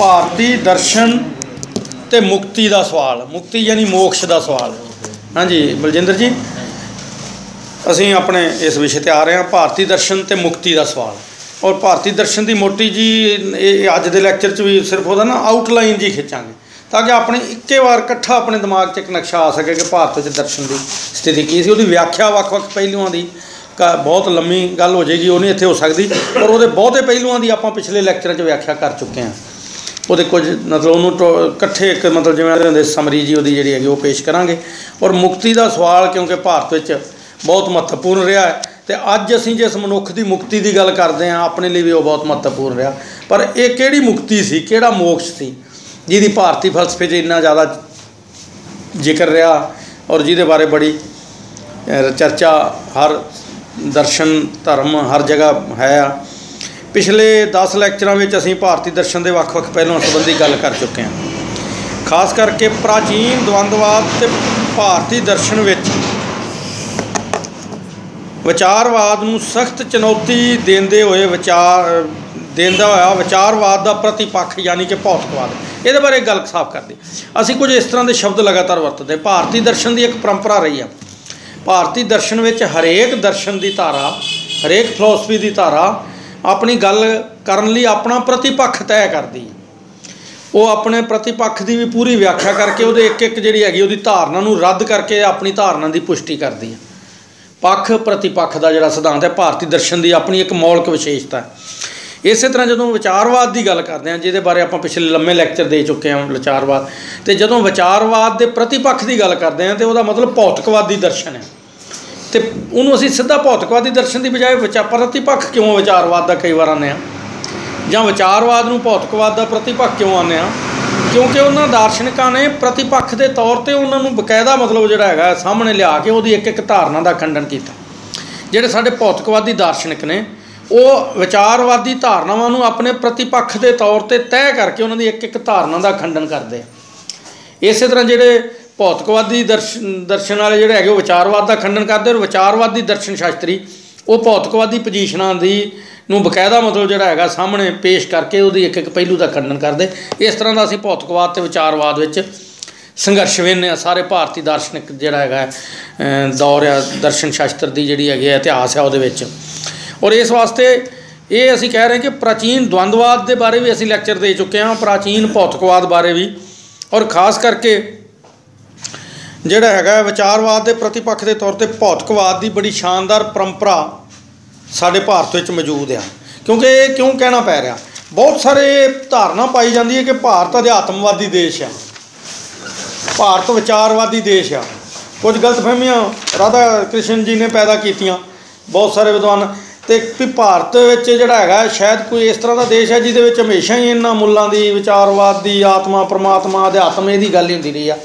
ਭਾਰਤੀ ਦਰਸ਼ਨ ਤੇ ਮੁਕਤੀ ਦਾ ਸਵਾਲ। ਮੁਕਤੀ ਯਾਨੀ ਮੋਕਸ਼ ਦਾ ਸਵਾਲ। ਹਾਂਜੀ, ਬਲਜਿੰਦਰ ਜੀ? ਅਸੀਂ ਆਪਣੇ ਇਸ ਵਿਸ਼ੇ ਤੇ ਆ ਰਹੇ ਹਾਂ, ਭਾਰਤੀ ਦਰਸ਼ਨ ਤੇ ਮੁਕਤੀ ਦਾ ਸਵਾਲ। ਔਰ ਭਾਰਤੀ ਦਰਸ਼ਨ ਦੀ ਮੋਟੀ ਜੀ, ਇਹ ਅੱਜ ਦੇ ਲੈਕਚਰ 'ਚ ਵੀ ਸਿਰਫ ਉਹਦਾ ਨਾ ਆਊਟਲਾਈਨ ਜੀ ਖਿੱਚਾਂਗੇ। ਤਾਂ ਕਿ ਆਪਣੇ ਇੱਕੇ ਵਾਰ ਇਕੱਠਾ ਆਪਣੇ ਦਿਮਾਗ 'ਚ ਇੱਕ ਨਕਸ਼ਾ ਆ ਸਕੇ ਕਿ ਭਾਰਤ 'ਚ ਦਰਸ਼ਨ ਦੀ ਸਥਿਤੀ ਕੀ ਸੀ। ਉਹਦੀ ਵਿਆਖਿਆ ਵੱਖ-ਵੱਖ ਪਹਿਲੂਆਂ ਦੀ ਕ- ਬਹੁਤ ਲੰਮੀ ਗੱਲ ਹੋ ਜਾਏਗੀ, ਉਹ ਨਹੀਂ ਇੱਥੇ ਹੋ ਸਕਦੀ। ਪਰ ਉਹਦੇ ਬਹੁਤੇ ਪਹਿਲੂਆਂ ਦੀ ਆਪਾਂ ਪਿਛਲੇ ਲੈਕਚਰਾਂ 'ਚ ਵਿਆਖਿਆ ਕਰ ਚੁੱਕੇ ਹਾਂ। ਉਹਦੇ ਕੁਝ ਮਤਲਬ ਉਹਨੂੰ ਟੋ- ਇਕੱਠੇ ਇੱਕ ਮਤਲਬ ਜਿਵੇਂ ਆਦੇ ਹੁੰਦੇ ਸਮਰੀ ਜੀ ਉਹਦੀ ਜਿਹੜੀ ਹੈਗੀ ਉਹ ਪੇਸ਼ ਕਰਾਂਗੇ। ਔਰ ਮੁਕਤੀ ਦਾ ਸਵਾਲ ਕਿਉਂਕਿ ਭਾਰਤ ਵਿੱਚ ਬਹੁਤ ਮਹੱਤਵਪੂਰਨ ਰਿਹਾ ਹੈ, ਤੇ ਅੱਜ ਅਸੀਂ ਜਿਸ ਮਨੁੱਖ ਦੀ ਮੁਕਤੀ ਦੀ ਗੱਲ ਕਰਦੇ ਹਾਂ, ਆਪਣੇ ਲਈ ਵੀ ਉਹ ਬਹੁਤ ਮਹੱਤਵਪੂਰਨ ਰਿਹਾ। ਪਰ ਇਹ ਕਿਹੜੀ ਮੁਕਤੀ ਸੀ? ਕਿਹੜਾ ਮੋਕਸ਼ ਸੀ? ਜਿਹਦੀ ਭਾਰਤੀ ਫਲਸਫੇ 'ਚ ਇੰਨਾ ਜ਼ਿਆਦਾ ਜ਼ਿਕਰ ਰਿਹਾ ਔਰ ਜਿਹਦੇ ਬਾਰੇ ਬੜੀ ਚਰਚਾ, ਹਰ ਦਰਸ਼ਨ, ਧਰਮ, ਹਰ ਜਗ੍ਹਾ ਹੈ ਆ। ਪਿਛਲੇ 10 ਲੈਕਚਰਾਂ ਵਿੱਚ ਅਸੀਂ ਭਾਰਤੀ ਦਰਸ਼ਨ ਦੇ ਵੱਖ-ਵੱਖ ਪਹਿਲੂਆਂ ਸੰਬੰਧੀ ਗੱਲ ਕਰ ਚੁੱਕੇ ਹਾਂ। ਖਾਸ ਕਰਕੇ ਪ੍ਰਾਚੀਨ ਦਵੰਦਵਾਦ ਤੇ ਭਾਰਤੀ ਦਰਸ਼ਨ ਵਿੱਚ ਵਿਚਾਰਵਾਦ ਨੂੰ ਸਖਤ ਚੁਣੌਤੀ ਦਿੰਦੇ ਹੋਏ ਵਿਚਾਰ, ਦਿੰਦਾ ਹੋਇਆ ਵਿਚਾਰਵਾਦ ਦਾ ਪ੍ਰਤੀਪੱਖ ਯਾਨੀ ਕਿ ਭੌਤਿਕਵਾਦ। ਇਹਦੇ ਬਾਰੇ ਗੱਲ ਸਾਫ਼ ਕਰਦੇ ਅਸੀਂ ਕੁਝ ਇਸ ਤਰ੍ਹਾਂ ਦੇ ਸ਼ਬਦ ਲਗਾਤਾਰ ਵਰਤਦੇ ਭਾਰਤੀ ਦਰਸ਼ਨ ਦੀ ਇੱਕ ਪਰੰਪਰਾ ਰਹੀ ਆ। ਭਾਰਤੀ ਦਰਸ਼ਨ ਵਿੱਚ ਹਰੇਕ ਦਰਸ਼ਨ ਦੀ ਧਾਰਾ, ਹਰੇਕ ਫਿਲਾਸਫੀ ਦੀ ਧਾਰਾ ਆਪਣੀ ਗੱਲ ਕਰਨ ਲਈ ਆਪਣਾ ਪ੍ਰਤੀਪੱਖ ਤੈਅ ਕਰਦੀ। ਉਹ ਆਪਣੇ ਪ੍ਰਤੀਪੱਖ ਦੀ ਵੀ ਪੂਰੀ ਵਿਆਖਿਆ ਕਰਕੇ ਉਹਦੇ ਇੱਕ ਇੱਕ ਜਿਹੜੀ ਹੈਗੀ ਉਹਦੀ ਧਾਰਨਾ ਨੂੰ ਰੱਦ ਕਰਕੇ ਆਪਣੀ ਧਾਰਨਾ ਦੀ ਪੁਸ਼ਟੀ ਕਰਦੀ ਹੈ ਪੱਖ ਪ੍ਰਤੀਪੱਖ ਦਾ ਜਿਹੜਾ ਸਿਧਾਂਤ ਹੈ, ਭਾਰਤੀ ਦਰਸ਼ਨ ਦੀ ਆਪਣੀ ਇੱਕ ਮੌਲਿਕ ਵਿਸ਼ੇਸ਼ਤਾ। ਹੈ ਇਸੇ ਤਰ੍ਹਾਂ ਜਦੋਂ ਵਿਚਾਰਵਾਦ ਦੀ ਗੱਲ ਕਰਦੇ ਹਾਂ, ਜਿਹਦੇ ਬਾਰੇ ਆਪਾਂ ਪਿਛਲੇ ਲੰਮੇ ਲੈਕਚਰ ਦੇ ਚੁੱਕੇ ਹਾਂ ਵਿਚਾਰਵਾਦ, ਤੇ ਜਦੋਂ ਵਿਚਾਰਵਾਦ ਦੇ ਪ੍ਰਤੀਪੱਖ ਦੀ ਗੱਲ ਕਰਦੇ ਹਾਂ, ਤੇ ਉਹਦਾ ਮਤਲਬ ਭੌਤਿਕਵਾਦੀ ਦਰਸ਼ਨ ਹੈ। ਤੇ ਉਹਨੂੰ ਅਸੀਂ ਸਿੱਧਾ ਭੌਤਿਕਵਾਦੀ ਦਰਸ਼ਨ ਦੀ ਬਜਾਏ ਵਿਚਾਰ ਪ੍ਰਤੀਪੱਖ ਕਿਉਂ ਵਿਚਾਰਵਾਦ ਦਾ ਕਈ ਵਾਰ ਆਉਂਦੇ ਹਾਂ? ਜਾਂ ਵਿਚਾਰਵਾਦ ਨੂੰ ਭੌਤਿਕਵਾਦ ਦਾ ਪ੍ਰਤੀਪੱਖ ਕਿਉਂ ਆਉਂਦੇ ਆ ਕਿਉਂਕਿ ਉਹਨਾਂ ਦਾਰਸ਼ਨਿਕਾਂ ਨੇ ਪ੍ਰਤੀਪੱਖ ਦੇ ਤੌਰ ਤੇ ਉਹਨਾਂ ਨੂੰ ਬਕਾਇਦਾ ਮਤਲਬ ਜਿਹੜਾ ਹੈਗਾ ਸਾਹਮਣੇ ਲਿਆ ਕੇ ਉਹਦੀ ਇੱਕ ਇੱਕ ਧਾਰਨਾ ਦਾ ਖੰਡਨ ਕੀਤਾ। ਜਿਹੜੇ ਸਾਡੇ ਭੌਤਿਕਵਾਦੀ ਦਾਰਸ਼ਨਿਕ ਨੇ, ਉਹ ਵਿਚਾਰਵਾਦੀ ਧਾਰਨਾਵਾਂ ਨੂੰ ਆਪਣੇ ਪ੍ਰਤੀਪੱਖ ਦੇ ਤੌਰ ਤੇ ਤੈਅ ਕਰਕੇ ਉਹਨਾਂ ਦੀ ਇੱਕ ਇੱਕ ਧਾਰਨਾ ਦਾ ਖੰਡਨ ਕਰਦੇ ਆ। ਇਸੇ ਤਰ੍ਹਾਂ ਜਿਹੜੇ ਭੌਤਿਕਵਾਦੀ ਦਰਸ਼ਨ ਦਰਸ਼ਨ ਵਾਲੇ ਜਿਹੜੇ ਹੈਗੇ ਉਹ ਵਿਚਾਰਵਾਦ ਦਾ ਖੰਡਨ ਕਰਦੇ ਔਰ ਵਿਚਾਰਵਾਦੀ ਦਰਸ਼ਨ ਸ਼ਾਸਤਰੀ, ਉਹ ਭੌਤਿਕਵਾਦੀ ਪੋਜੀਸ਼ਨਾਂ ਦੀ ਨੂੰ ਬਕਾਇਦਾ ਮਤਲਬ ਜਿਹੜਾ ਹੈਗਾ ਸਾਹਮਣੇ ਪੇਸ਼ ਕਰਕੇ ਉਹਦੀ ਇੱਕ ਇੱਕ ਪਹਿਲੂ ਦਾ ਖੰਡਨ ਕਰਦੇ। ਇਸ ਤਰ੍ਹਾਂ ਦਾ ਅਸੀਂ ਭੌਤਿਕਵਾਦ ਤੇ ਵਿਚਾਰਵਾਦ ਵਿੱਚ ਸੰਘਰਸ਼ ਵੇਖਦੇ ਆ ਸਾਰੇ ਭਾਰਤੀ ਦਾਰਸ਼ਨਿਕ ਜਿਹੜਾ ਹੈਗਾ ਦੌਰ ਆ, ਦਰਸ਼ਨ ਸ਼ਾਸਤਰ ਦੀ ਜਿਹੜੀ ਹੈਗੀ ਹੈ ਇਤਿਹਾਸ ਹੈ ਉਹਦੇ ਵਿੱਚ। ਔਰ ਇਸ ਵਾਸਤੇ ਇਹ ਅਸੀਂ ਕਹਿ ਰਹੇ ਕਿ ਪ੍ਰਾਚੀਨ ਦਵੰਦਵਾਦ ਦੇ ਬਾਰੇ ਵੀ ਅਸੀਂ ਲੈਕਚਰ ਦੇ ਚੁੱਕੇ ਹਾਂ। ਪ੍ਰਾਚੀਨ ਭੌਤਿਕਵਾਦ ਬਾਰੇ ਵੀ। ਔਰ ਖਾਸ ਕਰਕੇ ਜਿਹੜਾ ਹੈਗਾ ਵਿਚਾਰਵਾਦ ਦੇ ਪ੍ਰਤੀਪੱਖ ਦੇ ਤੌਰ ਤੇ ਭੌਤਿਕਵਾਦ ਦੀ ਬੜੀ ਸ਼ਾਨਦਾਰ ਪਰੰਪਰਾ ਸਾਡੇ ਭਾਰਤ ਵਿੱਚ ਮੌਜੂਦ ਆ। ਕਿਉਂਕਿ ਇਹ ਕਿਉਂ ਕਹਿਣਾ ਪੈ ਰਿਹਾ? ਬਹੁਤ ਸਾਰੇ ਧਾਰਨਾ ਪਾਈ ਜਾਂਦੀ ਹੈ ਕਿ ਭਾਰਤ ਅਧਿਆਤਮਵਾਦੀ ਦੇਸ਼ ਆ। ਭਾਰਤ ਵਿਚਾਰਵਾਦੀ ਦੇਸ਼ ਆ। ਕੁਝ ਗਲਤਫਹਿਮੀਆਂ ਰਾਧਾ ਕ੍ਰਿਸ਼ਨ ਜੀ ਨੇ ਪੈਦਾ ਕੀਤੀਆਂ। ਬਹੁਤ ਸਾਰੇ ਵਿਦਵਾਨ ਤੇ ਵੀ ਭਾਰਤ ਵਿੱਚ ਜਿਹੜਾ ਹੈਗਾ, ਸ਼ਾਇਦ ਕੋਈ ਇਸ ਤਰ੍ਹਾਂ ਦਾ ਦੇਸ਼ ਹੈ ਜਿਹਦੇ ਵਿੱਚ ਹਮੇਸ਼ਾ ਹੀ ਇਹਨਾਂ ਮੁੱਲਾਂ ਦੀ, ਵਿਚਾਰਵਾਦ ਦੀ, ਆਤਮਾ, ਪ੍ਰਮਾਤਮਾ, ਅਧਿਆਤਮ ਇਹਦੀ ਗੱਲ ਹੀ ਹੁੰਦੀ ਰਹੀ ਆ।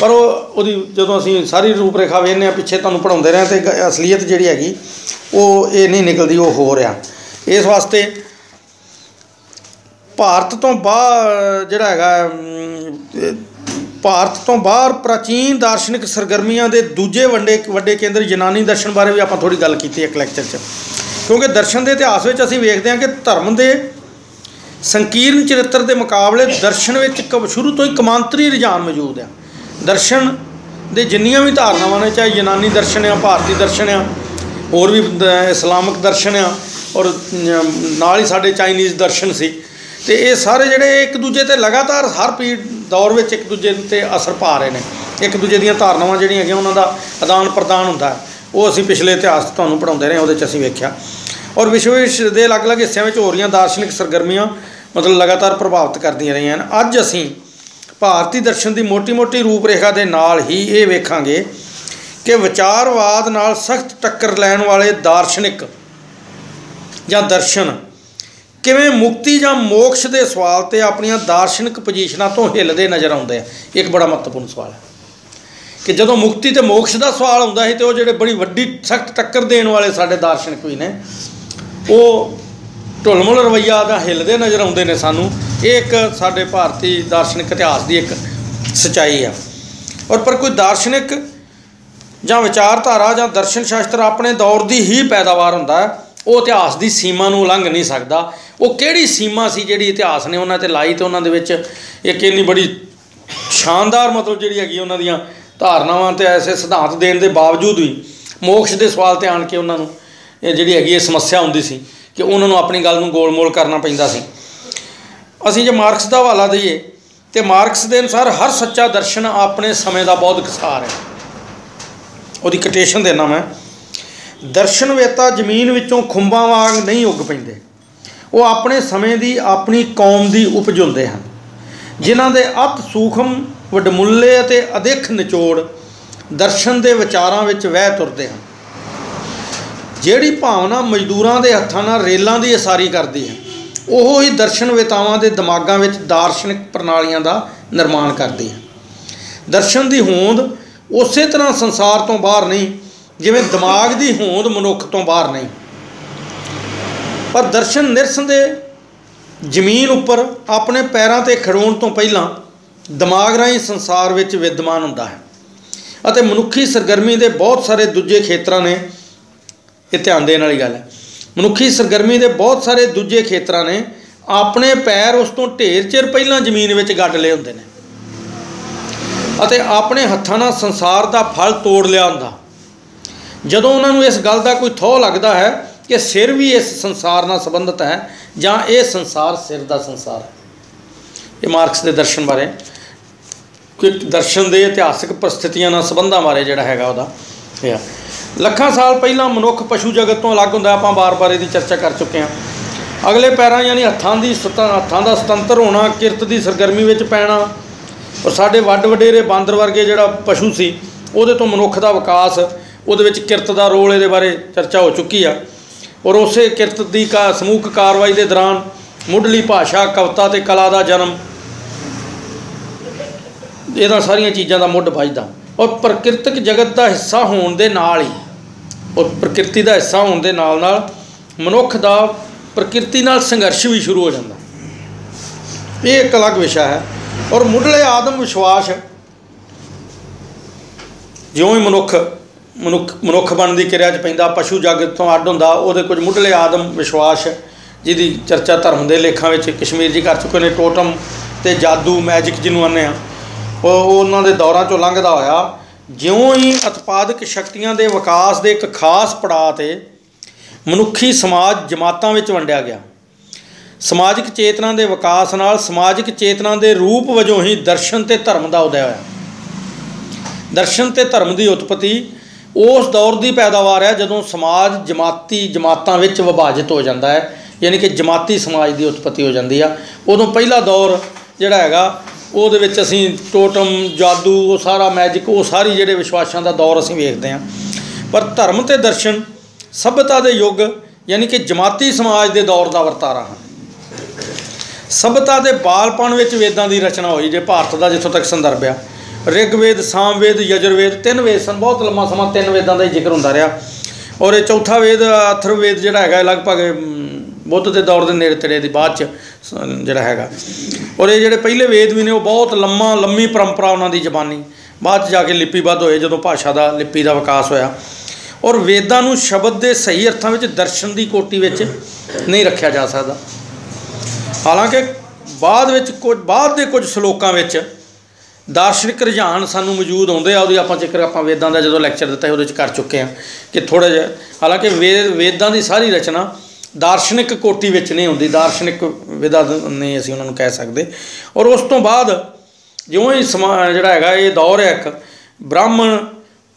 ਪਰ ਉਹ, ਉਹਦੀ ਜਦੋਂ ਅਸੀਂ ਸਾਰੀ ਰੂਪਰੇਖਾ ਵੇਖਦੇ ਆ ਪਿੱਛੇ ਤੁਹਾਨੂੰ ਪੜਾਉਂਦੇ ਰਹੇ ਤੇ ਗ- ਅਸਲੀਅਤ ਜਿਹੜੀ ਹੈਗੀ, ਉਹ ਇਹ ਨਹੀਂ ਨਿਕਲਦੀ, ਉਹ ਹੋ ਰਿਹਾ। ਇਸ ਵਾਸਤੇ ਭਾਰਤ ਤੋਂ ਬਾਹਰ ਜਿਹੜਾ ਹੈਗਾ ਭਾਰਤ ਤੋਂ ਬਾਹਰ ਪ੍ਰਾਚੀਨ ਦਾਰਸ਼ਨਿਕ ਸਰਗਰਮੀਆਂ ਦੇ ਦੂਜੇ ਵੱਡੇ ਵੱਡੇ ਕੇਂਦਰ ਯੂਨਾਨੀ ਦਰਸ਼ਨ ਬਾਰੇ ਵੀ ਆਪਾਂ ਥੋੜੀ ਗੱਲ ਕੀਤੀ ਇੱਕ ਲੈਕਚਰ 'ਚ। ਕਿਉਂਕਿ ਦਰਸ਼ਨ ਦੇ ਇਤਿਹਾਸ ਵਿੱਚ ਅਸੀਂ ਵੇਖਦੇ ਹਾਂ ਕਿ ਧਰਮ ਦੇ ਸੰਕੀਰਨ ਚਰਿੱਤਰ ਦੇ ਮੁਕਾਬਲੇ ਦਰਸ਼ਨ ਵਿੱਚ ਕ- ਸ਼ੁਰੂ ਤੋਂ ਹੀ ਕਮਾਂਤਰੀ ਰੁਝਾਨ ਮੌਜੂਦ ਆ। ਦਰਸ਼ਨ ਦੇ ਜਿੰਨੀਆਂ ਵੀ ਧਾਰਨਾਵਾਂ ਨੇ, ਚਾਹੇ ਯੂਨਾਨੀ ਦਰਸ਼ਨ ਆ, ਭਾਰਤੀ ਦਰਸ਼ਨ ਆ, ਹੋਰ ਵੀ ਇਸਲਾਮਿਕ ਦਰਸ਼ਨ ਆ, ਔਰ ਨਾਲ ਹੀ ਸਾਡੇ ਚਾਈਨੀਜ਼ ਦਰਸ਼ਨ ਸੀ। ਤੇ ਇਹ ਸਾਰੇ ਜਿਹੜੇ ਇੱਕ ਦੂਜੇ ਤੇ ਲਗਾਤਾਰ ਹਰ ਪੀੜ ਦੌਰ ਵਿੱਚ ਇੱਕ ਦੂਜੇ ਤੇ ਅਸਰ ਪਾ ਰਹੇ ਨੇ। ਇੱਕ ਦੂਜੇ ਦੀਆਂ ਧਾਰਨਾਵਾਂ ਜਿਹੜੀਆਂ ਹੈਗੀਆਂ, ਉਹਨਾਂ ਦਾ ਆਦਾਨ ਪ੍ਰਦਾਨ ਹੁੰਦਾ। ਹੈ ਉਹ ਅਸੀਂ ਪਿਛਲੇ ਇਤਿਹਾਸ ਤੁਹਾਨੂੰ ਪੜਾਉਂਦੇ ਰਹੇ ਉਹਦੇ 'ਚ ਅਸੀਂ ਵੇਖਿਆ। ਔਰ ਵਿਸ਼ਵ ਦੇ ਅਲੱਗ-ਅਲੱਗ ਹਿੱਸਿਆਂ ਵਿੱਚ ਹੋ ਰਹੀਆਂ ਦਾਰਸ਼ਨਿਕ ਸਰਗਰਮੀਆਂ ਮਤਲਬ ਲਗਾਤਾਰ ਪ੍ਰਭਾਵਿਤ ਕਰਦੀਆਂ ਰਹੀਆਂ ਹਨ। ਅੱਜ ਅਸੀਂ ਭਾਰਤੀ ਦਰਸ਼ਨ ਦੀ ਮੋਟੀ-ਮੋਟੀ ਰੂਪਰੇਖਾ ਦੇ ਨਾਲ ਹੀ ਇਹ ਵੇਖਾਂਗੇ ਕਿ ਵਿਚਾਰਵਾਦ ਨਾਲ ਸਖਤ ਟੱਕਰ ਲੈਣ ਵਾਲੇ ਦਾਰਸ਼ਨਿਕ ਜਾਂ ਦਰਸ਼ਨ ਕਿਵੇਂ ਮੁਕਤੀ ਜਾਂ ਮੋਕਸ਼ ਦੇ ਸਵਾਲ ਤੇ ਆਪਣੀਆਂ ਦਾਰਸ਼ਨਿਕ ਪੋਜੀਸ਼ਨਾਂ ਤੋਂ ਹਿੱਲਦੇ ਨਜ਼ਰ ਆਉਂਦੇ ਆ। ਇੱਕ ਬੜਾ ਮਹੱਤਵਪੂਰਨ ਸਵਾਲ ਹੈ ਕਿ ਜਦੋਂ ਮੁਕਤੀ ਤੇ ਮੋਕਸ਼ ਦਾ ਸਵਾਲ ਹੁੰਦਾ ਸੀ ਤੇ ਉਹ ਜਿਹੜੇ ਬੜੀ ਵੱਡੀ ਸਖਤ ਟੱਕਰ ਦੇਣ ਵਾਲੇ ਸਾਡੇ ਦਾਰਸ਼ਨਿਕ ਵੀ ਨੇ ਉਹ ਢੁਲਮੁਲ ਰਵਈਆ ਦਾ ਹਿੱਲਦੇ ਨਜ਼ਰ ਆਉਂਦੇ ਨੇ ਸਾਨੂੰ। ਇਹ ਇੱਕ ਸਾਡੇ ਭਾਰਤੀ ਦਾਰਸ਼ਨਿਕ ਇਤਿਹਾਸ ਦੀ ਇੱਕ ਸਚਾਈ ਆ। ਔਰ ਪਰ ਕੋਈ ਦਾਰਸ਼ਨਿਕ ਜਾਂ ਵਿਚਾਰਧਾਰਾ ਜਾਂ ਦਰਸ਼ਨ ਸ਼ਾਸਤਰ ਆਪਣੇ ਦੌਰ ਦੀ ਹੀ ਪੈਦਾਵਾਰ ਹੁੰਦਾ ਹੈ, ਉਹ ਇਤਿਹਾਸ ਦੀ ਸੀਮਾ ਨੂੰ ਉਲੰਘ ਨਹੀਂ ਸਕਦਾ। ਉਹ ਕਿਹੜੀ ਸੀਮਾ ਸੀ ਜਿਹੜੀ ਇਤਿਹਾਸ ਨੇ ਉਹਨਾਂ ਤੇ ਲਾਈ ਤੇ ਉਹਨਾਂ ਦੇ ਵਿੱਚ ਇੱਕ ਇੰਨੀ ਬੜੀ ਸ਼ਾਨਦਾਰ ਮਤਲਬ ਜਿਹੜੀ ਹੈਗੀ ਉਹਨਾਂ ਦੀਆਂ ਧਾਰਨਾਵਾਂ ਤੇ ਐਸੇ ਸਿਧਾਂਤ ਦੇਣ ਦੇ ਬਾਵਜੂਦ ਵੀ ਮੋਕਸ਼ ਦੇ ਸਵਾਲ ਤੇ ਆਣ ਕੇ ਉਹਨਾਂ ਨੂੰ ਇਹ ਜਿਹੜੀ ਹੈਗੀ ਇਹ ਸਮੱਸਿਆ ਹੁੰਦੀ ਸੀ ਕਿ ਉਹਨਾਂ ਨੂੰ ਆਪਣੀ ਗੱਲ ਨੂੰ ਗੋਲਮੋਲ ਕਰਨਾ ਪੈਂਦਾ ਸੀ। ਅਸੀਂ ਜੇ ਮਾਰਕਸ ਦਾ ਹਵਾਲਾ ਦਈਏ, ਤੇ ਮਾਰਕਸ ਦੇ ਅਨੁਸਾਰ ਹਰ ਸੱਚਾ ਦਰਸ਼ਨ ਆਪਣੇ ਸਮੇਂ ਦਾ ਬਹੁਤ ਸਾਰ ਹੈ। ਉਹਦੀ ਕੋਟੇਸ਼ਨ ਦੇਣਾ ਮੈਂ। ਦਰਸ਼ਨ ਵੇਤਾ ਜ਼ਮੀਨ ਵਿੱਚੋਂ ਖੁੰਬਾਂ ਵਾਂਗ ਨਹੀਂ ਉੱਗ ਪੈਂਦੇ। ਉਹ ਆਪਣੇ ਸਮੇਂ ਦੀ ਆਪਣੀ ਕੌਮ ਦੀ ਉਪਜ ਹੁੰਦੇ ਹਨ। ਜਿਨ੍ਹਾਂ ਦੇ ਅਤ ਸੂਖਮ, ਵਡਮੁੱਲੇ ਅਤੇ ਅਦਿੱਖ ਨਿਚੋੜ ਦਰਸ਼ਨ ਦੇ ਵਿਚਾਰਾਂ ਵਿੱਚ ਵਹਿ ਤੁਰਦੇ ਹਨ। ਜਿਹੜੀ ਭਾਵਨਾ ਮਜ਼ਦੂਰਾਂ ਦੇ ਹੱਥਾਂ ਨਾਲ ਰੇਲਾਂ ਦੀ ਅਸਾਰੀ ਕਰਦੀ ਹੈ, ਉਹ ਹੀ ਦਰਸ਼ਨ ਵਿਤਾਵਾਂ ਦੇ ਦਿਮਾਗਾਂ ਵਿੱਚ ਦਾਰਸ਼ਨਿਕ ਪ੍ਰਣਾਲੀਆਂ ਦਾ ਨਿਰਮਾਣ ਕਰਦੀ ਹੈ। ਦਰਸ਼ਨ ਦੀ ਹੋਂਦ ਉਸੇ ਤਰ੍ਹਾਂ ਸੰਸਾਰ ਤੋਂ ਬਾਹਰ ਨਹੀਂ, ਜਿਵੇਂ ਦਿਮਾਗ ਦੀ ਹੋਂਦ ਮਨੁੱਖ ਤੋਂ ਬਾਹਰ ਨਹੀਂ। ਪਰ ਦਰਸ਼ਨ ਨਿਰਸੰਦੇ ਜ਼ਮੀਨ ਉੱਪਰ ਆਪਣੇ ਪੈਰਾਂ ਤੇ ਖੜੋਣ ਤੋਂ ਪਹਿਲਾਂ ਦਿਮਾਗ ਰਾਹੀਂ ਸੰਸਾਰ ਵਿੱਚ ਵਿਦਮਾਨ ਹੁੰਦਾ ਹੈ ਅਤੇ ਮਨੁੱਖੀ ਸਰਗਰਮੀ ਦੇ ਬਹੁਤ ਸਾਰੇ ਦੂਜੇ ਖੇਤਰਾਂ ਨੇ ਇਹ ਧਿਆਨ ਦੇਣ ਵਾਲੀ ਗੱਲ ਹੈ। ਮਨੁੱਖੀ ਸਰਗਰਮੀ ਦੇ ਬਹੁਤ ਸਾਰੇ ਦੂਜੇ ਖੇਤਰਾਂ ਨੇ ਆਪਣੇ ਪੈਰ ਉਸ ਤੋਂ ਢੇਰ ਚਿਰ ਪਹਿਲਾਂ ਜ਼ਮੀਨ ਵਿੱਚ ਗੱਡ ਲਏ ਹੁੰਦੇ ਨੇ। ਅਤੇ ਆਪਣੇ ਹੱਥਾਂ ਨਾਲ ਸੰਸਾਰ ਦਾ ਫਲ ਤੋੜ ਲਿਆ ਹੁੰਦਾ। ਜਦੋਂ ਉਹਨਾਂ ਨੂੰ ਇਸ ਗੱਲ ਦਾ ਕੋਈ ਥੋ ਲੱਗਦਾ ਹੈ ਕਿ ਸਿਰ ਵੀ ਇਸ ਸੰਸਾਰ ਨਾਲ ਸੰਬੰਧਿਤ ਹੈ ਜਾਂ ਇਹ ਸੰਸਾਰ ਸਿਰ ਦਾ ਸੰਸਾਰ ਹੈ। ਇਹ ਮਾਰਕਸ ਦੇ ਦਰਸ਼ਨ ਬਾਰੇ, ਕਿ ਦਰਸ਼ਨ ਦੇ ਇਤਿਹਾਸਿਕ ਪ੍ਰਸਥਿਤੀਆਂ ਨਾਲ ਸੰਬੰਧਾਂ ਬਾਰੇ ਜਿਹੜਾ ਹੈਗਾ ਉਹਦਾ ਇਹ ਲੱਖਾਂ ਸਾਲ ਪਹਿਲਾਂ ਮਨੁੱਖ ਪਸ਼ੂ ਜਗਤ ਤੋਂ ਅਲੱਗ ਹੁੰਦਾ, ਆਪਾਂ ਬਾਰ-ਬਾਰ ਇਹਦੀ ਚਰਚਾ ਕਰ ਚੁੱਕੇ ਹਾਂ। ਅਗਲੇ ਪੈਰਾਂ ਯਾਨੀ ਹੱਥਾਂ ਦੀ ਹੱਥਾਂ ਦਾ ਸੁਤੰਤਰ ਹੋਣਾ, ਕਿਰਤ ਦੀ ਸਰਗਰਮੀ ਵਿੱਚ ਪੈਣਾ, ਔਰ ਸਾਡੇ ਵੱਡ ਵਡੇਰੇ ਬਾਂਦਰ ਵਰਗੇ ਜਿਹੜਾ ਪਸ਼ੂ ਸੀ, ਉਹਦੇ ਤੋਂ ਮਨੁੱਖ ਦਾ ਵਿਕਾਸ, ਉਹਦੇ ਵਿੱਚ ਕਿਰਤ ਦਾ ਰੋਲ ਇਹਦੇ ਬਾਰੇ ਚਰਚਾ ਹੋ ਚੁੱਕੀ ਆ। ਔਰ ਉਸੇ ਕਿਰਤ ਦੀ ਕਾ ਸਮੂਹਕ ਕਾਰਵਾਈ ਦੇ ਦੌਰਾਨ ਮੁੱਢਲੀ ਭਾਸ਼ਾ, ਕਵਿਤਾ ਤੇ ਕਲਾ ਦਾ ਜਨਮ, ਇਹਦਾ ਸਾਰੀਆਂ ਚੀਜ਼ਾਂ ਦਾ ਮੁੱਢ ਵੱਜਦਾ। ਔਰ ਪ੍ਰਕਿਰਤਿਕ ਜਗਤ ਦਾ ਹਿੱਸਾ ਹੋਣ ਦੇ ਨਾਲ ਹੀ ਔਰ ਪ੍ਰਕਿਰਤੀ ਦਾ ਹਿੱਸਾ ਹੋਣ ਦੇ ਨਾਲ ਨਾਲ ਮਨੁੱਖ ਦਾ ਪ੍ਰਕਿਰਤੀ ਨਾਲ ਸੰਘਰਸ਼ ਵੀ ਸ਼ੁਰੂ ਹੋ ਜਾਂਦਾ। ਇਹ ਇੱਕ ਅਲੱਗ ਵਿਸ਼ਾ ਹੈ ਔਰ ਮੁੱਢਲੇ ਆਦਮ ਵਿਸ਼ਵਾਸ ਜਿਉਂ ਹੀ ਮਨੁੱਖ ਮਨੁੱਖ ਮਨੁੱਖ ਬਣਨ ਦੀ ਕਿਰਿਆ 'ਚ ਪੈਂਦਾ, ਪਸ਼ੂ ਜਗਤ ਤੋਂ ਅੱਡ ਹੁੰਦਾ, ਉਹਦੇ ਕੁਝ ਮੁੱਢਲੇ ਆਦਮ ਵਿਸ਼ਵਾਸ ਜਿਹਦੀ ਚਰਚਾ ਧਰਮ ਦੇ ਲੇਖਾਂ ਵਿੱਚ ਕਸ਼ਮੀਰ ਜੀ ਕਰ ਚੁੱਕੇ ਨੇ, ਟੋਟਮ ਤੇ ਜਾਦੂ, ਮੈਜਿਕ ਜਿਹਨੂੰ ਆਨੇ ਆ ਉਹ ਉਹਨਾਂ ਦੇ ਦੌਰਾਂ ਚੋਂ ਲੰਘਦਾ ਹੋਇਆ ਜਿਉਂ ਹੀ ਉਤਪਾਦਕ ਸ਼ਕਤੀਆਂ ਦੇ ਵਿਕਾਸ ਦੇ ਇੱਕ ਖਾਸ ਪੜਾਅ ਤੇ ਮਨੁੱਖੀ ਸਮਾਜ ਜਮਾਤਾਂ ਵਿੱਚ ਵੰਡਿਆ ਗਿਆ। ਸਮਾਜਿਕ ਚੇਤਨਾ ਦੇ ਵਿਕਾਸ ਨਾਲ ਸਮਾਜਿਕ ਚੇਤਨਾ ਦੇ ਰੂਪ ਵਜੋਂ ਹੀ ਦਰਸ਼ਨ ਤੇ ਧਰਮ ਦਾ ਉਦੈ ਹੋਇਆ। ਦਰਸ਼ਨ ਤੇ ਧਰਮ ਦੀ ਉਤਪਤੀ ਉਸ ਦੌਰ ਦੀ ਪੈਦਾਵਾਰ ਹੈ ਜਦੋਂ ਸਮਾਜ ਜਮਾਤੀ ਜਮਾਤਾਂ ਵਿੱਚ ਵਿਭਾਜਿਤ ਹੋ ਜਾਂਦਾ ਹੈ, ਯਾਨੀ ਕਿ ਜਮਾਤੀ ਸਮਾਜ ਦੀ ਉਤਪਤੀ ਹੋ ਜਾਂਦੀ ਆ। ਉਦੋਂ ਪਹਿਲਾ ਦੌਰ ਜਿਹੜਾ ਹੈਗਾ ਉਹਦੇ ਵਿੱਚ ਅਸੀਂ ਟੋਟਮ, ਜਾਦੂ, ਉਹ ਸਾਰਾ ਮੈਜਿਕ ਉਹ ਸਾਰੀ ਜਿਹੜੇ ਵਿਸ਼ਵਾਸਾਂ ਦਾ ਦੌਰ ਅਸੀਂ ਵੇਖਦੇ ਹਾਂ। ਪਰ ਧਰਮ ਤੇ ਦਰਸ਼ਨ, ਸਭਿਅਤਾ ਦੇ ਯੁੱਗ, ਯਾਨੀ ਕਿ ਜਮਾਤੀ ਸਮਾਜ ਦੇ ਦੌਰ ਦਾ ਵਰਤਾਰਾ ਹਨ। ਸਭਿਅਤਾ ਦੇ ਬਾਲਪਣ ਵਿੱਚ ਵੇਦਾਂ ਦੀ ਰਚਨਾ ਹੋਈ, ਜੇ ਭਾਰਤ ਦਾ ਜਿੱਥੋਂ ਤੱਕ ਸੰਦਰਭ ਆ। ਰਿਗਵੇਦ, ਸਾਮਵੇਦ, ਯਜੁਰਵੇਦ, ਤਿੰਨ ਵੇਦ ਸਨ, ਬਹੁਤ ਲੰਮਾ ਸਮਾਂ ਤਿੰਨ ਵੇਦਾਂ ਦਾ ਹੀ ਜ਼ਿਕਰ ਹੁੰਦਾ ਰਿਹਾ। ਔਰ ਇਹ ਚੌਥਾ ਵੇਦ ਅਥਰਵੇਦ ਜਿਹੜਾ ਹੈਗਾ ਲਗਭਗ ਬੁੱਧ ਦੇ ਦੌਰ ਦੇ ਨੇੜੇ ਤੇੜੇ ਦੀ ਬਾਅਦ ਚ ਜਿਹੜਾ ਹੈਗਾ। ਔਰ ਇਹ ਜਿਹੜੇ ਪਹਿਲੇ ਵੇਦ ਵੀ ਨੇ, ਉਹ ਬਹੁਤ ਲੰਮਾ, ਲੰਮੀ ਪਰੰਪਰਾ ਉਹਨਾਂ ਦੀ ਜ਼ਬਾਨੀ। ਬਾਅਦ ਚ ਜਾ ਕੇ ਲਿਪੀਬੱਧ ਹੋਏ, ਜਦੋਂ ਭਾਸ਼ਾ ਦਾ, ਲਿਪੀ ਦਾ ਵਿਕਾਸ ਹੋਇਆ। ਔਰ ਵੇਦਾਂ ਨੂੰ ਸ਼ਬਦ ਦੇ ਸਹੀ ਅਰਥਾਂ ਵਿੱਚ ਦਰਸ਼ਨ ਦੀ ਕੋਟੀ ਵਿੱਚ ਨਹੀਂ ਰੱਖਿਆ ਜਾ ਸਕਦਾ। ਹਾਲਾਂਕਿ ਬਾਅਦ ਵਿੱਚ ਕੁਝ, ਬਾਅਦ ਦੇ ਕੁਝ ਸ਼ਲੋਕਾਂ ਵਿੱਚ ਦਾਰਸ਼ਨਿਕ ਰੁਝਾਨ ਸਾਨੂੰ ਮੌਜੂਦ ਆਉਂਦੇ ਆ, ਉਹਦੀ ਆਪਾਂ ਜ਼ਿਕਰ ਆਪਾਂ ਵੇਦਾਂ ਦਾ ਜਦੋਂ ਲੈਕਚਰ ਦਿੱਤਾ ਉਹਦੇ ਵਿੱਚ ਕਰ ਚੁੱਕੇ ਆ ਕਿ ਥੋੜਾ ਜਿਹਾ, ਹਾਲਾਂਕਿ ਵੇਦ ਵੇਦਾਂ ਦੀ ਸਾਰੀ ਰਚਨਾ ਦਾਰਸ਼ਨਿਕ ਕੋਟੀ ਵਿੱਚ ਨਹੀਂ ਹੁੰਦੀ, ਦਾਰਸ਼ਨਿਕ ਵਿਦਾ ਨਹੀਂ ਅਸੀਂ ਉਹਨਾਂ ਨੂੰ ਕਹਿ ਸਕਦੇ। ਔਰ ਉਸ ਤੋਂ ਬਾਅਦ ਜਿਉਂ ਹੀ ਜਿਹੜਾ ਹੈਗਾ, ਇਹ ਦੌਰ ਹੈ ਇੱਕ, ਬ੍ਰਾਹਮਣ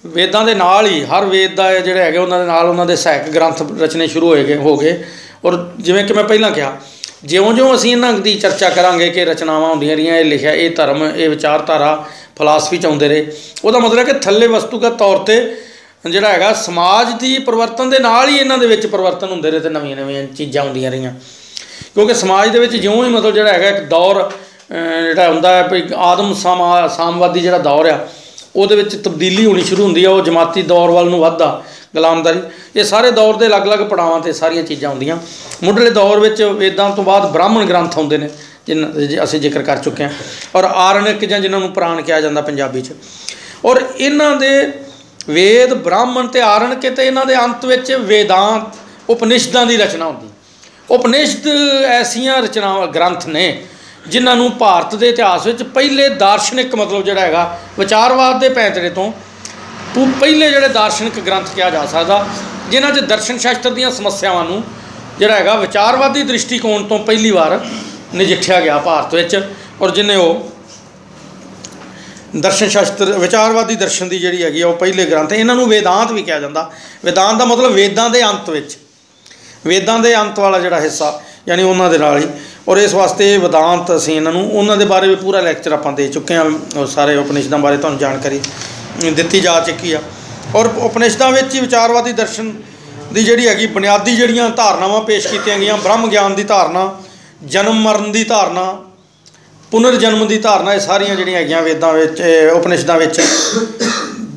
ਵੇਦਾਂ ਦੇ ਨਾਲ ਹੀ, ਹਰ ਵੇਦ ਦਾ ਜਿਹੜੇ ਹੈਗਾ ਉਹਨਾਂ ਦੇ ਨਾਲ ਉਹਨਾਂ ਦੇ ਸਹਾਇਕ ਗ੍ਰੰਥ ਰਚਨੇ ਸ਼ੁਰੂ ਹੋਏ ਗਏ, ਹੋ ਗਏ। ਔਰ ਜਿਵੇਂ ਕਿ ਮੈਂ ਪਹਿਲਾਂ ਕਿਹਾ, ਜਿਉਂ-ਜਿਉਂ ਅਸੀਂ ਇਹਨਾਂ ਦੀ ਚਰਚਾ ਕਰਾਂਗੇ ਕਿ ਰਚਨਾਵਾਂ ਹੁੰਦੀਆਂ ਰਹੀਆਂ, ਇਹ ਲਿਖਿਆ, ਇਹ ਧਰਮ, ਇਹ ਵਿਚਾਰਧਾਰਾ, ਫਲਸਫੀ ਚ ਆਉਂਦੇ ਰਹੇ, ਉਹਦਾ ਮਤਲਬ ਹੈ ਕਿ ਥੱਲੇ ਵਸਤੂਗਤ ਤੌਰ ਤੇ ਜਿਹੜਾ ਹੈਗਾ, ਸਮਾਜ ਦੀ ਪਰਿਵਰਤਨ ਦੇ ਨਾਲ ਹੀ ਇਹਨਾਂ ਦੇ ਵਿੱਚ ਪਰਿਵਰਤਨ ਹੁੰਦੇ ਰਹੇ ਤੇ ਨਵੀਆਂ-ਨਵੀਆਂ ਚੀਜ਼ਾਂ ਹੁੰਦੀਆਂ ਰਹੀਆਂ। ਕਿਉਂਕਿ ਸਮਾਜ ਦੇ ਵਿੱਚ ਜਿਉਂ ਹੀ ਮਤਲਬ ਜਿਹੜਾ ਹੈਗਾ ਇੱਕ ਦੌਰ ਜਿਹੜਾ ਹੁੰਦਾ ਹੈ ਵੀ ਆਦਮ ਸਾਮਵਾਦੀ ਜਿਹੜਾ ਦੌਰ ਆ, ਉਹਦੇ ਵਿੱਚ ਤਬਦੀਲੀ ਹੋਣੀ ਸ਼ੁਰੂ ਹੁੰਦੀ ਆ, ਉਹ ਜਮਾਤੀ ਦੌਰ ਵੱਲ ਨੂੰ ਵੱਧਦਾ ਗੁਲਾਮਦਾਰੀ। ਇਹ ਸਾਰੇ ਦੌਰ ਦੇ ਅਲੱਗ-ਅਲੱਗ ਪੜਾਵਾਂ ਤੇ ਸਾਰੀਆਂ ਚੀਜ਼ਾਂ ਹੁੰਦੀਆਂ ਮੁੱਢਲੇ ਦੌਰ ਵਿੱਚ ਵੇਦਾਂ ਤੋਂ ਬਾਅਦ ਬ੍ਰਾਹਮਣ ਗ੍ਰੰਥ ਆਉਂਦੇ ਨੇ, ਜਿਨ ਅਸੀਂ ਜ਼ਿਕਰ ਕਰ ਚੁੱਕੇ ਹਾਂ। ਔਰ ਆਰਣਿਕ ਜਾਂ ਜਿਨ੍ਹਾਂ ਨੂੰ ਪ੍ਰਾਣ ਕਿਹਾ ਜਾਂਦਾ ਪੰਜਾਬੀ 'ਚ। ਔਰ ਇਹਨਾਂ ਦੇ ਵੇਦ, ਬ੍ਰਾਹਮਣ ਤੇ ਆਰਣਕ ਤੇ ਇਹਨਾਂ ਦੇ ਅੰਤ ਵਿੱਚ ਵੇਦਾਂਤ, ਉਪਨਿਸ਼ਦਾਂ ਦੀ ਰਚਨਾ ਹੁੰਦੀ। ਉਪਨਿਸ਼ਦ ਐਸੀਆਂ ਰਚਨਾਵਾਂ ਗ੍ਰੰਥ ਨੇ, ਜਿਨ੍ਹਾਂ ਨੂੰ ਭਾਰਤ ਦੇ ਇਤਿਹਾਸ ਵਿੱਚ ਪਹਿਲੇ ਦਾਰਸ਼ਨਿਕ ਮਤਲਬ ਜਿਹੜਾ ਹੈਗਾ, ਵਿਚਾਰਵਾਦ ਦੇ ਪੈਂਤੜੇ ਤੋਂ ਪੁ- ਪਹਿਲੇ ਜਿਹੜੇ ਦਾਰਸ਼ਨਿਕ ਗ੍ਰੰਥ ਕਿਹਾ ਜਾ ਸਕਦਾ, ਜਿਨ੍ਹਾਂ 'ਚ ਦਰਸ਼ਨ ਸ਼ਾਸਤਰ ਦੀਆਂ ਸਮੱਸਿਆਵਾਂ ਨੂੰ ਜਿਹੜਾ ਹੈਗਾ, ਵਿਚਾਰਵਾਦੀ ਦ੍ਰਿਸ਼ਟੀਕੋਣ ਤੋਂ ਪਹਿਲੀ ਵਾਰ ਨਜਿੱਠਿਆ ਗਿਆ ਭਾਰਤ ਵਿੱਚ, ਔਰ ਜਿਨੇ ਉਹ ਦਰਸ਼ਨ ਸ਼ਾਸਤਰ, ਵਿਚਾਰਵਾਦੀ ਦਰਸ਼ਨ ਦੀ ਜਿਹੜੀ ਹੈਗੀ ਆ ਉਹ ਪਹਿਲੇ ਗ੍ਰੰਥ, ਇਹਨਾਂ ਨੂੰ ਵੇਦਾਂਤ ਵੀ ਕਿਹਾ ਜਾਂਦਾ। ਵੇਦਾਂਤ ਦਾ ਮਤਲਬ ਵੇਦਾਂ ਦੇ ਅੰਤ ਵਿੱਚ। ਵੇਦਾਂ ਦੇ ਅੰਤ ਵਾਲਾ ਜਿਹੜਾ ਹਿੱਸਾ, ਯਾਨੀ ਉਹਨਾਂ ਦੇ ਨਾਲ ਹੀ। ਔਰ ਇਸ ਵਾਸਤੇ ਵੇਦਾਂਤ ਅਸੀਂ ਇਹਨਾਂ ਨੂੰ ਉਹਨਾਂ ਦੇ ਬਾਰੇ ਵੀ ਪੂਰਾ ਲੈਕਚਰ ਆਪਾਂ ਦੇ ਚੁੱਕੇ ਹਾਂ। ਉਹ ਸਾਰੇ ਉਪਨਿਸ਼ਦਾਂ ਬਾਰੇ ਤੁਹਾਨੂੰ ਜਾਣਕਾਰੀ ਦਿੱਤੀ ਜਾ ਚੁੱਕੀ ਆ। ਔਰ ਉਪਨਿਸ਼ਦਾਂ ਵਿੱਚ ਹੀ ਵਿਚਾਰਵਾਦੀ ਦਰਸ਼ਨ ਦੀ ਜਿਹੜੀ ਹੈਗੀ, ਬੁਨਿਆਦੀ ਜਿਹੜੀਆਂ ਧਾਰਨਾਵਾਂ ਪੇਸ਼ ਕੀਤੀਆਂ ਗਈਆਂ, ਬ੍ਰਹਮ ਗਿਆਨ ਦੀ ਧਾਰਨਾ, ਜਨਮ ਮਰਨ ਦੀ ਧਾਰਨਾ ਪੁਨਰ ਜਨਮ ਦੀ ਧਾਰਨਾ ਇਹ ਸਾਰੀਆਂ ਜਿਹੜੀਆਂ ਹੈਗੀਆਂ ਵੇਦਾਂ ਵਿੱਚ ਉਪਨਿਸ਼ਦਾਂ ਵਿੱਚ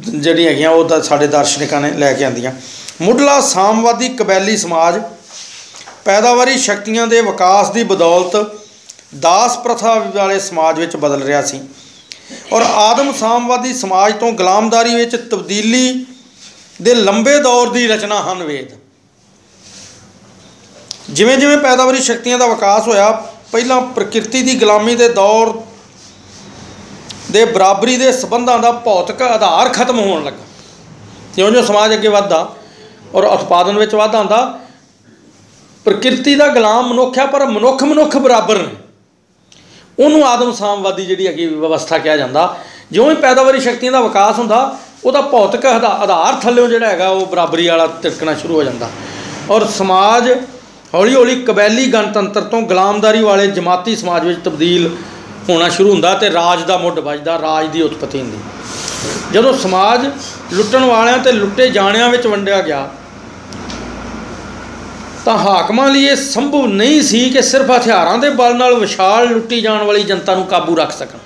ਜਿਹੜੀਆਂ ਹੈਗੀਆਂ, ਉਹ ਤਾਂ ਸਾਡੇ ਦਾਰਸ਼ਨਿਕਾਂ ਨੇ ਲੈ ਕੇ ਆਂਦੀਆਂ ਮੁੱਢਲਾ ਸਾਮਵਾਦੀ ਕਬੈਲੀ ਸਮਾਜ, ਪੈਦਾਵਾਰੀ ਸ਼ਕਤੀਆਂ ਦੇ ਵਿਕਾਸ ਦੀ ਬਦੌਲਤ ਦਾਸ ਪ੍ਰਥਾ ਵਾਲੇ ਸਮਾਜ ਵਿੱਚ ਬਦਲ ਰਿਹਾ ਸੀ। ਔਰ ਆਦਮ ਸਾਮਵਾਦੀ ਸਮਾਜ ਤੋਂ ਗੁਲਾਮਦਾਰੀ ਵਿੱਚ ਤਬਦੀਲੀ ਦੇ ਲੰਬੇ ਦੌਰ ਦੀ ਰਚਨਾ ਹਨ ਵੇਦ। ਜਿਵੇਂ ਜਿਵੇਂ ਪੈਦਾਵਾਰੀ ਸ਼ਕਤੀਆਂ ਦਾ ਵਿਕਾਸ ਹੋਇਆ ਪਹਿਲਾਂ ਪ੍ਰਕਿਰਤੀ ਦੀ ਗੁਲਾਮੀ ਦੇ ਦੌਰ ਦੇ ਬਰਾਬਰੀ ਦੇ ਸਬੰਧਾਂ ਦਾ ਭੌਤਿਕ ਆਧਾਰ ਖਤਮ ਹੋਣ ਲੱਗਾ। ਜਿਉਂ-ਜਿਉਂ ਸਮਾਜ ਅੱਗੇ ਵੱਧਦਾ ਔਰ ਉਤਪਾਦਨ ਵਿੱਚ ਵਾਧਾ ਹੁੰਦਾ ਪ੍ਰਕਿਰਤੀ ਦਾ ਗੁਲਾਮ ਮਨੁੱਖ ਹੈ ਪਰ ਮਨੁੱਖ ਮਨੁੱਖ ਬਰਾਬਰ ਨੇ। ਉਹਨੂੰ ਆਦਮ ਸਾਮਵਾਦੀ ਜਿਹੜੀ ਹੈਗੀ ਵਿਵਸਥਾ ਕਿਹਾ ਜਾਂਦਾ, ਜਿਉਂ ਹੀ ਪੈਦਾਵਾਰੀ ਸ਼ਕਤੀਆਂ ਦਾ ਵਿਕਾਸ ਹੁੰਦਾ, ਉਹਦਾ ਭੌਤਿਕ ਆਧਾ- ਆਧਾਰ ਥੱਲੇੋਂ ਜਿਹੜਾ ਹੈਗਾ, ਉਹ ਬਰਾਬਰੀ ਵਾਲਾ ਤਿਰਕਣਾ ਸ਼ੁਰੂ ਹੋ ਜਾਂਦਾ। ਔਰ ਸਮਾਜ ਹੌਲੀ ਹੌਲੀ ਕਬੈਲੀ ਗਣਤੰਤਰ ਤੋਂ ਗੁਲਾਮਦਾਰੀ ਵਾਲੇ ਜਮਾਤੀ ਸਮਾਜ ਵਿੱਚ ਤਬਦੀਲ ਹੋਣਾ ਸ਼ੁਰੂ ਹੁੰਦਾ ਤੇ ਰਾਜ ਦਾ ਮੁੱਢ ਵੱਜਦਾ, ਰਾਜ ਦੀ ਉਤਪਤੀ ਹੁੰਦੀ। ਜਦੋਂ ਸਮਾਜ ਲੁੱਟਣ ਵਾਲਿਆਂ ਤੇ ਲੁੱਟੇ ਜਾਣਿਆਂ ਵਿੱਚ ਵੰਡਿਆ ਗਿਆ, ਤਾਂ ਹਾਕਮਾਂ ਲਈ ਇਹ ਸੰਭਵ ਨਹੀਂ ਸੀ ਕਿ ਸਿਰਫ ਹਥਿਆਰਾਂ ਦੇ ਬਲ ਨਾਲ ਵਿਸ਼ਾਲ ਲੁੱਟੀ ਜਾਣ ਵਾਲੀ ਜਨਤਾ ਨੂੰ ਕਾਬੂ ਰੱਖ ਸਕਣ।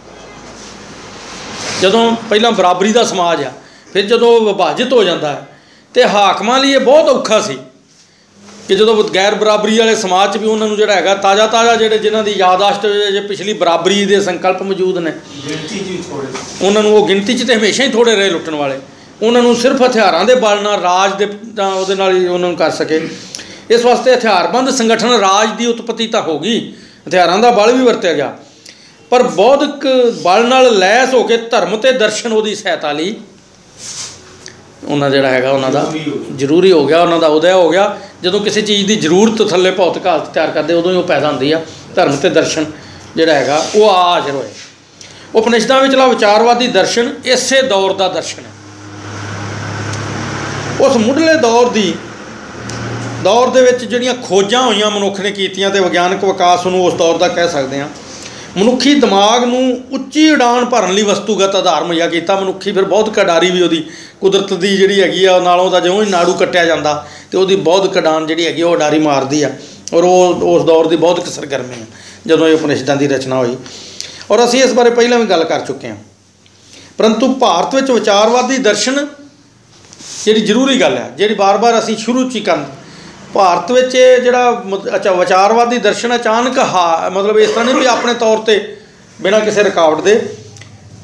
ਜਦੋਂ ਪਹਿਲਾਂ ਬਰਾਬਰੀ ਦਾ ਸਮਾਜ ਆ, ਫਿਰ ਜਦੋਂ ਉਹ ਵਿਭਾਜਿਤ ਹੋ ਜਾਂਦਾ ਹੈ, ਤੇ ਹਾਕਮਾਂ ਲਈ ਇਹ ਬਹੁਤ ਔਖਾ ਸੀ ਕਿ ਜਦੋਂ ਗੈਰ ਬਰਾਬਰੀ ਵਾਲੇ ਸਮਾਜ 'ਚ ਵੀ ਉਹਨਾਂ ਨੂੰ ਜਿਹੜਾ ਹੈਗਾ ਤਾਜ਼ਾ ਤਾਜ਼ਾ ਜਿਹੜੇ ਜਿਨ੍ਹਾਂ ਦੀ ਯਾਦਾਸ਼ਤ ਜੇ ਪਿਛਲੀ ਬਰਾਬਰੀ ਦੇ ਸੰਕਲਪ ਮੌਜੂਦ ਨੇ ਗਿਣਤੀ ਜੀ ਥੋੜੇ ਉਹਨਾਂ ਨੂੰ ਉਹ ਗਿਣਤੀ 'ਚ ਤੇ ਹਮੇਸ਼ਾ ਹੀ ਥੋੜੇ ਰਹੇ ਲੁੱਟਣ ਵਾਲੇ। ਉਹਨਾਂ ਨੂੰ ਸਿਰਫ ਹਥਿਆਰਾਂ ਦੇ ਬਲ ਨਾਲ ਰਾਜ ਦੇ ਤਾਂ ਉਹਦੇ ਨਾਲ ਹੀ ਉਹਨਾਂ ਨੂੰ ਕਰ ਸਕੇ। ਇਸ ਵਾਸਤੇ ਹਥਿਆਰਬੰਦ ਸੰਗਠਨ ਰਾਜ ਦੀ ਉਤਪਤੀ ਤਾਂ ਹੋ ਗਈ। ਹਥਿਆਰਾਂ ਦਾ ਬਲ ਵੀ ਵਰਤਿਆ ਗਿਆ। ਪਰ ਬੌਧਿਕ ਬਲ ਨਾਲ ਲੈਸ ਹੋ ਕੇ ਧਰਮ ਤੇ ਦਰਸ਼ਨ ਉਹਦੀ ਸਹਾਇਤਾ ਲਈ। ਉਹਨਾਂ ਜਿਹੜਾ ਹੈਗਾ ਉਹਨਾਂ ਦਾ ਜ਼ਰੂਰੀ ਹੋ ਗਿਆ। ਜ਼ਰੂਰੀ ਹੋ ਗਿਆ ਉਹਨਾਂ ਦਾ ਉਦੈ ਹੋ ਗਿਆ। ਜਦੋਂ ਕਿਸੇ ਚੀਜ਼ ਦੀ ਜ਼ਰੂਰਤ ਥੱਲੇ ਭੌਤਿਕ ਹਾਲਤ ਤਿਆਰ ਕਰਦੇ, ਉਦੋਂ ਹੀ ਉਹ ਪੈਦਾ ਹੁੰਦੀ ਆ। ਧਰਮ ਤੇ ਦਰਸ਼ਨ ਜਿਹੜਾ ਹੈਗਾ, ਉਹ ਆ ਹਾਜ਼ਰ ਹੋਏ ਉਪਨਿਸ਼ਦਾਂ ਵਿਚਲਾ ਵਿਚਾਰਵਾਦੀ ਦਰਸ਼ਨ ਇਸੇ ਦੌਰ ਦਾ ਦਰਸ਼ਨ ਹੈ। ਉਸ ਮੁੱਢਲੇ ਦੌਰ ਦੀ, ਦੌਰ ਦੇ ਵਿੱਚ ਜਿਹੜੀਆਂ ਖੋਜਾਂ ਹੋਈਆਂ ਮਨੁੱਖ ਨੇ ਕੀਤੀਆਂ ਤੇ ਵਿਗਿਆਨਕ ਵਿਕਾਸ ਨੂੰ ਉਸ ਦੌਰ ਦਾ ਕਹਿ ਸਕਦੇ ਹਾਂ ਮਨੁੱਖੀ ਦਿਮਾਗ ਨੂੰ ਉੱਚੀ ਉਡਾਨ ਭਰਨ ਲਈ ਵਸਤੂਗਤ ਆਧਾਰ ਮੁਹੱਈਆ ਕੀਤਾ। ਮਨੁੱਖੀ ਫਿਰ ਬਹੁਤ ਕਡਾਰੀ ਵੀ ਉਹਦੀ ਕੁਦਰਤ ਦੀ ਜਿਹੜੀ ਹੈਗੀ ਆ ਨਾਲੋਂ ਦਾ ਜਿਉਂ ਹੀ ਨਾੜੂ ਕੱਟਿਆ ਜਾਂਦਾ ਤੇ ਉਹਦੀ ਬਹੁਤ ਕਡਾਨ ਜਿਹੜੀ ਹੈਗੀ ਆ, ਉਹ ਉਡਾਰੀ ਮਾਰਦੀ ਆ। ਔਰ ਉਹ ਉਸ ਦੌਰ ਦੀ ਬਹੁਤ ਸਰਗਰਮੀ ਆ ਜਦੋਂ ਇਹ ਉਪਨਿਸ਼ਦਾਂ ਦੀ ਰਚਨਾ ਹੋਈ। ਔਰ ਅਸੀਂ ਇਸ ਬਾਰੇ ਪਹਿਲਾਂ ਵੀ ਗੱਲ ਕਰ ਚੁੱਕੇ ਹਾਂ। ਪਰੰਤੂ ਭਾਰਤ ਵਿੱਚ ਵਿਚਾਰਵਾਦੀ ਦਰਸ਼ਨ ਜਿਹੜੀ ਜ਼ਰੂਰੀ ਗੱਲ ਹੈ ਜਿਹੜੀ ਬਾਰ-ਬਾਰ ਅਸੀਂ ਸ਼ੁਰੂ ਚ ਹੀ ਕਰਨ ਭਾਰਤ ਵਿੱਚ ਇਹ ਜਿਹੜਾ ਮ- ਅੱਛਾ, ਵਿਚਾਰਵਾਦੀ ਦਰਸ਼ਨ ਅਚਾਨਕ ਹਾ ਮਤਲਬ ਇਸ ਤਰ੍ਹਾਂ ਨਹੀਂ ਵੀ ਆਪਣੇ ਤੌਰ ਤੇ ਬਿਨਾਂ ਕਿਸੇ ਰੁਕਾਵਟ ਦੇ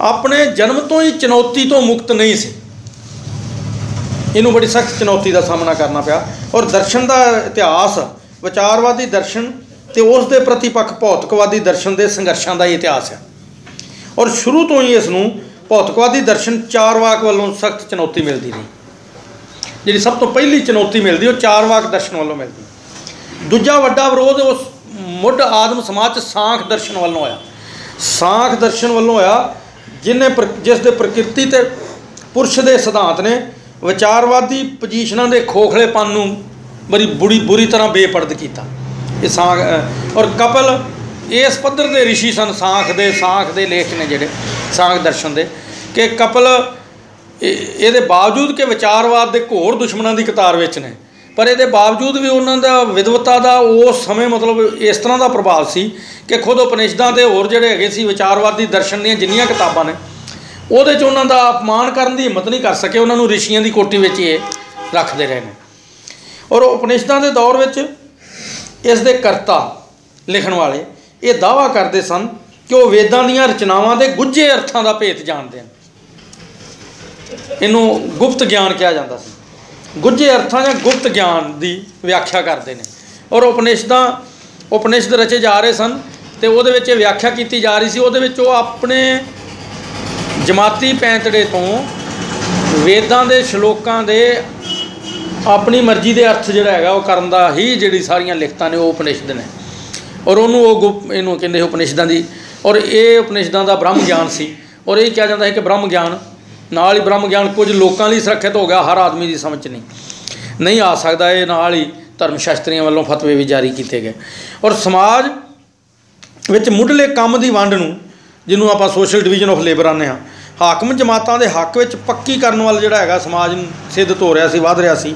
ਆਪਣੇ ਜਨਮ ਤੋਂ ਹੀ ਚੁਣੌਤੀ ਤੋਂ ਮੁਕਤ ਨਹੀਂ ਸੀ। ਇਹਨੂੰ ਬੜੀ ਸਖਤ ਚੁਣੌਤੀ ਦਾ ਸਾਹਮਣਾ ਕਰਨਾ ਪਿਆ ਔਰ ਦਰਸ਼ਨ ਦਾ ਇਤਿਹਾਸ, ਵਿਚਾਰਵਾਦੀ ਦਰਸ਼ਨ ਤੇ ਉਸ ਦੇ ਪ੍ਰਤੀਪੱਖ ਭੌਤਿਕਵਾਦੀ ਦਰਸ਼ਨ ਦੇ ਸੰਘਰਸ਼ਾਂ ਦਾ ਹੀ ਇਤਿਹਾਸ ਹੈ। ਔਰ ਸ਼ੁਰੂ ਤੋਂ ਹੀ ਇਸ ਨੂੰ ਭੌਤਿਕਵਾਦੀ ਦਰਸ਼ਨ ਚਾਰਵਾਕ ਵੱਲੋਂ ਸਖਤ ਚੁਣੌਤੀ ਮਿਲਦੀ ਰਹੀ। ਜਿਹੜੀ ਸਭ ਤੋਂ ਪਹਿਲੀ ਚੁਣੌਤੀ ਮਿਲਦੀ, ਉਹ ਚਾਰ ਵਾਕ ਦਰਸ਼ਨ ਵੱਲੋਂ ਮਿਲਦੀ। ਦੂਜਾ ਵੱਡਾ ਵਿਰੋਧ, ਉਸ ਮੁੱਢ ਆਦਮ ਸਮਾਜ 'ਚ ਸਾਂਖ ਦਰਸ਼ਨ ਵੱਲੋਂ ਆਇਆ ਸਾਂਖ ਦਰਸ਼ਨ ਵੱਲੋਂ ਹੋਇਆ, ਜਿਨੇ ਜਿਸ ਦੇ ਪ੍ਰਕਿਰਤੀ ਤੇ ਪੁਰਸ਼ ਦੇ ਸਿਧਾਂਤ ਨੇ, ਵਿਚਾਰਵਾਦੀ ਪੋਜੀਸ਼ਨਾਂ ਦੇ ਖੋਖਲੇਪਨ ਨੂੰ ਬੜੀ ਬੁਰੀ ਬੁਰੀ ਤਰ੍ਹਾਂ ਬੇਪਰਦ ਕੀਤਾ। ਇਹ ਸਾਂਖ ਔਰ ਕਪਲ ਇਸ ਪੱਧਰ ਦੇ ਰਿਸ਼ੀ ਸਨ, ਸਾਂਖ ਦੇ ਸਾਂਖ ਦੇ ਲੇਖ ਨੇ ਜਿਹੜੇ ਸਾਖ ਦਰਸ਼ਨ ਦੇ, ਕਿ ਕਪਲ ਇਹਦੇ ਬਾਵਜੂਦ ਕਿ ਵਿਚਾਰਵਾਦ ਦੇ ਘੋਰ ਦੁਸ਼ਮਣਾਂ ਦੀ ਕਤਾਰ ਵਿੱਚ ਨੇ, ਪਰ ਇਹਦੇ ਬਾਵਜੂਦ ਵੀ ਉਹਨਾਂ ਦਾ ਵਿਦਵਤਾ ਦਾ ਉਸ ਸਮੇਂ ਮਤਲਬ ਇਸ ਤਰ੍ਹਾਂ ਦਾ ਪ੍ਰਭਾਵ ਸੀ ਕਿ ਖੁਦ ਉਪਨਿਸ਼ਦਾਂ ਤੇ ਹੋਰ ਜਿਹੜੇ ਹੈਗੇ ਸੀ ਵਿਚਾਰਵਾਦੀ ਦਰਸ਼ਨ ਦੀਆਂ ਜਿੰਨੀਆਂ ਕਿਤਾਬਾਂ ਨੇ, ਉਹਦੇ 'ਚ ਉਹਨਾਂ ਦਾ ਅਪਮਾਨ ਕਰਨ ਦੀ ਹਿੰਮਤ ਨਹੀਂ ਕਰ ਸਕੇ, ਉਹਨਾਂ ਨੂੰ ਰਿਸ਼ੀਆਂ ਦੀ ਕੋਟੀ ਵਿੱਚ ਇਹ ਰੱਖਦੇ ਰਹੇ ਨੇ। ਔਰ ਉਪਨਿਸ਼ਦਾਂ ਦੇ ਦੌਰ ਵਿੱਚ ਇਸ ਦੇ ਕਰਤਾ ਲਿਖਣ ਵਾਲੇ ਇਹ ਦਾਵਾ ਕਰਦੇ ਸਨ ਕਿ ਉਹ ਵੇਦਾਂ ਦੀਆਂ ਰਚਨਾਵਾਂ ਦੇ ਗੁੱਝੇ ਅਰਥਾਂ ਦਾ ਭੇਤ ਜਾਣਦੇ ਹਨ। ਇਹਨੂੰ ਗੁਪਤ ਗਿਆਨ ਕਿਹਾ ਜਾਂਦਾ ਸੀ। ਗੁੱਝੇ ਅਰਥਾਂ ਜਾਂ ਗੁਪਤ ਗਿਆਨ ਦੀ ਵਿਆਖਿਆ ਕਰਦੇ ਨੇ। ਔਰ ਉਪਨਿਸ਼ਦਾਂ ਉਪਨਿਸ਼ਦ ਰਚੇ ਜਾ ਰਹੇ ਸਨ ਤੇ ਉਹਦੇ ਵਿੱਚ ਇਹ ਵਿਆਖਿਆ ਕੀਤੀ ਜਾ ਰਹੀ ਸੀ। ਉਹਦੇ ਵਿੱਚ ਉਹ ਆਪਣੇ ਜਮਾਤੀ ਪੈਂਤੜੇ ਤੋਂ ਵੇਦਾਂ ਦੇ ਸ਼ਲੋਕਾਂ ਦੇ ਆਪਣੀ ਮਰਜ਼ੀ ਦੇ ਅਰਥ ਜਿਹੜਾ ਹੈਗਾ ਉਹ ਕਰਨ ਦਾ ਹੀ ਜਿਹੜੀ ਸਾਰੀਆਂ ਲਿਖਤਾਂ ਨੇ ਉਹ ਉਪਨਿਸ਼ਦ ਨੇ। ਔਰ ਉਹਨੂੰ ਉਹ ਗੁਪ ਇਹਨੂੰ ਕਹਿੰਦੇ ਉਪਨਿਸ਼ਦਾਂ ਦੀ। ਔਰ ਇਹ ਉਪਨਿਸ਼ਦਾਂ ਦਾ ਬ੍ਰਹਮ ਗਿਆਨ ਸੀ। ਔਰ ਇਹ ਕਿਹਾ ਜਾਂਦਾ ਹੈ ਕਿ ਬ੍ਰਹਮ ਗਿਆਨ ਨਾਲ ਹੀ ਬ੍ਰਹਮ ਗਿਆਨ ਕੁਝ ਲੋਕਾਂ ਲਈ ਸੁਰੱਖਿਅਤ ਹੋ ਗਿਆ, ਹਰ ਆਦਮੀ ਦੀ ਸਮਝ 'ਚ ਨਹੀਂ। ਨਹੀਂ ਆ ਸਕਦਾ ਇਹ ਨਾਲ ਹੀ ਧਰਮ ਸ਼ਾਸਤਰੀਆਂ ਵੱਲੋਂ ਫਤਵੇ ਵੀ ਜਾਰੀ ਕੀਤੇ ਗਏ। ਔਰ ਸਮਾਜ ਵਿੱਚ ਮੁੱਢਲੇ ਕੰਮ ਦੀ ਵੰਡ ਨੂੰ, ਜਿਹਨੂੰ ਆਪਾਂ ਸੋਸ਼ਲ ਡਿਵੀਜ਼ਨ ਆਫ ਲੇਬਰ ਆਨੇ ਆ ਹਾਕਮ ਜਮਾਤਾਂ ਦੇ ਹੱਕ ਵਿੱਚ ਪੱਕੀ ਕਰਨ ਵੱਲ ਜਿਹੜਾ ਹੈਗਾ ਸਮਾਜ ਨੂੰ ਸਿੱਧਤ ਹੋ ਰਿਹਾ ਸੀ, ਵਧ ਰਿਹਾ ਸੀ।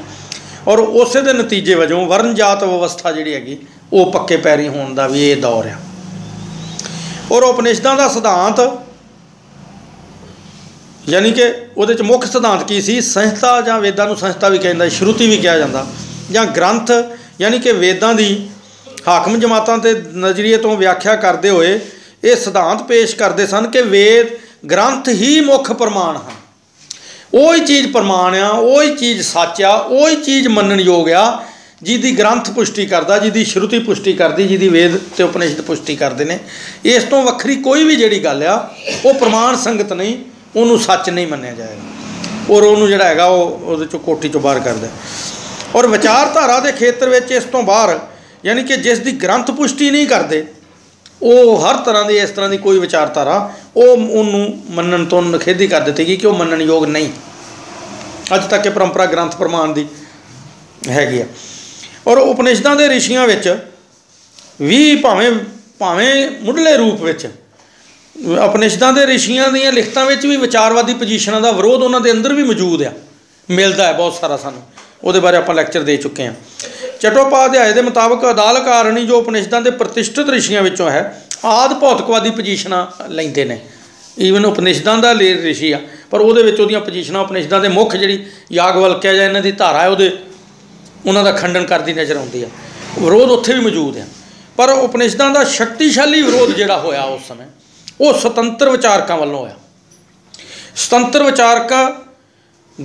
ਔਰ ਉਸੇ ਦੇ ਨਤੀਜੇ ਵਜੋਂ ਵਰਨ ਜਾਤ ਵਿਵਸਥਾ ਜਿਹੜੀ ਹੈਗੀ, ਉਹ ਪੱਕੇ ਪੈਰੀ ਹੋਣ ਦਾ ਵੀ ਇਹ ਦੌਰ ਆ। ਔਰ ਉਪਨਿਸ਼ਦਾਂ ਦਾ ਸਿਧਾਂਤ ਯਾਨੀ ਕਿ ਉਹਦੇ ਚ ਮੁੱਖ ਸਿਧਾਂਤ ਕੀ ਸੀ? ਸੰਹਿਤਾ ਜਾਂ ਵੇਦਾਂ ਨੂੰ ਸੰਹਿਤਾ ਵੀ ਕਹਿੰਦਾ, ਸ਼ਰੂਤੀ ਵੀ ਕਿਹਾ ਜਾਂਦਾ। ਜਾਂ ਗ੍ਰੰਥ, ਯਾਨੀ ਕਿ ਵੇਦਾਂ ਦੀ ਹਾਕਮ ਜਮਾਤਾਂ ਦੇ ਨਜ਼ਰੀਏ ਤੋਂ ਵਿਆਖਿਆ ਕਰਦੇ ਹੋਏ ਇਹ ਸਿਧਾਂਤ ਪੇਸ਼ ਕਰਦੇ ਸਨ ਕਿ ਵੇਦ, ਗ੍ਰੰਥ ਹੀ ਮੁੱਖ ਪ੍ਰਮਾਣ ਹਨ। ਉਹ ਹੀ ਚੀਜ਼ ਪ੍ਰਮਾਣ ਆ, ਉਹ ਹੀ ਚੀਜ਼ ਸੱਚ ਆ, ਉਹ ਹੀ ਚੀਜ਼ ਮੰਨਣ ਯੋਗ ਆ, ਜਿਹਦੀ ਗ੍ਰੰਥ ਪੁਸ਼ਟੀ ਕਰਦਾ, ਜਿਹਦੀ ਸ਼ਰੂਤੀ ਪੁਸ਼ਟੀ ਕਰਦੀ, ਜਿਹਦੀ ਵੇਦ ਤੇ ਉਪਨਿਸ਼ਦ ਪੁਸ਼ਟੀ ਕਰਦੇ ਨੇ। ਇਸ ਤੋਂ ਵੱਖਰੀ ਕੋਈ ਵੀ ਜਿਹੜੀ ਗੱਲ ਆ, ਉਹ ਪ੍ਰਮਾਣ ਸੰਗਤ ਨਹੀਂ ਉਹਨੂੰ ਸੱਚ ਨਹੀਂ ਮੰਨਿਆ ਜਾਏਗਾ। ਔਰ ਉਹਨੂੰ ਜਿਹੜਾ ਹੈਗਾ ਉਹ ਉਹਦੇ ਚੋਂ ਕੋਠੀ ਚੋਂ ਬਾਹਰ ਕਰਦਾ ਔਰ ਵਿਚਾਰਧਾਰਾ ਦੇ ਖੇਤਰ ਵਿੱਚ ਇਸ ਤੋਂ ਬਾਹਰ, ਯਾਨੀ ਕਿ ਜਿਸ ਦੀ ਗ੍ਰੰਥ ਪੁਸ਼ਟੀ ਨਹੀਂ ਕਰਦੇ, ਉਹ ਹਰ ਤਰ੍ਹਾਂ ਦੀ, ਇਸ ਤਰ੍ਹਾਂ ਦੀ ਕੋਈ ਵਿਚਾਰਧਾਰਾ, ਉਹ ਉਹਨੂੰ ਮੰਨਣ ਤੋਂ ਨਖੇਦੀ ਕਰ ਦਿੱਤੀ ਗਈ ਕਿ ਉਹ ਮੰਨਣ ਯੋਗ ਨਹੀਂ। ਅੱਜ ਤੱਕ ਇਹ ਪਰੰਪਰਾ ਗ੍ਰੰਥ ਪ੍ਰਮਾਣ ਦੀ ਹੈਗੀ ਆ। ਔਰ ਉਪਨਿਸ਼ਦਾਂ ਦੇ ਰਿਸ਼ੀਆਂ ਵਿੱਚ ਵੀ ਭਾਵੇਂ ਭਾਵੇਂ ਮੁੱਢਲੇ ਰੂਪ ਵਿੱਚ ਉਪਨਿਸ਼ਦਾਂ ਦੇ ਰਿਸ਼ੀਆਂ ਦੀਆਂ ਲਿਖਤਾਂ ਵਿੱਚ ਵੀ ਵਿਚਾਰਵਾਦੀ ਪੋਜੀਸ਼ਨਾਂ ਦਾ ਵਿਰੋਧ ਉਹਨਾਂ ਦੇ ਅੰਦਰ ਵੀ ਮੌਜੂਦ ਆ। ਮਿਲਦਾ ਹੈ ਬਹੁਤ ਸਾਰਾ ਸਾਨੂੰ। ਉਹਦੇ ਬਾਰੇ ਆਪਾਂ ਲੈਕਚਰ ਦੇ ਚੁੱਕੇ ਹਾਂ। ਚਟੋਪਾਧਿਆਏ ਦੇ ਮੁਤਾਬਕ ਅਦਾਲ ਕਾਰਣੀ ਜੋ ਉਪਨਿਸ਼ਦਾਂ ਦੇ ਪ੍ਰਤਿਸ਼ਠਿਤ ਰਿਸ਼ੀਆਂ ਵਿੱਚੋਂ ਹੈ, ਆਦ ਭੌਤਿਕਵਾਦੀ ਪੋਜੀਸ਼ਨਾਂ ਲੈਂਦੇ ਨੇ। ਈਵਨ ਉਪਨਿਸ਼ਦਾਂ ਦਾ ਲੇ ਰਿਸ਼ੀ ਆ, ਪਰ ਉਹਦੇ ਵਿੱਚ ਉਹਦੀਆਂ ਪੋਜੀਸ਼ਨਾਂ ਉਪਨਿਸ਼ਦਾਂ ਦੇ ਮੁੱਖ ਜਿਹੜੀ ਯਾਗਵਲਕਿਆ ਜਾਂ ਇਹਨਾਂ ਦੀ ਧਾਰਾ ਹੈ, ਉਹਦੇ ਉਹਨਾਂ ਦਾ ਖੰਡਨ ਕਰਦੀ ਨਜ਼ਰ ਆਉਂਦੀ ਆ। ਵਿਰੋਧ ਉੱਥੇ ਵੀ ਮੌਜੂਦ ਆ। ਪਰ ਉਪਨਿਸ਼ਦਾਂ ਦਾ ਸ਼ਕਤੀਸ਼ਾਲੀ ਵਿਰੋਧ ਜਿਹੜਾ ਹੋਇਆ ਉਸ ਸਮੇਂ ਉਹ ਸੁਤੰਤਰ ਵਿਚਾਰਕਾਂ ਵੱਲੋਂ ਹੋਇਆ ਸੁਤੰਤਰ ਵਿਚਾਰਕ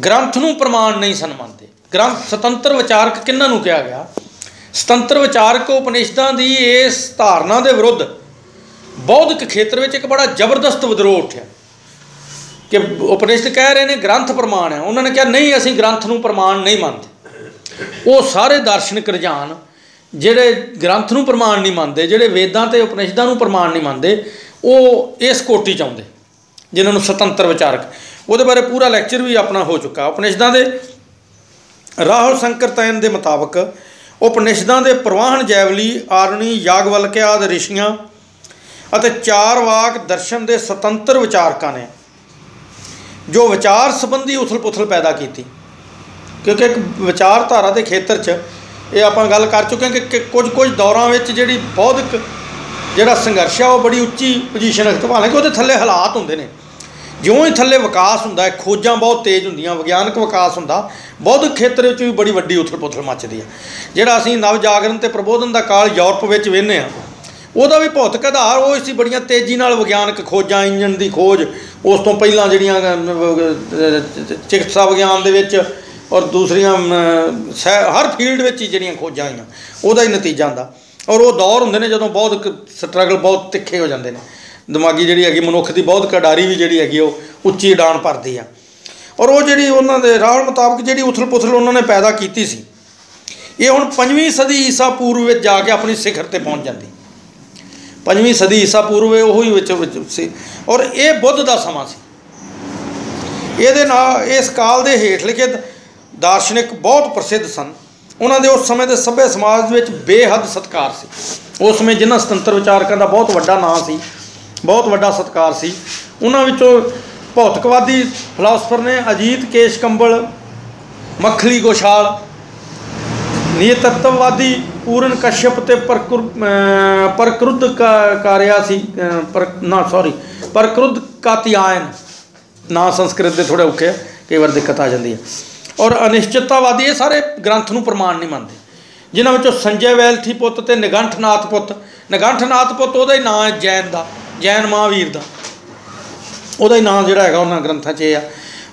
ਗ੍ਰੰਥ ਨੂੰ ਪ੍ਰਮਾਣ ਨਹੀਂ ਸਨ ਮੰਨਦੇ। ਗ੍ਰੰਥ ਸੁਤੰਤਰ ਵਿਚਾਰਕ ਕਿਹਨਾਂ ਨੂੰ ਕਿਹਾ ਗਿਆ? ਸੁਤੰਤਰ ਵਿਚਾਰਕ ਉਪਨਿਸ਼ਦਾਂ ਦੀ ਇਸ ਧਾਰਨਾ ਦੇ ਵਿਰੁੱਧ ਬੌਧਿਕ ਖੇਤਰ ਵਿੱਚ ਇੱਕ ਬੜਾ ਜ਼ਬਰਦਸਤ ਵਿਦਰੋਹ ਉੱਠਿਆ। ਕਿ ਉਪਨਿਸ਼ਦ ਕਹਿ ਰਹੇ ਨੇ ਗ੍ਰੰਥ ਪ੍ਰਮਾਣ ਹੈ। ਉਹਨਾਂ ਨੇ ਕਿਹਾ, ਨਹੀਂ, ਅਸੀਂ ਗ੍ਰੰਥ ਨੂੰ ਪ੍ਰਮਾਣ ਨਹੀਂ ਮੰਨਦੇ। ਉਹ ਸਾਰੇ ਦਾਰਸ਼ਨਿਕ ਰੁਝਾਨ ਜਿਹੜੇ ਗ੍ਰੰਥ ਨੂੰ ਪ੍ਰਮਾਣ ਨਹੀਂ ਮੰਨਦੇ, ਜਿਹੜੇ ਵੇਦਾਂ ਤੇ ਉਪਨਿਸ਼ਦਾਂ ਨੂੰ ਪ੍ਰਮਾਣ ਨਹੀਂ ਮੰਨਦੇ ਉਹ ਇਸ ਕੋਟੀ ਚ ਆਉਂਦੇ, ਜਿਨ੍ਹਾਂ ਨੂੰ ਸੁਤੰਤਰ ਵਿਚਾਰਕ। ਉਹਦੇ ਬਾਰੇ ਪੂਰਾ ਲੈਕਚਰ ਵੀ ਆਪਣਾ ਹੋ ਚੁੱਕਾ। ਉਪਨਿਸ਼ਦਾਂ ਦੇ ਰਾਹੁਲ ਸੰਕਰ ਤੈਨ ਦੇ ਮੁਤਾਬਕ ਉਪਨਿਸ਼ਦਾਂ ਦੇ ਪ੍ਰਵਾਹਨ ਜੈਵਲੀ, ਆਰਣੀ ਯਾਗਵਲਕਿਆ ਆਦਿ ਰਿਸ਼ੀਆਂ ਅਤੇ ਚਾਰ ਵਾਕ ਦਰਸ਼ਨ ਦੇ ਸੁਤੰਤਰ ਵਿਚਾਰਕਾਂ ਨੇ, ਜੋ ਵਿਚਾਰ ਸੰਬੰਧੀ ਉਥਲ-ਪੁਥਲ ਪੈਦਾ ਕੀਤੀ। ਕਿਉਂਕਿ ਇੱਕ ਵਿਚਾਰਧਾਰਾ ਦੇ ਖੇਤਰ 'ਚ ਇਹ ਆਪਾਂ ਗੱਲ ਕਰ ਚੁੱਕੇ ਹਾਂ ਕਿ ਕੁਝ ਕੁਝ ਦੌਰਾਂ ਵਿੱਚ ਜਿਹੜੀ ਬੌਧਿਕ ਜਿਹੜਾ ਸੰਘਰਸ਼ ਆ, ਉਹ ਬੜੀ ਉੱਚੀ ਪੋਜੀਸ਼ਨ ਅਖਤਵਾ ਕਿ ਉਹਦੇ ਥੱਲੇ ਹਾਲਾਤ ਹੁੰਦੇ ਨੇ। ਜਿਉਂ ਹੀ ਥੱਲੇ ਵਿਕਾਸ ਹੁੰਦਾ ਹੈ, ਖੋਜਾਂ ਬਹੁਤ ਤੇਜ਼ ਹੁੰਦੀਆਂ, ਵਿਗਿਆਨਕ ਵਿਕਾਸ ਹੁੰਦਾ। ਬੌਧਿਕ ਖੇਤਰ ਵਿੱਚ ਵੀ ਬੜੀ ਵੱਡੀ ਉਥਲ-ਪੁਥਲ ਮੱਚਦੀ ਹੈ। ਜਿਹੜਾ ਅਸੀਂ ਨਵ ਜਾਗਰਣ ਤੇ ਪ੍ਰਬੋਧਨ ਦਾ ਕਾਲ ਯੂਰਪ ਵਿੱਚ ਵੇਖਨੇ ਆ ਉਹਦਾ ਵੀ ਭੌਤਿਕ ਆਧਾਰ ਉਹ ਸੀ ਬੜੀਆਂ ਤੇਜ਼ੀ ਨਾਲ ਵਿਗਿਆਨਕ ਖੋਜਾਂ ਇੰਜਨ ਦੀ ਖੋਜ, ਉਸ ਤੋਂ ਪਹਿਲਾਂ ਜਿਹੜੀਆਂ ਚਿਕਿਤਸਾ ਵਿਗਿਆਨ ਦੇ ਵਿੱਚ ਔਰ ਦੂਸਰੀਆਂ ਹਰ ਫੀਲਡ ਵਿੱਚ ਹੀ ਜਿਹੜੀਆਂ ਖੋਜਾਂ ਆਈਆਂ, ਉਹਦਾ ਹੀ ਨਤੀਜਾ ਹੁੰਦਾ ਔਰ ਉਹ ਦੌਰ ਹੁੰਦੇ ਨੇ ਜਦੋਂ ਬਹੁਤ ਸਟਰਗਲ ਬਹੁਤ ਤਿੱਖੇ ਹੋ ਜਾਂਦੇ ਨੇ। ਦਿਮਾਗੀ ਜਿਹੜੀ ਹੈਗੀ, ਮਨੁੱਖ ਦੀ ਬਹੁਤ ਕਡਾਰੀ ਵੀ ਜਿਹੜੀ ਹੈਗੀ, ਉਹ ਉੱਚੀ ਡਾਣ ਭਰਦੀ ਆ। ਔਰ ਉਹ ਜਿਹੜੀ ਉਹਨਾਂ ਦੇ ਰਾਹ ਮੁਤਾਬਕ ਜਿਹੜੀ ਉਥਲ-ਪੁਥਲ ਉਹਨਾਂ ਨੇ ਪੈਦਾ ਕੀਤੀ ਸੀ, ਇਹ ਹੁਣ 5ਵੀਂ ਸਦੀ ਈਸਾ ਪੂਰਵ ਵਿੱਚ ਜਾ ਕੇ ਆਪਣੀ ਸਿਖਰ ਤੇ ਪਹੁੰਚ ਜਾਂਦੀ। ਪੰਜਵੀਂ ਸਦੀ ਈਸਾ ਪੂਰਵ ਉਹ ਹੀ ਵਿੱਚ ਸੀ। ਔਰ ਇਹ ਬੁੱਧ ਦਾ ਸਮਾਂ ਸੀ। ਇਹਦੇ ਨਾਲ, ਇਸ ਕਾਲ ਦੇ ਹੇਠ ਲਿਖੇ ਦਾਰਸ਼ਨਿਕ ਬਹੁਤ ਪ੍ਰਸਿੱਧ ਸਨ। ਉਹਨਾਂ ਦੇ ਉਸ ਸਮੇਂ ਦੇ ਸੱਭਿਆ ਸਮਾਜ ਵਿੱਚ ਬੇਹੱਦ ਸਤਕਾਰ ਸੀ। ਉਸ ਸਮੇਂ ਜਿਨ੍ਹਾਂ ਸੁਤੰਤਰ ਵਿਚਾਰਕਾਂ ਦਾ ਬਹੁਤ ਵੱਡਾ ਨਾਂ ਸੀ, ਬਹੁਤ ਵੱਡਾ ਸਤਕਾਰ ਸੀ, ਉਹਨਾਂ ਵਿੱਚੋਂ ਭੌਤਿਕਵਾਦੀ ਫਿਲਾਸਫਰ ਨੇ ਅਜੀਤ ਕੇਸ਼ ਕੰਬਲ, ਮੱਖਲੀ ਗੋਸ਼ਾਲ, ਨਿਯਤਤਵਵਾਦੀ ਪੂਰਨ ਕਸ਼ਯਪ ਤੇ ਪਰਕਰੁੱਧ ਕਾਰਿਆ ਸੀ ਪਰ, ਨਾ ਸੌਰੀ ਪਰਕਰੁੱਧ ਕਾਤਿਆਇਨ, ਨਾ ਸੰਸਕ੍ਰਿਤ ਦੇ ਥੋੜੇ ਔਖੇ ਕਈ ਵਾਰ ਦਿੱਕਤ ਆ ਜਾਂਦੀ ਹੈ। ਔਰ ਅਨਿਸ਼ਚਿਤਤਾਵਾਦੀ ਇਹ ਸਾਰੇ ਗ੍ਰੰਥ ਨੂੰ ਪ੍ਰਮਾਣ ਨਹੀਂ ਮੰਨਦੇ। ਜਿਨ੍ਹਾਂ ਵਿੱਚੋਂ ਸੰਜੇ ਵੈਲਥੀ ਪੁੱਤ ਤੇ ਨਿਗੰਠਨਾਥ ਪੁੱਤ। ਨਿਗੰਠਨਾਥ ਪੁੱਤ ਉਹਦਾ ਹੀ ਨਾਂ ਹੈ ਜੈਨ ਦਾ, ਜੈਨ ਮਹਾਵੀਰ ਦਾ। ਉਹਦਾ ਹੀ ਨਾਂ ਜਿਹੜਾ ਹੈਗਾ ਉਹਨਾਂ ਗ੍ਰੰਥਾਂ 'ਚ ਇਹ ਆ।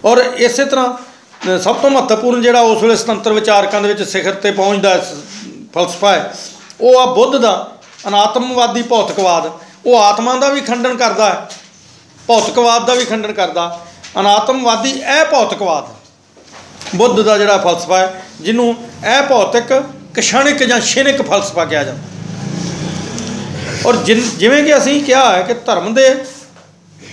ਔਰ ਇਸੇ ਤਰ੍ਹਾਂ ਸਭ ਤੋਂ ਮਹੱਤਵਪੂਰਨ ਜਿਹੜਾ ਉਸ ਵੇਲੇ ਸੁਤੰਤਰ ਵਿਚਾਰਕਾਂ ਦੇ ਵਿੱਚ ਸਿਖਰ ਤੇ ਪਹੁੰਚਦਾ ਫਲਸਫਾ ਹੈ, ਉਹ ਆ ਬੁੱਧ ਦਾ ਅਨਾਤਮਵਾਦੀ ਭੌਤਿਕਵਾਦ। ਉਹ ਆਤਮਾ ਦਾ ਵੀ ਖੰਡਨ ਕਰਦਾ ਹੈ, ਭੌਤਿਕਵਾਦ ਦਾ ਵੀ ਖੰਡਨ ਕਰਦਾ। ਅਨਾਤਮਵਾਦੀ ਇਹ ਭੌਤਿਕਵਾਦ ਬੁੱਧ ਦਾ ਜਿਹੜਾ ਫਲਸਫਾ ਹੈ, ਜਿਹਨੂੰ ਇਹ ਭੌਤਿਕ, ਕਸ਼ਣਿਕ ਜਾਂ ਸ਼ਿਨਿਕ ਫਲਸਫਾ ਕਿਹਾ ਜਾਂਦਾ। ਔਰ ਜਿਨ- ਜਿਵੇਂ ਕਿ ਅਸੀਂ ਕਿਹਾ ਹੈ ਕਿ ਧਰਮ ਦੇ,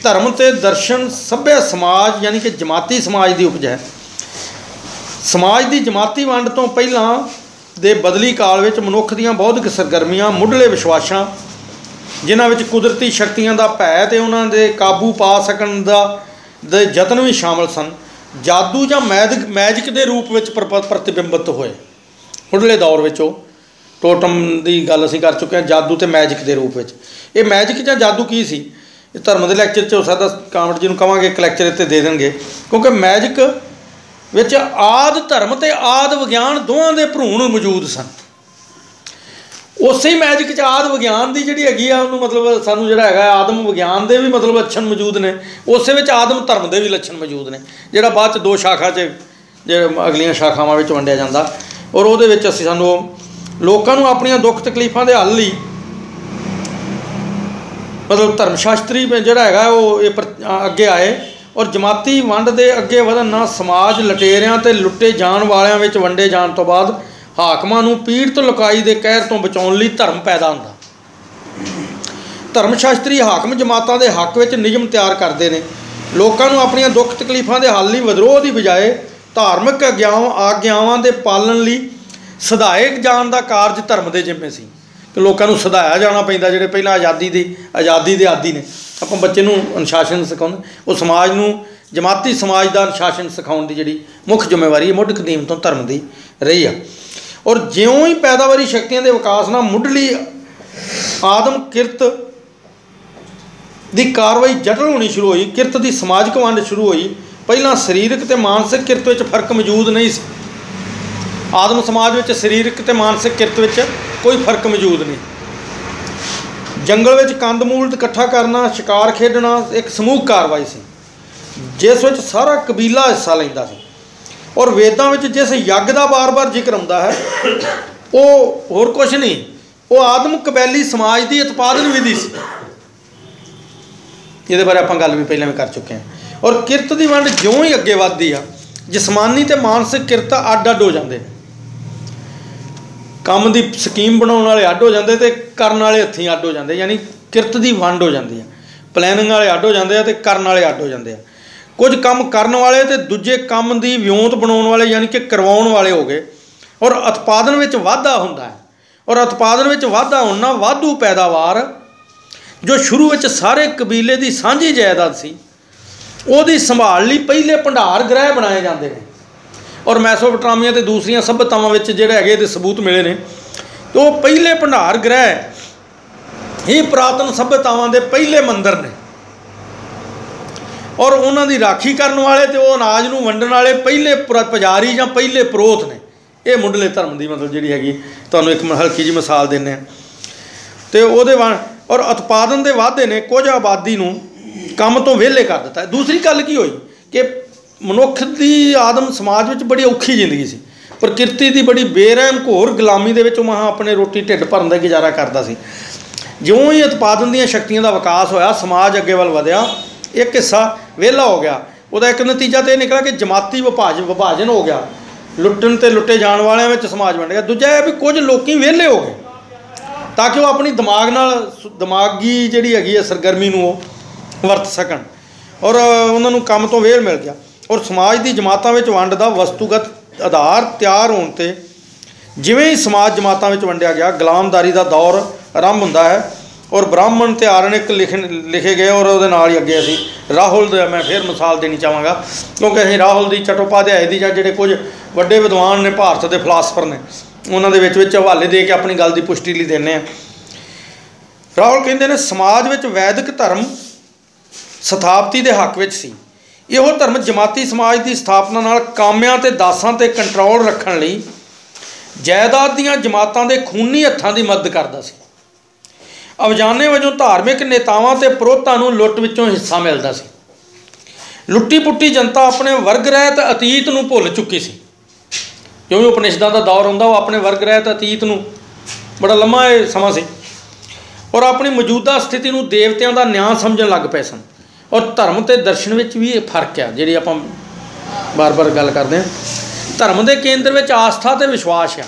ਧਰਮ ਤੇ ਦਰਸ਼ਨ ਸਭਿਆ ਸਮਾਜ, ਯਾਨੀ ਕਿ ਜਮਾਤੀ ਸਮਾਜ ਦੀ ਉਪਜ ਹੈ। ਸਮਾਜ ਦੀ ਜਮਾਤੀ ਵੰਡ ਤੋਂ ਪਹਿਲਾਂ ਦੇ ਬਦਲੀ ਕਾਲ ਵਿੱਚ ਮਨੁੱਖ ਦੀਆਂ ਬੌਧਿਕ ਸਰਗਰਮੀਆਂ, ਮੁੱਢਲੇ ਵਿਸ਼ਵਾਸਾਂ, ਜਿਨ੍ਹਾਂ ਵਿੱਚ ਕੁਦਰਤੀ ਸ਼ਕਤੀਆਂ ਦਾ ਭੈ ਤੇ ਉਹਨਾਂ ਦੇ ਕਾਬੂ ਪਾ ਸਕਣ ਦਾ, ਦੇ ਯਤਨ ਵੀ ਸ਼ਾਮਲ ਸਨ। ਜਾਦੂ ਜਾਂ ਮੈਜਿਕ ਮੈਜਿਕ ਦੇ ਰੂਪ ਵਿੱਚ ਪ੍ਰਪ- ਪ੍ਰਤਿਬਿੰਬਤ ਹੋਏ। ਮੁੱਢਲੇ ਦੌਰ ਵਿੱਚ ਉਹ ਟੋਟਮ ਦੀ ਗੱਲ ਅਸੀਂ ਕਰ ਚੁੱਕੇ ਹਾਂ, ਜਾਦੂ ਤੇ ਮੈਜਿਕ ਦੇ ਰੂਪ ਵਿੱਚ। ਇਹ ਮੈਜਿਕ ਜਾਂ ਜਾਦੂ ਕੀ ਸੀ? ਇਹ ਧਰਮ ਦੇ ਲੈਕਚਰ 'ਚ ਹੋ ਸਕਦਾ ਕਾਮਟ ਜੀ ਨੂੰ ਕਵਾਂਗੇ, ਇੱਕ ਲੈਕਚਰ ਇੱਥੇ ਦੇ ਦੇਣਗੇ। ਕਿਉਂਕਿ ਮੈਜਿਕ ਵਿੱਚ ਆਦ ਧਰਮ ਤੇ ਆਦ ਵਿਗਿਆਨ ਦੋਵਾਂ ਦੇ ਭਰੂਣ ਮੌਜੂਦ ਸਨ। ਉਸੇ ਹੀ ਮੈਜਿਕ ਚ ਆਦ ਵਿਗਿਆਨ ਦੀ ਜਿਹੜੀ ਹੈਗੀ ਆ, ਉਹਨੂੰ ਮਤਲਬ ਸਾਨੂੰ ਜਿਹੜਾ ਹੈਗਾ ਆਦਮ ਵਿਗਿਆਨ ਦੇ ਵੀ ਮਤਲਬ ਲੱਛਣ ਮੌਜੂਦ ਨੇ। ਉਸੇ ਵਿੱਚ ਆਦਮ ਧਰਮ ਦੇ ਵੀ ਲੱਛਣ ਮੌਜੂਦ ਨੇ। ਜਿਹੜਾ ਬਾਅਦ ਚ ਦੋ ਸ਼ਾਖਾ ਚ ਜਿਹੜੇ ਅਗਲੀਆਂ ਸ਼ਾਖਾਵਾਂ ਵਿੱਚ ਵੰਡਿਆ ਜਾਂਦਾ। ਔਰ ਉਹਦੇ ਵਿੱਚ ਅਸੀਂ ਸਾਨੂੰ ਲੋਕਾਂ ਨੂੰ ਆਪਣੀਆਂ ਦੁੱਖ ਤਕਲੀਫਾਂ ਦੇ ਹੱਲ ਲਈ ਮਤਲਬ ਧਰਮ ਸ਼ਾਸਤਰੀ ਜਿਹੜਾ ਹੈਗਾ, ਉਹ ਇਹ ਪਰ- ਅੱਗੇ ਆਏ। ਔਰ ਜਮਾਤੀ ਵੰਡ ਦੇ ਅੱਗੇ ਵਧਣ ਨਾਲ ਸਮਾਜ ਲਟੇਰਿਆਂ ਤੇ ਲੁੱਟੇ ਜਾਣ ਵਾਲਿਆਂ ਵਿੱਚ ਵੰਡੇ ਜਾਣ ਤੋਂ ਬਾਅਦ ਹਾਕਮਾਂ ਨੂੰ ਪੀੜਤ ਲੁਕਾਈ ਦੇ ਕਹਿਰ ਤੋਂ ਬਚਾਉਣ ਲਈ ਧਰਮ ਪੈਦਾ ਹੁੰਦਾ। ਧਰਮ ਸ਼ਾਸਤਰੀ ਹਾਕਮ ਜਮਾਤਾਂ ਦੇ ਹੱਕ ਵਿੱਚ ਨਿਯਮ ਤਿਆਰ ਕਰਦੇ ਨੇ। ਲੋਕਾਂ ਨੂੰ ਆਪਣੀਆਂ ਦੁੱਖ ਤਕਲੀਫਾਂ ਦੇ ਹੱਲ ਲਈ ਵਿਦਰੋਹ ਦੀ ਬਜਾਏ ਧਾਰਮਿਕ ਆਗਿਆਵਾਂ ਆਗਿਆਵਾਂ ਦੇ ਪਾਲਣ ਲਈ ਸਦਾਇਕ ਜਾਣ ਦਾ ਕਾਰਜ ਧਰਮ ਦੇ ਜਿੰਮੇ ਸੀ। ਕਿ ਲੋਕਾਂ ਨੂੰ ਸਦਾਇਆ ਜਾਣਾ ਪੈਂਦਾ, ਜਿਹੜੇ ਪਹਿਲਾਂ ਆਜ਼ਾਦੀ ਦੀ ਆਜ਼ਾਦੀ ਦੇ ਆਦੀ ਨੇ। ਆਪਾਂ ਬੱਚੇ ਨੂੰ ਅਨੁਸ਼ਾਸਨ ਸਿਖਾਉਂਦੇ ਉਹ ਸਮਾਜ ਨੂੰ ਜਮਾਤੀ ਸਮਾਜ ਦਾ ਅਨੁਸ਼ਾਸਨ ਸਿਖਾਉਣ ਦੀ ਜਿਹੜੀ ਮੁੱਖ ਜ਼ਿੰਮੇਵਾਰੀ ਹੈ, ਮੁੱਢ ਕਦੀਮ ਤੋਂ ਧਰਮ ਦੀ ਰਹੀ ਆ। ਔਰ ਜਿਉਂ ਹੀ ਪੈਦਾਵਾਰੀ ਸ਼ਕਤੀਆਂ ਦੇ ਵਿਕਾਸ ਨਾਲ ਮੁੱਢਲੀ ਆਦਮ ਕਿਰਤ ਦੀ ਕਾਰਵਾਈ ਜਟਲ ਹੋਣੀ ਸ਼ੁਰੂ ਹੋਈ, ਕਿਰਤ ਦੀ ਸਮਾਜਿਕ ਵੰਡ ਸ਼ੁਰੂ ਹੋਈ, ਪਹਿਲਾਂ ਸਰੀਰਕ ਤੇ ਮਾਨਸਿਕ ਕਿਰਤ ਵਿੱਚ ਫ਼ਰਕ ਮੌਜੂਦ ਨਹੀਂ ਸੀ। ਆਦਮ ਸਮਾਜ ਵਿੱਚ ਸਰੀਰਕ ਤੇ ਮਾਨਸਿਕ ਕਿਰਤ ਵਿੱਚ ਕੋਈ ਫ਼ਰਕ ਮੌਜੂਦ ਨਹੀਂ। ਜੰਗਲ ਵਿੱਚ ਕੰਦਮੂਲ ਇਕੱਠਾ ਕਰਨਾ, ਸ਼ਿਕਾਰ ਖੇਡਣਾ, ਇੱਕ ਸਮੂਹ ਕਾਰਵਾਈ ਸੀ, ਜਿਸ ਵਿੱਚ ਸਾਰਾ ਕਬੀਲਾ ਹਿੱਸਾ ਲੈਂਦਾ ਸੀ। ਔਰ ਵੇਦਾਂ ਵਿੱਚ ਜਿਸ ਯੱਗ ਦਾ ਬਾਰ-ਬਾਰ ਜ਼ਿਕਰ ਆਉਂਦਾ ਹੈ, ਉਹ ਹੋਰ ਕੁਝ ਨਹੀਂ, ਉਹ ਆਦਮ ਕਬੈਲੀ ਸਮਾਜ ਦੀ ਉਤਪਾਦਨ ਵਿਧੀ ਸੀ। ਇਹਦੇ ਬਾਰੇ ਆਪਾਂ ਗੱਲ ਵੀ ਪਹਿਲਾਂ ਵੀ ਕਰ ਚੁੱਕੇ ਹਾਂ। ਔਰ ਕਿਰਤ ਦੀ ਵੰਡ ਜਿਉਂ ਹੀ ਅੱਗੇ ਵੱਧਦੀ ਆ, ਜਿਸਮਾਨੀ ਤੇ ਮਾਨਸਿਕ ਕਿਰਤ ਅੱਡ-ਅੱਡ ਹੋ ਜਾਂਦੇ ਕੰਮ ਦੀ ਸਕੀਮ ਬਣਾਉਣ ਵਾਲੇ ਅੱਡ ਹੋ ਜਾਂਦੇ ਤੇ ਕਰਨ ਵਾਲੇ ਹੱਥੀਂ ਅੱਡ ਹੋ ਜਾਂਦੇ, ਯਾਨੀ ਕਿਰਤ ਦੀ ਵੰਡ ਹੋ ਜਾਂਦੀ ਆ। ਪਲੈਨਿੰਗ ਵਾਲੇ ਅੱਡ ਹੋ ਜਾਂਦੇ ਆ ਤੇ ਕਰਨ ਵਾਲੇ ਅੱਡ ਹੋ ਜਾਂਦੇ ਆ। ਕੁਝ ਕੰਮ ਕਰਨ ਵਾਲੇ ਤੇ ਦੂਜੇ ਕੰਮ ਦੀ ਵਿਉਂਤ ਬਣਾਉਣ ਵਾਲੇ ਯਾਨੀ ਕਿ ਕਰਵਾਉਣ ਵਾਲੇ ਹੋ ਗਏ। ਔਰ ਉਤਪਾਦਨ ਵਿੱਚ ਵਾਧਾ ਹੁੰਦਾ ਹੈ। ਔਰ ਉਤਪਾਦਨ ਵਿੱਚ ਵਾਧਾ ਹੋਣ ਨਾਲ ਵਾਧੂ ਪੈਦਾਵਾਰ, ਜੋ ਸ਼ੁਰੂ ਵਿੱਚ ਸਾਰੇ ਕਬੀਲੇ ਦੀ ਸਾਂਝੀ ਜਾਇਦਾਦ ਸੀ, ਉਹਦੀ ਸੰਭਾਲ ਲਈ ਪਹਿਲੇ ਭੰਡਾਰ ਗ੍ਰਹਿ ਬਣਾਏ ਜਾਂਦੇ ਨੇ। ਔਰ ਮੈਸੋਪੋਟਾਮੀਆ ਤੇ ਦੂਸਰੀਆਂ ਸਭਿਅਤਾਵਾਂ ਵਿੱਚ ਜਿਹੜੇ ਹੈਗੇ ਇਹਦੇ ਸਬੂਤ ਮਿਲੇ ਨੇ, ਤੇ ਉਹ ਪਹਿਲੇ ਭੰਡਾਰ ਗ੍ਰਹਿ ਹੀ ਪ੍ਰਾਤਨ ਸਭਿਅਤਾਵਾਂ ਦੇ ਪਹਿਲੇ ਮੰਦਰ ਨੇ। ਔਰ ਉਹਨਾਂ ਦੀ ਰਾਖੀ ਕਰਨ ਵਾਲੇ ਤੇ ਉਹ ਅਨਾਜ ਨੂੰ ਵੰਡਣ ਵਾਲੇ ਪਹਿਲੇ ਪੁਰਾ- ਪੁਜਾਰੀ ਜਾਂ ਪਹਿਲੇ ਪ੍ਰੋਥ ਨੇ। ਇਹ ਮੁੱਢਲੇ ਧਰਮ ਦੀ ਮਤਲਬ ਜਿਹੜੀ ਹੈਗੀ, ਤੁਹਾਨੂੰ ਇੱਕ ਮ- ਹਲਕੀ ਜੀ ਮਿਸਾਲ ਦਿੰਨੇ ਆ ਤੇ ਉਹਦੇ ਵੰ ਔਰ ਉਤਪਾਦਨ ਦੇ ਵਾਧੇ ਨੇ ਕੁਝ ਆਬਾਦੀ ਨੂੰ ਕੰਮ ਤੋਂ ਵਿਹਲੇ ਕਰ ਦਿੱਤਾ। ਦੂਸਰੀ ਗੱਲ ਕੀ ਹੋਈ? ਕਿ ਮਨੁੱਖ ਦੀ ਆਦਮ ਸਮਾਜ ਵਿੱਚ ਬੜੀ ਔਖੀ ਜ਼ਿੰਦਗੀ ਸੀ। ਪ੍ਰਕਿਰਤੀ ਦੀ ਬੜੀ ਬੇਰਹਿਮ ਘੋਰ ਗੁਲਾਮੀ ਦੇ ਵਿੱਚ ਉਹ ਮਹਾ ਆਪਣੇ ਰੋਟੀ ਢਿੱਡ ਭਰਨ ਦਾ ਗੁਜ਼ਾਰਾ ਕਰਦਾ ਸੀ। ਜਿਉਂ ਹੀ ਉਤਪਾਦਨ ਦੀਆਂ ਸ਼ਕਤੀਆਂ ਦਾ ਵਿਕਾਸ ਹੋਇਆ, ਸਮਾਜ ਅੱਗੇ ਵੱਲ ਵਧਿਆ ਇੱਕ ਹਿੱਸਾ ਵਿਹਲਾ ਹੋ ਗਿਆ। ਉਹਦਾ ਇੱਕ ਨਤੀਜਾ ਤੇ ਇਹ ਨਿਕਲਿਆ ਕਿ ਜਮਾਤੀ ਵਿਭਾਜਨ ਵਿਭਾਜਨ ਹੋ ਗਿਆ। ਲੁੱਟਣ ਤੇ ਲੁੱਟੇ ਜਾਣ ਵਾਲਿਆਂ ਵਿੱਚ ਸਮਾਜ ਵੰਡ ਗਿਆ। ਦੂਜਾ ਇਹ ਵੀ ਕੁਝ ਲੋਕੀ ਵਿਹਲੇ ਹੋ ਗਏ ਤਾਂ ਕਿ ਉਹ ਆਪਣੀ ਦਿਮਾਗ ਨਾਲ ਸ- ਦਿਮਾਗੀ ਜਿਹੜੀ ਹੈਗੀ ਹੈ ਸਰਗਰਮੀ ਨੂੰ ਉਹ ਵਰਤ ਸਕਣ। ਔਰ ਉਹਨਾਂ ਨੂੰ ਕੰਮ ਤੋਂ ਵੇਲ ਮਿਲ ਗਿਆ। ਔਰ ਸਮਾਜ ਦੀ ਜਮਾਤਾਂ ਵਿੱਚ ਵੰਡ ਦਾ ਵਸਤੂਗਤ ਆਧਾਰ ਤਿਆਰ ਹੋਣ ਤੇ ਜਿਵੇਂ ਹੀ ਸਮਾਜ ਜਮਾਤਾਂ ਵਿੱਚ ਵੰਡਿਆ ਗਿਆ, ਗੁਲਾਮਦਾਰੀ ਦਾ ਦੌਰ ਆਰੰਭ ਹੁੰਦਾ ਹੈ। ਔਰ ਬ੍ਰਾਹਮਣ ਤੇ ਆਰਣਿਕ ਲਿਖਣ ਲਿਖੇ ਗਏ ਔਰ ਉਹਦੇ ਨਾਲ ਹੀ ਅੱਗੇ ਅਸੀਂ ਰਾਹੁਲ ਦਾ ਮੈਂ ਫੇਰ ਮਿਸਾਲ ਦੇਣੀ ਚਾਹਾਂਗਾ। ਕਿਉਂਕਿ ਅਸੀਂ ਰਾਹੁਲ ਦੀ ਚਟੋਪਾਧਿਆਏ ਦੀ ਜਾਂ ਜਿਹੜੇ ਕੁਝ ਵੱਡੇ ਵਿਦਵਾਨ ਨੇ ਭਾਰਤ ਦੇ ਫਲਾਸਫਰ ਨੇ, ਉਹਨਾਂ ਦੇ ਵਿੱਚ ਵਿੱਚ ਹਵਾਲੇ ਦੇ ਕੇ ਆਪਣੀ ਗੱਲ ਦੀ ਪੁਸ਼ਟੀ ਲਈ ਦਿੰਦੇ ਆ ਰਾਹੁਲ ਕਹਿੰਦੇ ਨੇ, ਸਮਾਜ ਵਿੱਚ ਵੈਦਿਕ ਧਰਮ ਸਥਾਪਤੀ ਦੇ ਹੱਕ ਵਿੱਚ ਸੀ। ਇਹੋ ਧਰਮ ਜਮਾਤੀ ਸਮਾਜ ਦੀ ਸਥਾਪਨਾ ਨਾਲ ਕਾਮਿਆਂ ਤੇ ਦਾਸਾਂ ਤੇ ਕੰਟਰੋਲ ਰੱਖਣ ਲਈ ਜਾਇਦਾਦ ਦੀਆਂ ਜਮਾਤਾਂ ਦੇ ਖੂਨੀ ਹੱਥਾਂ ਦੀ ਮਦਦ ਕਰਦਾ ਸੀ। ਅਵਜਾਨੇ ਵਜੋਂ ਧਾਰਮਿਕ ਨੇਤਾਵਾਂ ਤੇ ਪ੍ਰੋਤਾਂ ਨੂੰ ਲੁੱਟ ਵਿੱਚੋਂ ਹਿੱਸਾ ਮਿਲਦਾ ਸੀ। ਲੁੱਟੀ ਪੁੱਟੀ ਜਨਤਾ ਆਪਣੇ ਵਰਗ ਰਹਿਤ ਅਤੀਤ ਨੂੰ ਭੁੱਲ ਚੁੱਕੀ ਸੀ। ਕਿਉਂਕਿ ਉਪਨਿਸ਼ਦਾਂ ਦਾ ਦੌਰ ਹੁੰਦਾ, ਉਹ ਆਪਣੇ ਵਰਗ ਰਹਿਤ ਅਤੀਤ ਨੂੰ ਬੜਾ ਲੰਮਾ ਇਹ ਸਮਾਂ ਸੀ। ਔਰ ਆਪਣੀ ਮੌਜੂਦਾ ਸਥਿਤੀ ਨੂੰ ਦੇਵਤਿਆਂ ਦਾ ਨਿਆਂ ਸਮਝਣ ਲੱਗ ਪਏ ਸਨ। ਔਰ ਧਰਮ ਤੇ ਦਰਸ਼ਨ ਵਿੱਚ ਵੀ ਇਹ ਫ਼ਰਕ ਆ, ਜਿਹੜੀ ਆਪਾਂ ਬਾਰ-ਬਾਰ ਗੱਲ ਕਰਦੇ ਹਾਂ। ਧਰਮ ਦੇ ਕੇਂਦਰ ਵਿੱਚ ਆਸਥਾ ਤੇ ਵਿਸ਼ਵਾਸ ਆ।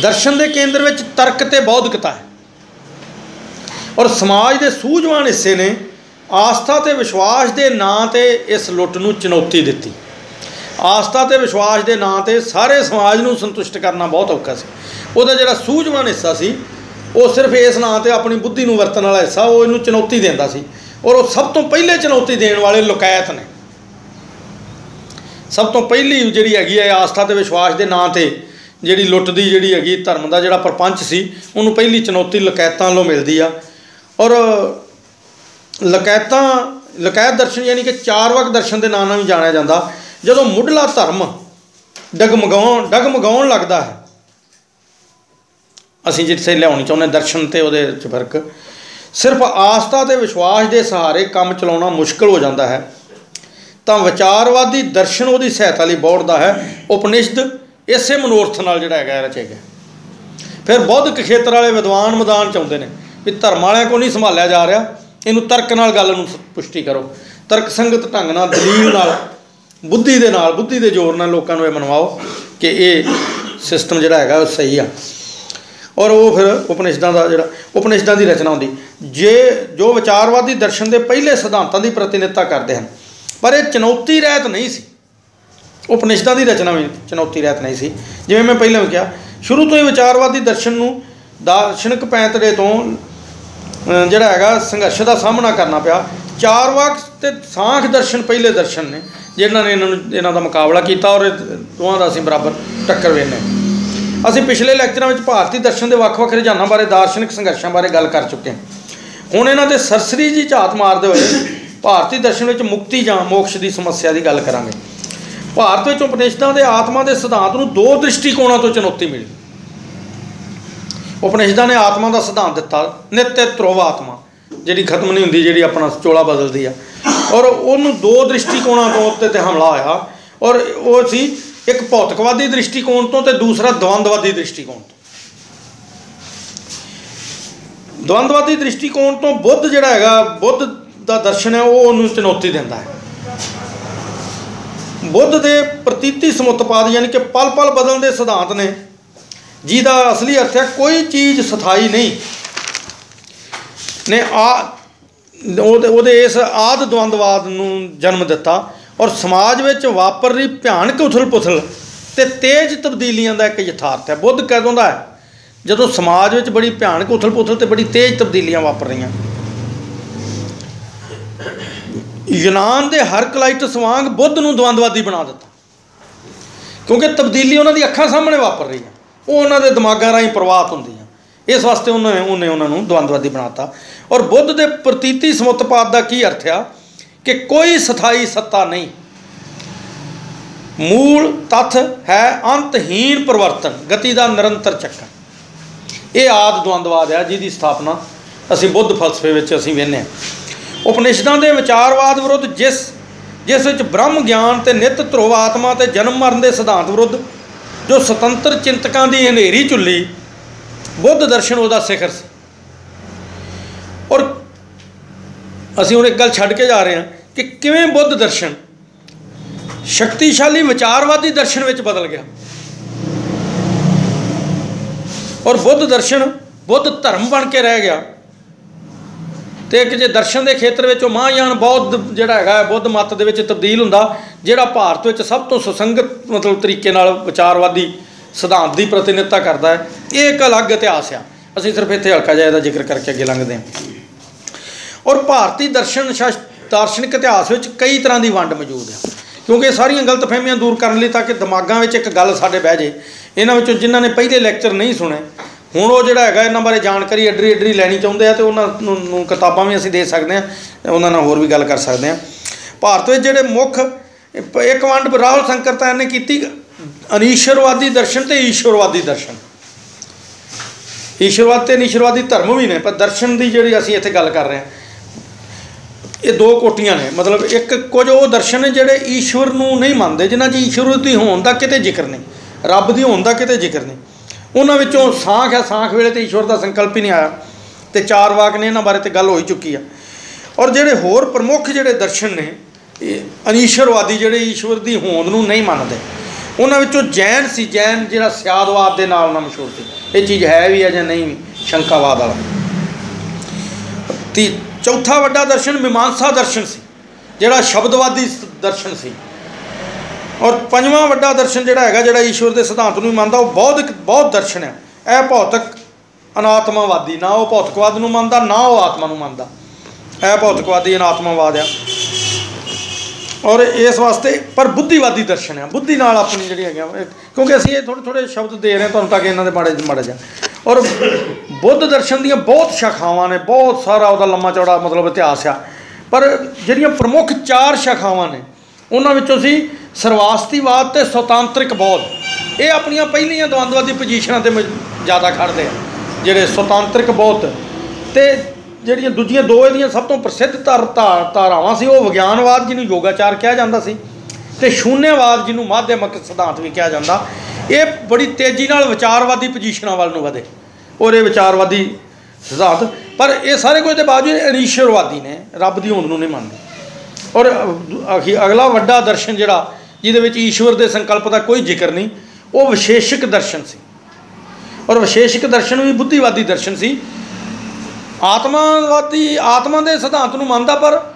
ਦਰਸ਼ਨ ਦੇ ਕੇਂਦਰ ਵਿੱਚ ਤਰਕ ਤੇ ਬੌਧਿਕਤਾ ਹੈ। ਔਰ ਸਮਾਜ ਦੇ ਸੂਝਵਾਨ ਹਿੱਸੇ ਨੇ ਆਸਥਾ ਤੇ ਵਿਸ਼ਵਾਸ ਦੇ ਨਾਂ ਤੇ ਇਸ ਲੁੱਟ ਨੂੰ ਚੁਣੌਤੀ ਦਿੱਤੀ। ਆਸਥਾ ਤੇ ਵਿਸ਼ਵਾਸ ਦੇ ਨਾਂ ਤੇ ਸਾਰੇ ਸਮਾਜ ਨੂੰ ਸੰਤੁਸ਼ਟ ਕਰਨਾ ਬਹੁਤ ਔਖਾ ਸੀ। ਉਹਦਾ ਜਿਹੜਾ ਸੂਝਵਾਨ ਹਿੱਸਾ ਸੀ, ਉਹ ਸਿਰਫ ਇਸ ਨਾਂ ਤੇ ਆਪਣੀ ਬੁੱਧੀ ਨੂੰ ਵਰਤਣ ਵਾਲਾ ਹਿੱਸਾ, ਉਹ ਇਹਨੂੰ ਚੁਣੌਤੀ ਦਿੰਦਾ ਸੀ। ਔਰ ਉਹ ਸਭ ਤੋਂ ਪਹਿਲੇ ਚੁਣੌਤੀ ਦੇਣ ਵਾਲੇ ਲੋਕਾਇਤ ਨੇ। ਸਭ ਤੋਂ ਪਹਿਲੀ ਜਿਹੜੀ ਹੈਗੀ ਹੈ, ਆਸਥਾ ਤੇ ਵਿਸ਼ਵਾਸ ਦੇ ਨਾਂ ਤੇ ਜਿਹੜੀ ਲੁੱਟ ਦੀ ਜਿਹੜੀ ਹੈਗੀ ਧਰਮ ਦਾ ਜਿਹੜਾ ਪ੍ਰਪੰਚ ਸੀ, ਉਹਨੂੰ ਪਹਿਲੀ ਚੁਣੌਤੀ ਲਕੈਤਾਂ ਵੱਲੋਂ ਮਿਲਦੀ ਆ। ਔਰ ਲਕੈਤਾਂ, ਲਕੈਤ ਦਰਸ਼ਨ ਯਾਨੀ ਕਿ ਚਾਰ ਵਕ ਦਰਸ਼ਨ ਦੇ ਨਾਂ ਨਾਲ ਵੀ ਜਾਣਿਆ ਜਾਂਦਾ। ਜਦੋਂ ਮੁੱਢਲਾ ਧਰਮ ਡਗਮਗਾਉਣ ਡਗਮਗਾਉਣ ਲੱਗਦਾ ਹੈ, ਅਸੀਂ ਜਿੱਥੇ ਲਿਆਉਣੀ ਚਾਹੁੰਦੇ ਦਰਸ਼ਨ ਤੇ ਉਹਦੇ ਚ ਫ਼ਰਕ, ਸਿਰਫ ਆਸਥਾ ਤੇ ਵਿਸ਼ਵਾਸ ਦੇ ਸਹਾਰੇ ਕੰਮ ਚਲਾਉਣਾ ਮੁਸ਼ਕਲ ਹੋ ਜਾਂਦਾ ਹੈ। ਤਾਂ ਵਿਚਾਰਵਾਦੀ ਦਰਸ਼ਨ ਉਹਦੀ ਸਹਾਇਤਾ ਲਈ ਬੋੜਦਾ ਹੈ, ਉਪਨਿਸ਼ਦ ਇਸੇ ਮਨੋਰਥ ਨਾਲ ਜਿਹੜਾ ਹੈਗਾ ਰਚੇ ਗਿਆ ਫਿਰ ਬੌਧਿਕ ਖੇਤਰ ਵਾਲੇ ਵਿਦਵਾਨ ਮੈਦਾਨ ਚ ਆਉਂਦੇ ਨੇ ਵੀ ਧਰਮ ਵਾਲਿਆਂ ਕੋ ਨਹੀਂ ਸੰਭਾਲਿਆ ਜਾ ਰਿਹਾ, ਇਹਨੂੰ ਤਰਕ ਨਾਲ ਗੱਲ ਨੂੰ ਪੁਸ਼ਟੀ ਕਰੋ। ਤਰਕ ਸੰਗਤ ਢੰਗ ਨਾਲ, ਦਲੀਲ ਨਾਲ, ਬੁੱਧੀ ਦੇ ਨਾਲ, ਬੁੱਧੀ ਦੇ ਜ਼ੋਰ ਨਾਲ ਲੋਕਾਂ ਨੂੰ ਇਹ ਮਨਵਾਓ ਕਿ ਇਹ ਸਿਸਟਮ ਜਿਹੜਾ ਹੈਗਾ ਉਹ ਸਹੀ ਆ। ਔਰ ਉਹ ਫਿਰ ਉਪਨਿਸ਼ਦਾਂ ਦਾ ਜਿਹੜਾ, ਉਪਨਿਸ਼ਦਾਂ ਦੀ ਰਚਨਾ ਹੁੰਦੀ। ਜੇ ਜੋ ਵਿਚਾਰਵਾਦੀ ਦਰਸ਼ਨ ਦੇ ਪਹਿਲੇ ਸਿਧਾਂਤਾਂ ਦੀ ਪ੍ਰਤੀਨਿਧਤਾ ਕਰਦੇ ਹਨ, ਪਰ ਇਹ ਚੁਣੌਤੀ ਰਹਿਤ ਨਹੀਂ ਸੀ। ਉਪਨਿਸ਼ਦਾਂ ਦੀ ਰਚਨਾ ਵੀ ਚੁਣੌਤੀ ਰਹਿਤ ਨਹੀਂ ਸੀ। ਜਿਵੇਂ ਮੈਂ ਪਹਿਲਾਂ ਵੀ ਕਿਹਾ, ਸ਼ੁਰੂ ਤੋਂ ਹੀ ਵਿਚਾਰਵਾਦੀ ਦਰਸ਼ਨ ਨੂੰ ਦਾਰਸ਼ਨਿਕ ਪੈਂਤੜੇ ਤੋਂ ਜਿਹੜਾ ਹੈਗਾ ਸੰਘਰਸ਼ ਦਾ ਸਾਹਮਣਾ ਕਰਨਾ ਪਿਆ। ਚਾਰ ਵਾਕ ਤੇ ਸਾਂਖ ਦਰਸ਼ਨ ਪਹਿਲੇ ਦਰਸ਼ਨ ਨੇ, ਜਿਨ੍ਹਾਂ ਨੇ ਇਹਨਾਂ ਨੂੰ, ਇਹਨਾਂ ਦਾ ਮੁਕਾਬਲਾ ਕੀਤਾ ਔਰ ਦੋਹਾਂ ਦਾ ਅਸੀਂ ਬਰਾਬਰ ਟੱਕਰ ਵੇਨੇ ਅਸੀਂ ਪਿਛਲੇ ਲੈਕਚਰਾਂ ਵਿੱਚ ਭਾਰਤੀ ਦਰਸ਼ਨ ਦੇ ਵੱਖ-ਵੱਖ ਰੁਝਾਨਾਂ ਬਾਰੇ, ਦਾਰਸ਼ਨਿਕ ਸੰਘਰਸ਼ਾਂ ਬਾਰੇ ਗੱਲ ਕਰ ਚੁੱਕੇ ਹਾਂ। ਹੁਣ ਇਹਨਾਂ ਤੇ ਸਰਸਰੀ ਜੀ ਝਾਤ ਮਾਰਦੇ ਹੋਏ, ਭਾਰਤੀ ਦਰਸ਼ਨ ਵਿੱਚ ਮੁਕਤੀ ਜਾਂ ਮੋਕਸ਼ ਦੀ ਸਮੱਸਿਆ ਦੀ ਗੱਲ ਕਰਾਂਗੇ। ਭਾਰਤ ਵਿੱਚ ਉਪਨਿਸ਼ਦਾਂ ਦੇ ਆਤਮਾ ਦੇ ਸਿਧਾਂਤ ਨੂੰ ਦੋ ਦ੍ਰਿਸ਼ਟੀਕੋਣਾਂ ਤੋਂ ਚੁਣੌਤੀ ਮਿਲੀ। ਉਪਨਿਸ਼ਦਾਂ ਨੇ ਆਤਮਾ ਦਾ ਸਿਧਾਂਤ ਦਿੱਤਾ ਨਿਤਯ ਧਰੁਵ ਆਤਮਾ, ਜਿਹੜੀ ਖਤਮ ਨਹੀਂ ਹੁੰਦੀ, ਜਿਹੜੀ ਆਪਣਾ ਚੋਲਾ ਬਦਲਦੀ ਆ। ਔਰ ਉਹਨੂੰ ਦੋ ਦ੍ਰਿਸ਼ਟੀਕੋਣਾਂ ਤੋਂ ਉੱਤੇ ਤੇ ਹਮਲਾ ਹੋਇਆ। ਔਰ ਉਹ ਸੀ ਇੱਕ ਭੌਤਿਕਵਾਦੀ ਦ੍ਰਿਸ਼ਟੀਕੋਣ ਤੋਂ ਤੇ ਦੂਸਰਾ ਦਵੰਦਵਾਦੀ ਦ੍ਰਿਸ਼ਟੀਕੋਣ ਤੋਂ। ਦਵੰਦਵਾਦੀ ਦ੍ਰਿਸ਼ਟੀਕੋਣ ਤੋਂ ਬੁੱਧ ਜਿਹੜਾ ਹੈਗਾ, ਬੁੱਧ ਦਾ ਦਰਸ਼ਨ ਹੈ, ਉਹ ਉਹਨੂੰ ਚੁਣੌਤੀ ਦਿੰਦਾ ਹੈ। ਬੁੱਧ ਦੇ ਪ੍ਰਤੀਤੀ ਸਮੁੱਤਪਾਦ ਯਾਨੀ ਕਿ ਪਲ ਪਲ ਬਦਲਣ ਦੇ ਸਿਧਾਂਤ ਨੇ। ਜਿਹਦਾ ਅਸਲੀ ਅਰਥ ਹੈ ਕੋਈ ਚੀਜ਼ ਸਥਾਈ ਨਹੀਂ। ਨੇ ਆ, ਉਹਦੇ ਉਹਦੇ ਇਸ ਆਦ ਦਵੰਦਵਾਦ ਨੂੰ ਜਨਮ ਦਿੱਤਾ ਔਰ ਸਮਾਜ ਵਿੱਚ ਵਾਪਰ ਰਹੀ ਭਿਆਨਕ ਉਥਲ-ਪੁਥਲ ਤੇ ਤੇਜ਼ ਤਬਦੀਲੀਆਂ ਦਾ ਇੱਕ ਯਥਾਰਥ ਹੈ। ਬੁੱਧ ਕਦੋਂ ਦਾ ਹੈ, ਜਦੋਂ ਸਮਾਜ ਵਿੱਚ ਬੜੀ ਭਿਆਨਕ ਉਥਲ-ਪੁਥਲ ਤੇ ਬੜੀ ਤੇਜ਼ ਤਬਦੀਲੀਆਂ ਵਾਪਰ ਰਹੀਆਂ ਯੂਨਾਨ ਦੇ ਹਰਕਲਾਈਟਸ ਵਾਂਗ ਬੁੱਧ ਨੂੰ ਦਵੰਦਵਾਦੀ ਬਣਾ ਦਿੱਤਾ। ਕਿਉਂਕਿ ਤਬਦੀਲੀ ਉਹਨਾਂ ਦੀ ਅੱਖਾਂ ਸਾਹਮਣੇ ਵਾਪਰ ਰਹੀ ਹੈ। ਉਹ ਉਹਨਾਂ ਦੇ ਦਿਮਾਗਾਂ ਰਾਹੀਂ ਪ੍ਰਵਾਹਿਤ ਹੁੰਦੀ ਹੈ। ਇਸ ਵਾਸਤੇ ਉਹਨਾਂ ਨੇ ਉਹਨੇ ਉਹਨਾਂ ਨੂੰ ਦਵੰਦਵਾਦੀ ਬਣਾਤਾ ਔਰ ਬੁੱਧ ਦੇ ਪ੍ਰਤੀਤੀ ਸਮੁੱਤਪਾਦ ਦਾ ਕੀ ਅਰਥ ਆ? ਕਿ ਕੋਈ ਸਥਾਈ ਸੱਤਾ ਨਹੀਂ। ਮੂਲ ਤੱਥ ਹੈ ਅੰਤਹੀਨ ਪਰਿਵਰਤਨ, ਗਤੀ ਦਾ ਨਿਰੰਤਰ ਚੱਕਰ। ਇਹ ਆਦ ਦਵੰਦਵਾਦ ਹੈ ਜਿਹਦੀ ਸਥਾਪਨਾ ਅਸੀਂ ਬੁੱਧ ਫਲਸਫੇ ਵਿੱਚ ਅਸੀਂ ਵੇਖਦੇ ਹਾਂ। ਉਪਨਿਸ਼ਦਾਂ ਦੇ ਵਿਚਾਰਵਾਦ ਵਿਰੁੱਧ ਜਿਸ ਜਿਸ ਵਿੱਚ ਬ੍ਰਹਮ ਗਿਆਨ ਤੇ ਨਿਤ ਧਰੁਵ ਆਤਮਾ ਤੇ ਜਨਮ ਮਰਨ ਦੇ ਸਿਧਾਂਤ ਵਿਰੁੱਧ ਜੋ ਸੁਤੰਤਰ ਚਿੰਤਕਾਂ ਦੀ ਹਨੇਰੀ ਚੁੱਲੀ ਬੁੱਧ ਦਰਸ਼ਨ ਉਹਦਾ ਸਿਖਰ ਸੀ। ਔਰ ਅਸੀਂ ਹੁਣ ਇੱਕ ਗੱਲ ਛੱਡ ਕੇ ਜਾ ਰਹੇ ਹਾਂ ਕਿ ਕਿਵੇਂ ਬੁੱਧ ਦਰਸ਼ਨ ਸ਼ਕਤੀਸ਼ਾਲੀ ਵਿਚਾਰਵਾਦੀ ਦਰਸ਼ਨ ਵਿੱਚ ਬਦਲ ਗਿਆ। ਔਰ ਬੁੱਧ ਦਰਸ਼ਨ ਬੁੱਧ ਧਰਮ ਬਣ ਕੇ ਰਹਿ ਗਿਆ। ਤੇ ਇੱਕ ਜੇ ਦਰਸ਼ਨ ਦੇ ਖੇਤਰ ਵਿੱਚ ਉਹ ਮਹਾਂਯਾਨ ਬੌੱਧ ਜਿਹੜਾ ਹੈਗਾ ਬੁੱਧ ਮਤ ਦੇ ਵਿੱਚ ਤਬਦੀਲ ਹੁੰਦਾ, ਜਿਹੜਾ ਭਾਰਤ ਵਿੱਚ ਸਭ ਤੋਂ ਸੁਸੰਗਤ ਮਤਲਬ ਤਰੀਕੇ ਨਾਲ ਵਿਚਾਰਵਾਦੀ ਸਿਧਾਂਤ ਦੀ ਪ੍ਰਤੀਨਿਧਤਾ ਕਰਦਾ ਹੈ, ਇਹ ਇੱਕ ਅਲੱਗ ਇਤਿਹਾਸ ਆ। ਅਸੀਂ ਸਿਰਫ ਇੱਥੇ ਹਲਕਾ ਜਿਹਾ ਇਹਦਾ ਜ਼ਿਕਰ ਕਰਕੇ ਅੱਗੇ ਲੰਘਦੇ ਹਾਂ। ਔਰ ਭਾਰਤੀ ਦਰਸ਼ਨ ਸ਼ਾਸ- ਦਾਰਸ਼ਨਿਕ ਇਤਿਹਾਸ ਵਿੱਚ ਕਈ ਤਰ੍ਹਾਂ ਦੀ ਵੰਡ ਮੌਜੂਦ ਹੈ ਕਿਉਂਕਿ ਇਹ ਸਾਰੀਆਂ ਗਲਤਫਹਿਮੀਆਂ ਦੂਰ ਕਰਨ ਲਈ ਤਾਂ ਕਿ ਦਿਮਾਗਾਂ ਵਿੱਚ ਇੱਕ ਗੱਲ ਸਾਡੇ ਬਹਿ ਜੇ ਇਹਨਾਂ ਵਿੱਚੋਂ ਜਿਨ੍ਹਾਂ ਨੇ ਪਹਿਲੇ ਲੈਕਚਰ ਨਹੀਂ ਸੁਣੇ ਹੁਣ ਉਹ ਜਿਹੜਾ ਹੈਗਾ, ਇਹਨਾਂ ਬਾਰੇ ਜਾਣਕਾਰੀ ਅੱਡਰੀ ਐਡਰੀ ਲੈਣੀ ਚਾਹੁੰਦੇ ਆ ਤੇ ਉਹਨਾਂ ਨੂੰ ਕਿਤਾਬਾਂ ਵੀ ਅਸੀਂ ਦੇ ਸਕਦੇ ਆ ਉਹਨਾਂ ਨਾਲ ਹੋਰ ਵੀ ਗੱਲ ਕਰ ਸਕਦੇ ਆ। ਭਾਰਤ ਵਿੱਚ ਜਿਹੜੇ ਮੁੱਖ, ਇੱਕ ਵੰਡ ਰਾਹੁਲ ਸੰਕਰਤਾ ਨੇ ਕੀਤੀ ਅਨੀਸ਼ਵਰਵਾਦੀ ਦਰਸ਼ਨ ਤੇ ਈਸ਼ਵਰਵਾਦੀ ਦਰਸ਼ਨ। ਈਸ਼ਵਰਵਾਦ ਤੇ ਅਨੀਸ਼ਵਰਵਾਦੀ ਧਰਮ ਵੀ ਨੇ, ਪਰ ਦਰਸ਼ਨ ਦੀ ਜਿਹੜੀ ਅਸੀਂ ਇੱਥੇ ਗੱਲ ਕਰ ਰਹੇ ਹਾਂ ਇਹ ਦੋ ਕੋਟੀਆਂ ਨੇ। ਮਤਲਬ ਇੱਕ ਕੁਝ ਉਹ ਦਰਸ਼ਨ ਨੇ ਜਿਹੜੇ ਈਸ਼ਵਰ ਨੂੰ ਨਹੀਂ ਮੰਨਦੇ, ਜਿਨ੍ਹਾਂ 'ਚ ਈਸ਼ਵਰ ਦੀ ਹੋਣ ਦਾ ਕਿਤੇ ਜ਼ਿਕਰ ਨਹੀਂ, ਰੱਬ ਦੀ ਹੋਣ ਦਾ ਕਿਤੇ ਜ਼ਿਕਰ ਨਹੀਂ। ਉਹਨਾਂ ਵਿੱਚੋਂ ਸਾਖ ਹੈ, ਸਾਖ ਵੇਲੇ ਤੇ ਈਸ਼ਵਰ ਦਾ ਸੰਕਲਪ ਹੀ ਨਹੀਂ ਆਇਆ ਤੇ ਚਾਰ ਵਾਕ ਨੇ ਇਹਨਾਂ ਬਾਰੇ ਤੇ ਗੱਲ ਹੋਈ ਚੁੱਕੀ ਆ। ਔਰ ਜਿਹੜੇ ਹੋਰ ਪ੍ਰਮੁੱਖ ਜਿਹੜੇ ਦਰਸ਼ਨ ਨੇ, ਇਹ ਅਨੀਸ਼ਵਰਵਾਦੀ ਜਿਹੜੇ ਈਸ਼ਵਰ ਦੀ ਹੋਂਦ ਨੂੰ ਨਹੀਂ ਮੰਨਦੇ, ਉਹਨਾਂ ਵਿੱਚੋਂ ਜੈਨ ਸੀ, ਜੈਨ ਜਿਹੜਾ ਸਿਆਦਵਾਦ ਦੇ ਨਾਲ ਨਾਲ ਮਸ਼ਹੂਰ ਸੀ। ਇਹ ਚੀਜ਼ ਹੈ ਵੀ ਹੈ ਜਾਂ ਨਹੀਂ ਵੀ, ਸ਼ੰਕਾਵਾਦ ਵਾਲਾ। ਤੀ ਚੌਥਾ ਵੱਡਾ ਦਰਸ਼ਨ ਮੀਮਾਂਸਾ ਦਰਸ਼ਨ ਸੀ, ਜਿਹੜਾ ਸ਼ਬਦਵਾਦੀ ਦਰਸ਼ਨ ਸੀ। ਔਰ ਪੰਜਵਾਂ ਵੱਡਾ ਦਰਸ਼ਨ ਜਿਹੜਾ ਹੈਗਾ, ਜਿਹੜਾ ਈਸ਼ਵਰ ਦੇ ਸਿਧਾਂਤ ਨੂੰ ਮੰਨਦਾ, ਉਹ ਬੌਧਿਕ ਬਹੁਤ ਦਰਸ਼ਨ ਹੈ। ਇਹ ਭੌਤਿਕ ਅਨਾਤਮਾਵਾਦੀ, ਨਾ ਉਹ ਭੌਤਿਕਵਾਦ ਨੂੰ ਮੰਨਦਾ, ਨਾ ਉਹ ਆਤਮਾ ਨੂੰ ਮੰਨਦਾ। ਇਹ ਭੌਤਿਕਵਾਦੀ ਅਨਾਤਮਾਵਾਦ ਆ। ਔਰ ਇਸ ਵਾਸਤੇ ਪਰ ਬੁੱਧੀਵਾਦੀ ਦਰਸ਼ਨ ਆ। ਬੁੱਧੀ ਨਾਲ ਆਪਣੀ ਜਿਹੜੀ ਹੈਗਾ ਕਿਉਂਕਿ ਅਸੀਂ ਇਹ ਥੋੜੇ ਥੋੜੇ ਸ਼ਬਦ ਦੇ ਰਹੇ ਹਾਂ, ਤੁਹਾਨੂੰ ਤਾਂ ਕਿ ਇਹਨਾਂ ਦੇ ਮਾੜੇ, ਮਾੜਾ ਜਾ ਔਰ ਬੁੱਧ ਦਰਸ਼ਨ ਦੀਆਂ ਬਹੁਤ ਸ਼ਾਖਾਵਾਂ ਨੇ, ਬਹੁਤ ਸਾਰਾ ਉਹਦਾ ਲੰਮਾ ਚੌੜਾ ਮਤਲਬ ਇਤਿਹਾਸ ਆ। ਪਰ ਜਿਹੜੀਆਂ ਪ੍ਰਮੁੱਖ ਚਾਰ ਸ਼ਾਖਾਵਾਂ ਨੇ, ਉਹਨਾਂ ਵਿੱਚੋਂ ਅਸੀਂ ਸਰਵਾਸਤੀਵਾਦ ਤੇ ਸੁਤੰਤਰਿਕ ਬੌਧ। ਇਹ ਆਪਣੀਆਂ ਪਹਿਲੀਆਂ ਦਵੰਦਵਾਦੀ ਪੋਜੀਸ਼ਨਾਂ ਤੇ ਮ- ਜ਼ਿਆਦਾ ਖੜਦੇ ਆ, ਜਿਹੜੇ ਸੁਤੰਤਰਿਕ ਬੌਧ ਤੇ ਜਿਹੜੀਆਂ ਦੂਜੀਆਂ ਦੋ ਇਹਦੀਆਂ ਸਭ ਤੋਂ ਪ੍ਰਸਿੱਧ ਧਾਰ ਧਾ- ਧਾਰਾਵਾਂ ਸੀ, ਉਹ ਵਿਗਿਆਨਵਾਦ ਜਿਹਨੂੰ ਯੋਗਾਚਾਰ ਕਿਹਾ ਜਾਂਦਾ ਸੀ ਤੇ ਸ਼ੂਨੇਵਾਦ ਜਿਹਨੂੰ ਮਾਧਿਅਮਕ ਸਿਧਾਂਤ ਵੀ ਕਿਹਾ ਜਾਂਦਾ। ਇਹ ਬੜੀ ਤੇਜ਼ੀ ਨਾਲ ਵਿਚਾਰਵਾਦੀ ਪੋਜੀਸ਼ਨਾਂ ਵੱਲ ਨੂੰ ਵਧੇ, ਔਰ ਇਹ ਵਿਚਾਰਵਾਦੀ ਸਿਧਾਂਤ। ਪਰ ਇਹ ਸਾਰੇ ਕੁਝ ਦੇ ਬਾਵਜੂਦ ਅਨੀਸ਼ਵਰਵਾਦੀ ਨੇ, ਰੱਬ ਦੀ ਹੋਂਦ ਨੂੰ ਨਹੀਂ ਮੰਨਦੇ। ਔਰ ਅਖੀ ਅਗਲਾ ਵੱਡਾ ਦਰਸ਼ਨ ਜਿਹੜਾ ਜਿਹਦੇ ਵਿੱਚ ਈਸ਼ਵਰ ਦੇ ਸੰਕਲਪ ਦਾ ਕੋਈ ਜ਼ਿਕਰ ਨਹੀਂ, ਉਹ ਵਿਸ਼ੇਸ਼ਕ ਦਰਸ਼ਨ ਸੀ। ਔਰ ਵਿਸ਼ੇਸ਼ਕ ਦਰਸ਼ਨ ਵੀ ਬੁੱਧੀਵਾਦੀ ਦਰਸ਼ਨ ਸੀ। ਆਤਮਾਵਾਦੀ, ਆਤਮਾ ਦੇ ਸਿਧਾਂਤ ਨੂੰ ਮੰਨਦਾ, ਪਰ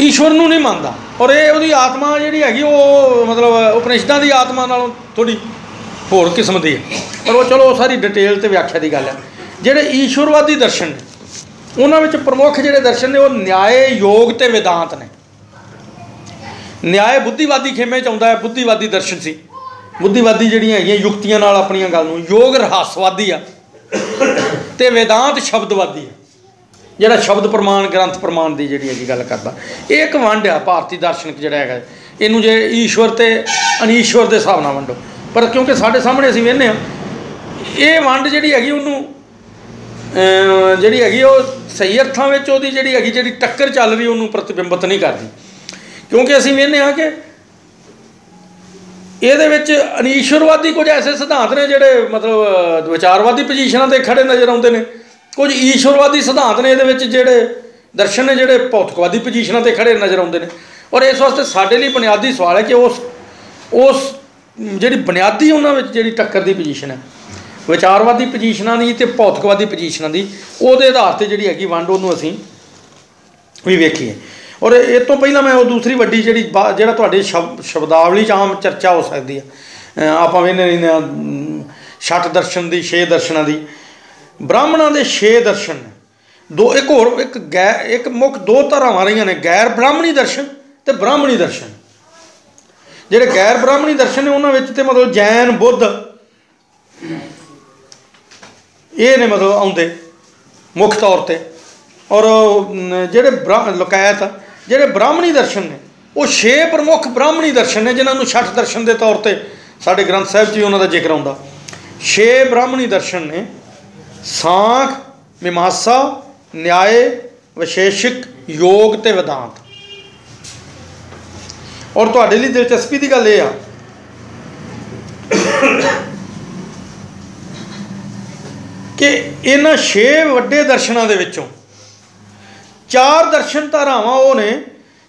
ਈਸ਼ਵਰ ਨੂੰ ਨਹੀਂ ਮੰਨਦਾ। ਔਰ ਇਹ ਉਹਦੀ ਆਤਮਾ ਜਿਹੜੀ ਹੈਗੀ, ਉਹ ਮਤਲਬ ਉਪਨਿਸ਼ਦਾਂ ਦੀ ਆਤਮਾ ਨਾਲੋਂ ਥੋੜੀ ਹੋਰ ਕਿਸਮ ਦੀ ਹੈ। ਪਰ ਉਹ ਚਲੋ, ਉਹ ਸਾਰੀ ਡਿਟੇਲ ਤੇ ਵਿਆਖਿਆ ਦੀ ਗੱਲ ਹੈ। ਜਿਹੜੇ ਈਸ਼ਵਰਵਾਦੀ ਦਰਸ਼ਨ ਨੇ, ਉਹਨਾਂ ਵਿੱਚ ਪ੍ਰਮੁੱਖ ਜਿਹੜੇ ਦਰਸ਼ਨ ਨੇ, ਉਹ ਨਿਆਏ ਯੋਗ ਤੇ ਵਿਦਾਂਤ ਨੇ। ਨਿਆਏ ਬੁੱਧੀਵਾਦੀ ਖੇਮੇ ਚ ਆਉਂਦਾ ਹੈ, ਬੁੱਧੀਵਾਦੀ ਦਰਸ਼ਨ ਸੀ। ਬੁੱਧੀਵਾਦੀ ਜਿਹੜੀਆਂ ਹੈਗੀਆਂ ਯੁਕਤੀਆਂ ਨਾਲ ਆਪਣੀਆਂ ਗੱਲ ਨੂੰ, ਯੋਗ ਰਹੱਸਵਾਦੀ ਆ ਤੇ ਵੇਦਾਂਤ ਸ਼ਬਦਵਾਦੀ ਹੈ ਜਿਹੜਾ ਸ਼ਬਦ ਪ੍ਰਮਾਣ, ਗ੍ਰੰਥ ਪ੍ਰਮਾਣ ਦੀ ਜਿਹੜੀ ਹੈਗੀ ਗੱਲ ਕਰਦਾ। ਇਹ ਇੱਕ ਵੰਡ ਆ ਭਾਰਤੀ ਦਰਸ਼ਨਿਕ ਜਿਹੜਾ ਹੈਗਾ। ਇਹਨੂੰ ਜੇ ਈਸ਼ਵਰ ਤੇ ਅਨੀਸ਼ਵਰ ਦੇ ਹਿਸਾਬ ਨਾਲ ਵੰਡੋ। ਪਰ ਕਿਉਂਕਿ ਸਾਡੇ ਸਾਹਮਣੇ ਅਸੀਂ ਵੇਖਦੇ ਆ ਇਹ ਵੰਡ ਜਿਹੜੀ ਹੈਗੀ ਉਹਨੂੰ ਜਿਹੜੀ ਹੈਗੀ ਉਹ ਸਹੀ ਅਰਥਾਂ ਵਿੱਚ ਉਹਦੀ ਜਿਹੜੀ ਹੈਗੀ ਜਿਹੜੀ ਟੱਕਰ ਚੱਲ ਰਹੀ, ਉਹਨੂੰ ਪ੍ਰਤੀਬਿੰਬਤ ਨਹੀਂ ਕਰਦੀ। ਕਿਉਂਕਿ ਅਸੀਂ ਵੇਖਦੇ ਆ ਕਿ ਇਹਦੇ ਵਿੱਚ ਅਨੀਸ਼ਵਰਵਾਦੀ ਕੁਝ ਐਸੇ ਸਿਧਾਂਤ ਨੇ ਜਿਹੜੇ ਮਤਲਬ ਵਿਚਾਰਵਾਦੀ ਪੋਜੀਸ਼ਨਾਂ ਤੇ ਖੜੇ ਨਜ਼ਰ ਆਉਂਦੇ ਨੇ। ਕੁਝ ਈਸ਼ਵਰਵਾਦੀ ਸਿਧਾਂਤ ਨੇ ਇਹਦੇ ਵਿੱਚ ਜਿਹੜੇ ਦਰਸ਼ਨ ਨੇ ਜਿਹੜੇ ਭੌਤਿਕਵਾਦੀ ਪੋਜੀਸ਼ਨਾਂ ਤੇ ਖੜੇ ਨਜ਼ਰ ਆਉਂਦੇ ਨੇ। ਔਰ ਇਸ ਵਾਸਤੇ ਸਾਡੇ ਲਈ ਬੁਨਿਆਦੀ ਸਵਾਲ ਹੈ ਕਿ ਉਸ ਉਸ ਜਿਹੜੀ ਬੁਨਿਆਦੀ ਉਹਨਾਂ ਵਿੱਚ ਜਿਹੜੀ ਟੱਕਰ ਦੀ ਪੋਜੀਸ਼ਨ ਹੈ, ਵਿਚਾਰਵਾਦੀ ਪੋਜੀਸ਼ਨਾਂ ਦੀ ਤੇ ਭੌਤਿਕਵਾਦੀ ਪੋਜੀਸ਼ਨਾਂ ਦੀ, ਉਹਦੇ ਆਧਾਰ ਤੇ ਜਿਹੜੀ ਹੈਗੀ ਵੰਡ ਉਹਨੂੰ ਅਸੀਂ ਵੀ ਵੇਖੀਏ ਔਰ ਇਹ ਤੋਂ ਪਹਿਲਾਂ ਮੈਂ ਉਹ ਦੂਸਰੀ ਵੱਡੀ ਜਿਹੜੀ ਬਾ- ਜਿਹੜਾ ਤੁਹਾਡੇ ਸ਼ਬ- ਸ਼ਬਦਾਵਲੀ ਚ ਆਮ ਚਰਚਾ ਹੋ ਸਕਦੀ ਹੈ। ਆਪਾਂ ਵੇਖਦੇ ਰਹਿੰਦੇ ਹਾਂ ਅਮ, ਛਠ ਦਰਸ਼ਨ ਦੀ ਛੇ ਦਰਸ਼ਨਾਂ ਦੀ। ਬ੍ਰਾਹਮਣਾਂ ਦੇ ਛੇ ਦਰਸ਼ਨ। ਨੇ ਦੋ ਇੱਕ ਹੋਰ ਇੱਕ ਗੈ ਇੱਕ ਮੁੱਖ ਦੋ ਧਾਰਾਵਾਂ ਰਹੀਆਂ ਨੇ ਗੈਰ ਬ੍ਰਾਹਮਣੀ ਦਰਸ਼ਨ ਤੇ ਬ੍ਰਾਹਮਣੀ ਦਰਸ਼ਨ। ਜਿਹੜੇ ਗੈਰ ਬ੍ਰਾਹਮਣੀ ਦਰਸ਼ਨ ਨੇ ਉਹਨਾਂ ਵਿੱਚ ਤੇ ਮਤਲਬ ਜੈਨ ਬੁੱਧ ਇਹ ਨੇ ਮਤਲਬ ਆਉਂਦੇ ਮੁੱਖ ਤੌਰ ਤੇ। ਔਰ ਜਿਹੜੇ ਬ੍ਰਾ- ਲੋਕਾਇਤ ਜਿਹੜੇ ਬ੍ਰਾਹਮਣੀ ਦਰਸ਼ਨ ਨੇ, ਉਹ ਛੇ ਪ੍ਰਮੁੱਖ ਬ੍ਰਾਹਮਣੀ ਦਰਸ਼ਨ ਨੇ ਜਿਨ੍ਹਾਂ ਨੂੰ ਛਠ ਦਰਸ਼ਨ ਦੇ ਤੌਰ ਤੇ ਸਾਡੇ ਗ੍ਰੰਥ ਸਾਹਿਬ 'ਚ ਵੀ ਉਹਨਾਂ ਦਾ ਜ਼ਿਕਰ ਆਉਂਦਾ। ਛੇ ਬ੍ਰਾਹਮਣੀ ਦਰਸ਼ਨ ਨੇ, ਸਾਖ, ਮੀਮਾਂਸਾ, ਨਿਆਏ, ਵਿਸ਼ੇਸ਼ਿਕ, ਯੋਗ ਤੇ ਵਿਦਾਂਤ। ਔਰ ਤੁਹਾਡੇ ਲਈ ਦਿਲਚਸਪੀ ਦੀ ਗੱਲ ਇਹ ਆ, ਕਿ ਇਹਨਾਂ ਛੇ ਵੱਡੇ ਦਰਸ਼ਨਾਂ ਦੇ ਵਿੱਚੋਂ ਚਾਰ ਦਰਸ਼ਨ ਧਾਰਾਵਾਂ ਉਹ ਨੇ,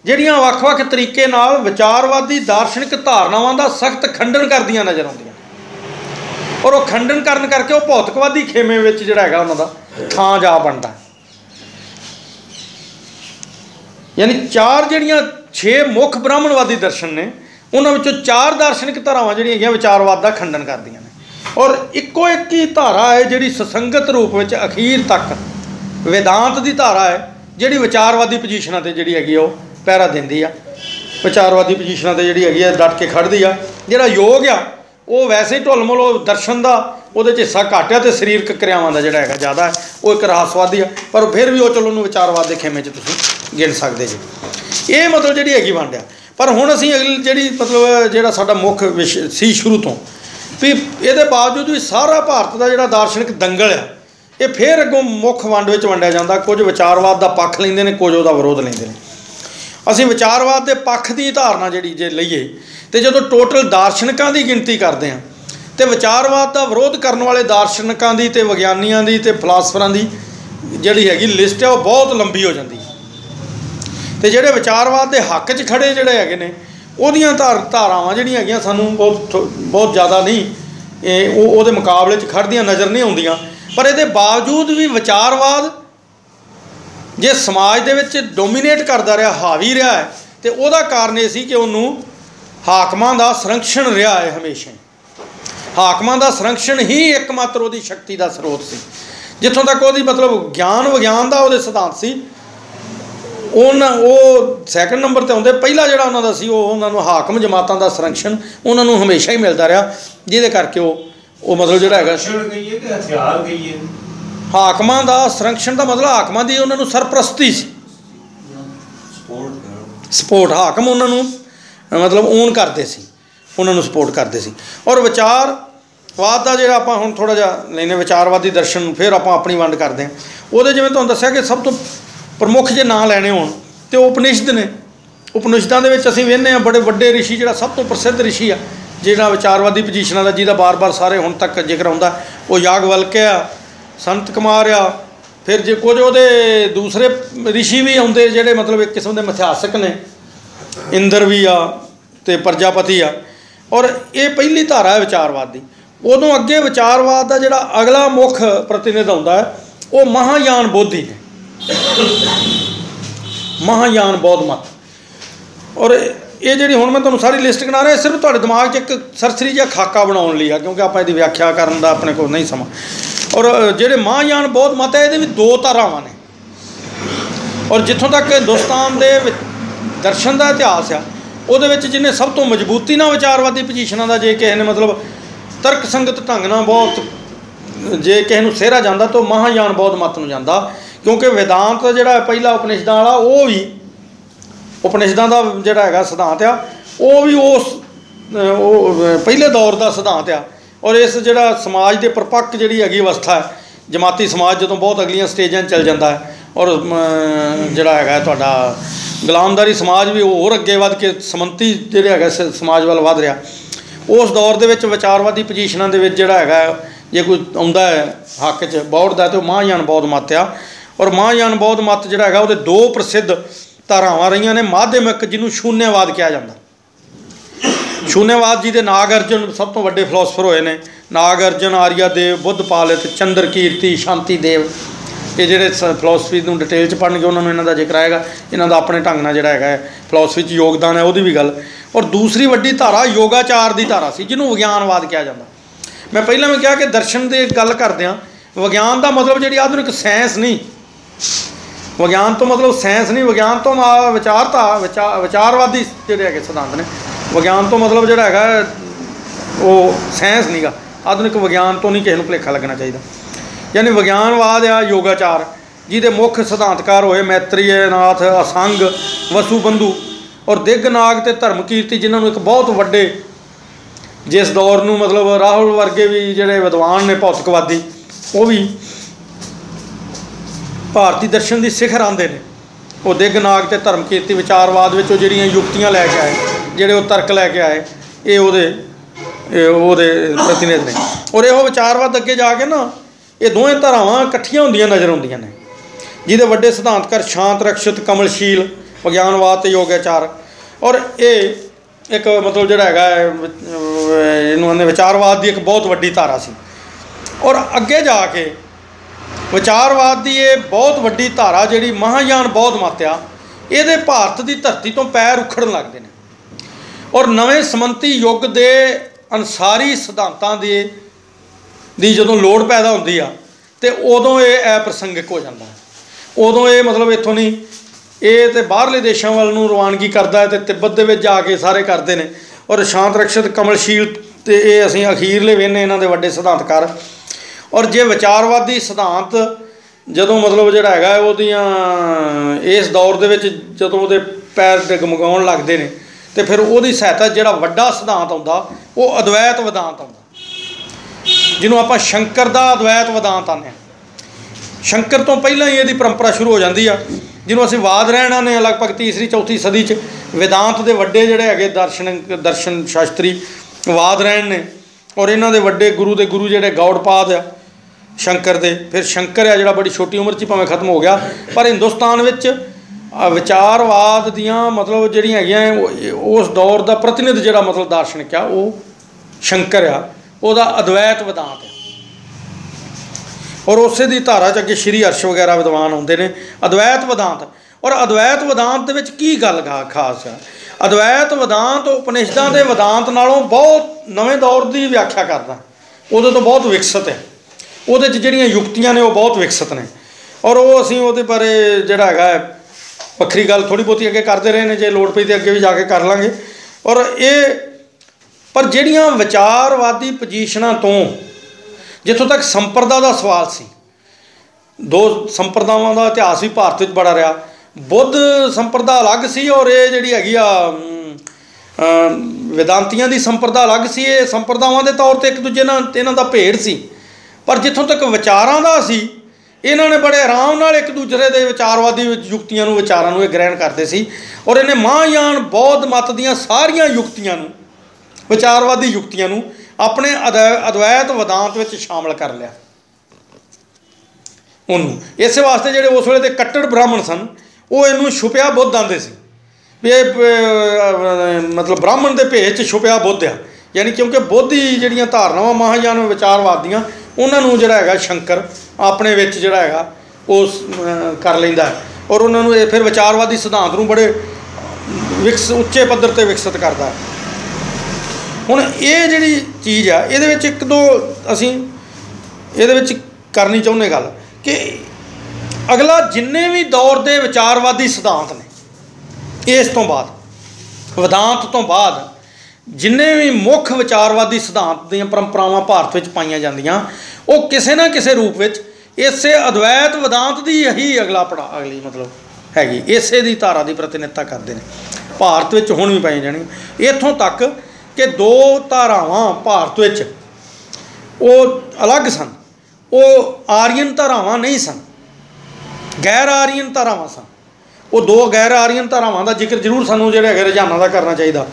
ਜਿਹੜੀਆਂ ਵੱਖ-ਵੱਖ ਤਰੀਕੇ ਨਾਲ ਵਿਚਾਰਵਾਦੀ ਦਾਰਸ਼ਨਿਕ ਧਾਰਨਾਵਾਂ ਦਾ ਸਖਤ ਖੰਡਨ ਕਰਦੀਆਂ ਨਜ਼ਰ ਆਉਂਦੀਆਂ। ਔਰ ਉਹ ਖੰਡਨ ਕਰਨ ਕਰਕੇ ਉਹ ਭੌਤਿਕਵਾਦੀ ਖੇਮੇ ਵਿੱਚ ਜਿਹੜਾ ਹੈਗਾ ਉਹਨਾਂ ਦਾ ਥਾਂ ਜਾ ਬਣਦਾ। ਯਾਨੀ ਚਾਰ ਜਿਹੜੀਆਂ 6 ਮੁੱਖ ਬ੍ਰਾਹਮਣਵਾਦੀ ਦਰਸ਼ਨ ਨੇ, ਉਹਨਾਂ ਵਿੱਚੋਂ ਚਾਰ ਦਾਰਸ਼ਨਿਕ ਧਾਰਾਵਾਂ ਜਿਹੜੀਆਂ ਹੈਗੀਆਂ ਵਿਚਾਰਵਾਦ ਦਾ ਖੰਡਨ ਕਰਦੀਆਂ ਨੇ। ਔਰ ਇੱਕੋ ਇੱਕ ਹੀ ਧਾਰਾ ਹੈ ਜਿਹੜੀ ਸਸੰਗਤ ਰੂਪ ਵਿੱਚ ਅਖੀਰ ਤੱਕ, ਵੇਦਾਂਤ ਦੀ ਧਾਰਾ ਹੈ ਜਿਹੜੀ ਵਿਚਾਰਵਾਦੀ ਪੋਜੀਸ਼ਨਾਂ ਤੇ ਜਿਹੜੀ ਹੈਗੀ ਆ ਉਹ ਪਹਿਰਾ ਦਿੰਦੀ ਆ। ਵਿਚਾਰਵਾਦੀ ਪੋਜੀਸ਼ਨਾਂ ਤੇ ਜਿਹੜੀ ਹੈਗੀ ਆ, ਡਟ ਕੇ ਖੜਦੀ ਆ। ਜਿਹੜਾ ਯੋਗ ਆ, ਉਹ ਵੈਸੇ ਹੀ ਢੁੱਲਮੁਲ, ਉਹ ਦਰਸ਼ਨ ਦਾ, ਉਹਦੇ ਚ ਹਿੱਸਾ ਘੱਟ ਆ ਤੇ ਸਰੀਰਕ ਕਿਰਿਆਵਾਂ ਦਾ ਜਿਹੜਾ ਹੈਗਾ ਜ਼ਿਆਦਾ ਉਹ ਇੱਕ ਰਹੱਸਵਾਦੀ ਆ। ਪਰ ਫਿਰ ਵੀ ਉਹ ਚਲੋ ਉਹਨੂੰ ਵਿਚਾਰਵਾਦ ਦੇ ਖੇਮੇ 'ਚ ਤੁਸੀਂ ਗਿਣ ਸਕਦੇ ਜੀ। ਇਹ ਮਤਲਬ ਜਿਹੜੀ ਹੈਗੀ ਵੰਡਿਆ ਪਰ ਹੁਣ ਅਸੀਂ ਅਗਲੀ ਜਿਹੜੀ ਮਤਲਬ ਜਿਹੜਾ ਸਾਡਾ ਮੁੱਖ ਵਿਸ਼- ਸੀ ਸ਼ੁਰੂ ਤੋਂ, ਵੀ ਇਹਦੇ ਬਾਵਜੂਦ ਵੀ ਸਾਰਾ ਭਾਰਤ ਦਾ ਜਿਹੜਾ ਦਾਰਸ਼ਨਿਕ ਦੰਗਲ ਆ ਇਹ ਫੇਰ ਅੱਗੋਂ ਮੁੱਖ ਵੰਡ ਵਿੱਚ ਵੰਡਿਆ ਜਾਂਦਾ। ਕੁਝ ਵਿਚਾਰਵਾਦ ਦਾ ਪੱਖ ਲੈਂਦੇ ਨੇ, ਕੁਝ ਉਹਦਾ ਵਿਰੋਧ ਲੈਂਦੇ ਨੇ। ਅਸੀਂ ਵਿਚਾਰਵਾਦ ਦੇ ਪੱਖ ਦੀ ਧਾਰਨਾ ਜਿਹੜੀ ਜੇ ਲਈਏ, ਤੇ ਜਦੋਂ ਟੋਟਲ ਦਾਰਸ਼ਨਿਕਾਂ ਦੀ ਗਿਣਤੀ ਕਰਦੇ ਹਾਂ, ਤੇ ਵਿਚਾਰਵਾਦ ਦਾ ਵਿਰੋਧ ਕਰਨ ਵਾਲੇ ਦਾਰਸ਼ਨਿਕਾਂ ਦੀ ਤੇ ਵਿਗਿਆਨੀਆਂ ਦੀ ਤੇ ਫਲਾਸਫਰਾਂ ਦੀ ਜਿਹੜੀ ਹੈਗੀ ਲਿਸਟ ਹੈ, ਉਹ ਬਹੁਤ ਲੰਬੀ ਹੋ ਜਾਂਦੀ ਹੈ। ਤੇ ਜਿਹੜੇ ਵਿਚਾਰਵਾਦ ਦੇ ਹੱਕ 'ਚ ਖੜੇ ਜਿਹੜੇ ਹੈਗੇ ਨੇ, ਉਹਦੀਆਂ ਧਾਰ, ਧਾਰਾਵਾਂ ਜਿਹੜੀਆਂ ਹੈਗੀਆਂ ਸਾਨੂੰ ਬਹੁਤ ਥੋ- ਬਹੁਤ ਜ਼ਿਆਦਾ ਨਹੀਂ, ਇਹ ਉਹ, ਉਹਦੇ ਮੁਕਾਬਲੇ 'ਚ ਖੜਦੀਆਂ ਨਜ਼ਰ ਨਹੀਂ ਆਉਂਦੀਆਂ। ਪਰ ਇਹਦੇ ਬਾਵਜੂਦ ਵੀ ਵਿਚਾਰਵਾਦ ਜੇ ਸਮਾਜ ਦੇ ਵਿੱਚ ਡੋਮੀਨੇਟ ਕਰਦਾ ਰਿਹਾ, ਹਾਵੀ ਰਿਹਾ ਹੈ, ਤੇ ਉਹਦਾ ਕਾਰਨ ਇਹ ਸੀ ਕਿ ਉਹਨੂੰ ਹਾਕਮਾਂ ਦਾ ਸੰਰਕਸ਼ਣ ਰਿਹਾ ਹੈ ਹਮੇਸ਼ਾ ਹੀ। ਹਾਕਮਾਂ ਦਾ ਸੰਰਕਸ਼ਣ ਹੀ ਇੱਕਮਾਤਰ ਉਹਦੀ ਸ਼ਕਤੀ ਦਾ ਸਰੋਤ ਸੀ ਜਿੱਥੋਂ ਤੱਕ ਉਹਦੀ ਮਤਲਬ ਗਿਆਨ ਵਿਗਿਆਨ ਦਾ ਉਹਦੇ ਸਿਧਾਂਤ ਸੀ, ਉਹਨਾਂ, ਉਹ ਸੈਕੰਡ ਨੰਬਰ ਤੇ ਆਉਂਦੇ, ਪਹਿਲਾ ਜਿਹੜਾ ਉਹਨਾਂ ਦਾ ਸੀ, ਉਹ ਉਹਨਾਂ ਨੂੰ ਹਾਕਮ ਜਮਾਤਾਂ ਦਾ ਸੰਰਕਸ਼ਣ ਉਹਨਾਂ ਨੂੰ ਹਮੇਸ਼ਾ ਹੀ ਮਿਲਦਾ ਰਿਹਾ, ਜਿਹਦੇ ਕਰਕੇ ਉਹ ਉਹ ਮਤਲਬ ਜਿਹੜਾ ਹੈਗਾ ਛੜ ਗਈ ਹੈ ਕਿ ਹਥਿਆਰ ਗਈ ਹੈ। ਹਾਕਮਾਂ ਦਾ ਸੰਰਕਸ਼ਣ ਦਾ ਮਤਲਬ ਹਾਕਮਾਂ ਦੀ ਉਹਨਾਂ ਨੂੰ ਸਰਪ੍ਰਸਤੀ ਸੀ। ਸਪੋਰਟ ਸਪੋਰਟ ਹਾਕਮ ਉਹਨਾਂ ਨੂੰ ਮਤਲਬ ਓਨ ਕਰਦੇ ਸੀ। ਉਹਨਾਂ ਨੂੰ ਸਪੋਰਟ ਕਰਦੇ ਸੀ। ਔਰ ਵਿਚਾਰਵਾਦ ਦਾ ਜਿਹੜਾ ਆਪਾਂ ਹੁਣ ਥੋੜਾ ਜਿਹਾ ਲੈਨੇ ਵਿਚਾਰਵਾਦੀ ਦਰਸ਼ਨ ਨੂੰ ਫਿਰ ਆਪਾਂ ਆਪਣੀ ਵੰਡ ਕਰਦੇ ਹਾਂ। ਉਹਦੇ ਜਿਵੇਂ ਤੁਹਾਨੂੰ ਦੱਸਿਆ ਕਿ ਸਭ ਤੋਂ ਪ੍ਰਮੁੱਖ ਜੇ ਨਾਂ ਲੈਣੇ ਹੋਣ ਤੇ ਉਹ ਉਪਨਿਸ਼ਦ ਨੇ। ਉਪਨਿਸ਼ਦਾਂ ਦੇ ਵਿੱਚ ਅਸੀਂ ਵੇਖਦੇ ਹਾਂ ਬੜੇ ਵੱਡੇ ਰਿਸ਼ੀ ਜਿਹੜਾ ਸਭ ਤੋਂ ਪ੍ਰਸਿੱਧ ਰਿਸ਼ੀ ਆ। ਜਿਹੜਾ ਵਿਚਾਰਵਾਦੀ ਪੋਜੀਸ਼ਨਾਂ ਦਾ ਜਿਹਦਾ ਬਾਰ-ਬਾਰ ਸਾਰੇ ਹੁਣ ਤੱਕ ਜ਼ਿਕਰ ਆਉਂਦਾ ਉਹ ਯਾਗਵਲਕਿਆ ਆ, ਸੰਤ ਕੁਮਾਰ ਆ, ਫਿਰ ਜੇ ਕੁਝ ਉਹਦੇ ਦੂਸਰੇ ਰਿਸ਼ੀ ਵੀ ਆਉਂਦੇ ਜਿਹੜੇ ਮਤਲਬ ਇੱਕ ਕਿਸਮ ਦੇ ਮਿਥਿਹਾਸਕ ਨੇ, ਇੰਦਰ ਵੀ ਆ ਤੇ ਪ੍ਰਜਾਪਤੀ ਆ, ਔਰ ਇਹ ਪਹਿਲੀ ਧਾਰਾ ਹੈ ਵਿਚਾਰਵਾਦ ਦੀ। ਉਦੋਂ ਅੱਗੇ ਵਿਚਾਰਵਾਦ ਦਾ ਜਿਹੜਾ ਅਗਲਾ ਮੁੱਖ ਪ੍ਰਤੀਨਿਧ ਆਉਂਦਾ ਹੈ, ਉਹ ਮਹਾਯਾਨ ਬੋਧੀ ਨੇ। ਮਹਾਯਾਨ ਬੌਧ ਮਤ। ਔਰ ਇਹ ਜਿਹੜੀ ਹੁਣ ਮੈਂ ਤੁਹਾਨੂੰ ਸਾਰੀ ਲਿਸਟ ਗਿਣਾ ਰਿਹਾ ਸਿਰਫ ਤੁਹਾਡੇ ਦਿਮਾਗ 'ਚ ਇੱਕ ਸਰਸਰੀ ਜਿਹਾ ਖਾਕਾ ਬਣਾਉਣ ਲਈ ਆ, ਕਿਉਂਕਿ ਆਪਾਂ ਇਹਦੀ ਵਿਆਖਿਆ ਕਰਨ ਦਾ ਆਪਣੇ ਕੋਲ ਨਹੀਂ ਸਮਾਂ। ਔਰ ਜਿਹੜੇ ਮਹਾਯਾਨ ਬਹੁਤ ਮਤ ਹੈ ਇਹਦੇ ਵੀ ਦੋ ਧਾਰਾਵਾਂ ਨੇ। ਔਰ ਜਿੱਥੋਂ ਤੱਕ ਹਿੰਦੁਸਤਾਨ ਦੇ ਦਰਸ਼ਨ ਦਾ ਇਤਿਹਾਸ ਆ, ਉਹਦੇ ਵਿੱਚ ਜਿਹਨੇ ਸਭ ਤੋਂ ਮਜ਼ਬੂਤੀ ਨਾਲ ਵਿਚਾਰਵਾਦੀ ਪੋਜੀਸ਼ਨਾਂ ਦਾ ਜੇ ਕਿਸੇ ਨੇ ਮਤਲਬ ਤਰਕ ਸੰਗਤ ਢੰਗ ਨਾਲ ਬਹੁਤ, ਜੇ ਕਿਸੇ ਨੂੰ ਸਿਹਰਾ ਜਾਂਦਾ ਤਾਂ ਉਹ ਮਹਾਯਾਨ ਬੌਧ ਮਤ ਨੂੰ ਜਾਂਦਾ। ਕਿਉਂਕਿ ਵੇਦਾਂਤ ਜਿਹੜਾ ਪਹਿਲਾ ਉਪਨਿਸ਼ਦਾਂ ਵਾਲਾ, ਉਹ ਵੀ ਉਪਨਿਸ਼ਦਾਂ ਦਾ ਜਿਹੜਾ ਹੈਗਾ ਸਿਧਾਂਤ ਆ, ਉਹ ਵੀ ਉਸ ਉਹ ਪਹਿਲੇ ਦੌਰ ਦਾ ਸਿਧਾਂਤ ਆ। ਔਰ ਇਸ ਜਿਹੜਾ ਸਮਾਜ ਦੇ ਪਰਪੱਕ ਜਿਹੜੀ ਹੈਗੀ ਅਵਸਥਾ ਹੈ, ਜਮਾਤੀ ਸਮਾਜ ਜਦੋਂ ਬਹੁਤ ਅਗਲੀਆਂ ਸਟੇਜਾਂ 'ਚ ਚੱਲ ਜਾਂਦਾ ਹੈ, ਔਰ ਜਿਹੜਾ ਹੈਗਾ ਤੁਹਾਡਾ ਗੁਲਾਮਦਾਰੀ ਸਮਾਜ ਵੀ ਹੋਰ ਅੱਗੇ ਵੱਧ ਕੇ ਸਮੰਤੀ ਜਿਹੜੇ ਹੈਗਾ ਸ- ਸਮਾਜ ਵੱਲ ਵੱਧ ਰਿਹਾ। ਉਸ ਦੌਰ ਦੇ ਵਿੱਚ ਵਿਚਾਰਵਾਦੀ ਪੋਜੀਸ਼ਨਾਂ ਦੇ ਵਿੱਚ ਜਿਹੜਾ ਹੈਗਾ, ਜੇ ਕੋਈ ਆਉਂਦਾ ਹੈ ਹੱਕ 'ਚ ਬੌਧ ਦਾ ਤੇ ਉਹ ਮਹਾਂਯਾਨ ਬੌਧ ਮਤ ਆ। ਔਰ ਮਹਾਂਯਾਨ ਬੌਧ ਮਤ ਜਿਹੜਾ ਹੈਗਾ, ਉਹਦੇ ਦੋ ਪ੍ਰਸਿੱਧ ਧਾਰਾਵਾਂ ਰਹੀਆਂ ਨੇ, ਮਾਧਿਅਮਿਕ ਜਿਹਨੂੰ ਸ਼ੂਨਿਆਵਾਦ ਕਿਹਾ ਜਾਂਦਾ। ਸ਼ੂਨਿਆਵਾਦ ਜੀ ਦੇ ਨਾਗ ਅਰਜਨ ਸਭ ਤੋਂ ਵੱਡੇ ਫਿਲਾਸਫਰ ਹੋਏ ਨੇ। ਨਾਗ ਅਰਜਨ, ਆਰੀਆ ਦੇਵ, ਬੁੱਧ ਪਾਲਿਤ ਚੰਦਰ ਕੀਰਤੀ, ਸ਼ਾਂਤੀ ਦੇਵ। ਇਹ ਜਿਹੜੇ ਫਿਲਾਸਫੀ ਨੂੰ ਡਿਟੇਲ ਚ ਪੜਨਗੇ ਉਹਨਾਂ ਨੂੰ ਇਹਨਾਂ ਦਾ ਜ਼ਿਕਰ ਆਏਗਾ। ਇਹਨਾਂ ਦਾ ਆਪਣੇ ਢੰਗ ਨਾਲ ਜਿਹੜਾ ਹੈਗਾ ਫਿਲਾਸਫੀ ਚ ਯੋਗਦਾਨ ਹੈ, ਉਹਦੀ ਵੀ ਗੱਲ। ਔਰ ਦੂਸਰੀ ਵੱਡੀ ਧਾਰਾ ਯੋਗਾਚਾਰ ਦੀ ਧਾਰਾ ਸੀ, ਜਿਹਨੂੰ ਵਿਗਿਆਨਵਾਦ ਕਿਹਾ ਜਾਂਦਾ। ਮੈਂ ਪਹਿਲਾਂ ਵੀ ਕਿਹਾ ਕਿ ਦਰਸ਼ਨ ਦੀ ਗੱਲ ਕਰਦੇ ਹਾਂ। ਵਿਗਿਆਨ ਦਾ ਮਤਲਬ ਜਿਹੜੀ ਆਧੁਨਿਕ ਸਾਇੰਸ ਨਹੀਂ ਵਿਗਿਆਨ ਤੋਂ ਮਤਲਬ ਸਾਇੰਸ ਨਹੀਂ, ਵਿਗਿਆਨ ਤੋਂ ਮਾ- ਵਿਚਾਰਤਾ ਵਿਚਾਰਵਾਦੀ ਜਿਹੜੇ ਹੈਗੇ ਸਿਧਾਂਤ ਨੇ, ਵਿਗਿਆਨ ਤੋਂ ਮਤਲਬ ਜਿਹੜਾ ਹੈਗਾ, ਉਹ ਸਾਇੰਸ ਨਹੀਂਗਾ ਆਧੁਨਿਕ ਵਿਗਿਆਨ ਤੋਂ ਨਹੀਂ ਕਿਸੇ ਨੂੰ ਭੁਲੇਖਾ ਲੱਗਣਾ ਚਾਹੀਦਾ। ਯਾਨੀ ਵਿਗਿਆਨਵਾਦ ਆ ਯੋਗਾਚਾਰ, ਜਿਹਦੇ ਮੁੱਖ ਸਿਧਾਂਤਕਾਰ ਹੋਏ ਮੈਤਰੀਨਾਥ ਅਸੰਗ, ਵਸੂਬੰਧੂ ਔਰ ਦਿਗਨਾਗ ਤੇ ਧਰਮਕੀਰਤੀ, ਜਿਨ੍ਹਾਂ ਨੂੰ ਇੱਕ ਬਹੁਤ ਵੱਡੇ, ਜਿਸ ਦੌਰ ਨੂੰ ਮਤਲਬ ਰਾਹੁਲ ਵਰਗੇ ਵੀ ਜਿਹੜੇ ਵਿਦਵਾਨ ਨੇ ਭੌਤਿਕਵਾਦੀ, ਉਹ ਵੀ ਭਾਰਤੀ ਦਰਸ਼ਨ ਦੀ ਸਿਖਰ ਆਂਦੇ ਨੇ। ਉਹ ਦਿਗਨਾਗ ਤੇ ਧਰਮਕੀਰਤੀ ਵਿਚਾਰਵਾਦ ਵਿੱਚ ਉਹ ਜਿਹੜੀਆਂ ਯੁਕਤੀਆਂ ਲੈ ਕੇ ਆਏ, ਜਿਹੜੇ ਉਹ ਤਰਕ ਲੈ ਕੇ ਆਏ, ਇਹ ਉਹਦੇ ਉਹਦੇ ਪ੍ਰਤੀਨਿਧ ਨੇ। ਔਰ ਇਹੋ ਵਿਚਾਰਵਾਦ ਅੱਗੇ ਜਾ ਕੇ ਨਾ, ਇਹ ਦੋਵੇਂ ਧਾਰਾਵਾਂ ਇਕੱਠੀਆਂ ਹੁੰਦੀਆਂ ਨਜ਼ਰ ਆਉਂਦੀਆਂ ਨੇ। ਜਿਹਦੇ ਵੱਡੇ ਸਿਧਾਂਤਕਾਰ ਸ਼ਾਂਤ, ਰਕਸ਼ਿਤ, ਕਮਲਸ਼ੀਲ, ਵਿਗਿਆਨਵਾਦ ਤੇ ਯੋਗਾਚਾਰ ਔਰ ਇਹ ਇੱਕ ਮਤਲਬ ਜਿਹੜਾ ਹੈਗਾ ਇਹਨੂੰ ਕਹਿੰਦੇ ਵਿਚਾਰਵਾਦ ਦੀ ਇੱਕ ਬਹੁਤ ਵੱਡੀ ਧਾਰਾ ਸੀ। ਔਰ ਅੱਗੇ ਜਾ ਕੇ ਵਿਚਾਰਵਾਦ ਦੀ ਇਹ ਬਹੁਤ ਵੱਡੀ ਧਾਰਾ ਜਿਹੜੀ ਮਹਾਯਾਨ ਬੌਧ ਮਾਤਿਆ, ਇਹਦੇ ਭਾਰਤ ਦੀ ਧਰਤੀ ਤੋਂ ਪੈਰ ਉਖੜਨ ਲੱਗਦੇ ਨੇ। ਔਰ ਨਵੇਂ ਸਮੰਤੀ ਯੁੱਗ ਦੇ ਅਨਸਾਰੀ ਸਿਧਾਂਤਾਂ ਦੇ, ਦੀ ਜਦੋਂ ਲੋੜ ਪੈਦਾ ਹੁੰਦੀ ਆ, ਤੇ ਉਦੋਂ ਇਹ ਅਪ੍ਰਸੰਗਿਕ ਹੋ ਜਾਂਦਾ ਹੈ। ਉਦੋਂ ਇਹ ਮਤਲਬ ਇੱਥੋਂ ਨਹੀਂ, ਇਹ ਤੇ ਬਾਹਰਲੇ ਦੇਸ਼ਾਂ ਵੱਲ ਨੂੰ ਰਵਾਨਗੀ ਕਰਦਾ ਹੈ ਤੇ ਤਿੱਬਤ ਦੇ ਵਿੱਚ ਜਾ ਕੇ ਸਾਰੇ ਕਰਦੇ ਨੇ। ਔਰ ਸ਼ਾਂਤ, ਰਕਸ਼ਿਤ, ਕਮਲਸ਼ੀਲ ਤੇ ਇਹ ਅਸੀਂ ਅਖੀਰਲੇ ਵੇਨੇ ਇਹਨਾਂ ਦੇ ਵੱਡੇ ਸਿਧਾਂਤਕਾਰ ਔਰ ਜੇ ਵਿਚਾਰਵਾਦੀ ਸਿਧਾਂਤ ਜਦੋਂ ਮਤਲਬ ਜਿਹੜਾ ਹੈਗਾ ਉਹਦੀਆਂ, ਇਸ ਦੌਰ ਦੇ ਵਿੱਚ ਜਦੋਂ ਉਹਦੇ ਪੈਰ ਡਗਮਗਾਉਣ ਲੱਗਦੇ ਨੇ, ਤੇ ਫਿਰ ਉਹਦੀ ਸਹਾਇਤਾ ਜਿਹੜਾ ਵੱਡਾ ਸਿਧਾਂਤ ਆਉਂਦਾ, ਉਹ ਅਦਵੈਤ ਵਿਦਾਂਤ ਆਉਂਦਾ। ਜਿਹਨੂੰ ਆਪਾਂ ਸ਼ੰਕਰ ਦਾ ਅਦਵੈਤ ਵਿਦਾਂਤ ਆਨੇ ਸ਼ੰਕਰ ਤੋਂ ਪਹਿਲਾਂ ਹੀ ਇਹਦੀ ਪਰੰਪਰਾ ਸ਼ੁਰੂ ਹੋ ਜਾਂਦੀ ਆ, ਜਿਹਨੂੰ ਅਸੀਂ ਬਾਦ ਰਹਿਣਾ ਨੇ ਲਗਭਗ ਤੀਸਰੀ, ਚੌਥੀ ਸਦੀ ਚ ਵਿਦਾਂਤ ਦੇ ਵੱਡੇ ਜਿਹੜੇ ਹੈਗੇ ਦਰਸ਼ਨ ਦਰਸ਼ਨ ਸ਼ਾਸਤਰੀ ਵਾਦ ਰਹਿਣ ਨੇ, ਔਰ ਇਹਨਾਂ ਦੇ ਵੱਡੇ ਗੁਰੂ ਦੇ ਗੁਰੂ ਜਿਹੜੇ ਗੌੜਪਾਦ ਆ ਸ਼ੰਕਰ ਦੇ। ਫਿਰ ਸ਼ੰਕਰ ਆ ਜਿਹੜਾ ਬੜੀ ਛੋਟੀ ਉਮਰ 'ਚ ਹੀ ਭਾਵੇਂ ਖਤਮ ਹੋ ਗਿਆ। ਪਰ ਹਿੰਦੁਸਤਾਨ ਵਿੱਚ ਵਿਚਾਰਵਾਦ ਦੀਆਂ ਮਤਲਬ ਜਿਹੜੀਆਂ ਹੈਗੀਆਂ ਉਸ ਦੌਰ ਦਾ ਪ੍ਰਤੀਨਿਧ ਜਿਹੜਾ ਮਤਲਬ ਦਾਰਸ਼ਨਿਕ ਆ, ਉਹ ਸ਼ੰਕਰ ਆ। ਉਹਦਾ ਅਦਵੈਤ ਵਿਦਾਂਤ ਹੈ ਔਰ ਉਸੇ ਦੀ ਧਾਰਾ ਚ ਅੱਗੇ ਸ਼੍ਰੀ ਅਰਸ਼ ਵਗੈਰਾ ਵਿਦਵਾਨ ਹੁੰਦੇ ਨੇ। ਅਦਵੈਤ ਵਿਦਾਂਤ ਔਰ ਅਦਵੈਤ ਵਿਦਾਂਤ ਦੇ ਵਿੱਚ ਕੀ ਗੱਲ ਗਾ- ਖਾਸ ਆ? ਅਦਵੈਤ ਵਿਦਾਂਤ ਉਪਨਿਸ਼ਦਾਂ ਦੇ ਵਿਦਾਂਤ ਨਾਲੋਂ ਬਹੁਤ ਨਵੇਂ ਦੌਰ ਦੀ ਵਿਆਖਿਆ ਕਰਦਾ। ਉਹਦੇ ਤੋਂ ਬਹੁਤ ਵਿਕਸਿਤ ਹੈ। ਉਹਦੇ 'ਚ ਜਿਹੜੀਆਂ ਯੁਕਤੀਆਂ ਨੇ ਉਹ ਬਹੁਤ ਵਿਕਸਿਤ ਨੇ। ਔਰ ਉਹ ਅਸੀਂ ਉਹਦੇ ਬਾਰੇ ਜਿਹੜਾ ਹੈਗਾ ਵੱਖਰੀ ਗੱਲ ਥੋੜੀ ਬਹੁਤੀ ਅੱਗੇ ਕਰਦੇ ਰਹੇ ਨੇ ਜੇ ਲੋੜ ਪਈ ਤੇ ਅੱਗੇ ਵੀ ਜਾ ਕੇ ਕਰ ਲਾਂਗੇ। ਔਰ ਇਹ ਪਰ ਜਿਹੜੀਆਂ ਵਿਚਾਰਵਾਦੀ ਪੋਜੀਸ਼ਨਾਂ ਤੋਂ ਜਿੱਥੋਂ ਤੱਕ ਸੰਪਰਦਾ ਦਾ ਸਵਾਲ ਸੀ ਦੋ ਸੰਪਰਦਾਵਾਂ ਦਾ ਇਤਿਹਾਸ ਵੀ ਭਾਰਤ ਵਿੱਚ ਬੜਾ ਰਿਹਾ। ਬੁੱਧ ਸੰਪਰਦਾ ਅਲੱਗ ਸੀ ਔਰ ਇਹ ਜਿਹੜੀ ਹੈਗੀ ਆ ਅਮ, ਵਿਦਾਂਤੀਆਂ ਦੀ ਸੰਪਰਦਾ ਅਲੱਗ ਸੀ। ਇਹ ਸੰਪਰਦਾਵਾਂ ਦੇ ਤੌਰ ਤੇ ਇੱਕ ਦੂਜੇ ਨਾਲ ਇਹਨਾਂ ਦਾ ਭੇੜ ਸੀ। ਪਰ ਜਿੱਥੋਂ ਤੱਕ ਵਿਚਾਰਾਂ ਦਾ ਸੀ, ਇਹਨਾਂ ਨੇ ਬੜੇ ਆਰਾਮ ਨਾਲ ਇੱਕ ਦੂਜੇ ਦੇ ਵਿਚਾਰਵਾਦੀ ਯੁਕਤੀਆਂ ਨੂੰ, ਵਿਚਾਰਾਂ ਨੂੰ ਇਹ ਗ੍ਰਹਿਣ ਕਰਦੇ ਸੀ ਔਰ ਇਹਨੇ ਮਹਾਂਯਾਨ ਬੌਧ ਮਤ ਦੀਆਂ ਸਾਰੀਆਂ ਯੁਕਤੀਆਂ ਨੂੰ, ਵਿਚਾਰਵਾਦੀ ਯੁਕਤੀਆਂ ਨੂੰ ਆਪਣੇ ਅਦੈ- ਅਦਵੈਤ ਵਿਦਾਂਤ ਵਿੱਚ ਸ਼ਾਮਲ ਕਰ ਲਿਆ। ਉਹਨੂੰ, ਇਸੇ ਵਾਸਤੇ ਜਿਹੜੇ ਉਸ ਵੇਲੇ ਦੇ ਕੱਟੜ ਬ੍ਰਾਹਮਣ ਸਨ, ਉਹ ਇਹਨੂੰ ਛੁਪਿਆ ਬੁੱਧ ਆਂਦੇ ਸੀ। ਵੀ ਇਹ ਮਤਲਬ ਬ੍ਰਾਹਮਣ ਦੇ ਭੇਜ ਚ ਛੁਪਿਆ ਬੁੱਧ ਆ। ਯਾਨੀ ਕਿਉਂਕਿ ਬੋਧੀ ਜਿਹੜੀਆਂ ਧਾਰਨਾਵਾਂ ਮਹਾਂਯਾਨ ਵਿਚਾਰਵਾਦ ਦੀਆਂ ਉਹਨਾਂ ਨੂੰ ਜਿਹੜਾ ਹੈਗਾ ਸ਼ੰਕਰ ਆਪਣੇ ਵਿੱਚ ਜਿਹੜਾ ਹੈਗਾ ਉਸ ਕਰ ਲੈਂਦਾ ਹੈ। ਔਰ ਉਹਨਾਂ ਨੂੰ ਇਹ ਫਿਰ ਵਿਚਾਰਵਾਦੀ ਸਿਧਾਂਤ ਨੂੰ ਬੜੇ ਵਿਕਸ, ਉੱਚੇ ਪੱਧਰ ਤੇ ਵਿਕਸਿਤ ਕਰਦਾ ਹੈ। ਹੁਣ ਇਹ ਜਿਹੜੀ ਚੀਜ਼ ਆ, ਇਹਦੇ ਵਿੱਚ ਇੱਕ ਦੋ ਅਸੀਂ ਇਹਦੇ ਵਿੱਚ ਕਰਨੀ ਚਾਹੁੰਦੇ ਗੱਲ ਕਿ ਅਗਲਾ ਜਿੰਨੇ ਵੀ ਦੌਰ ਦੇ ਵਿਚਾਰਵਾਦੀ ਸਿਧਾਂਤ ਨੇ, ਇਸ ਤੋਂ ਬਾਅਦ ਵਿਦਾਂਤ ਤੋਂ ਬਾਅਦ ਜਿੰਨੇ ਵੀ ਮੁੱਖ ਵਿਚਾਰਵਾਦੀ ਸਿਧਾਂਤ ਦੀਆਂ ਪਰੰਪਰਾਵਾਂ ਭਾਰਤ ਵਿੱਚ ਪਾਈਆਂ ਜਾਂਦੀਆਂ, ਉਹ ਕਿਸੇ ਨਾ ਕਿਸੇ ਰੂਪ ਵਿੱਚ ਇਸੇ ਅਦਵੈਤ ਵਿਦਾਂਤ ਦੀ ਹੀ ਅਗਲਾ ਪੜਾ, ਅਗਲੀ ਮਤਲਬ ਹੈਗੀ, ਇਸੇ ਦੀ ਧਾਰਾ ਦੀ ਪ੍ਰਤੀਨਿਧਤਾ ਕਰਦੇ ਨੇ। ਭਾਰਤ ਵਿੱਚ ਹੁਣ ਵੀ ਪਾਈਆਂ ਜਾਣਗੀਆਂ। ਇੱਥੋਂ ਤੱਕ ਕਿ ਦੋ ਧਾਰਾਵਾਂ ਭਾਰਤ ਵਿੱਚ, ਉਹ ਅਲੱਗ ਸਨ। ਉਹ ਆਰੀਅਨ ਧਾਰਾਵਾਂ ਨਹੀਂ ਸਨ, ਗੈਰ ਆਰੀਅਨ ਧਾਰਾਵਾਂ ਸਨ। ਉਹ ਦੋ ਗੈਰ ਆਰੀਅਨ ਧਾਰਾਵਾਂ ਦਾ ਜ਼ਿਕਰ ਜ਼ਰੂਰ ਸਾਨੂੰ ਜਿਹੜੇ ਹੈਗੇ ਰੁਝਾਨਾਂ ਦਾ ਕਰਨਾ ਚਾਹੀਦਾ।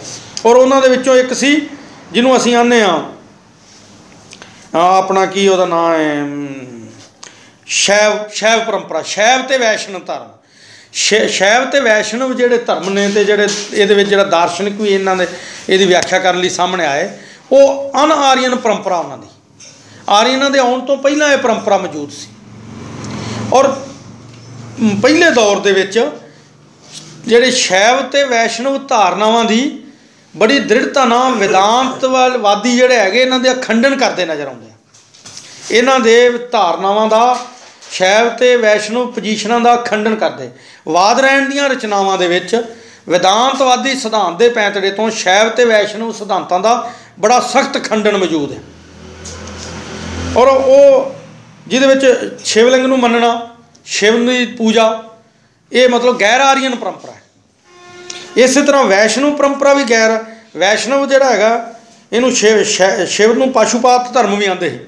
ਔਰ ਉਹਨਾਂ ਦੇ ਵਿੱਚੋਂ ਇੱਕ ਸੀ, ਜਿਹਨੂੰ ਅਸੀਂ ਆਨੇ ਆ ਆਪਣਾ ਕੀ ਉਹਦਾ ਨਾਮ ਹੈ? ਸ਼ੈਵ ਸ਼ੈਵ ਪਰੰਪਰਾ, ਸ਼ੈਵ ਤੇ ਵੈਸ਼ਨਵ ਧਰਮ। ਸ਼ੈ- ਸ਼ੈਵ ਤੇ ਵੈਸ਼ਨਵ ਜਿਹੜੇ ਧਰਮ ਨੇ ਤੇ ਜਿਹੜੇ ਇਹਦੇ ਵਿੱਚ ਜਿਹੜਾ ਦਾਰਸ਼ਨਿਕ ਵੀ ਇਹਨਾਂ ਦੇ ਇਹਦੀ ਵਿਆਖਿਆ ਕਰਨ ਲਈ ਸਾਹਮਣੇ ਆਏ, ਉਹ ਅਨ ਆਰੀਅਨ ਪਰੰਪਰਾ ਉਹਨਾਂ ਦੀ। ਆਰੀਅਨਾਂ ਦੇ ਆਉਣ ਤੋਂ ਪਹਿਲਾਂ ਇਹ ਪਰੰਪਰਾ ਮੌਜੂਦ ਸੀ। ਔਰ ਪਹਿਲੇ ਦੌਰ ਦੇ ਵਿੱਚ ਜਿਹੜੇ ਸ਼ੈਵ ਤੇ ਵੈਸ਼ਨਵ ਧਾਰਨਾਵਾਂ ਦੀ ਬੜੀ ਦ੍ਰਿੜਤਾ ਨਾਲ ਵਿਦਾਂਤਵਾਦੀ ਜਿਹੜੇ ਹੈਗੇ, ਇਹਨਾਂ ਦੇ ਖੰਡਨ ਕਰਦੇ ਨਜ਼ਰ ਆਉਂਦੇ ਆ। ਇਹਨਾਂ ਦੇ ਧਾਰਨਾਵਾਂ ਦਾ, ਸ਼ੈਵ ਤੇ ਵੈਸ਼ਨਵ ਪੋਜੀਸ਼ਨਾਂ ਦਾ ਖੰਡਨ ਕਰਦੇ। ਵਾਦ ਰਹਿਣ ਦੀਆਂ ਰਚਨਾਵਾਂ ਦੇ ਵਿੱਚ ਵਿਦਾਂਤਵਾਦੀ ਸਿਧਾਂਤ ਦੇ ਪੈਂਤੜੇ ਤੋਂ ਸ਼ੈਵ ਤੇ ਵੈਸ਼ਨਵ ਸਿਧਾਂਤਾਂ ਦਾ ਬੜਾ ਸਖਤ ਖੰਡਨ ਮੌਜੂਦ ਹੈ। ਔਰ ਉਹ ਜਿਹਦੇ ਵਿੱਚ ਸ਼ਿਵਲਿੰਗ ਨੂੰ ਮੰਨਣਾ, ਸ਼ਿਵ ਦੀ ਪੂਜਾ, ਇਹ ਮਤਲਬ ਗੈਰ ਆਰੀਅਨ ਪਰੰਪਰਾ ਹੈ। ਇਸੇ ਤਰ੍ਹਾਂ ਵੈਸ਼ਨਵ ਪਰੰਪਰਾ ਵੀ ਗੈਰ ਵੈਸ਼ਨਵ ਜਿਹੜਾ ਹੈਗਾ, ਇਹਨੂੰ ਸ਼ਿਵ ਸ਼ੈ- ਸ਼ਿਵ ਨੂੰ ਪਸ਼ੂਪਾਤ ਧਰਮ ਵੀ ਆਂਦੇ ਸੀ,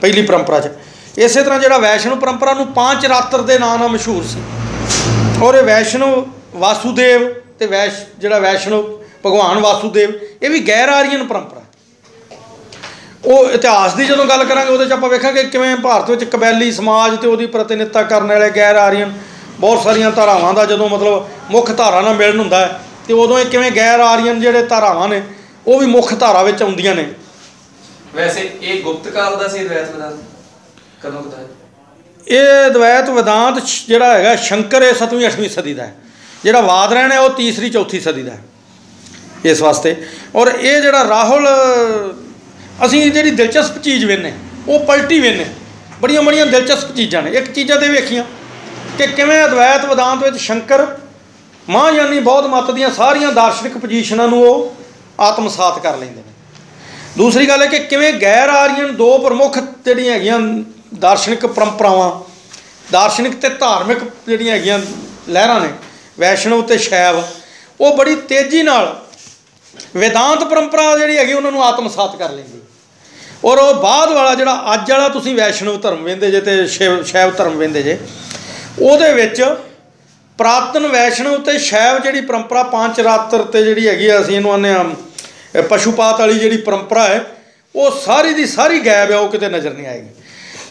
ਪਹਿਲੀ ਪਰੰਪਰਾ 'ਚ। ਇਸੇ ਤਰ੍ਹਾਂ ਜਿਹੜਾ ਵੈਸ਼ਨਵ ਪਰੰਪਰਾ ਨੂੰ ਪੰਜ ਰਾਤਰ ਦੇ ਨਾਂ ਨਾਲ ਮਸ਼ਹੂਰ ਸੀ। ਔਰ ਇਹ ਵੈਸ਼ਨਵ ਵਾਸੂਦੇਵ ਤੇ ਵੈਸ਼, ਜਿਹੜਾ ਵੈਸ਼ਨਵ ਭਗਵਾਨ ਵਾਸੂਦੇਵ, ਇਹ ਵੀ ਗੈਰ ਆਰੀਅਨ ਪਰੰਪਰਾ ਉਹ ਇਤਿਹਾਸ ਦੀ ਜਦੋਂ ਗੱਲ ਕਰਾਂਗੇ, ਉਹਦੇ 'ਚ ਆਪਾਂ ਵੇਖਾਂਗੇ ਕਿਵੇਂ ਭਾਰਤ ਵਿੱਚ ਕਬੈਲੀ ਸਮਾਜ ਤੇ ਉਹਦੀ ਪ੍ਰਤੀਨਿਧਤਾ ਕਰਨ ਵਾਲੇ ਗੈਰ ਆਰੀਅਨ ਬਹੁਤ ਸਾਰੀਆਂ ਧਾਰਾਵਾਂ ਦਾ ਜਦੋਂ ਮਤਲਬ ਮੁੱਖ ਧਾਰਾ ਨਾਲ ਮਿਲਣ ਹੁੰਦਾ ਹੈ ਤੇ ਉਦੋਂ ਇਹ ਕਿਵੇਂ ਗੈਰ ਆਰੀਅਨ ਜਿਹੜੇ ਧਾਰਾਵਾਂ ਨੇ ਉਹ ਵੀ ਮੁੱਖ ਧਾਰਾ ਵਿੱਚ ਆਉਂਦੀਆਂ ਨੇ। ਵੈਸੇ ਇਹ ਗੁਪਤ ਕਾਲ ਦਾ ਸੀ ਅਦਵੈਤ ਵਿਦਾਂਤ? ਕਦੋਂ ਦਾ? ਇਹ ਅਦਵੈਤ ਵਿਦਾਂਤ ਜਿਹੜਾ ਹੈਗਾ ਸ਼ੰਕਰ ਇਹ 7ਵੀਂ 8ਵੀਂ ਸਦੀ ਦਾ ਹੈ। ਜਿਹੜਾ ਵਾਦ ਰਹਿਣ ਉਹ ਤੀਸਰੀ ਚੌਥੀ ਸਦੀ ਦਾ ਹੈ। ਇਸ ਵਾਸਤੇ। ਔਰ ਇਹ ਜਿਹੜਾ ਰਾਹੁਲ ਅਸੀਂ ਜਿਹੜੀ ਦਿਲਚਸਪ ਚੀਜ਼ ਵੇਨੇ ਉਹ ਪਲਟੀ ਵੇਨੇ ਬੜੀਆਂ ਬੜੀਆਂ ਦਿਲਚਸਪ ਚੀਜ਼ਾਂ ਨੇ। ਇੱਕ ਚੀਜ਼ਾਂ ਤੇ ਵੇਖੀਆਂ। ਕਿ ਕਿਵੇਂ ਅਦਵੈਤ ਵਿਦਾਂਤ ਵਿੱਚ ਸ਼ੰਕਰ, ਮਹਾਂਯਾਨੀ ਬੌਧ ਮਤ ਦੀਆਂ ਸਾਰੀਆਂ ਦਾਰਸ਼ਨਿਕ ਪੋਜੀਸ਼ਨਾਂ ਨੂੰ ਉਹ ਆਤਮਸਾਤ ਕਰ ਲੈਂਦੇ ਨੇ। ਦੂਸਰੀ ਗੱਲ ਹੈ ਕਿ ਕਿਵੇਂ ਗੈਰ ਆਰੀਅਨ ਦੋ ਪ੍ਰਮੁੱਖ ਜਿਹੜੀਆਂ ਹੈਗੀਆਂ ਦਾਰਸ਼ਨਿਕ ਪਰੰਪਰਾਵਾਂ, ਦਾਰਸ਼ਨਿਕ ਤੇ ਧਾਰਮਿਕ ਜਿਹੜੀਆਂ ਹੈਗੀਆਂ ਲਹਿਰਾਂ ਨੇ, ਵੈਸ਼ਨਵ ਤੇ ਸ਼ੈਵ, ਉਹ ਬੜੀ ਤੇਜ਼ੀ ਨਾਲ ਵੇਦਾਂਤ ਪਰੰਪਰਾ ਜਿਹੜੀ ਹੈਗੀ ਉਹਨਾਂ ਨੂੰ ਆਤਮਸਾਤ ਕਰ ਲੈਂਦੀ। ਔਰ ਉਹ ਬਾਅਦ ਵਾਲਾ ਜਿਹੜਾ ਅੱਜ ਵਾਲਾ ਤੁਸੀਂ ਵੈਸ਼ਨਵ ਧਰਮ ਵੇਂਦੇ ਜੇ ਤੇ ਸ਼ਿਵ ਸ਼ੈਵ ਧਰਮ ਵੇਂਦੇ ਜੇ ਉਹਦੇ ਵਿੱਚ ਪ੍ਰਾਤਨ ਵੈਸ਼ਨਵ ਤੇ ਸ਼ੈਵ ਜਿਹੜੀ ਪਰੰਪਰਾ ਪੰਜ ਰਾਤਰ ਤੇ ਜਿਹੜੀ ਹੈਗੀ ਆ, ਅਸੀਂ ਇਹਨੂੰ ਆਨੇ ਆ ਪਸ਼ੂਪਾਤ ਵਾਲੀ ਜਿਹੜੀ ਪਰੰਪਰਾ ਹੈ, ਉਹ ਸਾਰੀ ਦੀ ਸਾਰੀ ਗਾਇਬ ਹੈ ਉਹ ਕਿਤੇ ਨਜ਼ਰ ਨਹੀਂ ਆਏਗੀ।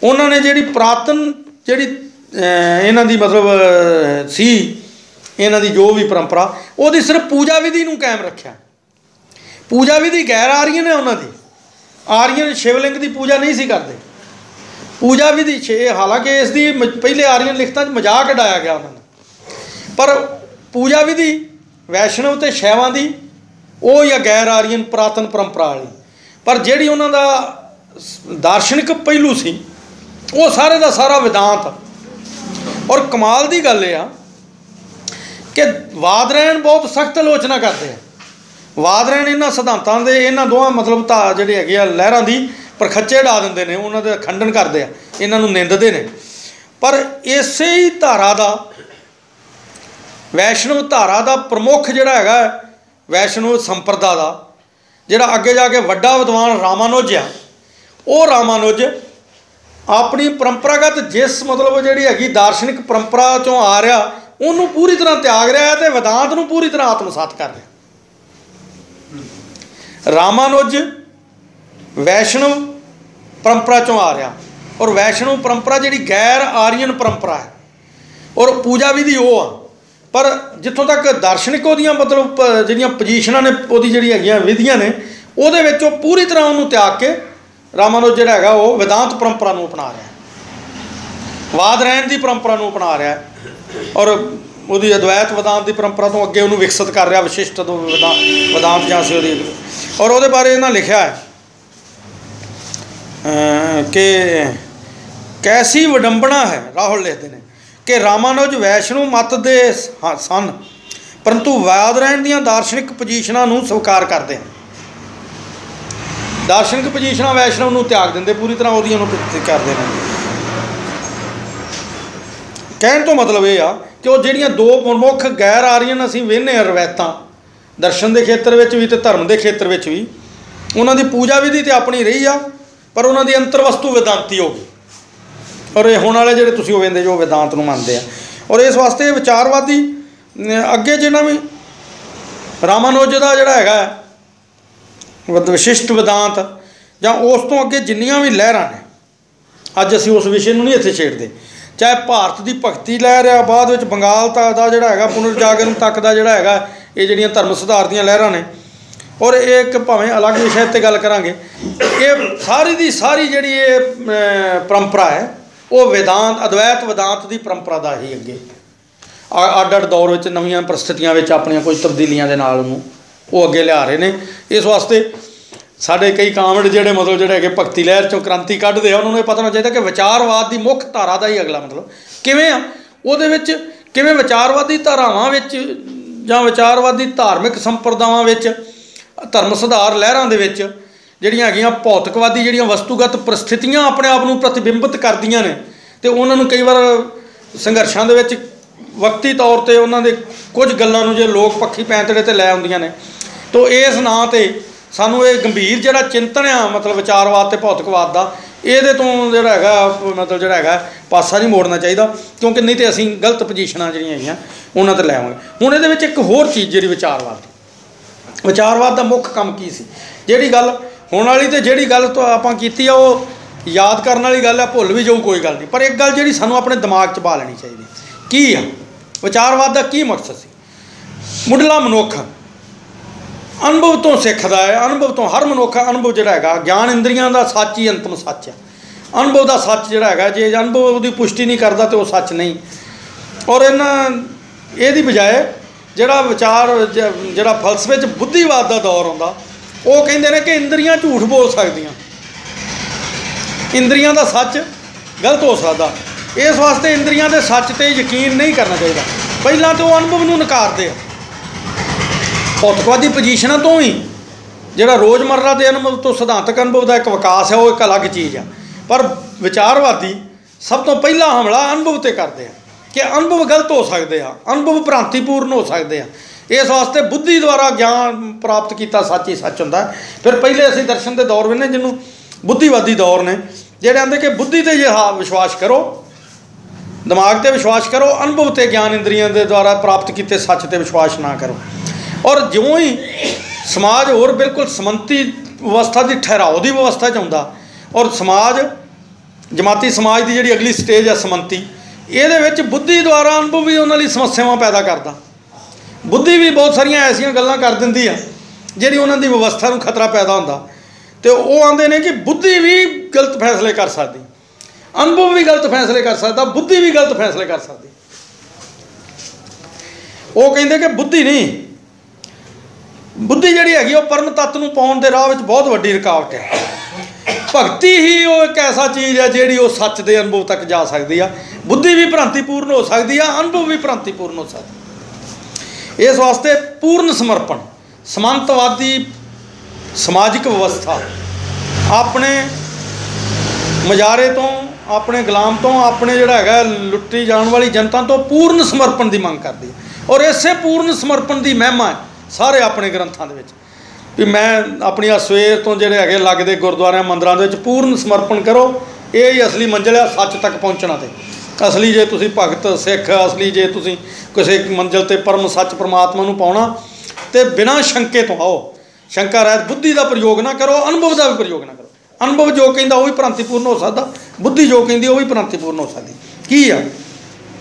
ਉਹਨਾਂ ਨੇ ਜਿਹੜੀ ਪ੍ਰਾਤਨ ਜਿਹੜੀ ਇਹਨਾਂ ਦੀ ਮਤਲਬ ਸੀ, ਇਹਨਾਂ ਦੀ ਜੋ ਵੀ ਪਰੰਪਰਾ, ਉਹਦੀ ਸਿਰਫ ਪੂਜਾ ਵਿਧੀ ਨੂੰ ਕਾਇਮ ਰੱਖਿਆ। ਪੂਜਾ ਵਿਧੀ ਗੈਰ ਆਰੀਅਨ ਹੈ ਉਹਨਾਂ ਦੀ। ਆਰੀਅਨ ਸ਼ਿਵਲਿੰਗ ਦੀ ਪੂਜਾ ਨਹੀਂ ਸੀ ਕਰਦੇ। ਪੂਜਾ ਵਿਧੀ ਛੇ, ਹਾਲਾਂਕਿ ਇਸ ਦੀ ਮ- ਪਹਿਲੇ ਆਰੀਅਨ ਲਿਖਤਾਂ 'ਚ ਮਜ਼ਾਕ ਉਡਾਇਆ ਗਿਆ ਉਹਨਾਂ ਨੇ। ਪਰ ਪੂਜਾ ਵਿਧੀ ਵੈਸ਼ਨਵ ਤੇ ਸ਼ੈਵਾਂ ਦੀ, ਉਹ ਜਾਂ ਗੈਰ ਆਰੀਅਨ ਪ੍ਰਾਤਨ ਪਰੰਪਰਾ ਵਾਲੀ। ਪਰ ਜਿਹੜੀ ਉਹਨਾਂ ਦਾ ਦਾਰਸ਼ਨਿਕ ਪਹਿਲੂ ਸੀ, ਉਹ ਸਾਰੇ ਦਾ ਸਾਰਾ ਵਿਦਾਂਤ। ਔਰ ਕਮਾਲ ਦੀ ਗੱਲ ਇਹ ਆ ਕਿ ਵਾਦਰੈਣ ਬਹੁਤ ਸਖਤ ਆਲੋਚਨਾ ਕਰਦੇ ਆ। ਵਾਦਰੈਣ ਇਹਨਾਂ ਸਿਧਾਂਤਾਂ ਦੇ, ਇਹਨਾਂ ਦੋਹਾਂ ਮਤਲਬ ਤਾਂ ਜਿਹੜੇ ਹੈਗੇ ਆ ਲਹਿਰਾਂ ਦੀ ਪਰਖੱਚੇ ਢਾ ਦਿੰਦੇ ਨੇ, ਉਹਨਾਂ ਦਾ ਖੰਡਨ ਕਰਦੇ ਆ, ਇਹਨਾਂ ਨੂੰ ਨਿੰਦਦੇ ਨੇ। ਪਰ ਇਸੇ ਹੀ ਧਾਰਾ ਦਾ, ਵੈਸ਼ਨਵ ਧਾਰਾ ਦਾ ਪ੍ਰਮੁੱਖ ਜਿਹੜਾ ਹੈਗਾ, ਵੈਸ਼ਨਵ ਸੰਪਰਦਾ ਦਾ, ਜਿਹੜਾ ਅੱਗੇ ਜਾ ਕੇ ਵੱਡਾ ਵਿਦਵਾਨ ਰਾਮਾਨੁਜ ਆ, ਉਹ ਰਾਮਾਨੁਜ ਆਪਣੀ ਪਰੰਪਰਾਗਤ ਜਿਸ ਮਤਲਬ ਜਿਹੜੀ ਹੈਗੀ ਦਾਰਸ਼ਨਿਕ ਪਰੰਪਰਾ ਚੋਂ ਆ ਰਿਹਾ, ਉਹਨੂੰ ਪੂਰੀ ਤਰ੍ਹਾਂ ਤਿਆਗ ਰਿਹਾ ਹੈ ਤੇ ਵਿਦਾਂਤ ਨੂੰ ਪੂਰੀ ਤਰ੍ਹਾਂ ਆਤਮਸਾਤ ਕਰ ਰਿਹਾ। ਰਾਮਾਨੁਜ, ਵੈਸ਼ਨਵ ਪਰੰਪਰਾ ਚੋਂ ਆ ਰਿਹਾ। ਔਰ ਵੈਸ਼ਨਵ ਪਰੰਪਰਾ ਜਿਹੜੀ ਗੈਰ ਆਰੀਅਨ ਪਰੰਪਰਾ ਹੈ, ਔਰ ਪੂਜਾ ਵਿਧੀ ਉਹ ਆ। ਪਰ ਜਿੱਥੋਂ ਤੱਕ ਦਾਰਸ਼ਨਿਕ ਉਹਦੀਆਂ ਮਤਲਬ ਪ- ਜਿਹੜੀਆਂ ਪੋਜੀਸ਼ਨਾਂ ਨੇ, ਉਹਦੀ ਜਿਹੜੀ ਹੈਗੀਆਂ ਵਿਧੀਆਂ ਨੇ, ਉਹਦੇ ਵਿੱਚ ਉਹ ਪੂਰੀ ਤਰ੍ਹਾਂ ਉਹਨੂੰ ਤਿਆਗ ਕੇ ਰਾਮਾਨੁਜ ਜਿਹੜਾ ਹੈਗਾ, ਉਹ ਵਿਦਾਂਤ ਪਰੰਪਰਾ ਨੂੰ ਅਪਣਾ ਰਿਹਾ ਵਾਦ ਰਹਿਣ ਦੀ ਪਰੰਪਰਾ ਨੂੰ ਅਪਣਾ ਰਿਹਾ ਔਰ ਉਹਦੀ ਅਦਵੈਤ ਵਿਦਾਂਤ ਦੀ ਪਰੰਪਰਾ ਤੋਂ ਅੱਗੇ ਉਹਨੂੰ ਵਿਕਸਿਤ ਕਰ ਰਿਹਾ, ਵਿਸ਼ਿਸ਼ਟ ਤੋਂ ਵਿਦਾਂ- ਵਿਦਾਂਤ ਜਾਂ ਸੀ ਉਹਦੀ ਔਰ ਉਹਦੇ ਬਾਰੇ ਇਹਨਾਂ ਲਿਖਿਆ ਹੈ ਕਿ ਕੈਸੀ ਵਿਡੰਬਣਾ ਹੈ ਰਾਹੁਲ ਲਿਖਦੇ ਨੇ ਕਿ ਰਾਮਾਨੁਜ ਵੈਸ਼ਨੂ ਮਤ ਦੇ ਸ- ਸਨ, ਪਰੰਤੂ ਵੈਦ ਰਹਿਣ ਦੀਆਂ ਦਾਰਸ਼ਨਿਕ ਪੋਜੀਸ਼ਨਾਂ ਨੂੰ ਸਵੀਕਾਰ ਕਰਦੇ ਹਨ। ਦਾਰਸ਼ਨਿਕ ਪੋਜੀਸ਼ਨਾਂ ਵੈਸ਼ਨਵ ਨੂੰ ਤਿਆਗ ਦਿੰਦੇ, ਪੂਰੀ ਤਰ੍ਹਾਂ ਉਹਦੀਆਂ ਨੂੰ ਕਰਦੇ ਨੇ। ਕਹਿਣ ਤੋਂ ਮਤਲਬ ਇਹ ਆ ਕਿ ਉਹ ਜਿਹੜੀਆਂ ਦੋ ਪ੍ਰਮੁੱਖ ਗੈਰ ਆਰੀਅਨ ਅਸੀਂ ਵੇਖਨੇ ਆ ਰਵਾਇਤਾਂ, ਦਰਸ਼ਨ ਦੇ ਖੇਤਰ ਵਿੱਚ ਵੀ ਤੇ ਧਰਮ ਦੇ ਖੇਤਰ ਵਿੱਚ ਵੀ, ਉਹਨਾਂ ਦੀ ਪੂਜਾ ਵਿਧੀ ਤੇ ਆਪਣੀ ਰਹੀ ਆ। ਪਰ ਉਹਨਾਂ ਦੀ ਅੰਤਰ ਵਸਤੂ ਵਿਦਾਂਤੀ ਹੋ ਗਈ। ਔਰ ਇਹ ਹੁਣ ਵਾਲੇ ਜਿਹੜੇ ਤੁਸੀਂ ਉਹ ਵੇਂਦੇ ਜੋ ਵਿਦਾਂਤ ਨੂੰ ਮੰਨਦੇ ਆ। ਔਰ ਇਸ ਵਾਸਤੇ ਵਿਚਾਰਵਾਦੀ ਅੱਗੇ ਜਿਹੜਾ ਵੀ ਰਾਮਾਨੁਜ ਦਾ ਜਿਹੜਾ ਹੈਗਾ ਵਿਸ਼ਿਸ਼ਟ ਵਿਦਾਂਤ, ਜਾਂ ਉਸ ਤੋਂ ਅੱਗੇ ਜਿੰਨੀਆਂ ਵੀ ਲਹਿਰਾਂ ਨੇ, ਅੱਜ ਅਸੀਂ ਉਸ ਵਿਸ਼ੇ ਨੂੰ ਨਹੀਂ ਇੱਥੇ ਛੇੜਦੇ। ਚਾਹੇ ਭਾਰਤ ਦੀ ਭਗਤੀ ਲਹਿਰ ਆ ਬਾਅਦ ਵਿੱਚ ਬੰਗਾਲ ਤਾ ਦਾ ਜਿਹੜਾ ਹੈਗਾ, ਪੁਨਰਜਾਗਰਨ ਤੱਕ ਦਾ ਜਿਹੜਾ ਹੈਗਾ, ਇਹ ਜਿਹੜੀਆਂ ਧਰਮ ਸੁਧਾਰ ਦੀਆਂ ਲਹਿਰਾਂ ਨੇ ਔਰ ਇਹ ਇੱਕ ਭਾਵੇਂ ਅਲੱਗ ਵਿਸ਼ੇ ਤੇ ਗੱਲ ਕਰਾਂਗੇ, ਇਹ ਸਾਰੀ ਦੀ ਸਾਰੀ ਜਿਹੜੀ ਇਹ ਪਰੰਪਰਾ ਹੈ, ਉਹ ਵੇਦਾਂਤ, ਅਦਵੈਤ ਵੇਦਾਂਤ ਦੀ ਪਰੰਪਰਾ ਦਾ ਹੀ ਅੱਗੇ। ਆ- ਅੱਡ ਅੱਡ ਦੌਰ ਵਿੱਚ ਨਵੀਆਂ ਪ੍ਰਸਥਿਤੀਆਂ ਵਿੱਚ ਆਪਣੀਆਂ ਕੁਝ ਤਬਦੀਲੀਆਂ ਦੇ ਨਾਲ ਉਹਨੂੰ ਉਹ ਅੱਗੇ ਲਿਆ ਰਹੇ ਨੇ। ਇਸ ਵਾਸਤੇ ਸਾਡੇ ਕਈ ਕਾਮੜ ਜਿਹੜੇ ਮਤਲਬ ਜਿਹੜੇ ਹੈਗੇ ਭਗਤੀ ਲਹਿਰ ਚੋਂ ਕ੍ਰਾਂਤੀ ਕੱਢਦੇ ਆ, ਉਹਨਾਂ ਨੂੰ ਇਹ ਪਤਾ ਹੋਣਾ ਚਾਹੀਦਾ ਕਿ ਵਿਚਾਰਵਾਦ ਦੀ ਮੁੱਖ ਧਾਰਾ ਦਾ ਹੀ ਅਗਲਾ ਮਤਲਬ। ਕਿਵੇਂ ਆ? ਉਹਦੇ ਵਿੱਚ ਕਿਵੇਂ ਵਿਚਾਰਵਾਦੀ ਧਾਰਾਵਾਂ ਵਿੱਚ ਜਾਂ ਵਿਚਾਰਵਾਦੀ ਧਾਰਮਿਕ ਸੰਪਰਦਾਵਾਂ ਵਿੱਚ ਧਰਮ ਸੁਧਾਰ ਲਹਿਰਾਂ ਦੇ ਵਿੱਚ ਜਿਹੜੀਆਂ ਹੈਗੀਆਂ ਭੌਤਿਕਵਾਦੀ ਜਿਹੜੀਆਂ ਵਸਤੂਗਤ ਪ੍ਰਸਥਿਤੀਆਂ ਆਪਣੇ ਆਪ ਨੂੰ ਪ੍ਰਤੀਬਿੰਬਿਤ ਕਰਦੀਆਂ ਨੇ ਤੇ ਉਹਨਾਂ ਨੂੰ ਕਈ ਵਾਰ ਸੰਘਰਸ਼ਾਂ ਦੇ ਵਿੱਚ ਵਕਤੀ ਤੌਰ ਤੇ ਉਹਨਾਂ ਦੇ ਕੁਝ ਗੱਲਾਂ ਨੂੰ ਜੇ ਲੋਕ ਪੱਖੀ ਪੈਂਤੜੇ ਤੇ ਲੈ ਆਉਂਦੀਆਂ ਨੇ। ਤੋ ਇਸ ਨਾਂ ਤੇ ਸਾਨੂੰ ਇਹ ਗੰਭੀਰ ਜਿਹੜਾ ਚਿੰਤਨ ਆ, ਮਤਲਬ ਵਿਚਾਰਵਾਦ ਤੇ ਭੌਤਿਕਵਾਦ ਦਾ, ਇਹਦੇ ਤੋਂ ਜਿਹੜਾ ਹੈਗਾ, ਮਤਲਬ ਜਿਹੜਾ ਹੈਗਾ, ਪਾਸਾ ਨਹੀਂ ਮੋੜਨਾ ਚਾਹੀਦਾ, ਕਿਉਂਕਿ ਨਹੀਂ ਤੇ ਅਸੀਂ ਗਲਤ ਪੋਜੀਸ਼ਨਾਂ ਜਿਹੜੀਆਂ ਹੈਗੀਆਂ, ਉਹਨਾਂ ਤੇ ਲੈ ਆਵਾਂਗੇ। ਹੁਣ ਇਹਦੇ ਵਿੱਚ ਇੱਕ ਹੋਰ ਚੀਜ਼ ਜਿਹੜੀ ਵਿਚਾਰਵਾਦ ਵਿਚਾਰਵਾਦ ਦਾ ਮੁੱਖ ਕੰਮ ਕੀ ਸੀ? ਜਿਹੜੀ ਗੱਲ ਹੋਣ ਵਾਲੀ ਤੇ ਜਿਹੜੀ ਗੱਲ ਤੋਂ ਆਪਾਂ ਕੀਤੀ ਆ, ਉਹ ਯਾਦ ਕਰਨ ਵਾਲੀ ਗੱਲ ਆ, ਭੁੱਲ ਵੀ ਜਾਊ ਕੋਈ ਗੱਲ ਨਹੀਂ। ਪਰ ਇੱਕ ਗੱਲ ਜਿਹੜੀ ਸਾਨੂੰ ਆਪਣੇ ਦਿਮਾਗ 'ਚ ਪਾ ਲੈਣੀ ਚਾਹੀਦੀ। ਕੀ ਆ? ਵਿਚਾਰਵਾਦ ਦਾ ਕੀ ਮਕਸਦ ਸੀ? ਮੁੱਢਲਾ ਮਨੁੱਖ ਅਨੁਭਵ ਤੋਂ ਸਿੱਖਦਾ ਹੈ, ਅਨੁਭਵ ਤੋਂ ਹਰ ਮਨੁੱਖ ਅਨੁਭਵ ਜਿਹੜਾ ਹੈਗਾ, ਗਿਆਨ ਇੰਦਰੀਆਂ ਦਾ ਸੱਚ ਹੀ ਅੰਤਮ ਸੱਚ ਹੈ ਅਨੁਭਵ ਦਾ ਸੱਚ ਜਿਹੜਾ ਹੈਗਾ, ਜੇ ਅਨੁਭਵ ਉਹਦੀ ਪੁਸ਼ਟੀ ਨਹੀਂ ਕਰਦਾ ਤੇ ਉਹ ਸੱਚ ਨਹੀਂ। ਔਰ ਇਹਨਾਂ, ਇਹਦੀ ਬਜਾਏ ਜਿਹੜਾ ਵਿਚਾਰ, ਜਿਹੜਾ ਫਲਸਫੇ 'ਚ ਬੁੱਧੀਵਾਦ ਦਾ ਦੌਰ ਆਉਂਦਾ, ਉਹ ਕਹਿੰਦੇ ਨੇ ਕਿ ਇੰਦਰੀਆਂ ਝੂਠ ਬੋਲ ਸਕਦੀਆਂ। ਇੰਦਰੀਆਂ ਦਾ ਸੱਚ ਗਲਤ ਹੋ ਸਕਦਾ। ਇਸ ਵਾਸਤੇ ਇੰਦਰੀਆਂ ਦੇ ਸੱਚ ਤੇ ਯਕੀਨ ਨਹੀਂ ਕਰਨਾ ਚਾਹੀਦਾ। ਪਹਿਲਾਂ ਤਾਂ ਉਹ ਅਨੁਭਵ ਨੂੰ ਨਕਾਰਦੇ ਆ। ਭੌਤਿਕਵਾਦੀ ਪੋਜੀਸ਼ਨਾਂ ਤੋਂ ਹੀ ਜਿਹੜਾ ਰੋਜ਼ਮਰਰਾ ਦੇ ਅਨੁਭਵ ਤੋਂ ਸਿਧਾਂਤਕ ਅਨੁਭਵ ਦਾ ਇੱਕ ਵਿਕਾਸ ਹੈ ਉਹ ਇੱਕ ਅਲੱਗ ਚੀਜ਼ ਆ। ਪਰ ਵਿਚਾਰਵਾਦੀ ਸਭ ਤੋਂ ਪਹਿਲਾ ਹਮਲਾ ਅਨੁਭਵ ਤੇ ਕਰਦੇ ਆ। ਕਿ ਅਨੁਭਵ ਗਲਤ ਹੋ ਸਕਦੇ ਆ, ਅਨੁਭਵ ਭ੍ਰਾਂਤੀਪੂਰਨ ਹੋ ਸਕਦੇ ਆ। ਇਸ ਵਾਸਤੇ ਬੁੱਧੀ ਦੁਆਰਾ ਗਿਆਨ ਪ੍ਰਾਪਤ ਕੀਤਾ ਸੱਚ ਹੀ ਸੱਚ ਹੁੰਦਾ ਫਿਰ ਪਹਿਲੇ ਅਸੀਂ ਦਰਸ਼ਨ ਦੇ ਦੌਰ ਵੇਨੇ ਜਿਹਨੂੰ ਬੁੱਧੀਵਾਦੀ ਦੌਰ ਨੇ, ਜਿਹੜੇ ਆਂਦੇ ਕਿ ਬੁੱਧੀ ਤੇ ਜੇ ਵਿਸ਼ਵਾਸ ਕਰੋ, ਦਿਮਾਗ ਤੇ ਵਿਸ਼ਵਾਸ ਕਰੋ, ਅਨੁਭਵ ਤੇ ਗਿਆਨ ਇੰਦਰੀਆਂ ਦੇ ਦੁਆਰਾ ਪ੍ਰਾਪਤ ਕੀਤੇ ਸੱਚ ਤੇ ਵਿਸ਼ਵਾਸ ਨਾ ਕਰੋ। ਔਰ ਜਿਉਂ ਹੀ ਸਮਾਜ ਹੋਰ ਬਿਲਕੁਲ ਸਮੰਤੀ ਅਵਸਥਾ ਦੀ ਠਹਿਰਾਓ ਦੀ ਅਵਸਥਾ ਚ ਆਉਂਦਾ, ਔਰ ਸਮਾਜ, ਜਮਾਤੀ ਸਮਾਜ ਦੀ ਜਿਹੜੀ ਅਗਲੀ ਸਟੇਜ ਹੈ ਸਮੰਤੀ ਇਹਦੇ ਵਿੱਚ ਬੁੱਧੀ ਦੁਆਰਾ ਅਨੁਭਵ ਵੀ ਉਹਨਾਂ ਲਈ ਸਮੱਸਿਆਵਾਂ ਪੈਦਾ ਕਰਦਾ। ਬੁੱਧੀ ਵੀ ਬਹੁਤ ਸਾਰੀਆਂ ਐਸੀਆਂ ਗੱਲਾਂ ਕਰ ਦਿੰਦੀ ਆ, ਜਿਹੜੀ ਉਹਨਾਂ ਦੀ ਵਿਵਸਥਾ ਨੂੰ ਖਤਰਾ ਪੈਦਾ ਹੁੰਦਾ। ਤੇ ਉਹ ਆਂਦੇ ਨੇ ਕਿ ਬੁੱਧੀ ਵੀ ਗਲਤ ਫੈਸਲੇ ਕਰ ਸਕਦੀ। ਅਨੁਭਵ ਵੀ ਗਲਤ ਫੈਸਲੇ ਕਰ ਸਕਦਾ, ਬੁੱਧੀ ਵੀ ਗਲਤ ਫੈਸਲੇ ਕਰ ਸਕਦੀ। ਉਹ ਕਹਿੰਦੇ ਕਿ ਬੁੱਧੀ ਨਹੀਂ। ਬੁੱਧੀ ਜਿਹੜੀ ਹੈਗੀ, ਉਹ ਪਰਮ ਤੱਤ ਨੂੰ ਪਾਉਣ ਦੇ ਰਾਹ ਵਿੱਚ ਬਹੁਤ ਵੱਡੀ ਰੁਕਾਵਟ ਹੈ। ਭਗਤੀ ਹੀ ਉਹ ਇੱਕ ਐਸਾ ਚੀਜ਼ ਹੈ ਜਿਹੜੀ ਉਹ ਸੱਚ ਦੇ ਅਨੁਭਵ ਤੱਕ ਜਾ ਸਕਦੀ ਆ। ਬੁੱਧੀ ਵੀ ਭ੍ਰਾਂਤੀਪੂਰਨ ਹੋ ਸਕਦੀ ਆ, ਅਨੁਭਵ ਵੀ ਭ੍ਰਾਂਤੀਪੂਰਨ ਹੋ ਸਕਦਾ। ਇਸ ਵਾਸਤੇ ਪੂਰਨ ਸਮਰਪਣ ਸਮੰਤਵਾਦੀ ਸਮਾਜਿਕ ਵਿਵਸਥਾ, ਆਪਣੇ ਮਜਾਰੇ ਤੋਂ, ਆਪਣੇ ਗੁਲਾਮ ਤੋਂ, ਆਪਣੇ ਜਿਹੜਾ ਹੈਗਾ ਲੁੱਟੀ ਜਾਣ ਵਾਲੀ ਜਨਤਾ ਤੋਂ ਪੂਰਨ ਸਮਰਪਣ ਦੀ ਮੰਗ ਕਰਦੀ ਹੈ ਔਰ ਇਸੇ ਪੂਰਨ ਸਮਰਪਣ ਦੀ ਮਹਿਮਾ ਹੈ ਸਾਰੇ ਆਪਣੇ ਗ੍ਰੰਥਾਂ ਦੇ ਵਿੱਚ। ਵੀ ਮੈਂ ਆਪਣੀਆਂ ਸਵੇਰ ਤੋਂ ਜਿਹੜੇ ਹੈਗੇ ਲੱਗਦੇ ਗੁਰਦੁਆਰਿਆਂ ਮੰਦਰਾਂ ਦੇ ਵਿੱਚ ਪੂਰਨ ਸਮਰਪਣ ਕਰੋ, ਇਹ ਹੀ ਅਸਲੀ ਮੰਜ਼ਿਲ ਹੈ ਸੱਚ ਤੱਕ ਪਹੁੰਚਣਾ ਤੇ। ਅਸਲੀ ਜੇ ਤੁਸੀਂ ਭਗਤ, ਸਿੱਖ, ਅਸਲੀ ਜੇ ਤੁਸੀਂ ਕਿਸੇ ਮੰਜ਼ਿਲ ਤੇ ਪਰਮ ਸੱਚ ਪ੍ਰਮਾਤਮਾ ਨੂੰ ਪਾਉਣਾ, ਤੇ ਬਿਨਾਂ ਸ਼ੰਕੇ ਤੋਂ ਆਓ। ਸ਼ੰਕਾ ਰਹਿਤ ਬੁੱਧੀ ਦਾ ਪ੍ਰਯੋਗ ਨਾ ਕਰੋ, ਅਨੁਭਵ ਦਾ ਵੀ ਪ੍ਰਯੋਗ ਨਾ ਕਰੋ। ਅਨੁਭਵ ਜੋ ਕਹਿੰਦਾ ਉਹ ਵੀ ਭ੍ਰਾਂਤੀਪੂਰਨ ਹੋ ਸਕਦਾ, ਬੁੱਧੀ ਜੋ ਕਹਿੰਦੀ ਉਹ ਵੀ ਭ੍ਰਾਂਤੀਪੂਰਨ ਹੋ ਸਕਦੀ। ਕੀ ਆ?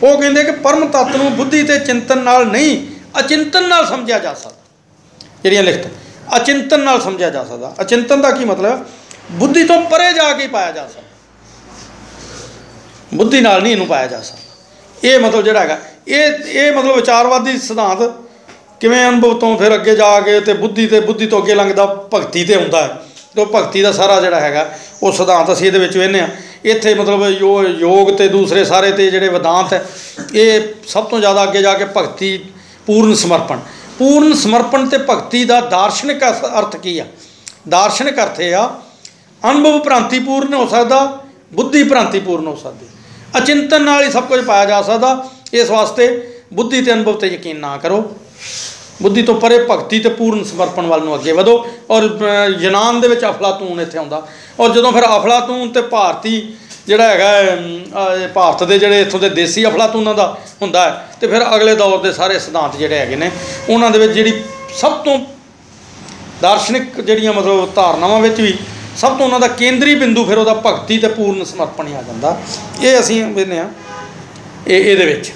ਉਹ ਕਹਿੰਦੇ ਕਿ ਪਰਮ ਤੱਤ ਨੂੰ ਬੁੱਧੀ ਤੇ ਚਿੰਤਨ ਨਾਲ ਨਹੀਂ, ਅਚਿੰਤਨ ਨਾਲ ਸਮਝਿਆ ਜਾ ਸਕਦਾ। ਜਿਹੜੀਆਂ ਲਿਖਤਾਂ ਅਚਿੰਤਨ ਨਾਲ ਸਮਝਿਆ ਜਾ ਸਕਦਾ। ਅਚਿੰਤਨ ਦਾ ਕੀ ਮਤਲਬ? ਬੁੱਧੀ ਤੋਂ ਪਰੇ ਜਾ ਕੇ ਪਾਇਆ ਜਾ ਸਕਦਾ। ਬੁੱਧੀ ਨਾਲ ਨਹੀਂ ਇਹਨੂੰ ਪਾਇਆ ਜਾ ਸਕਦਾ। ਇਹ ਮਤਲਬ ਜਿਹੜਾ ਹੈਗਾ, ਇਹ ਇਹ ਮਤਲਬ ਵਿਚਾਰਵਾਦੀ ਸਿਧਾਂਤ ਕਿਵੇਂ ਅਨੁਭਵ ਤੋਂ ਫਿਰ ਅੱਗੇ ਜਾ ਕੇ ਤੇ ਬੁੱਧੀ ਤੇ ਬੁੱਧੀ ਤੋਂ ਅੱਗੇ ਲੰਘਦਾ, ਭਗਤੀ ਤੇ ਆਉਂਦਾ ਹੈ। ਤੇ ਉਹ ਭਗਤੀ ਦਾ ਸਾਰਾ ਜਿਹੜਾ ਹੈਗਾ, ਉਹ ਸਿਧਾਂਤ ਅਸੀਂ ਇਹਦੇ ਵਿੱਚ ਵੇਖਦੇ ਆ ਇੱਥੇ ਮਤਲਬ ਯੋ, ਯੋਗ ਤੇ ਦੂਸਰੇ ਸਾਰੇ ਤੇ ਜਿਹੜੇ ਵਿਦਾਂਤ ਹੈ, ਇਹ ਸਭ ਤੋਂ ਜ਼ਿਆਦਾ ਅੱਗੇ ਜਾ ਕੇ ਭਗਤੀ, ਪੂਰਨ ਸਮਰਪਣ। ਪੂਰਨ ਸਮਰਪਣ ਤੇ ਭਗਤੀ ਦਾ ਦਾਰਸ਼ਨਿਕ ਅਰਥ ਅਰਥ ਕੀ ਆ? ਦਾਰਸ਼ਨਿਕ ਅਰਥ ਇਹ ਆ, ਅਨੁਭਵ ਭ੍ਰਾਂਤੀਪੂਰਨ ਹੋ ਸਕਦਾ, ਬੁੱਧੀ ਭ੍ਰਾਂਤੀਪੂਰਨ ਹੋ ਸਕਦੀ। ਅਚਿੰਤਨ ਨਾਲ ਹੀ ਸਭ ਕੁਝ ਪਾਇਆ ਜਾ ਸਕਦਾ, ਇਸ ਵਾਸਤੇ ਬੁੱਧੀ ਤੇ ਅਨੁਭਵ ਤੇ ਯਕੀਨ ਨਾ ਕਰੋ। ਬੁੱਧੀ ਤੋਂ ਪਰੇ ਭਗਤੀ ਤੇ ਪੂਰਨ ਸਮਰਪਣ ਵੱਲ ਨੂੰ ਅੱਗੇ ਵਧੋ। ਔਰ ਯਨਾਨ ਦੇ ਵਿੱਚ ਅਫਲਾਤੂਨ ਇੱਥੇ ਆਉਂਦਾ। ਔਰ ਜਦੋਂ ਫਿਰ ਅਫਲਾਤੂਨ ਤੇ ਭਾਰਤੀ ਜਿਹੜਾ ਹੈਗਾ ਭਾਰਤ ਦੇ ਜਿਹੜੇ ਇੱਥੋਂ ਦੇ ਦੇਸੀ ਅਫਲਾਤੂਨਾਂ ਦਾ ਹੁੰਦਾ ਹੈ, ਤੇ ਫਿਰ ਅਗਲੇ ਦੌਰ ਦੇ ਸਾਰੇ ਸਿਧਾਂਤ ਜਿਹੜੇ ਹੈਗੇ ਨੇ, ਉਹਨਾਂ ਦੇ ਵਿੱਚ ਜਿਹੜੀ ਸਭ ਤੋਂ ਦਾਰਸ਼ਨਿਕ ਜਿਹੜੀਆਂ ਮਤਲਬ ਧਾਰਨਾਵਾਂ ਵਿੱਚ ਵੀ ਸਭ ਤੋਂ ਉਹਨਾਂ ਦਾ ਕੇਂਦਰੀ ਬਿੰਦੂ ਫਿਰ ਉਹਦਾ ਭਗਤੀ ਤੇ ਪੂਰਨ ਸਮਰਪਣ ਹੀ ਆ ਜਾਂਦਾ। ਇਹ ਅਸੀਂ ਵੇਖਦੇ ਹਾਂ, ਇਹ, ਇਹਦੇ ਵਿੱਚ,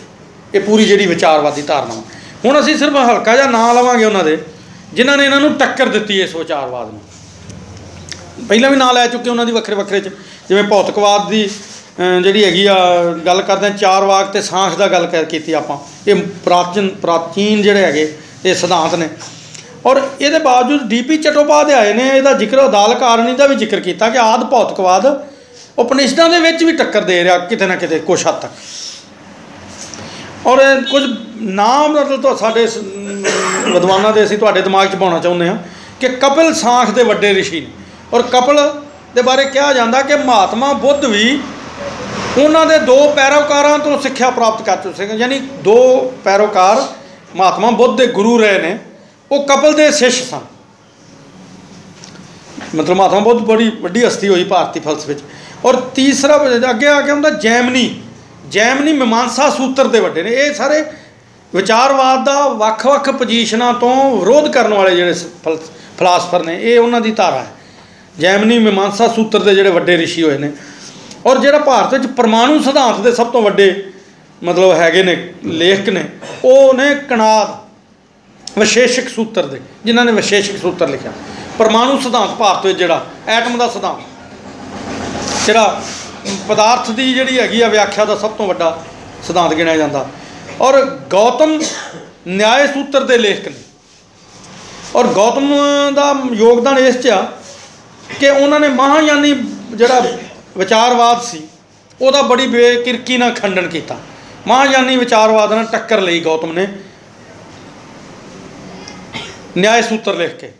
ਇਹ ਪੂਰੀ ਜਿਹੜੀ ਵਿਚਾਰਵਾਦੀ ਧਾਰਨਾ ਹੁਣ ਅਸੀਂ ਸਿਰਫ ਹਲਕਾ ਜਿਹਾ ਨਾਂ ਲਵਾਂਗੇ ਉਹਨਾਂ ਦੇ, ਜਿਨ੍ਹਾਂ ਨੇ ਇਹਨਾਂ ਨੂੰ ਟੱਕਰ ਦਿੱਤੀ ਇਸ ਵਿਚਾਰਵਾਦ ਨੂੰ। ਪਹਿਲਾਂ ਵੀ ਨਾਂ ਲੈ ਚੁੱਕੇ ਉਹਨਾਂ ਦੀ ਵੱਖਰੇ ਵੱਖਰੇ ਚ। ਜਿਵੇਂ ਭੌਤਿਕਵਾਦ ਦੀ ਜਿਹੜੀ ਹੈਗੀ ਆ, ਗੱਲ ਕਰਦੇ ਹਾਂ, ਚਾਰ ਵਾਕ ਤੇ ਸਾਂਖ ਦਾ ਗੱਲ ਕਰ- ਕੀਤੀ ਆਪਾਂ। ਇਹ ਪ੍ਰਾਚੀਨ ਪ੍ਰਾਚੀਨ ਜਿਹੜੇ ਹੈਗੇ, ਇਹ ਸਿਧਾਂਤ ਨੇ। ਔਰ ਇਹਦੇ ਬਾਵਜੂਦ ਡੀਪੀ ਚਟੋਪਾਧਿਆਏ ਨੇ ਇਹਦਾ ਜ਼ਿਕਰ ਅਦਾਲ ਕਾਰਣੀ ਦਾ ਵੀ ਜ਼ਿਕਰ ਕੀਤਾ ਕਿ ਆਦ ਭੌਤਿਕਵਾਦ ਉਪਨਿਸ਼ਦਾਂ ਦੇ ਵਿੱਚ ਵੀ ਟੱਕਰ ਦੇ ਰਿਹਾ ਕਿਤੇ ਨਾ ਕਿਤੇ, ਕੁਛ ਹੱਦ ਤੱਕ। ਔਰ ਕੁਝ ਨਾਮ, ਮਤਲਬ ਤਾਂ ਸਾਡੇ ਵਿਦਵਾਨਾਂ ਦੇ ਅਸੀਂ ਤੁਹਾਡੇ ਦਿਮਾਗ 'ਚ ਪਾਉਣਾ ਚਾਹੁੰਦੇ ਹਾਂ ਕਿ ਕਪਿਲ ਸਾਂਖ ਦੇ ਵੱਡੇ ਰਿਸ਼ੀ ਨੇ। ਔਰ ਕਪਿਲ ਦੇ ਬਾਰੇ ਕਿਹਾ ਜਾਂਦਾ ਕਿ ਮਹਾਤਮਾ ਬੁੱਧ ਵੀ ਉਹਨਾਂ ਦੇ ਦੋ ਪੈਰੋਕਾਰਾਂ ਤੋਂ ਸਿੱਖਿਆ ਪ੍ਰਾਪਤ ਕਰ ਚੁੱਕੇ ਸਨ। ਯਾਨੀ ਦੋ ਪੈਰੋਕਾਰ ਮਹਾਤਮਾ ਬੁੱਧ ਦੇ ਗੁਰੂ ਰਹੇ ਨੇ, ਉਹ ਕਪਲ ਦੇ ਸ਼ਿਸ਼ ਸਨ। ਮਤਲਬ ਮਹਾਤਮਾ ਬੁੱਧ ਬੜੀ ਵੱਡੀ ਹਸਤੀ ਹੋਈ ਭਾਰਤੀ ਫਲਸਫੇ ਵਿੱਚ। ਔਰ ਤੀਸਰਾ ਅੱਗੇ ਆ ਕੇ ਹੁੰਦਾ ਜੈਮਨੀ। ਜੈਮਨੀ ਮੀਮਾਂਸਾ ਸੂਤਰ ਦੇ ਵੱਡੇ ਨੇ। ਇਹ ਸਾਰੇ ਵਿਚਾਰਵਾਦ ਦਾ ਵੱਖ-ਵੱਖ ਪੋਜੀਸ਼ਨਾਂ ਤੋਂ ਵਿਰੋਧ ਕਰਨ ਵਾਲੇ ਜਿਹੜੇ ਫਲਸਫਰ ਨੇ, ਇਹ ਉਹਨਾਂ ਦੀ ਧਾਰਾ ਹੈ। ਜੈਮਨੀ ਮੀਮਾਂਸਾ ਸੂਤਰ ਦੇ ਜਿਹੜੇ ਵੱਡੇ ਰਿਸ਼ੀ ਹੋਏ ਨੇ। ਔਰ ਜਿਹੜਾ ਭਾਰਤ ਵਿੱਚ ਪਰਮਾਣੂ ਸਿਧਾਂਤ ਦੇ ਸਭ ਤੋਂ ਵੱਡੇ ਮਤਲਬ ਹੈਗੇ ਨੇ, ਲੇਖਕ ਨੇ, ਉਹ ਨੇ ਕਣਾਦ ਵਿਸ਼ੇਸ਼ਕ ਸੂਤਰ ਦੇ, ਜਿਨ੍ਹਾਂ ਨੇ ਵਿਸ਼ੇਸ਼ਕ ਸੂਤਰ ਲਿਖਿਆ। ਪਰਮਾਣੂ ਸਿਧਾਂਤ ਭਾਰਤ ਵਿੱਚ ਜਿਹੜਾ, ਐਟਮ ਦਾ ਸਿਧਾਂਤ। ਜਿਹੜਾ ਪਦਾਰਥ ਦੀ ਜਿਹੜੀ ਹੈਗੀ ਆ ਵਿਆਖਿਆ ਦਾ ਸਭ ਤੋਂ ਵੱਡਾ ਸਿਧਾਂਤ ਗਿਣਿਆ ਜਾਂਦਾ। ਔਰ ਗੌਤਮ ਨਿਆਏ ਸੂਤਰ ਦੇ ਲੇਖਕ ਨੇ। ਔਰ ਗੌਤਮ ਦਾ ਯੋਗਦਾਨ ਇਸ 'ਚ ਆ ਕਿ ਉਹਨਾਂ ਨੇ ਮਹਾਯਾਨੀ ਜਿਹੜਾ ਵਿਚਾਰਵਾਦ ਸੀ, ਉਹਦਾ ਬੜੀ ਬੇਕਿਰਕੀ ਨਾਲ ਖੰਡਨ ਕੀਤਾ। ਮਹਾਯਾਨੀ ਵਿਚਾਰਵਾਦ ਨਾਲ ਟੱਕਰ ਲਈ ਗੌਤਮ ਨੇ। ਨਿਆਏ ਸੂਤਰ ਲਿਖ ਕੇ।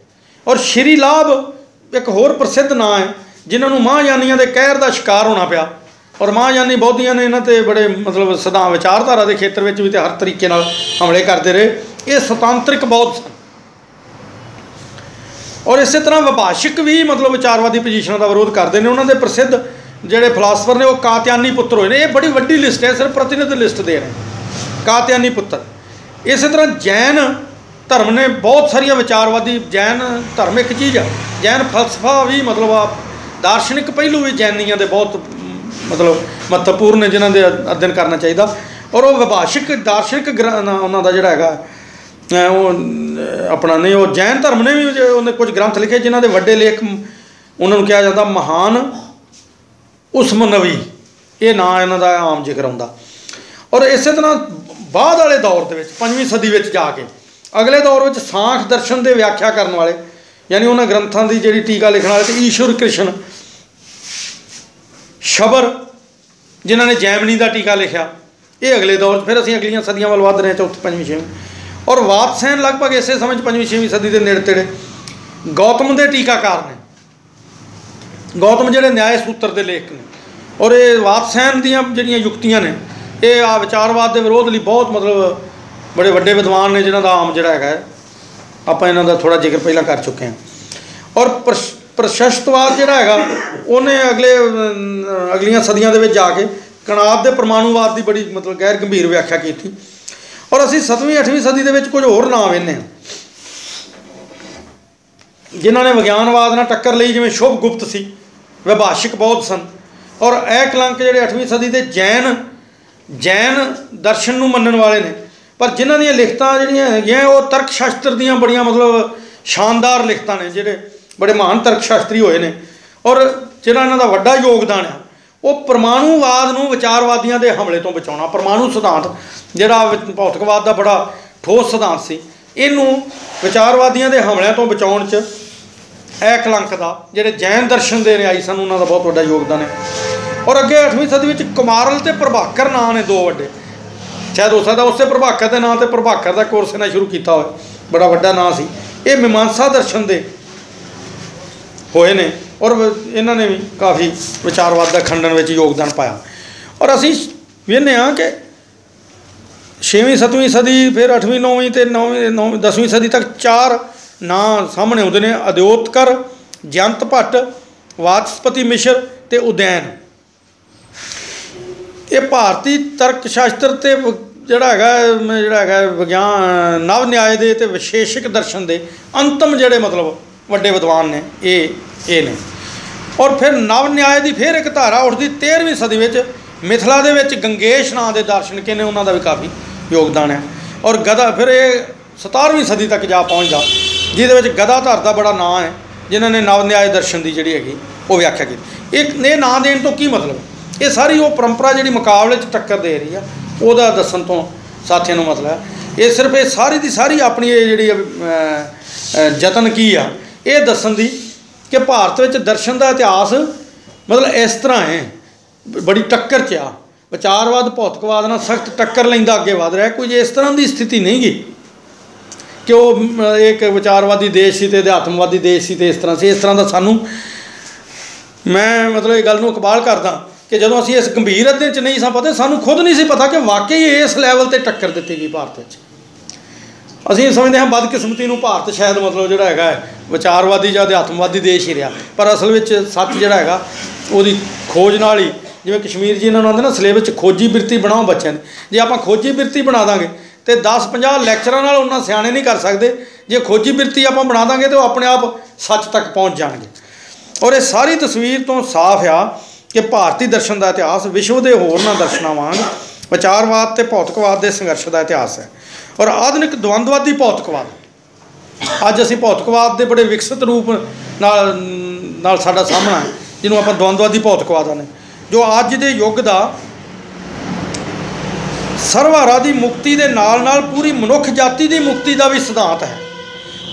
ਔਰ ਸ਼੍ਰੀ ਲਾਭ ਇੱਕ ਹੋਰ ਪ੍ਰਸਿੱਧ ਨਾਂ ਹੈ, ਜਿਨ੍ਹਾਂ ਨੂੰ ਮਹਾਯਾਨੀਆਂ ਦੇ ਕਹਿਰ ਦਾ ਸ਼ਿਕਾਰ ਹੋਣਾ ਪਿਆ। ਔਰ ਮਹਾਯਾਨੀ ਬੌਧੀਆਂ ਨੇ ਇਹਨਾਂ ਤੇ ਬੜੇ ਮਤਲਬ ਸਿਧਾਂਤ ਵਿਚਾਰਧਾਰਾ ਦੇ ਖੇਤਰ ਵਿੱਚ ਵੀ ਤੇ ਹਰ ਤਰੀਕੇ ਨਾਲ ਹਮਲੇ ਕਰਦੇ ਰਹੇ। ਇਹ ਸੁਤੰਤਰਿਕ ਬੌਧ ਸਨ। ਔਰ ਇਸੇ ਤਰ੍ਹਾਂ ਵਿਭਾਸ਼ਿਕ ਵੀ ਮਤਲਬ ਵਿਚਾਰਵਾਦੀ ਪੋਜੀਸ਼ਨਾਂ ਦਾ ਵਿਰੋਧ ਕਰਦੇ ਨੇ। ਉਹਨਾਂ ਦੇ ਪ੍ਰਸਿੱਧ ਜਿਹੜੇ ਫਿਲਾਸਫਰ ਨੇ ਉਹ ਕਾਤਿਆਨੀ ਪੁੱਤਰ ਹੋਏ ਨੇ। ਇਹ ਬੜੀ ਵੱਡੀ ਲਿਸਟ ਹੈ, ਸਿਰਫ ਪ੍ਰਤੀਨਿਧ ਲਿਸਟ ਦੇ ਰਹੇ ਕਾਤਿਆਨੀ ਪੁੱਤਰ। ਇਸੇ ਤਰ੍ਹਾਂ ਜੈਨ ਧਰਮ ਨੇ ਬਹੁਤ ਸਾਰੀਆਂ ਵਿਚਾਰਵਾਦੀ, ਜੈਨ ਧਰਮ ਇੱਕ ਚੀਜ਼ ਆ। ਜੈਨ ਫਲਸਫਾ ਵੀ ਮਤਲਬ ਆ, ਦਾਰਸ਼ਨਿਕ ਪਹਿਲੂ ਵੀ ਜੈਨੀਆਂ ਦੇ ਬਹੁਤ ਮਤਲਬ ਮਹੱਤਵਪੂਰਨ ਨੇ, ਜਿਨ੍ਹਾਂ ਦੇ ਅਧਿਐਨ ਕਰਨਾ ਚਾਹੀਦਾ। ਔਰ ਉਹ ਵਿਭਾਸ਼ਿਕ, ਦਾਰਸ਼ਨਿਕ ਗ੍ਰ- ਉਹਨਾਂ ਦਾ ਜਿਹੜਾ ਹੈਗਾ ਉਹ ਆਪਣਾ ਨਹੀਂ, ਉਹ ਜੈਨ ਧਰਮ ਨੇ ਵੀ ਉਹਨੇ ਕੁਝ ਗ੍ਰੰਥ ਲਿਖੇ ਜਿਨ੍ਹਾਂ ਦੇ ਵੱਡੇ ਲੇਖ ਉਹਨਾਂ ਨੂੰ ਕਿਹਾ ਜਾਂਦਾ ਮਹਾਨ ਉਸਮਨਵੀ ਇਹ ਨਾਂ ਇਹਨਾਂ ਦਾ ਆਮ ਜ਼ਿਕਰ ਆਉਂਦਾ। ਔਰ ਇਸੇ ਤਰ੍ਹਾਂ ਬਾਅਦ ਵਾਲੇ ਦੌਰ ਦੇ ਵਿੱਚ, ਪੰਜਵੀਂ ਸਦੀ ਵਿੱਚ ਜਾ ਕੇ, ਅਗਲੇ ਦੌਰ ਵਿੱਚ ਸਾਂਖ ਦਰਸ਼ਨ ਦੇ ਵਿਆਖਿਆ ਕਰਨ ਵਾਲੇ, ਯਾਨੀ ਉਹਨਾਂ ਗ੍ਰੰਥਾਂ ਦੀ ਜਿਹੜੀ ਟੀਕਾ ਲਿਖਣ ਵਾਲੇ ਤੇ ਈਸ਼ਵਰ ਕ੍ਰਿਸ਼ਨ, ਸ਼ਬਰ, ਜਿਨ੍ਹਾਂ ਨੇ ਜੈਮਨੀ ਦਾ ਟੀਕਾ ਲਿਖਿਆ, ਇਹ ਅਗਲੇ ਦੌਰ 'ਚ, ਫਿਰ ਅਸੀਂ ਅਗਲੀਆਂ ਸਦੀਆਂ ਵੱਲ ਵੱਧ ਰਹੇ ਹਾਂ, ਚੌਥੀ, ਪੰਜਵੀਂ, ਛੇਵੀਂ। ਔਰ ਵਾਤਸੈਨ ਲਗਭਗ ਇਸੇ ਸਮੇਂ 'ਚ ਪੰਜਵੀਂ ਛੇਵੀਂ ਸਦੀ ਦੇ ਨੇੜੇ ਤੇੜੇ ਗੌਤਮ ਦੇ ਟੀਕਾਕਾਰ ਨੇ। ਗੌਤਮ ਜਿਹੜੇ ਨਿਆਏ ਸੂਤਰ ਦੇ ਲੇਖ ਨੇ। ਔਰ ਇਹ ਵਾਤਸੈਨ ਦੀਆਂ ਜਿਹੜੀਆਂ ਯੁਕਤੀਆਂ ਨੇ ਇਹ ਆ ਵਿਚਾਰਵਾਦ ਦੇ ਵਿਰੋਧ ਲਈ ਬਹੁਤ ਮਤਲਬ ਬੜੇ ਵੱਡੇ ਵਿਦਵਾਨ ਨੇ ਜਿਨ੍ਹਾਂ ਦਾ ਆਮ ਜਿਹੜਾ ਹੈਗਾ ਹੈ, ਆਪਾਂ ਇਹਨਾਂ ਦਾ ਥੋੜਾ ਜ਼ਿਕਰ ਪਹਿਲਾਂ ਕਰ ਚੁੱਕੇ ਹਾਂ। ਔਰ ਪ੍ਰਸ਼- ਪ੍ਰਸ਼ਸਤਵਾਦ ਜਿਹੜਾ ਹੈਗਾ ਉਹਨੇ ਅਗਲੇ ਅਗਲੀਆਂ ਸਦੀਆਂ ਦੇ ਵਿੱਚ ਜਾ ਕੇ ਕਣਾਦ ਦੇ ਪਰਮਾਣੂਵਾਦ ਦੀ ਬੜੀ ਮਤਲਬ ਗੈਰ ਗੰਭੀਰ ਵਿਆਖਿਆ ਕੀਤੀ। ਔਰ ਅਸੀਂ 7ਵੀਂ 8ਵੀਂ ਸਦੀ ਦੇ ਵਿੱਚ ਕੁਝ ਹੋਰ ਨਾਮ ਵੇਨੇ ਹਾਂ ਜਿਨ੍ਹਾਂ ਨੇ ਵਿਗਿਆਨਵਾਦ ਨਾਲ ਟੱਕਰ ਲਈ, ਜਿਵੇਂ ਸ਼ੁਭ ਗੁਪਤ ਸੀ, ਵਿਭਾਸ਼ਿਕ ਬਹੁਤ ਸਨ। ਔਰ ਇਹ ਕਲੰਕ ਜਿਹੜੇ 8ਵੀਂ ਸਦੀ ਦੇ ਜੈਨ ਜੈਨ ਦਰਸ਼ਨ ਨੂੰ ਮੰਨਣ ਵਾਲੇ ਨੇ। ਪਰ ਜਿਨ੍ਹਾਂ ਦੀਆਂ ਲਿਖਤਾਂ ਜਿਹੜੀਆਂ ਹੈਗੀਆਂ, ਉਹ ਤਰਕ ਸ਼ਾਸਤਰ ਦੀਆਂ ਬੜੀਆਂ ਮਤਲਬ ਸ਼ਾਨਦਾਰ ਲਿਖਤਾਂ ਨੇ, ਜਿਹੜੇ ਬੜੇ ਮਹਾਨ ਤਰਕ ਸ਼ਾਸਤਰੀ ਹੋਏ ਨੇ। ਔਰ ਜਿਹੜਾ ਇਹਨਾਂ ਦਾ ਵੱਡਾ ਯੋਗਦਾਨ ਹੈ ਉਹ ਪਰਮਾਣੂਵਾਦ ਨੂੰ ਵਿਚਾਰਵਾਦੀਆਂ ਦੇ ਹਮਲੇ ਤੋਂ ਬਚਾਉਣਾ, ਪਰਮਾਣੂ ਸਿਧਾਂਤ, ਜਿਹੜਾ ਭੌਤਿਕਵਾਦ ਦਾ ਬੜਾ ਠੋਸ ਸਿਧਾਂਤ ਸੀ, ਇਹਨੂੰ ਵਿਚਾਰਵਾਦੀਆਂ ਦੇ ਹਮਲਿਆਂ ਤੋਂ ਬਚਾਉਣ 'ਚ ਇਹ ਕਲੰਕ ਦਾ, ਜਿਹੜੇ ਜੈਨ ਦਰਸ਼ਨ ਦੇ ਰਿਆਈ ਸਨ, ਉਹਨਾਂ ਦਾ ਬਹੁਤ ਵੱਡਾ ਯੋਗਦਾਨ ਹੈ। ਔਰ ਅੱਗੇ 8ਵੀਂ ਸਦੀ ਵਿੱਚ ਕੁਮਾਰਲ ਤੇ ਪ੍ਰਭਾਕਰ ਨਾਂ ਨੇ ਦੋ ਵੱਡੇ। ਸ਼ਾਇਦ ਹੋ ਸਕਦਾ ਉਸੇ ਪ੍ਰਭਾਕਰ ਦੇ ਨਾਂ ਤੇ ਪ੍ਰਭਾਕਰ ਦਾ ਕੋਰਸ ਇਹਨਾਂ ਸ਼ੁਰੂ ਕੀਤਾ ਹੋਵੇ। ਬੜਾ ਵੱਡਾ ਨਾਂ ਸੀ। ਇਹ ਮੀਮਾਂਸਾ ਦਰਸ਼ਨ ਦੇ ਹੋਏ ਨੇ ਔਰ ਇਹਨਾਂ ਨੇ ਵੀ ਕਾਫੀ ਵਿਚਾਰਵਾਦ ਦਾ ਖੰਡਨ ਵਿੱਚ ਯੋਗਦਾਨ ਪਾਇਆ। ਔਰ ਅਸੀਂ ਵੇਖਦੇ ਹਾਂ ਕਿ 6ਵੀਂ 7ਵੀਂ ਸਦੀ, ਫਿਰ 8ਵੀਂ 9ਵੀਂ ਤੇ 9ਵੀਂ 9ਵੀਂ 10ਵੀਂ ਸਦੀ ਤੱਕ ਚਾਰ ਨਾਂ ਸਾਹਮਣੇ ਆਉਂਦੇ ਨੇ, ਅਦਿਓਤਕਰ ਜੰਤ ਭੱਟ ਵਾਚਸਪਤੀ ਮਿਸ਼ਰ ਤੇ ਉਦੈਨ। ਇਹ ਭਾਰਤੀ ਤਰਕ ਸ਼ਾਸਤਰ ਤੇ ਜਿਹੜਾ ਹੈਗਾ ਜਿਹੜਾ ਹੈਗਾ ਵਿਗਿਆਨ ਨਵ ਨਿਆਏ ਦੇ ਤੇ ਵਿਸ਼ੇਸ਼ਕ ਦਰਸ਼ਨ ਦੇ ਅੰਤਮ ਜਿਹੜੇ ਮਤਲਬ ਵੱਡੇ ਵਿਦਵਾਨ ਨੇ, ਇਹ ਇਹ ਨੇ। ਔਰ ਫਿਰ ਨਵ ਨਿਆਏ ਦੀ ਫਿਰ ਇੱਕ ਧਾਰਾ ਉੱਠਦੀ 13ਵੀਂ ਸਦੀ ਵਿੱਚ ਮਿਥਲਾ ਦੇ ਵਿੱਚ ਗੰਗੇਸ਼ ਨਾਂ ਦੇ ਦਾਰਸ਼ਨਿਕ ਨੇ ਉਹਨਾਂ ਦਾ ਵੀ ਕਾਫੀ ਯੋਗਦਾਨ ਹੈ। ਔਰ ਗਦਾ ਫਿਰ ਇਹ 17ਵੀਂ ਸਦੀ ਤੱਕ ਜਾ ਪਹੁੰਚਦਾ ਜਿਹਦੇ ਵਿੱਚ ਗਦਾਧਰ ਦਾ ਬੜਾ ਨਾਂ ਹੈ, ਜਿਨ੍ਹਾਂ ਨੇ ਨਵ ਨਿਆਏ ਦਰਸ਼ਨ ਦੀ ਜਿਹੜੀ ਹੈਗੀ, ਉਹ ਵਿਆਖਿਆ ਕੀਤੀ। ਇੱਕ ਇਹ ਨਾਂ ਦੇਣ ਤੋਂ ਕੀ ਮਤਲਬ? ਇਹ ਸਾਰੀ ਉਹ ਪਰੰਪਰਾ ਜਿਹੜੀ ਮੁਕਾਬਲੇ 'ਚ ਟੱਕਰ ਦੇ ਰਹੀ ਆ, ਉਹਦਾ ਦੱਸਣ ਤੋਂ ਸਾਥੀਆਂ ਨੂੰ ਮਤਲਬ ਹੈ। ਇਹ ਸਿਰਫ ਇਹ ਸਾਰੀ ਦੀ ਸਾਰੀ ਆਪਣੀ ਇਹ ਜਿਹੜੀ ਯਤਨ ਕੀ ਆ, ਇਹ ਦੱਸਣ ਦੀ ਕਿ ਭਾਰਤ ਵਿੱਚ ਦਰਸ਼ਨ ਦਾ ਇਤਿਹਾਸ ਮਤਲਬ ਇਸ ਤਰ੍ਹਾਂ ਹੈ। ਬੜੀ ਟੱਕਰ 'ਚ ਆ। ਵਿਚਾਰਵਾਦ, ਭੌਤਿਕਵਾਦ ਨਾਲ ਸਖਤ ਟੱਕਰ ਲੈਂਦਾ ਅੱਗੇ ਵਧ ਰਿਹਾ। ਕੋਈ ਇਸ ਤਰ੍ਹਾਂ ਦੀ ਸਥਿਤੀ ਨਹੀਂ ਗਈ ਕਿ ਉਹ ਇੱਕ ਵਿਚਾਰਵਾਦੀ ਦੇਸ਼ ਸੀ ਤੇ ਅਧਿਆਤਮਵਾਦੀ ਦੇਸ਼ ਸੀ ਤੇ ਇਸ ਤਰ੍ਹਾਂ ਸੀ। ਇਸ ਤਰ੍ਹਾਂ ਦਾ ਸਾਨੂੰ ਮੈਂ ਮਤਲਬ ਇਹ ਗੱਲ ਨੂੰ ਇਕਬਾਲ ਕਰਦਾ ਕਿ ਜਦੋਂ ਅਸੀਂ ਇਸ ਗੰਭੀਰ ਅਧਿਐਨ ਚ ਨਹੀਂ ਸਾਂ ਪਤਾ ਸਾਨੂੰ ਖੁਦ ਨਹੀਂ ਸੀ ਪਤਾ ਕਿ ਵਾਕਈ ਇਸ ਲੈਵਲ ਤੇ ਟੱਕਰ ਦਿੱਤੀ ਗਈ ਭਾਰਤ ਵਿੱਚ। ਅਸੀਂ ਸਮਝਦੇ ਹਾਂ ਬਦਕਿਸਮਤੀ ਨੂੰ ਭਾਰਤ ਸ਼ਾਇਦ ਮਤਲਬ ਜਿਹੜਾ ਹੈਗਾ ਵਿਚਾਰਵਾਦੀ ਜਾਂ ਅਧਿਆਤਮਵਾਦੀ ਦੇਸ਼ ਹੀ ਰਿਹਾ। ਪਰ ਅਸਲ ਵਿੱਚ ਸੱਚ ਜਿਹੜਾ ਹੈਗਾ, ਉਹਦੀ ਖੋਜ ਨਾਲ ਹੀ, ਜਿਵੇਂ ਕਸ਼ਮੀਰ ਜੀ ਇਹਨਾਂ ਨੂੰ ਆਉਂਦੇ ਨਾ ਸਿਲੇਬਸ ਚ ਖੋਜੀ ਬਿਰਤੀ ਬਣਾਓ ਬੱਚਿਆਂ ਦੀ। ਜੇ ਆਪਾਂ ਖੋਜੀ ਬਿਰਤੀ ਬਣਾ ਦਾਂਗੇ, ਤੇ 10 50 ਲੈਕਚਰਾਂ ਨਾਲ ਉਹਨਾਂ ਸਿਆਣੇ ਨਹੀਂ ਕਰ ਸਕਦੇ। ਜੇ ਖੋਜੀ ਬਿਰਤੀ ਆਪਾਂ ਬਣਾ ਦਾਂਗੇ, ਤੇ ਉਹ ਆਪਣੇ ਆਪ ਸੱਚ ਤੱਕ ਪਹੁੰਚ ਜਾਣਗੇ। ਔਰ ਇਹ ਸਾਰੀ ਤਸਵੀਰ ਤੋਂ ਸਾਫ਼ ਆ ਕਿ ਭਾਰਤੀ ਦਰਸ਼ਨ ਦਾ ਇਤਿਹਾਸ, ਵਿਸ਼ਵ ਦੇ ਹੋਰਨਾਂ ਦਰਸ਼ਨਾਂ ਵਾਂਗ ਵਿਚਾਰਵਾਦ ਤੇ ਭੌਤਿਕਵਾਦ ਦੇ ਸੰਘਰਸ਼ ਦਾ ਇਤਿਹਾਸ ਹੈ। ਔਰ ਆਧੁਨਿਕ ਦਵੰਦਵਾਦੀ ਭੌਤਿਕਵਾਦ। ਅੱਜ ਅਸੀਂ ਭੌਤਿਕਵਾਦ ਦੇ ਬੜੇ ਵਿਕਸਿਤ ਰੂਪ ਨਾਲ ਨਾਲ ਸਾਡਾ ਸਾਹਮਣਾ ਹੈ, ਜਿਹਨੂੰ ਆਪਾਂ ਦਵੰਦਵਾਦੀ ਭੌਤਿਕਵਾਦ ਆਨੇ। ਜੋ ਅੱਜ ਦੇ ਯੁੱਗ ਦਾ ਸਰਵਾਰਾ ਦੀ ਮੁਕਤੀ ਦੇ ਨਾਲ ਨਾਲ ਪੂਰੀ ਮਨੁੱਖ ਜਾਤੀ ਦੀ ਮੁਕਤੀ ਦਾ ਵੀ ਸਿਧਾਂਤ ਹੈ।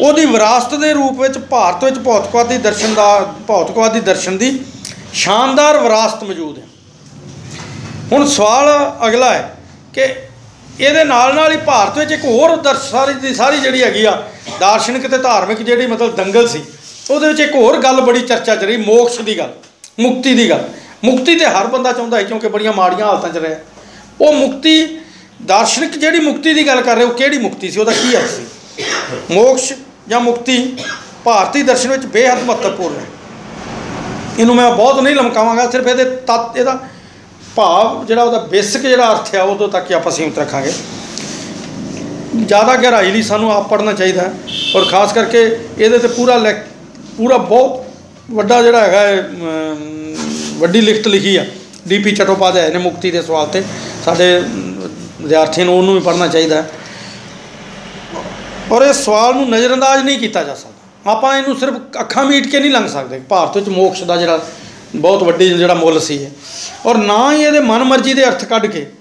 ਉਹਦੀ ਵਿਰਾਸਤ ਦੇ ਰੂਪ ਵਿੱਚ ਭਾਰਤ ਵਿੱਚ ਭੌਤਿਕਵਾਦੀ ਦਰਸ਼ਨ ਦਾ, ਭੌਤਿਕਵਾਦੀ ਦਰਸ਼ਨ ਦੀ ਸ਼ਾਨਦਾਰ ਵਿਰਾਸਤ ਮੌਜੂਦ ਹੈ। ਹੁਣ ਸਵਾਲ ਅਗਲਾ ਹੈ ਕਿ ਇਹਦੇ ਨਾਲ ਨਾਲ ਹੀ ਭਾਰਤ ਵਿੱਚ ਇੱਕ ਹੋਰ ਦਰਸ਼ ਸਾਰੀ ਦੀ ਸਾਰੀ ਜਿਹੜੀ ਹੈਗੀ ਆ, ਦਾਰਸ਼ਨਿਕ ਤੇ ਧਾਰਮਿਕ ਜਿਹੜੀ ਮਤਲਬ ਦੰਗਲ ਸੀ, ਉਹਦੇ ਵਿੱਚ ਇੱਕ ਹੋਰ ਗੱਲ ਬੜੀ ਚਰਚਾ ਚ ਰਹੀ ਮੋਕਸ਼ ਦੀ ਗੱਲ, ਮੁਕਤੀ ਦੀ ਗੱਲ। ਮੁਕਤੀ ਤੇ ਹਰ ਬੰਦਾ ਚਾਹੁੰਦਾ ਹੈ ਕਿਉਂਕਿ ਬੜੀਆਂ ਮਾੜੀਆਂ ਹਾਲਤਾਂ ਚ ਰਿਹਾ। ਉਹ ਮੁਕਤੀ, ਦਾਰਸ਼ਨਿਕ ਜਿਹੜੀ ਮੁਕਤੀ ਦੀ ਗੱਲ ਕਰ ਰਹੇ ਉਹ ਕਿਹੜੀ ਮੁਕਤੀ ਸੀ, ਉਹਦਾ ਕੀ ਅਰਥ ਸੀ? ਮੋਕਸ਼ ਜਾਂ ਮੁਕਤੀ, ਭਾਰਤੀ ਦਰਸ਼ਨ ਵਿੱਚ ਬੇਹੱਦ ਮਹੱਤਵਪੂਰਨ ਹੈ। ਇਹਨੂੰ ਮੈਂ ਬਹੁਤ ਨਹੀਂ ਲਮਕਾਵਾਂਗਾ, ਸਿਰਫ ਇਹਦੇ ਤੱਤ, ਇਹਦਾ ਭਾਵ ਜਿਹੜਾ ਉਹਦਾ ਬੇਸਿਕ ਜਿਹੜਾ ਅਰਥ ਆ ਉਦੋਂ ਤੱਕ ਹੀ ਆਪਾਂ ਸੀਮਤ ਰੱਖਾਂਗੇ। ਜ਼ਿਆਦਾ ਗਹਿਰਾਈ ਲਈ ਸਾਨੂੰ ਆਪ ਪੜ੍ਹਨਾ ਚਾਹੀਦਾ ਔਰ ਖਾਸ ਕਰਕੇ ਇਹਦੇ ਤੇ ਪੂਰਾ ਲੈਕ- ਪੂਰਾ ਬਹੁਤ ਵੱਡਾ ਜਿਹੜਾ ਹੈਗਾ ਹੈ, ਵੱਡੀ ਲਿਖਤ ਲਿਖੀ ਆ। ਡੀਪੀ ਚਟੋਪਾਧਿਆਏ ਨੇ ਮੁਕਤੀ ਦੇ ਸਵਾਲ ਤੇ। ਸਾਡੇ ਅਮ, ਵਿਦਿਆਰਥੀਆਂ ਨੂੰ ਉਹਨੂੰ ਵੀ ਪੜ੍ਹਨਾ ਚਾਹੀਦਾ ਹੈ। ਔਰ ਇਹ ਸਵਾਲ ਨੂੰ ਨਜ਼ਰਅੰਦਾਜ਼ ਨਹੀਂ ਕੀਤਾ ਜਾ ਸਕਦਾ। ਆਪਾਂ ਇਹਨੂੰ ਸਿਰਫ ਅੱਖਾਂ ਮੀਟ ਕੇ ਨਹੀਂ ਲੰਘ ਸਕਦੇ। ਭਾਰਤ ਵਿੱਚ ਮੋਕਸ਼ ਦਾ ਜਿਹੜਾ ਬਹੁਤ ਵੱਡੀ ਜਿਹੜਾ ਮੁੱਲ ਸੀ ਔਰ ਨਾ ਹੀ ਇਹਦੇ ਮਨ ਮਰਜ਼ੀ ਦੇ ਅਰਥ ਕੱਢ ਕੇ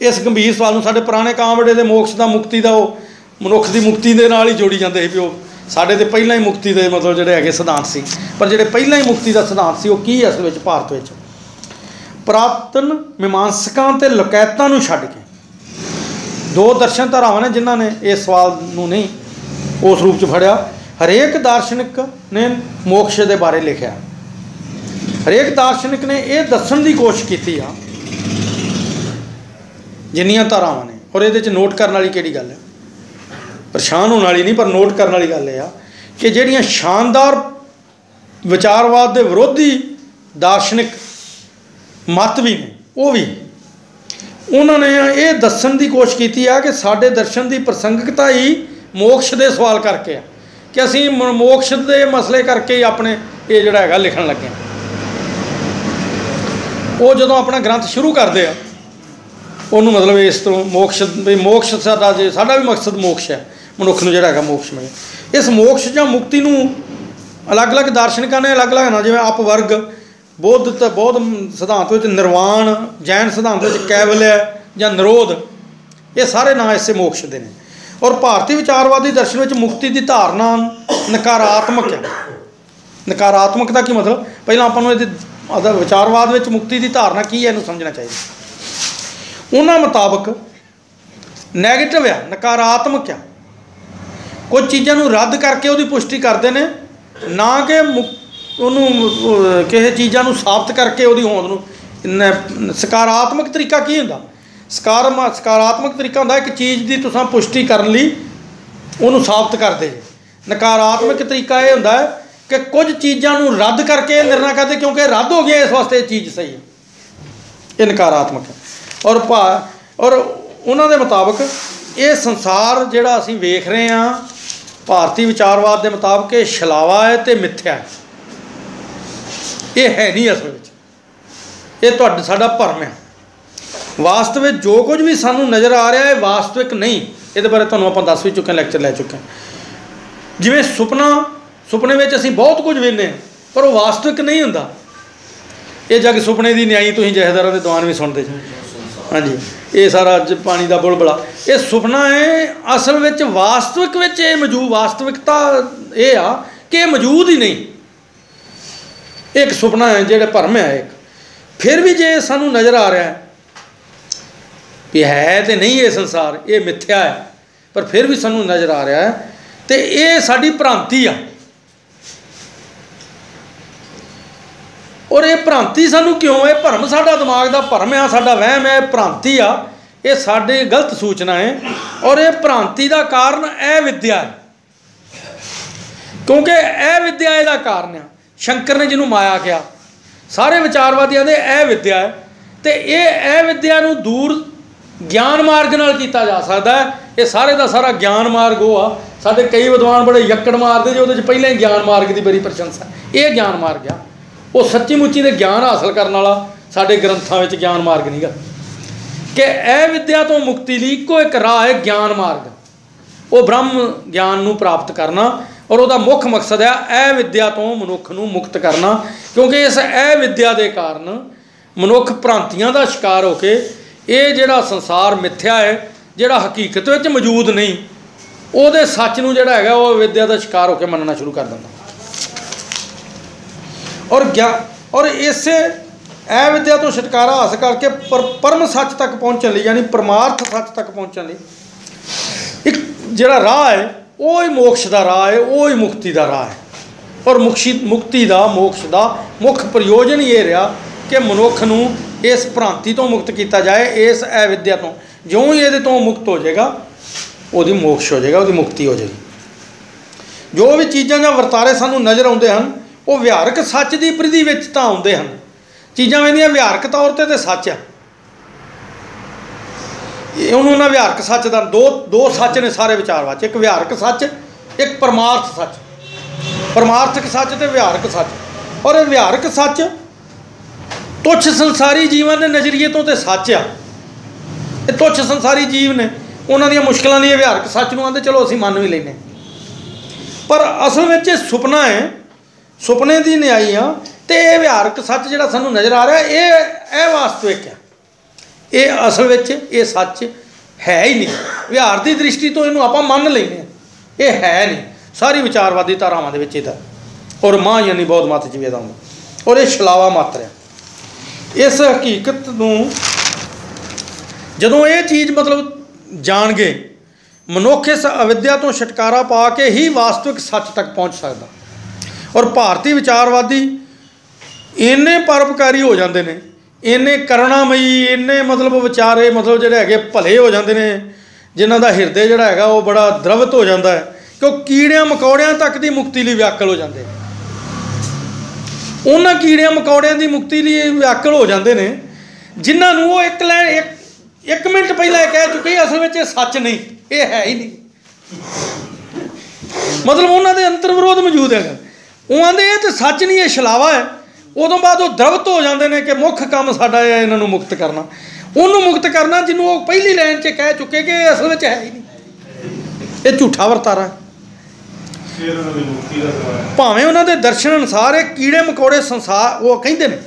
ਇਸ ਗੰਭੀਰ ਸਵਾਲ ਨੂੰ ਸਾਡੇ ਪੁਰਾਣੇ ਕਾਂਵੜੇ ਦੇ ਮੋਕਸ਼ ਦਾ ਮੁਕਤੀ ਦਾ ਉਹ ਮਨੁੱਖ ਦੀ ਮੁਕਤੀ ਦੇ ਨਾਲ ਹੀ ਜੋੜੀ ਜਾਂਦੇ ਸੀ ਵੀ ਉਹ ਸਾਡੇ ਤੇ ਪਹਿਲਾਂ ਹੀ ਮੁਕਤੀ ਦੇ ਮਤਲਬ ਜਿਹੜੇ ਹੈਗੇ ਸਿਧਾਂਤ ਸੀ। ਪਰ ਜਿਹੜੇ ਪਹਿਲਾਂ ਹੀ ਮੁਕਤੀ ਦਾ ਸਿਧਾਂਤ ਸੀ, ਉਹ ਕੀ ਹੈ ਅਸਲ ਵਿੱਚ ਭਾਰਤ ਵਿੱਚ? ਪ੍ਰਾਪਤਨ ਮੀਮਾਂਸਕਾਂ ਤੇ ਲਕੈਤਾਂ ਨੂੰ ਛੱਡ ਕੇ। ਦੋ ਦਰਸ਼ਨ ਧਾਰਾਵਾਂ ਨੇ ਜਿਨ੍ਹਾਂ ਨੇ ਇਸ ਸਵਾਲ ਨੂੰ ਨਹੀਂ ਉਸ ਰੂਪ ਚ ਫੜਿਆ। ਹਰੇਕ ਦਾਰਸ਼ਨਿਕ ਨੇ ਮੋਕਸ਼ ਦੇ ਬਾਰੇ ਲਿਖਿਆ। ਹਰੇਕ ਦਾਰਸ਼ਨਿਕ ਨੇ ਇਹ ਦੱਸਣ ਦੀ ਕੋਸ਼ਿਸ਼ ਕੀਤੀ ਆ। ਜਿੰਨੀਆਂ ਧਾਰਾਵਾਂ ਨੇ। ਔਰ ਇਹਦੇ ਚ ਨੋਟ ਕਰਨ ਵਾਲੀ ਕਿਹੜੀ ਗੱਲ ਹੈ? ਪਰੇਸ਼ਾਨ ਹੋਣ ਵਾਲੀ ਨਹੀਂ, ਪਰ ਨੋਟ ਕਰਨ ਵਾਲੀ ਗੱਲ ਇਹ ਆ ਕਿ ਜਿਹੜੀਆਂ ਸ਼ਾਨਦਾਰ ਵਿਚਾਰਵਾਦ ਦੇ ਵਿਰੋਧੀ ਦਾਰਸ਼ਨਿਕ ਮਤ ਵੀ ਨੇ, ਉਹ ਵੀ। ਉਹਨਾਂ ਨੇ ਇਹ ਦੱਸਣ ਦੀ ਕੋਸ਼ਿਸ਼ ਕੀਤੀ ਆ ਕਿ ਸਾਡੇ ਦਰਸ਼ਨ ਦੀ ਪ੍ਰਸੰਗਿਕਤਾ ਹੀ ਮੋਕਸ਼ ਦੇ ਸਵਾਲ ਕਰਕੇ ਆ। ਕਿ ਅਸੀਂ ਮ- ਮੋਕਸ਼ ਦੇ ਮਸਲੇ ਕਰਕੇ ਹੀ ਆਪਣੇ ਇਹ ਜਿਹੜਾ ਹੈਗਾ ਲਿਖਣ ਲੱਗੇ ਉਹ ਜਦੋਂ ਆਪਣਾ ਗ੍ਰੰਥ ਸ਼ੁਰੂ ਕਰਦੇ ਆ, ਉਹਨੂੰ ਮਤਲਬ ਇਸ ਤੋਂ ਮੋਕਸ਼, ਵੀ ਮੋਕਸ਼ ਸਾਡਾ ਜੇ, ਸਾਡਾ ਵੀ ਮਕਸਦ ਮੋਕਸ਼ ਹੈ, ਮਨੁੱਖ ਨੂੰ ਜਿਹੜਾ ਹੈਗਾ ਮੋਕਸ਼ ਮਿਲੇ। ਇਸ ਮੋਕਸ਼ ਜਾਂ ਮੁਕਤੀ ਨੂੰ ਅਲੱਗ-ਅਲੱਗ ਦਾਰਸ਼ਨਿਕਾਂ ਨੇ ਅਲੱਗ-ਅਲੱਗ ਨਾ, ਜਿਵੇਂ ਅਪਵਰਗ ਬੌਧ ਤੇ ਬੋਧ ਸਿਧਾਂਤ ਵਿੱਚ ਨਿਰਵਾਣ, ਜੈਨ ਸਿਧਾਂਤ ਵਿੱਚ ਕੈਵਲਯ ਜਾਂ ਨਿਰੋਧ, ਇਹ ਸਾਰੇ ਨਾਂ ਇਸੇ ਮੋਕਸ਼ ਦੇ ਨੇ। ਔਰ ਭਾਰਤੀ ਵਿਚਾਰਵਾਦੀ ਦਰਸ਼ਨ ਵਿੱਚ ਮੁਕਤੀ ਦੀ ਧਾਰਨਾ ਨਕਾਰਾਤਮਕ ਹੈ। ਨਕਾਰਾਤਮਕ ਦਾ ਕੀ ਮਤਲਬ? ਪਹਿਲਾਂ ਆਪਾਂ ਨੂੰ ਇਹਦੀ ਅਦਰ ਵਿਚਾਰਵਾਦ ਵਿੱਚ ਮੁਕਤੀ ਦੀ ਧਾਰਨਾ ਕੀ ਹੈ ਇਹਨੂੰ ਸਮਝਣਾ ਚਾਹੀਦਾ। ਉਹਨਾਂ ਮੁਤਾਬਕ 네ਗੇਟਿਵ ਆ, ਨਕਾਰਾਤਮਕ ਆ। ਕੁਝ ਚੀਜ਼ਾਂ ਨੂੰ ਰੱਦ ਕਰਕੇ ਉਹਦੀ ਪੁਸ਼ਟੀ ਕਰਦੇ ਨੇ, ਨਾ ਕਿ ਮੁਕ- ਉਹਨੂੰ ਕਿਸੇ ਚੀਜ਼ਾਂ ਨੂੰ ਸਾਬਤ ਕਰਕੇ ਉਹਦੀ ਹੋਂਦ ਨੂੰ। ਨ- ਸਕਾਰਾਤਮਕ ਤਰੀਕਾ ਕੀ ਹੁੰਦਾ? ਸਕਾਰਮ, ਸਕਾਰਾਤਮਕ ਤਰੀਕਾ ਹੁੰਦਾ ਇੱਕ ਚੀਜ਼ ਦੀ ਤੁਸੀਂ ਪੁਸ਼ਟੀ ਕਰਨ ਲਈ ਉਹਨੂੰ ਸਾਬਤ ਕਰਦੇ ਜੇ। ਨਕਾਰਾਤਮਕ ਤਰੀਕਾ ਇਹ ਹੁੰਦਾ ਹੈ ਕਿ ਕੁਝ ਚੀਜ਼ਾਂ ਨੂੰ ਰੱਦ ਕਰਕੇ ਨਿਰਣਾ ਕਰਦੇ ਕਿਉਂਕਿ ਰੱਦ ਹੋ ਗਿਆ ਇਸ ਵਾਸਤੇ ਇਹ ਚੀਜ਼ ਸਹੀ ਹੈ। ਇਹ ਨਕਾਰਾਤਮਕ ਹੈ। ਔਰ ਭਾ, ਔਰ ਉਹਨਾਂ ਦੇ ਮੁਤਾਬਕ ਇਹ ਸੰਸਾਰ ਜਿਹੜਾ ਅਸੀਂ ਵੇਖ ਰਹੇ ਹਾਂ, ਭਾਰਤੀ ਵਿਚਾਰਵਾਦ ਦੇ ਮੁਤਾਬਕ ਇਹ ਛਲਾਵਾ ਹੈ ਤੇ ਮਿੱਥਿਆ ਹੈ। ਇਹ ਹੈ ਨਹੀਂ ਅਸਲ ਵਿੱਚ। ਇਹ ਤੁਹਾਡਾ, ਸਾਡਾ ਭਰਮ ਹੈ। ਵਾਸਤਵ ਵਿੱਚ ਜੋ ਕੁਝ ਵੀ ਸਾਨੂੰ ਨਜ਼ਰ ਆ ਰਿਹਾ ਹੈ ਵਾਸਤਵਿਕ ਨਹੀਂ। ਇਹਦੇ ਬਾਰੇ ਤੁਹਾਨੂੰ ਆਪਾਂ ਦੱਸ ਵੀ ਚੁੱਕੇ ਲੈਕਚਰ ਲੈ ਚੁੱਕੇ ਹਾਂ। ਜਿਵੇਂ ਸੁਪਨਾ ਸੁਪਨੇ ਵਿੱਚ ਅਸੀਂ ਬਹੁਤ ਕੁਝ ਵੇਖਦੇ ਹਾਂ, ਪਰ ਉਹ ਵਾਸਤਵਿਕ ਨਹੀਂ ਹੁੰਦਾ। ਇਹ ਜਗ ਸੁਪਨੇ ਦੀ ਨਿਆਈ ਤੁਸੀਂ ਜਹੇਦਾਰਾਂ ਦੇ ਦੀਵਾਨ ਵੀ ਸੁਣਦੇ ਜੀ ਹਾਂਜੀ, ਇਹ ਸਾਰਾ ਅੱਜ ਪਾਣੀ ਦਾ ਬੁਲਬਲਾ। ਇਹ ਸੁਪਨਾ ਹੈ, ਅਸਲ ਵਿੱਚ ਵਾਸਤਵਿਕ ਵਿੱਚ ਇਹ ਮੌਜੂਦ ਵਾਸਤਵਿਕਤਾ ਇਹ ਆ ਕਿ ਇਹ ਮੌਜੂਦ ਹੀ ਨਹੀਂ। ਇਹ ਇੱਕ ਸੁਪਨਾ ਹੈ, ਜਿਹੜਾ ਭਰਮ ਹੈ ਇੱਕ। ਫਿਰ ਵੀ ਜੇ ਸਾਨੂੰ ਨਜ਼ਰ ਆ ਰਿਹਾ ਹੈ ਵੀ ਹੈ ਤੇ ਨਹੀਂ ਇਹ ਸੰਸਾਰ, ਇਹ ਮਿੱਥਿਆ ਹੈ, ਪਰ ਫਿਰ ਵੀ ਸਾਨੂੰ ਨਜ਼ਰ ਆ ਰਿਹਾ ਹੈ ਤੇ ਇਹ ਸਾਡੀ ਭ੍ਰਾਂਤੀ ਆ। ਔਰ ਇਹ ਭ੍ਰਾਂਤੀ ਸਾਨੂੰ ਕਿਉਂ ਹੈ? ਭਰਮ ਸਾਡਾ ਦਿਮਾਗ ਦਾ ਭਰਮ ਆ, ਸਾਡਾ ਵਹਿਮ ਹੈ ਇਹ ਭ੍ਰਾਂਤੀ ਆ। ਇਹ ਸਾਡੇ ਗਲਤ ਸੂਚਨਾ ਹੈ। ਔਰ ਇਹ ਭ੍ਰਾਂਤੀ ਦਾ ਕਾਰਨ ਇਹ ਵਿਦਿਆ ਹੈ। ਕਿਉਂਕਿ ਇਹ ਵਿਦਿਆ ਇਹਦਾ ਕਾਰਨ ਆ। ਸ਼ੰਕਰ ਨੇ ਜਿਹਨੂੰ ਮਾਇਆ ਕਿਹਾ, ਸਾਰੇ ਵਿਚਾਰਵਾਦੀਆਂ ਦੇ ਇਹ ਵਿਦਿਆ ਹੈ। ਤੇ ਇਹ ਇਹ ਵਿਦਿਆ ਨੂੰ ਦੂਰ ਗਿਆਨ ਮਾਰਗ ਨਾਲ ਕੀਤਾ ਜਾ ਸਕਦਾ ਹੈ। ਇਹ ਸਾਰੇ ਦਾ ਸਾਰਾ ਗਿਆਨ ਮਾਰਗ ਉਹ ਆ। ਸਾਡੇ ਕਈ ਵਿਦਵਾਨ ਬੜੇ ਯੱਕੜ ਮਾਰਦੇ, ਜੇ ਉਹਦੇ ਚ ਪਹਿਲਾਂ ਹੀ ਗਿਆਨ ਮਾਰਗ ਦੀ ਬੜੀ ਪ੍ਰਸ਼ੰਸਾ। ਇਹ ਗਿਆਨ ਮਾਰਗ ਆ। ਉਹ ਸੱਚੀ ਮੁੱਚੀ ਦੇ ਗਿਆਨ ਹਾਸਲ ਕਰਨ ਵਾਲਾ ਸਾਡੇ ਗ੍ਰੰਥਾਂ ਵਿੱਚ ਗਿਆਨ ਮਾਰਗ ਨਹੀਂਗਾ ਕਿ ਇਹ ਵਿਦਿਆ ਤੋਂ ਮੁਕਤੀ ਲਈ ਇੱਕੋ ਇੱਕ ਰਾਹ ਹੈ ਗਿਆਨ ਮਾਰਗ। ਉਹ ਬ੍ਰਹਮ ਗਿਆਨ ਨੂੰ ਪ੍ਰਾਪਤ ਕਰਨਾ ਔਰ ਉਹਦਾ ਮੁੱਖ ਮਕਸਦ ਹੈ ਇਹ ਵਿਦਿਆ ਤੋਂ ਮਨੁੱਖ ਨੂੰ ਮੁਕਤ ਕਰਨਾ। ਕਿਉਂਕਿ ਇਸ ਇਹ ਵਿਦਿਆ ਦੇ ਕਾਰਨ ਮਨੁੱਖ ਭ੍ਰਾਂਤੀਆਂ ਦਾ ਸ਼ਿਕਾਰ ਹੋ ਕੇ ਇਹ ਜਿਹੜਾ ਸੰਸਾਰ ਮਿੱਥਿਆ ਹੈ, ਜਿਹੜਾ ਹਕੀਕਤ ਵਿੱਚ ਮੌਜੂਦ ਨਹੀਂ, ਉਹਦੇ ਸੱਚ ਨੂੰ ਜਿਹੜਾ ਹੈਗਾ ਉਹ ਵਿਦਿਆ ਦਾ ਸ਼ਿਕਾਰ ਹੋ ਕੇ ਮੰਨਣਾ ਸ਼ੁਰੂ ਕਰ ਦਿੰਦਾ। ਔਰ ਗਿਆ, ਔਰ ਇਸੇ ਇਹ ਵਿਦਿਆ ਤੋਂ ਛੁਟਕਾਰਾ ਹਾਸਲ ਕਰਕੇ ਪਰਮ ਸੱਚ ਤੱਕ ਪਹੁੰਚਣ ਲਈ, ਯਾਨੀ ਪਰਮਾਰਥ ਸੱਚ ਤੱਕ ਪਹੁੰਚਣ ਲਈ, ਇੱਕ ਜਿਹੜਾ ਰਾਹ ਹੈ, ਉਹ ਹੀ ਮੋਕਸ਼ ਦਾ ਰਾਹ ਹੈ, ਉਹ ਹੀ ਮੁਕਤੀ ਦਾ ਰਾਹ ਹੈ। ਔਰ ਮੁਕਸ਼ੀ, ਮੁਕਤੀ ਦਾ, ਮੋਕਸ਼ ਦਾ ਮੁੱਖ ਪ੍ਰਯੋਜਨ ਹੀ ਇਹ ਰਿਹਾ ਕਿ ਮਨੁੱਖ ਨੂੰ ਇਸ ਭ੍ਰਾਂਤੀ ਤੋਂ ਮੁਕਤ ਕੀਤਾ ਜਾਏ, ਇਸ ਇਹ ਵਿਦਿਆ ਤੋਂ। ਜਿਉਂ ਹੀ ਇਹਦੇ ਤੋਂ ਮੁਕਤ ਹੋ ਜਾਏਗਾ, ਉਹਦੀ ਮੋਕਸ਼ ਹੋ ਜਾਏਗਾ, ਉਹਦੀ ਮੁਕਤੀ ਹੋ ਜਾਏਗੀ। ਜੋ ਵੀ ਚੀਜ਼ਾਂ ਜਾਂ ਵਰਤਾਰੇ ਸਾਨੂੰ ਨਜ਼ਰ ਆਉਂਦੇ ਹਨ ਉਹ ਵਿਹਾਰਕ ਸੱਚ ਦੀ ਪ੍ਰਿਧੀ ਵਿੱਚ ਤਾਂ ਆਉਂਦੇ ਹਨ। ਚੀਜ਼ਾਂ ਵੇਂਦੀਆਂ ਵਿਹਾਰਕ ਤੌਰ ਤੇ ਤੇ ਸੱਚ ਆ। ਉਹਨੂੰ ਨਾ ਵਿਹਾਰਕ ਸੱਚ ਦਾ, ਦੋ ਦੋ ਸੱਚ ਨੇ ਸਾਰੇ ਵਿਚਾਰ ਵਿਚਾਰਵਾਚ ਇੱਕ ਵਿਹਾਰਕ ਸੱਚ, ਇੱਕ ਪਰਮਾਰਥ ਸੱਚ। ਪਰਮਾਰਥਕ ਸੱਚ ਤੇ ਵਿਹਾਰਕ ਸੱਚ। ਔਰ ਇਹ ਵਿਹਾਰਕ ਸੱਚ ਤੁੱਛ ਸੰਸਾਰੀ ਜੀਵਨ ਦੇ ਨਜ਼ਰੀਏ ਤੋਂ ਤੇ ਸੱਚ ਆ। ਇਹ ਤੁੱਛ ਸੰਸਾਰੀ ਜੀਵ ਨੇ। ਉਹਨਾਂ ਦੀਆਂ ਮੁਸ਼ਕਲਾਂ ਦੀ ਵਿਹਾਰਕ ਸੱਚ ਨੂੰ ਆਂਦੇ, ਚਲੋ ਅਸੀਂ ਮੰਨ ਵੀ ਲੈਨੇ ਪਰ ਅਸਲ ਵਿੱਚ ਇਹ ਸੁਪਨਾ ਹੈ ਸੁਪਨੇ ਦੀ ਨਿਆਈ ਆ ਤੇ ਇਹ ਵਿਹਾਰਕ ਸੱਚ ਜਿਹੜਾ ਸਾਨੂੰ ਨਜ਼ਰ ਆ ਰਿਹਾ, ਇਹ ਇਹ ਵਾਸਤਵਿਕ ਹੈ। ਇਹ ਅਸਲ ਵਿੱਚ ਇਹ ਸੱਚ ਹੈ ਹੀ ਨਹੀਂ। ਵਿਹਾਰ ਦੀ ਦ੍ਰਿਸ਼ਟੀ ਤੋਂ ਇਹਨੂੰ ਆਪਾਂ ਮੰਨ ਲੈਂਦੇ ਹਾਂ। ਇਹ ਹੈ ਨਹੀਂ। ਸਾਰੀ ਵਿਚਾਰਵਾਦੀ ਧਾਰਾਵਾਂ ਦੇ ਵਿੱਚ ਇਹਦਾ। ਔਰ ਮਾਂ ਯਾਨੀ ਬੌਧ ਮਤ ਜਿਵੇਂ ਦਾ ਹੁੰਦਾ। ਔਰ ਇਹ ਛਲਾਵਾ ਮਾਤਰ ਹੈ ਇਸ ਹਕੀਕਤ ਨੂੰ ਜਦੋਂ ਇਹ ਚੀਜ਼ ਮਤਲਬ ਜਾਣਗੇ, ਮਨੁੱਖ ਇਸ ਅਵਿਦਿਆ ਤੋਂ ਛੁਟਕਾਰਾ ਪਾ ਕੇ ਹੀ ਵਾਸਤਵਿਕ ਸੱਚ ਤੱਕ ਪਹੁੰਚ ਸਕਦਾ। ਔਰ ਭਾਰਤੀ ਵਿਚਾਰਵਾਦੀ ਇੰਨੇ ਪਰਪਕਾਰੀ ਹੋ ਜਾਂਦੇ ਨੇ, ਇੰਨੇ ਕਰੁਣਾਮਈ, ਇੰਨੇ ਮਤਲਬ ਵਿਚਾਰੇ ਮਤਲਬ ਜਿਹੜੇ ਹੈਗੇ ਭਲੇ ਹੋ ਜਾਂਦੇ ਨੇ, ਜਿਨ੍ਹਾਂ ਦਾ ਹਿਰਦੇ ਜਿਹੜਾ ਹੈਗਾ ਉਹ ਬੜਾ ਦਰਵਤ ਹੋ ਜਾਂਦਾ ਹੈ ਕਿ ਉਹ ਕੀੜਿਆਂ ਮਕੌੜਿਆਂ ਤੱਕ ਦੀ ਮੁਕਤੀ ਲਈ ਵਿਆਕਲ ਹੋ ਜਾਂਦੇ ਉਹਨਾਂ ਕੀੜਿਆਂ ਮਕੌੜਿਆਂ ਦੀ ਮੁਕਤੀ ਲਈ ਵਿਆਕਲ ਹੋ ਜਾਂਦੇ ਨੇ, ਜਿਨ੍ਹਾਂ ਨੂੰ ਉਹ ਇੱਕ ਲੈ ਇੱਕ ਇੱਕ ਮਿੰਟ ਪਹਿਲਾਂ ਇਹ ਕਹਿ ਚੁੱਕੇ ਅਸਲ ਵਿੱਚ ਇਹ ਸੱਚ ਨਹੀਂ, ਇਹ ਹੈ ਹੀ ਨਹੀਂ। ਮਤਲਬ ਉਹਨਾਂ ਦੇ ਅੰਤਰ ਵਿਰੋਧ ਮੌਜੂਦ ਹੈਗਾ। ਉਹ ਆਂਦੇ, ਇਹ ਤੇ ਸੱਚ ਨਹੀਂ, ਇਹ ਛਲਾਵਾ ਹੈ। ਉਦੋਂ ਬਾਅਦ ਉਹ ਦਰਵਤ ਹੋ ਜਾਂਦੇ ਨੇ ਕਿ ਮੁੱਖ ਕੰਮ ਸਾਡਾ ਹੈ ਇਹਨਾਂ ਨੂੰ ਮੁਕਤ ਕਰਨਾ। ਉਹਨੂੰ ਮੁਕਤ ਕਰਨਾ ਜਿਹਨੂੰ ਉਹ ਪਹਿਲੀ ਲਾਈਨ 'ਚ ਕਹਿ ਚੁੱਕੇ ਕਿ ਇਹ ਅਸਲ ਵਿੱਚ ਹੈ ਹੀ ਨਹੀਂ। ਇਹ ਝੂਠਾ ਵਰਤਾਰਾ ਭਾਵੇਂ ਉਹਨਾਂ ਦੇ ਦਰਸ਼ਨ ਅਨੁਸਾਰ ਇਹ ਕੀੜੇ ਮਕੌੜੇ ਸੰਸਾਰ, ਉਹ ਕਹਿੰਦੇ ਨੇ,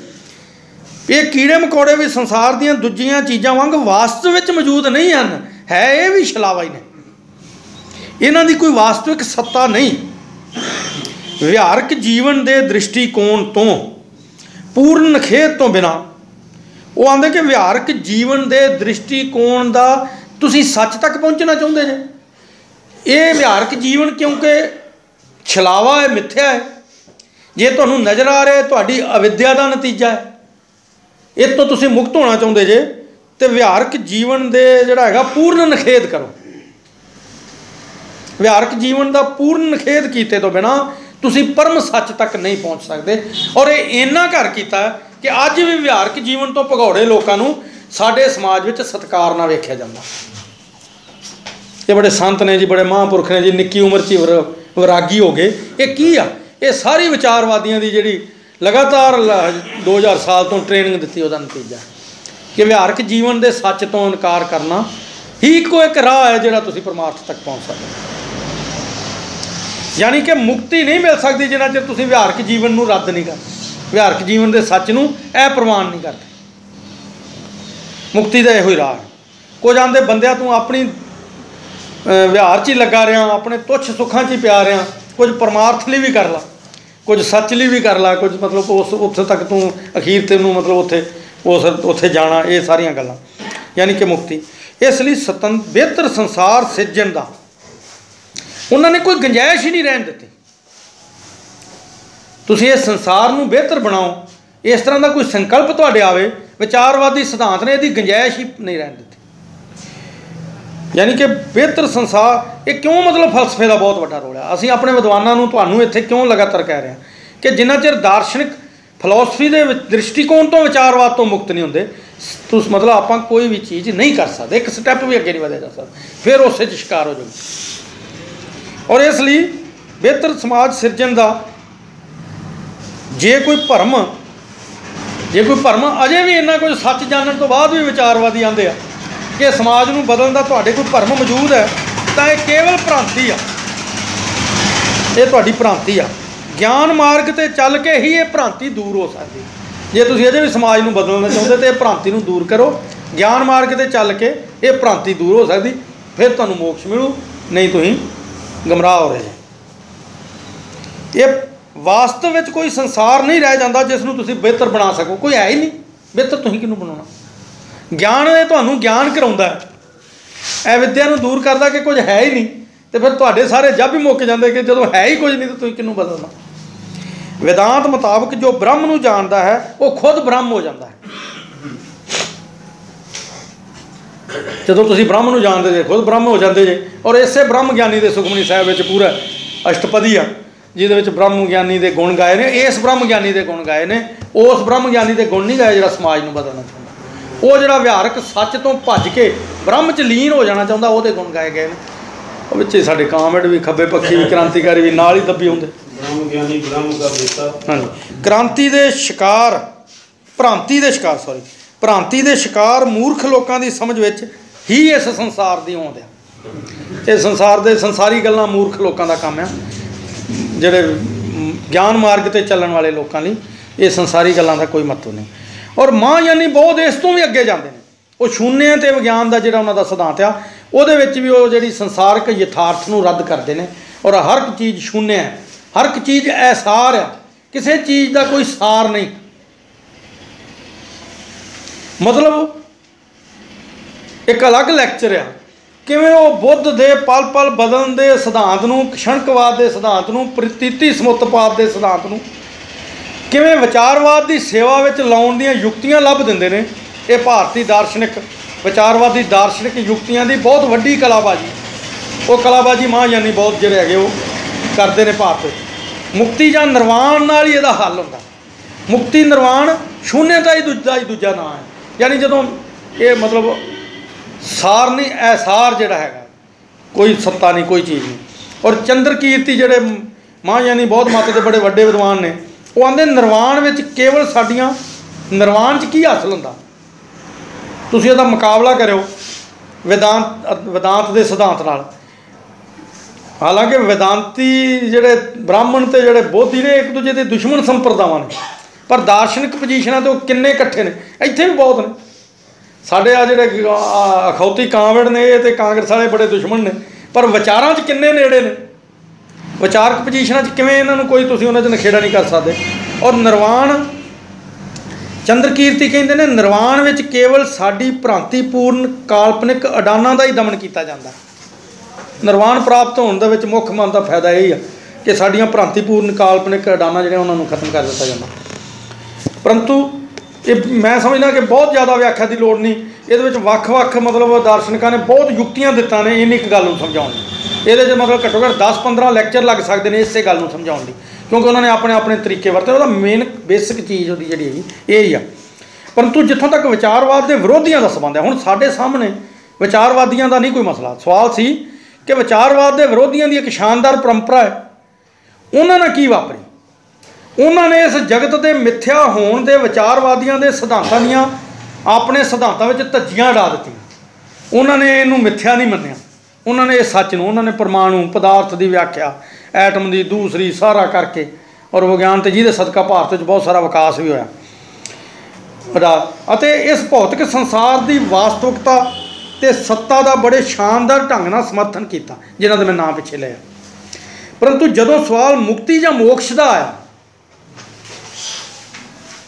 ਇਹ ਕੀੜੇ ਮਕੌੜੇ ਵੀ ਸੰਸਾਰ ਦੀਆਂ ਦੂਜੀਆਂ ਚੀਜ਼ਾਂ ਵਾਂਗ ਵਾਸਤਵ ਵਿੱਚ ਮੌਜੂਦ ਨਹੀਂ ਹਨ। ਹੈ ਇਹ ਵੀ ਛਲਾਵਾ ਹੀ ਨੇ ਇਹਨਾਂ ਦੀ ਕੋਈ ਵਾਸਤਵਿਕ ਸੱਤਾ ਨਹੀਂ। ਵਿਹਾਰਕ ਜੀਵਨ ਦੇ ਦ੍ਰਿਸ਼ਟੀਕੋਣ ਤੋਂ, ਪੂਰਨ ਨਖੇਧ ਤੋਂ ਬਿਨਾ, ਉਹ ਆਂਦੇ ਕਿ ਵਿਹਾਰਕ ਜੀਵਨ ਦੇ ਦ੍ਰਿਸ਼ਟੀਕੋਣ ਦਾ ਤੁਸੀਂ ਸੱਚ ਤੱਕ ਪਹੁੰਚਣਾ ਚਾਹੁੰਦੇ ਜੇ? ਇਹ ਵਿਹਾਰਕ ਜੀਵਨ ਕਿਉਂਕਿ ਛਲਾਵਾ ਹੈ, ਮਿੱਥਿਆ ਹੈ, ਜੇ ਤੁਹਾਨੂੰ ਨਜ਼ਰ ਆ ਰਿਹਾ ਤੁਹਾਡੀ ਅਵਿਦਿਆ ਦਾ ਨਤੀਜਾ ਹੈ। ਇਹ ਤੋਂ ਤੁਸੀਂ ਮੁਕਤ ਹੋਣਾ ਚਾਹੁੰਦੇ ਜੇ, ਤੇ ਵਿਹਾਰਕ ਜੀਵਨ ਦੇ ਜਿਹੜਾ ਹੈਗਾ, ਪੂਰਨ ਨਖੇਧ ਕਰੋ। ਵਿਹਾਰਕ ਜੀਵਨ ਦਾ ਪੂਰਨ ਨਖੇਧ ਕੀਤੇ ਤੋਂ ਬਿਨਾ ਤੁਸੀਂ ਪਰਮ ਸੱਚ ਤੱਕ ਨਹੀਂ ਪਹੁੰਚ ਸਕਦੇ। ਔਰ ਇਹ ਇੰਨਾ ਘਰ ਕੀਤਾ ਕਿ ਅੱਜ ਵੀ ਵਿਹਾਰਕ ਜੀਵਨ ਤੋਂ ਭਗੌੜੇ ਲੋਕਾਂ ਨੂੰ ਸਾਡੇ ਸਮਾਜ ਵਿੱਚ ਸਤਿਕਾਰ ਨਾਲ ਵੇਖਿਆ ਜਾਂਦਾ। ਇਹ ਬੜੇ ਸੰਤ ਨੇ ਜੀ, ਬੜੇ ਮਹਾਂਪੁਰਖ ਨੇ ਜੀ, ਨਿੱਕੀ ਉਮਰ 'ਚ ਹੀ ਵਿਰਾਗੀ ਹੋ ਗਏ। ਇਹ ਕੀ ਆ? ਇਹ ਸਾਰੀ ਵਿਚਾਰਵਾਦੀਆਂ ਦੀ ਜਿਹੜੀ ਲਗਾਤਾਰ ਲ- 2000 ਸਾਲ ਤੋਂ ਟ੍ਰੇਨਿੰਗ ਦਿੱਤੀ ਉਹਦਾ ਨਤੀਜਾ। ਕਿ ਵਿਹਾਰਕ ਜੀਵਨ ਦੇ ਸੱਚ ਤੋਂ ਇਨਕਾਰ ਕਰਨਾ ਹੀ ਇੱਕੋ ਇੱਕ ਰਾਹ ਹੈ ਜਿਹੜਾ ਤੁਸੀਂ ਪਰਮਾਰਥ ਤੱਕ ਪਹੁੰਚ ਸਕਦੇ ਹੋ। ਯਾਨੀ ਕਿ ਮੁਕਤੀ ਨਹੀਂ ਮਿਲ ਸਕਦੀ ਜਿੰਨਾ ਚਿਰ ਤੁਸੀਂ ਵਿਹਾਰਕ ਜੀਵਨ ਨੂੰ ਰੱਦ ਨਹੀਂ ਕਰਦੇ। ਵਿਹਾਰਕ ਜੀਵਨ ਦੇ ਸੱਚ ਨੂੰ ਇਹ ਪ੍ਰਵਾਨ ਨਹੀਂ ਕਰਦੇ। ਮੁਕਤੀ ਦਾ ਇਹੋ ਹੀ ਰਾਹ ਹੈ। ਕੁਝ ਆਂਦੇ, ਬੰਦਿਆਂ, ਤੂੰ ਆਪਣੀ ਵਿਹਾਰ 'ਚ ਹੀ ਲੱਗਾ ਰਿਆਂ ਆਪਣੇ ਤੁੱਛ ਸੁੱਖਾਂ 'ਚ ਹੀ ਪਿਆ ਰਿਆਂ ਕੁਝ ਪਰਮਾਰਥ ਲਈ ਵੀ ਕਰ ਲਾ। ਕੁਝ ਸੱਚ ਲਈ ਵੀ ਕਰ ਲਾ। ਕੁਝ ਮਤਲਬ ਉਸ, ਉੱਥੇ ਤੱਕ ਤੂੰ ਅਖੀਰ ਤੇ ਨੂੰ ਮਤਲਬ ਉੱਥੇ, ਉਸ, ਉੱਥੇ ਜਾਣਾ, ਇਹ ਸਾਰੀਆਂ ਗੱਲਾਂ। ਯਾਨੀ ਕਿ ਮੁਕਤੀ। ਇਸ ਲਈ ਸਤਨ ਬਿਹਤਰ ਸੰਸਾਰ ਸਿਰਜਣ ਦਾ ਉਹਨਾਂ ਨੇ ਕੋਈ ਗੁੰਜਾਇਸ਼ ਹੀ ਨਹੀਂ ਰਹਿਣ ਦਿੱਤੀ। ਤੁਸੀਂ ਇਸ ਸੰਸਾਰ ਨੂੰ ਬਿਹਤਰ ਬਣਾਓ। ਇਸ ਤਰ੍ਹਾਂ ਦਾ ਕੋਈ ਸੰਕਲਪ ਤੁਹਾਡੇ ਆਵੇ, ਵਿਚਾਰਵਾਦੀ ਸਿਧਾਂਤ ਨੇ ਇਹਦੀ ਗੁੰਜਾਇਸ਼ ਹੀ ਨਹੀਂ ਰਹਿਣ ਦਿੱਤੀ। ਯਾਨੀ ਕਿ ਬਿਹਤਰ ਸੰਸਾਰ, ਇਹ ਕਿਉਂ ਮਤਲਬ ਫਲਸਫੇ ਦਾ ਬਹੁਤ ਵੱਡਾ ਰੋਲ ਹੈ? ਅਸੀਂ ਆਪਣੇ ਵਿਦਵਾਨਾਂ ਨੂੰ ਤੁਹਾਨੂੰ ਇੱਥੇ ਕਿਉਂ ਲਗਾਤਾਰ ਕਹਿ ਰਹੇ ਹਾਂ? ਕਿ ਜਿੰਨਾ ਚਿਰ ਦਾਰਸ਼ਨਿਕ ਫਿਲਾਸਫੀ ਦੇ ਵਿੱਚ ਦ੍ਰਿਸ਼ਟੀਕੋਣ ਤੋਂ ਵਿਚਾਰਵਾਦ ਤੋਂ ਮੁਕਤ ਨਹੀਂ ਹੁੰਦੇ, ਤੁਸੀਂ ਮਤਲਬ ਆਪਾਂ ਕੋਈ ਵੀ ਚੀਜ਼ ਨਹੀਂ ਕਰ ਸਕਦੇ। ਇੱਕ ਸਟੈਪ ਵੀ ਅੱਗੇ ਨਹੀਂ ਵਧਿਆ ਜਾ ਸਕਦਾ। ਫਿਰ ਉਸੇ 'ਚ ਸ਼ਿਕਾਰ ਹੋ ਜਾਊਗੇ ਔਰ ਇਸ ਲਈ ਬਿਹਤਰ ਸਮਾਜ ਸਿਰਜਣ ਦਾ ਜੇ ਕੋਈ ਭਰਮ, ਜੇ ਕੋਈ ਭਰਮ ਅਜੇ ਵੀ ਇੰਨਾ ਕੁਝ ਸੱਚ ਜਾਣਨ ਤੋਂ ਬਾਅਦ ਵੀ ਵਿਚਾਰਵਾਦੀ ਆਂਦੇ ਆ ਕਿ ਸਮਾਜ ਨੂੰ ਬਦਲਣ ਦਾ ਤੁਹਾਡੇ ਕੋਈ ਭਰਮ ਮੌਜੂਦ ਹੈ, ਤਾਂ ਇਹ ਕੇਵਲ ਭ੍ਰਾਂਤੀ ਆ। ਇਹ ਤੁਹਾਡੀ ਭ੍ਰਾਂਤੀ ਆ। ਗਿਆਨ ਮਾਰਗ ਤੇ ਚੱਲ ਕੇ ਹੀ ਇਹ ਭ੍ਰਾਂਤੀ ਦੂਰ ਹੋ ਸਕਦੀ। ਜੇ ਤੁਸੀਂ ਅਜੇ ਵੀ ਸਮਾਜ ਨੂੰ ਬਦਲਣਾ ਚਾਹੁੰਦੇ ਤੇ ਇਹ ਭ੍ਰਾਂਤੀ ਨੂੰ ਦੂਰ ਕਰੋ। ਗਿਆਨ ਮਾਰਗ ਤੇ ਚੱਲ ਕੇ ਇਹ ਭ੍ਰਾਂਤੀ ਦੂਰ ਹੋ ਸਕਦੀ। ਫਿਰ ਤੁਹਾਨੂੰ ਮੋਕਸ਼ ਮਿਲੂ, ਨਹੀਂ ਤੁਸੀਂ ਗਮਰਾਹ ਹੋ ਰਹੇ ਜੇ। ਇਹ ਵਾਸਤਵ ਵਿੱਚ ਕੋਈ ਸੰਸਾਰ ਨਹੀਂ ਰਹਿ ਜਾਂਦਾ ਜਿਸ ਨੂੰ ਤੁਸੀਂ ਬਿਹਤਰ ਬਣਾ ਸਕੋ। ਕੋਈ ਹੈ ਹੀ ਨਹੀਂ। ਬਿਹਤਰ ਤੁਸੀਂ ਕਿਹਨੂੰ ਬਣਾਉਣਾ? ਗਿਆਨ ਇਹ ਤੁਹਾਨੂੰ ਗਿਆਨ ਕਰਾਉਂਦਾ ਹੈ। ਇਹ ਵਿਦਿਆ ਨੂੰ ਦੂਰ ਕਰਦਾ ਕਿ ਕੁਝ ਹੈ ਹੀ ਨਹੀਂ। ਤੇ ਫਿਰ ਤੁਹਾਡੇ ਸਾਰੇ ਜੱਬ ਹੀ ਮੁੱਕ ਜਾਂਦੇ ਕਿ ਜਦੋਂ ਹੈ ਹੀ ਕੁਝ ਨਹੀਂ ਤਾਂ ਤੁਸੀਂ ਕਿਹਨੂੰ ਬਦਲਣਾ? ਵਿਦਾਂਤ ਮੁਤਾਬਕ ਜੋ ਬ੍ਰਹਮ ਨੂੰ ਜਾਣਦਾ ਹੈ, ਉਹ ਖੁਦ ਬ੍ਰਹਮ ਹੋ ਜਾਂਦਾ ਹੈ। ਜਦੋਂ ਤੁਸੀਂ ਬ੍ਰਹਮ ਨੂੰ ਜਾਣਦੇ ਜੇ ਖੁਦ ਬ੍ਰਹਮ ਹੋ ਜਾਂਦੇ ਜੇ ਔਰ ਇਸੇ ਬ੍ਰਹਮ ਗਿਆਨੀ ਦੇ ਸੁਖਮਨੀ ਸਾਹਿਬ ਵਿੱਚ ਪੂਰਾ ਅਸ਼ਟਪਦੀ ਆ ਜਿਹਦੇ ਵਿੱਚ ਬ੍ਰਹਮ ਗਿਆਨੀ ਦੇ ਗੁਣ ਗਾਏ ਨੇ ਇਸ ਬ੍ਰਹਮ ਗਿਆਨੀ ਦੇ ਗੁਣ ਗਾਏ ਨੇ ਉਸ ਬ੍ਰਹਮ ਗਿਆਨੀ ਦੇ ਗੁਣ ਨਹੀਂ ਗਾਏ ਜਿਹੜਾ ਸਮਾਜ ਨੂੰ ਬਦਲਣਾ ਚਾਹੁੰਦਾ। ਉਹ ਜਿਹੜਾ ਵਿਹਾਰਕ ਸੱਚ ਤੋਂ ਭੱਜ ਕੇ ਬ੍ਰਹਮ ਚ ਲੀਨ ਹੋ ਜਾਣਾ ਚਾਹੁੰਦਾ ਉਹਦੇ ਗੁਣ ਗਾਏ ਗਏ ਨੇ। ਉਹ ਵਿੱਚ ਸਾਡੇ ਕਾਮੇਡ ਵੀ ਖੱਬੇ ਪੱਖੀ ਵੀ ਕ੍ਰਾਂਤੀਕਾਰੀ ਵੀ ਨਾਲ ਹੀ ਦੱਬੀ ਹੁੰਦੇ। ਬ੍ਰਹਮ ਗਿਆਨੀ ਬ੍ਰਹਮ ਕਰ ਦਿੱਤਾ। ਹਾਂਜੀ। ਕ੍ਰਾਂਤੀ ਦੇ ਸ਼ਿਕਾਰ ਭ੍ਰਾਂਤੀ ਦੇ ਸ਼ਿਕਾਰ ਸੌਰੀ ਭ੍ਰਾਂਤੀ ਦੇ ਸ਼ਿਕਾਰ ਮੂਰਖ ਲੋਕਾਂ ਦੀ ਸਮਝ ਵਿੱਚ ਹੀ ਇਸ ਸੰਸਾਰ ਦੀ ਆਉਂਦ ਆ। ਇਹ ਸੰਸਾਰ ਦੇ ਸੰਸਾਰੀ ਗੱਲਾਂ ਮੂਰਖ ਲੋਕਾਂ ਦਾ ਕੰਮ ਆ। ਜਿਹੜੇ ਗਿਆਨ ਮਾਰਗ ਤੇ ਚੱਲਣ ਵਾਲੇ ਲੋਕਾਂ ਲਈ ਇਹ ਸੰਸਾਰੀ ਗੱਲਾਂ ਦਾ ਕੋਈ ਮਹੱਤਵ ਨਹੀਂ। ਔਰ ਮਾਂ ਯਾਨੀ ਬਹੁਤ ਇਸ ਤੋਂ ਵੀ ਅੱਗੇ ਜਾਂਦੇ ਨੇ। ਉਹ ਸ਼ੂਨਿਆ ਤੇ ਵਿਗਿਆਨ ਦਾ ਜਿਹੜਾ ਉਹਨਾਂ ਦਾ ਸਿਧਾਂਤ ਆ, ਉਹਦੇ ਵਿੱਚ ਵੀ ਉਹ ਜਿਹੜੀ ਸੰਸਾਰਕ ਯਥਾਰਥ ਨੂੰ ਰੱਦ ਕਰਦੇ ਨੇ। ਔਰ ਹਰ ਇੱਕ ਚੀਜ਼ ਸ਼ੂਨਿਆ ਹੈ ਹਰ ਇੱਕ ਚੀਜ਼ ਐਸਾਰ ਆ। ਕਿਸੇ ਚੀਜ਼ ਦਾ ਕੋਈ ਸਾਰ ਨਹੀਂ। ਮਤਲਬ, ਇੱਕ ਅਲੱਗ ਲੈਕਚਰ ਆ। ਕਿਵੇਂ ਉਹ ਬੁੱਧ ਦੇ ਪਲ ਪਲ ਬਦਲਣ ਦੇ ਸਿਧਾਂਤ ਨੂੰ ਕਸ਼ਣਕਵਾਦ ਦੇ ਸਿਧਾਂਤ ਨੂੰ, ਪ੍ਰਤੀਤੀ ਸਮੁੱਤਪਾਦ ਦੇ ਸਿਧਾਂਤ ਨੂੰ, ਕਿਵੇਂ ਵਿਚਾਰਵਾਦ ਦੀ ਸੇਵਾ ਵਿੱਚ ਲਾਉਣ ਦੀਆਂ ਯੁਕਤੀਆਂ ਲੱਭ ਦਿੰਦੇ ਨੇ, ਇਹ ਭਾਰਤੀ ਦਾਰਸ਼ਨਿਕ, ਵਿਚਾਰਵਾਦੀ ਦਾਰਸ਼ਨਿਕ ਯੁਕਤੀਆਂ ਦੀ ਬਹੁਤ ਵੱਡੀ ਕਲਾਬਾਜ਼ੀ। ਉਹ ਕਲਾਬਾਜ਼ੀ ਮਾਂ ਯਾਨੀ ਬਹੁਤ ਜਿਹੜੇ ਹੈਗੇ ਉਹ ਕਰਦੇ ਨੇ ਭਾਰਤ ਵਿੱਚ। ਮੁਕਤੀ ਜਾਂ ਨਿਰਵਾਣ ਨਾਲ ਹੀ ਇਹਦਾ ਹੱਲ ਹੁੰਦਾ। ਮੁਕਤੀ, ਨਿਰਵਾਣ ਸ਼ੂਨਿਅਤਾ ਹੀ ਦੂਜਾ ਹੀ ਦੂਜਾ ਨਾਂ ਹੈ। ਯਾਨੀ ਜਦੋਂ ਇਹ ਮਤਲਬ ਸਾਰ ਨਹੀਂ ਐਸਾਰ ਜਿਹੜਾ ਹੈਗਾ, ਕੋਈ ਸੱਤਾ ਨਹੀਂ, ਕੋਈ ਚੀਜ਼ ਨਹੀਂ। ਔਰ ਚੰਦਰ ਕੀਰਤੀ ਜਿਹੜੇ ਮਾਂ ਯਾਨੀ ਬਹੁਤ ਮੱਤ ਦੇ ਬੜੇ ਵੱਡੇ ਵਿਦਵਾਨ ਨੇ, ਉਹ ਆਂਦੇ ਨਿਰਵਾਣ ਵਿੱਚ ਕੇਵਲ ਸਾਡੀਆਂ ਨਿਰਵਾਣ 'ਚ ਕੀ ਹਾਸਲ ਹੁੰਦਾ? ਤੁਸੀਂ ਇਹਦਾ ਮੁਕਾਬਲਾ ਕਰਿਓ, ਵਿਦਾਂਤ ਵਿਦਾਂਤ ਦੇ ਸਿਧਾਂਤ ਨਾਲ। ਹਾਲਾਂਕਿ ਵਿਦਾਂਤੀ ਜਿਹੜੇ ਬ੍ਰਾਹਮਣ ਤੇ ਜਿਹੜੇ ਬੋਧੀ ਨੇ, ਇੱਕ ਦੂਜੇ ਦੇ ਦੁਸ਼ਮਣ ਸੰਪਰਦਾਵਾਂ ਨੇ। ਪਰ ਦਾਰਸ਼ਨਿਕ ਪੋਜੀਸ਼ਨਾਂ ਤੇ ਉਹ ਕਿੰਨੇ ਇਕੱਠੇ ਨੇ? ਇੱਥੇ ਵੀ ਬਹੁਤ ਨੇ। ਸਾਡੇ ਆ ਜਿਹੜੇ ਅਖੌਤੀ ਕਾਂਵੜ ਨੇ, ਇਹ ਤੇ ਕਾਂਗਰਸ ਵਾਲੇ ਬੜੇ ਦੁਸ਼ਮਣ ਨੇ। ਪਰ ਵਿਚਾਰਾਂ 'ਚ ਕਿੰਨੇ ਨੇੜੇ ਨੇ? ਵਿਚਾਰਕ ਪੋਜੀਸ਼ਨਾਂ 'ਚ ਕਿਵੇਂ ਇਹਨਾਂ ਨੂੰ ਕੋਈ ਤੁਸੀਂ ਉਹਨਾਂ 'ਚ ਨਖੇੜਾ ਨਹੀਂ ਕਰ ਸਕਦੇ? ਔਰ ਨਿਰਵਾਣ ਚੰਦਰ ਕੀਰਤੀ ਕਹਿੰਦੇ ਨੇ, ਨਿਰਵਾਣ ਵਿੱਚ ਕੇਵਲ ਸਾਡੀ ਭ੍ਰਾਂਤੀਪੂਰਨ ਕਾਲਪਨਿਕ ਅਡਾਨਾਂ ਦਾ ਹੀ ਦਮਨ ਕੀਤਾ ਜਾਂਦਾ। ਨਿਰਵਾਣ ਪ੍ਰਾਪਤ ਹੋਣ ਦੇ ਵਿੱਚ ਮੁੱਖ ਮਨ ਦਾ ਫਾਇਦਾ ਇਹ ਹੀ ਆ ਕਿ ਸਾਡੀਆਂ ਭ੍ਰਾਂਤੀਪੂਰਨ ਕਾਲਪਨਿਕ ਅਡਾਨਾਂ ਜਿਹੜੀਆਂ ਉਹਨਾਂ ਨੂੰ ਖਤਮ ਕਰ ਦਿੱਤਾ ਜਾਂਦਾ। ਪਰੰਤੂ ਇਹ ਮੈਂ ਸਮਝਦਾ ਕਿ ਬਹੁਤ ਜ਼ਿਆਦਾ ਵਿਆਖਿਆ ਦੀ ਲੋੜ ਨਹੀਂ। ਇਹਦੇ ਵਿੱਚ ਵੱਖ-ਵੱਖ ਮਤਲਬ ਦਾਰਸ਼ਨਿਕਾਂ ਨੇ ਬਹੁਤ ਯੁਕਤੀਆਂ ਦਿੱਤਾ ਨੇ ਇੰਨੀ ਇੱਕ ਗੱਲ ਨੂੰ ਸਮਝਾਉਣ ਲਈ। ਇਹਦੇ 'ਚ ਮਤਲਬ ਘੱਟੋ ਘੱਟ 10-15 ਲੈਕਚਰ ਲੱਗ ਸਕਦੇ ਨੇ ਇਸੇ ਗੱਲ ਨੂੰ ਸਮਝਾਉਣ ਲਈ। ਕਿਉਂਕਿ ਉਹਨਾਂ ਨੇ ਆਪਣੇ ਆਪਣੇ ਤਰੀਕੇ ਵਰਤੇ, ਉਹਦਾ ਮੇਨ ਬੇਸਿਕ ਚੀਜ਼ ਉਹਦੀ ਜਿਹੜੀ ਹੈਗੀ, ਇਹ ਹੀ ਆ। ਪਰੰਤੂ ਜਿੱਥੋਂ ਤੱਕ ਵਿਚਾਰਵਾਦ ਦੇ ਵਿਰੋਧੀਆਂ ਦਾ ਸੰਬੰਧ ਹੈ, ਹੁਣ ਸਾਡੇ ਸਾਹਮਣੇ ਵਿਚਾਰਵਾਦੀਆਂ ਦਾ ਨਹੀਂ ਕੋਈ ਮਸਲਾ। ਸਵਾਲ ਸੀ ਕਿ ਵਿਚਾਰਵਾਦ ਦੇ ਵਿਰੋਧੀਆਂ ਦੀ ਇੱਕ ਸ਼ਾਨਦਾਰ ਪਰੰਪਰਾ ਹੈ, ਉਹਨਾਂ ਨਾਲ ਕੀ ਵਾਪਰੀ? ਉਹਨਾਂ ਨੇ ਇਸ ਜਗਤ ਦੇ ਮਿੱਥਿਆ ਹੋਣ ਦੇ ਵਿਚਾਰਵਾਦੀਆਂ ਦੇ ਸਿਧਾਂਤਾਂ ਦੀਆਂ ਆਪਣੇ ਸਿਧਾਂਤਾਂ ਵਿੱਚ ਧੱਜੀਆਂ ਡਾ ਦਿੱਤੀਆਂ। ਉਹਨਾਂ ਨੇ ਇਹਨੂੰ ਮਿੱਥਿਆ ਨਹੀਂ ਮੰਨਿਆ। ਉਹਨਾਂ ਨੇ ਇਹ ਸੱਚ ਨੂੰ, ਉਹਨਾਂ ਨੇ ਪਰਮਾਣੂ ਪਦਾਰਥ ਦੀ ਵਿਆਖਿਆ, ਐਟਮ ਦੀ ਦੂਸਰੀ, ਸਾਰਾ ਕਰਕੇ ਔਰ ਵਿਗਿਆਨ ਤੇ ਜਿਹਦੇ ਸਦਕਾ ਭਾਰਤ ਵਿੱਚ ਬਹੁਤ ਸਾਰਾ ਵਿਕਾਸ ਵੀ ਹੋਇਆ। ਅਤੇ ਇਸ ਭੌਤਿਕ ਸੰਸਾਰ ਦੀ ਵਾਸਤਵਿਕਤਾ ਤੇ ਸੱਤਾ ਦਾ ਬੜੇ ਸ਼ਾਨਦਾਰ ਢੰਗ ਨਾਲ ਸਮਰਥਨ ਕੀਤਾ, ਜਿਨ੍ਹਾਂ ਦਾ ਮੈਂ ਨਾਂ ਪਿੱਛੇ ਲਿਆ ਪਰੰਤੂ ਜਦੋਂ ਸਵਾਲ ਮੁਕਤੀ ਜਾਂ ਮੋਕਸ਼ ਦਾ ਆਇਆ